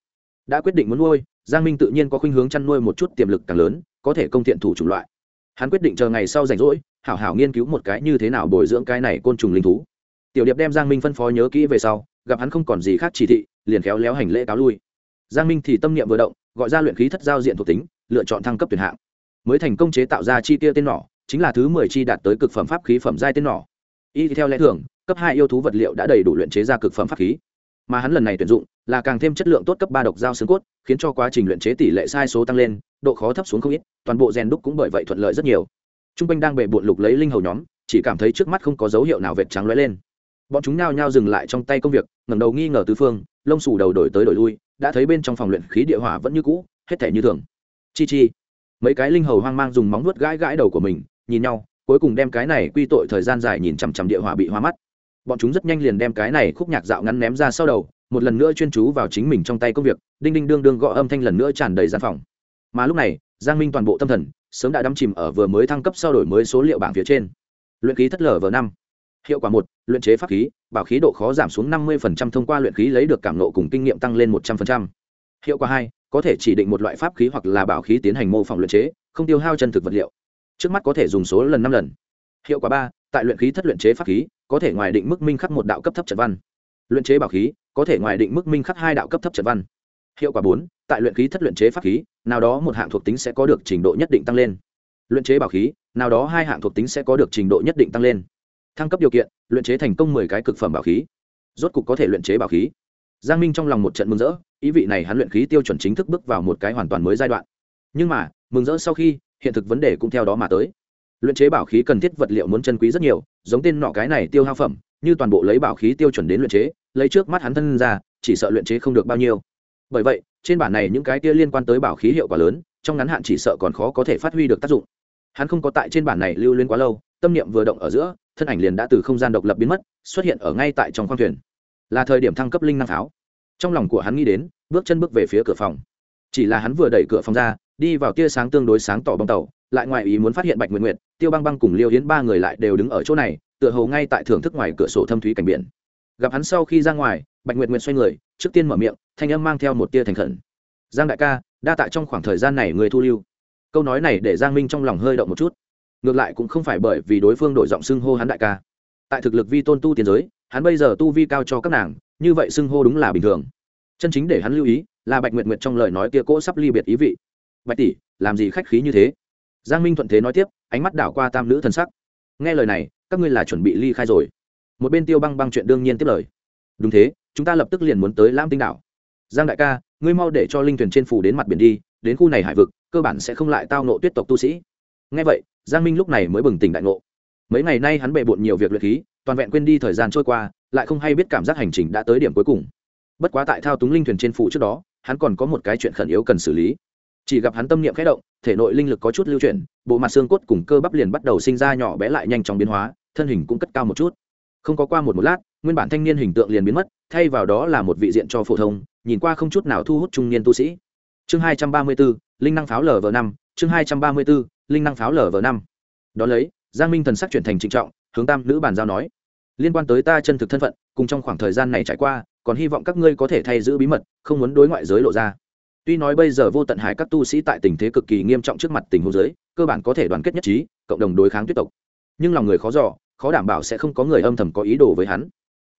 Đã quyết định muốn nuôi, giang minh tự nhiên có khuynh hướng chăn nuôi một chút tiềm lực càng lớn, có thể công thiện thủ chủng loại. Hắn quyết định chờ ngày sau rảnh rỗi, hảo hảo nghiên cứu một cái như thế nào bồi dưỡng cái này côn trùng linh thú. Tiểu điệp đem giang minh phân phó nhớ kỹ về sau, gặp hắn không còn gì khác chỉ thị, liền khéo léo hành lễ cáo lui. Giang minh thì tâm niệm vừa động, gọi ra luyện khí thất giao diện thuộc tính, lựa chọn thăng cấp tuyển hạng mới thành công chế tạo ra chi tiêu tên nỏ, chính là thứ mười chi đạt tới cực phẩm pháp khí phẩm giai tên nỏ. Y theo lẽ thường, cấp hai yêu thú vật liệu đã đầy đủ luyện chế ra cực phẩm pháp khí. Mà hắn lần này tuyển dụng là càng thêm chất lượng tốt cấp ba độc dao xương cốt, khiến cho quá trình luyện chế tỷ lệ sai số tăng lên, độ khó thấp xuống không ít, toàn bộ rèn đúc cũng bởi vậy thuận lợi rất nhiều. T r u n g quanh đang bệ bộn lục lấy linh hầu nhóm, chỉ cảm thấy trước mắt không có dấu hiệu nào vệt trắng lóe lên. Bọn chúng nao nhao dừng lại trong tay công việc, ngẩng đầu nghi ngờ tứ phương, lông xù đầu đổi tới đổi lui, đã thấy bên trong phòng luyện khí địa hỏa vẫn như cũ, hết thể như thường. Chi chi mấy cái linh hầu hoang mang dùng móng vuốt gãi gãi đầu của mình, nhìn nhau, cuối cùng đem cái này quy tội thời gian dài nhìn chằm chằm địa hỏa bị hoa mắt. Bọn chúng rất nhanh liền đem cái này khúc nhạc dạo ngắn ném ra sau đầu, một lần nữa chuyên chú vào chính mình trong tay công việc, đinh đinh đương đương gõ âm thanh lần nữa tràn đầy gian phòng. Mà lúc này, giang minh toàn bộ tâm thần, sớm đã đắm chìm ở vừa mới thăng cấp sau đổi mới số liệu bảng phía trên. Luyện khí thất lở v năm. Hiệu quả một, luyện chế pháp khí, bảo khí độ khó giảm xuống năm mươi thông qua luyện khí lấy được cảm nộ cùng kinh nghiệm tăng lên một trăm linh hiệu quả hai, có thể chỉ định một loại pháp khí hoặc là bảo khí tiến hành mô phỏng luyện chế, không tiêu hao chân thực vật liệu. Trước mắt có thể dùng số lần năm lần. Hiệu quả ba, tại luyện khí thất luyện chế pháp khí, có thể ngoài định mức minh khắc một đạo cấp thấp trận văn. Luyện chế bảo khí, có thể ngoài định mức minh khắc hai đạo cấp thấp trận văn. Hiệu quả bốn, tại luyện khí thất luyện chế pháp khí, nào đó một hạng thuộc tính sẽ có được trình độ nhất định tăng lên. Luyện chế bảo khí, nào đó hai hạng thuộc tính sẽ có được trình độ nhất định tăng lên. Thăng cấp điều kiện, luyện chế thành công mười cái cực phẩm bảo khí. Rốt cục có thể luyện chế bảo khí. Giang minh trong lòng một trận mừng rỡ ý vị này hắn luyện khí tiêu chuẩn chính thức bước vào một cái hoàn toàn mới giai đoạn. Nhưng mà, mừng rỡ sau khi, hiện thực vấn đề cũng theo đó mà tới. Luyện chế bảo khí cần thiết vật liệu muốn chân quý rất nhiều, giống tên nọ cái này tiêu hao phẩm, như toàn bộ lấy bảo khí tiêu chuẩn đến luyện chế, lấy trước mắt hắn thân ra, chỉ sợ luyện chế không được bao nhiêu. Bởi vậy, trên bản này những cái kia liên quan tới bảo khí hiệu quả lớn, trong ngắn hạn chỉ sợ còn khó có thể phát huy được tác dụng. Hắn không có tại trên bản này lưu liên quá lâu, tâm niệm vừa động ở giữa, thân ảnh liền đã từ không gian độc lập biến mất, xuất hiện ở ngay tại trong khoang thuyền. Là thời điểm thăng cấp linh năng pháo trong lòng của hắn nghĩ đến, bước chân bước về phía cửa phòng. Chỉ là hắn vừa đẩy cửa phòng ra, đi vào tia sáng tương đối sáng tỏ bong tàu, lại ngoài ý muốn phát hiện bạch nguyện nguyện tiêu băng băng cùng liêu hiến ba người lại đều đứng ở chỗ này, tựa hồ ngay tại thưởng thức ngoài cửa sổ thâm thúy cảnh biển. Gặp hắn sau khi ra ngoài, bạch nguyện nguyện xoay người, trước tiên mở miệng, thanh âm mang theo một tia thành khẩn. Giang đại ca, đa tạ trong khoảng thời gian này người thu lưu. Câu nói này để giang minh trong lòng hơi động một chút. Ngược lại cũng không phải bởi vì đối phương đổi giọng xưng hô hắn đại ca. Tại thực lực vi tôn tu tiến giới, hắn bây giờ tu vi cao cho các nàng như vậy xưng hô đúng là bình thường. Chân chính để hắn lưu ý là bạch nguyện nguyện trong lời nói kia cỗ sắp ly biệt ý vị. Bạch tỷ, làm gì khách khí như thế? Giang minh thuận thế nói tiếp, ánh mắt đảo qua tam nữ thần sắc. Nghe lời này, các ngươi là chuẩn bị ly khai rồi. Một bên tiêu băng băng chuyện đương nhiên tiếp lời. Đúng thế, chúng ta lập tức liền muốn tới lam tinh đảo. Giang đại ca, ngươi mau để cho linh thuyền trên phủ đến mặt biển đi, đến khu này hải vực, cơ bản sẽ không lại tao nộ tuyết tộc tu sĩ. Nghe vậy, giang minh lúc này mới bừng tỉnh đại ngộ. Mấy ngày nay hắn bề bộn nhiều việc luyện khí, toàn vẹn quên đi thời gian trôi qua lại không hay biết cảm giác hành trình đã tới điểm cuối cùng. Bất quá tại thao túng linh thuyền trên phủ trước đó, hắn còn có một cái chuyện khẩn yếu cần xử lý. Chỉ gặp hắn tâm niệm khẽ động, thể nội linh lực có chút lưu chuyển, bộ mặt xương cốt cùng cơ bắp liền bắt đầu sinh ra nhỏ bé lại nhanh chóng biến hóa, thân hình cũng cất cao một chút. Không có qua một một lát, nguyên bản thanh niên hình tượng liền biến mất, thay vào đó là một vị diện cho phổ thông, nhìn qua không chút nào thu hút trung niên tu sĩ. Chương hai trăm ba mươi b ố linh năng pháo lở lv năm, chương hai trăm ba mươi b ố linh năng pháo lở lv năm. Đó lấy, giang minh thần sắc chuyển thành trịnh trọng, hướng tam nữ bàn giao nói liên quan tới ta chân thực thân phận, cùng trong khoảng thời gian này trải qua, còn hy vọng các ngươi có thể thay giữ bí mật, không muốn đối ngoại giới lộ ra. Tuy nói bây giờ vô tận hải các tu sĩ tại tình thế cực kỳ nghiêm trọng trước mặt tình huống giới, cơ bản có thể đoàn kết nhất trí, cộng đồng đối kháng tuyết tộc. Nhưng lòng người khó dò, khó đảm bảo sẽ không có người âm thầm có ý đồ với hắn.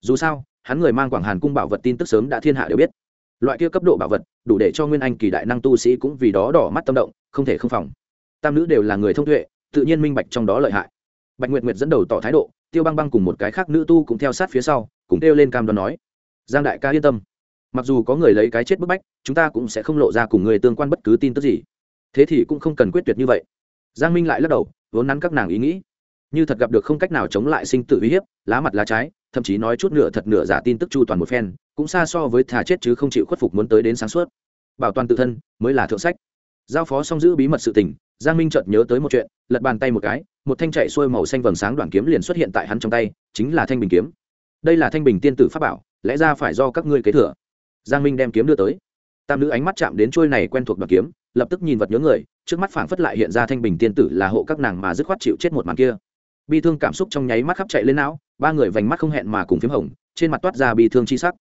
Dù sao, hắn người mang quảng hàn cung bảo vật tin tức sớm đã thiên hạ đều biết. Loại kia cấp độ bảo vật, đủ để cho nguyên anh kỳ đại năng tu sĩ cũng vì đó đỏ mắt tâm động, không thể không phòng. Tam nữ đều là người thông tuệ, tự nhiên minh bạch trong đó lợi hại. Bạch nguyệt nguyệt dẫn đầu tỏ thái độ tiêu băng băng cùng một cái khác nữ tu cũng theo sát phía sau, cùng kêu lên cam đoan nói, giang đại ca yên tâm. Mặc dù có người lấy cái chết bức bách, chúng ta cũng sẽ không lộ ra cùng người tương quan bất cứ tin tức gì. Thế thì cũng không cần quyết tuyệt như vậy. Giang minh lại lắc đầu, vốn nắn các nàng ý nghĩ. Như thật gặp được không cách nào chống lại sinh tử uy hiếp, lá mặt lá trái, thậm chí nói chút nửa thật nửa giả tin tức chu toàn một phen, cũng xa so với thà chết chứ không chịu khuất phục muốn tới đến sáng suốt. Bảo toàn tự thân mới là thượng sách giao phó xong giữ bí mật sự tình, giang minh chợt nhớ tới một chuyện, lật bàn tay một cái, một thanh chạy xuôi màu xanh vầng sáng đoạn kiếm liền xuất hiện tại hắn trong tay, chính là thanh bình kiếm. Đây là thanh bình tiên tử pháp bảo, lẽ ra phải do các ngươi kế thừa. Giang minh đem kiếm đưa tới. Tam nữ ánh mắt chạm đến trôi này quen thuộc đoàn kiếm, lập tức nhìn vật nhớ người, trước mắt phảng phất lại hiện ra thanh bình tiên tử là hộ các nàng mà dứt khoát chịu chết một màn kia. Bi thương cảm xúc trong nháy mắt khắp chạy lên não, ba người vành mắt không hẹn mà cùng p h í m hồng, trên mặt toát ra bi thương chi sắc.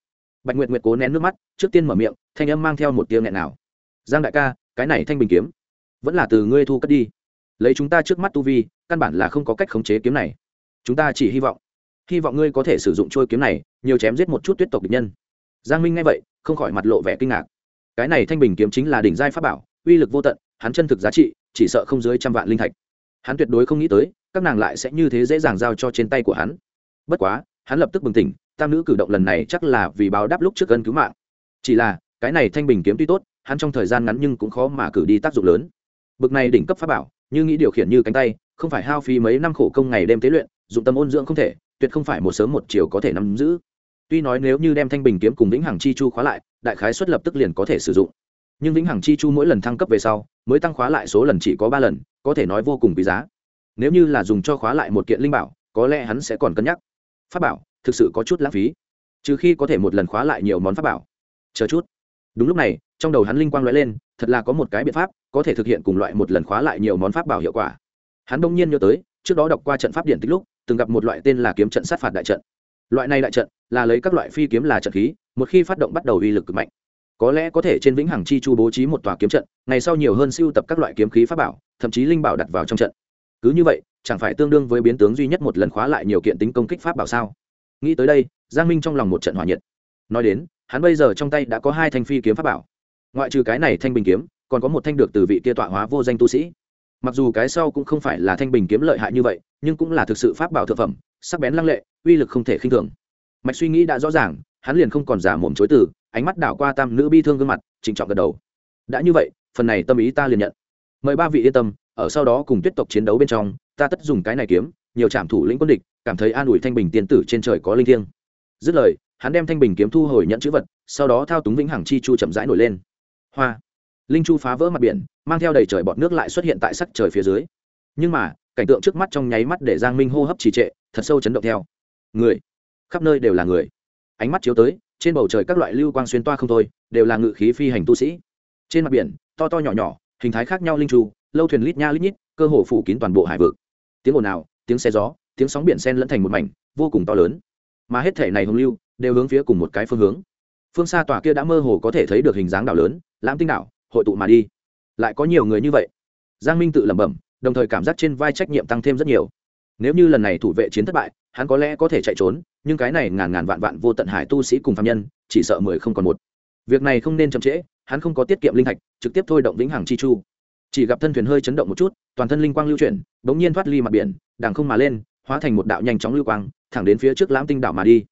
Bạch nguyệt nguyệt cố nén nước mắt, trước tiên mở miệng, thanh âm mang theo một tiếng nghẹn nào giang đại ca cái này thanh bình kiếm, vẫn là từ ngươi thu cất đi. Lấy chúng ta trước mắt tu vi, căn bản là không có cách khống chế kiếm này. Chúng ta chỉ hy vọng hy vọng ngươi có thể sử dụng trôi kiếm này, nhiều chém giết một chút tuyết tộc địch nhân. Giang minh nghe vậy, không khỏi mặt lộ vẻ kinh ngạc. Cái này thanh bình kiếm chính là đỉnh giai pháp bảo, uy lực vô tận, hắn chân thực giá trị, chỉ sợ không dưới trăm vạn linh thạch. Hắn tuyệt đối không nghĩ tới, các nàng lại sẽ như thế dễ dàng giao cho trên tay của hắn. Bất quá, hắn lập tức bừng tỉnh, tam nữ cử động lần này chắc là vì báo đáp lúc trước cân cứu mạng. Chỉ là, cái này thanh bình kiếm tuy tốt hắn trong thời gian ngắn nhưng cũng khó mà cử đi tác dụng lớn. Bực này đỉnh cấp pháp bảo, như nghĩ điều khiển như cánh tay, không phải hao phí mấy năm khổ công ngày đêm tế luyện, dụng tâm ôn dưỡng không thể, tuyệt không phải một sớm một chiều có thể nắm giữ. Tuy nói nếu như đem thanh bình kiếm cùng vĩnh hằng chi chu khóa lại, đại khái xuất lập tức liền có thể sử dụng. Nhưng vĩnh hằng chi chu mỗi lần thăng cấp về sau, mới tăng khóa lại số lần chỉ có ba lần, có thể nói vô cùng quý giá. Nếu như là dùng cho khóa lại một kiện linh bảo, có lẽ hắn sẽ còn cân nhắc. Pháp bảo, thực sự có chút lãng phí. Trừ khi có thể một lần khóa lại nhiều món pháp bảo. Chờ chút. Đúng lúc này trong đầu hắn linh quang lóe lên, thật là có một cái biện pháp, có thể thực hiện cùng loại một lần khóa lại nhiều món pháp bảo hiệu quả. Hắn đông nhiên nhớ tới, trước đó đọc qua trận pháp điện tích lúc, từng gặp một loại tên là kiếm trận sát phạt đại trận. Loại này đại trận là lấy các loại phi kiếm là trận khí, một khi phát động bắt đầu uy lực cực mạnh. Có lẽ có thể trên vĩnh hằng chi chu bố trí một tòa kiếm trận, ngày sau nhiều hơn siêu tập các loại kiếm khí pháp bảo, thậm chí linh bảo đặt vào trong trận. Cứ như vậy, chẳng phải tương đương với biến tướng duy nhất một lần khóa lại nhiều kiện tính công kích pháp bảo sao? Nghĩ tới đây, giang minh trong lòng một trận hỏa nhiệt. Nói đến, hắn bây giờ trong tay đã có hai thanh phi kiếm pháp bảo ngoại trừ cái này thanh bình kiếm, còn có một thanh được từ vị kia tọa hóa vô danh tu sĩ. Mặc dù cái sau cũng không phải là thanh bình kiếm lợi hại như vậy, nhưng cũng là thực sự pháp bảo thực phẩm, sắc bén lăng lệ, uy lực không thể khinh thường. Mạch suy nghĩ đã rõ ràng, hắn liền không còn giả mồm chối từ, ánh mắt đảo qua tam nữ bi thương gương mặt, trịnh trọng gật đầu. Đã như vậy, phần này tâm ý ta liền nhận. Mời ba vị yên tâm, ở sau đó cùng tiếp tục chiến đấu bên trong, ta tất dùng cái này kiếm, nhiều trảm thủ lĩnh quân địch, cảm thấy an ủi thanh bình tiên tử trên trời có linh thiêng. Dứt lời, hắn đem thanh bình kiếm thu hồi nhận chữ vật, sau đó thao túng vĩnh hằng chi chu chậm rãi nổi lên hoa. Linh chu phá vỡ mặt biển, mang theo đầy trời bọt nước lại xuất hiện tại sắc trời phía dưới. Nhưng mà, cảnh tượng trước mắt trong nháy mắt để giang minh hô hấp trì trệ, thật sâu chấn động theo. Người, khắp nơi đều là người. Ánh mắt chiếu tới, trên bầu trời các loại lưu quang xuyên toa không thôi, đều là ngự khí phi hành tu sĩ. Trên mặt biển, to to nhỏ nhỏ, hình thái khác nhau linh chu, lâu thuyền lít nha lít nhít, cơ hồ phủ kín toàn bộ hải vực. Tiếng ồn ào, tiếng xe gió, tiếng sóng biển sen lẫn thành một mảnh, vô cùng to lớn. Mà hết thể này hồng lưu, đều hướng phía cùng một cái phương hướng. Phương xa tòa kia đã mơ hồ có thể thấy được hình dáng đảo lớn lãm tinh đảo, hội tụ mà đi. Lại có nhiều người như vậy. Giang minh tự lẩm bẩm, đồng thời cảm giác trên vai trách nhiệm tăng thêm rất nhiều. Nếu như lần này thủ vệ chiến thất bại, hắn có lẽ có thể chạy trốn, nhưng cái này ngàn ngàn vạn vạn vô tận hải tu sĩ cùng phạm nhân, chỉ sợ mười không còn một. Việc này không nên chậm trễ, hắn không có tiết kiệm linh thạch, trực tiếp thôi động vĩnh hằng chi chu. Chỉ gặp thân thuyền hơi chấn động một chút, toàn thân linh quang lưu chuyển, bỗng nhiên thoát ly mặt biển, đằng không mà lên, hóa thành một đạo nhanh chóng lưu quang, thẳng đến phía trước lãm tinh đảo mà đi.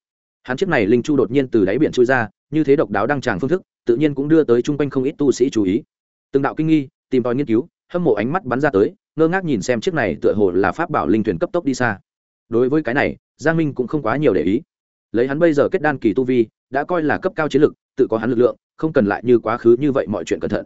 Hắn chiếc này linh chu đột nhiên từ đáy biển trôi ra, như thế độc đáo đăng tràng phương thức tự nhiên cũng đưa tới chung quanh không ít tu sĩ chú ý. Từng đạo kinh nghi, tìm tòi nghiên cứu, hâm mộ ánh mắt bắn ra tới, ngơ ngác nhìn xem chiếc này tựa hồ là pháp bảo linh thuyền cấp tốc đi xa. Đối với cái này, giang minh cũng không quá nhiều để ý. Lấy hắn bây giờ kết đan kỳ tu vi, đã coi là cấp cao chiến lực, tự có hắn lực lượng, không cần lại như quá khứ như vậy mọi chuyện cẩn thận.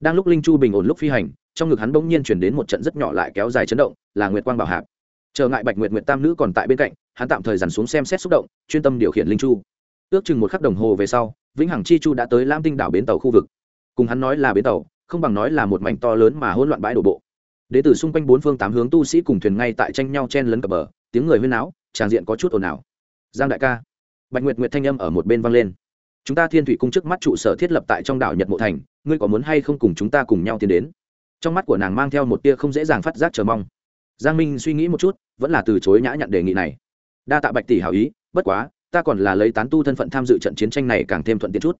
Đang lúc linh chu bình ổn lúc phi hành, trong ngực hắn bỗng nhiên chuyển đến một trận rất nhỏ lại kéo dài chấn động, là nguyệt quang bảo hạp. Chờ ngại bạch nguyệt nguyệt tam nữ còn tại bên cạnh, hắn tạm thời dằn xuống xem xét xúc động, chuyên tâm điều khiển linh chu. Ước chừng một khắc đồng hồ về sau vĩnh hằng chi chu đã tới lam tinh đảo bến tàu khu vực cùng hắn nói là bến tàu không bằng nói là một mảnh to lớn mà hỗn loạn bãi đổ bộ đế tử xung quanh bốn phương tám hướng tu sĩ cùng thuyền ngay tại tranh nhau chen lấn cập bờ tiếng người huyên náo tràng diện có chút ồn ào giang đại ca bạch nguyệt nguyệt thanh âm ở một bên vang lên chúng ta thiên thủy cung trước mắt trụ sở thiết lập tại trong đảo nhật mộ thành ngươi có muốn hay không cùng chúng ta cùng nhau tiến đến trong mắt của nàng mang theo một tia không dễ dàng phát giác chờ mong giang minh suy nghĩ một chút vẫn là từ chối nhã nhận đề nghị này đa tạ bạch tỷ hảo ý bất quá ta còn là lấy tán tu thân phận tham dự trận chiến tranh này càng thêm thuận tiện chút.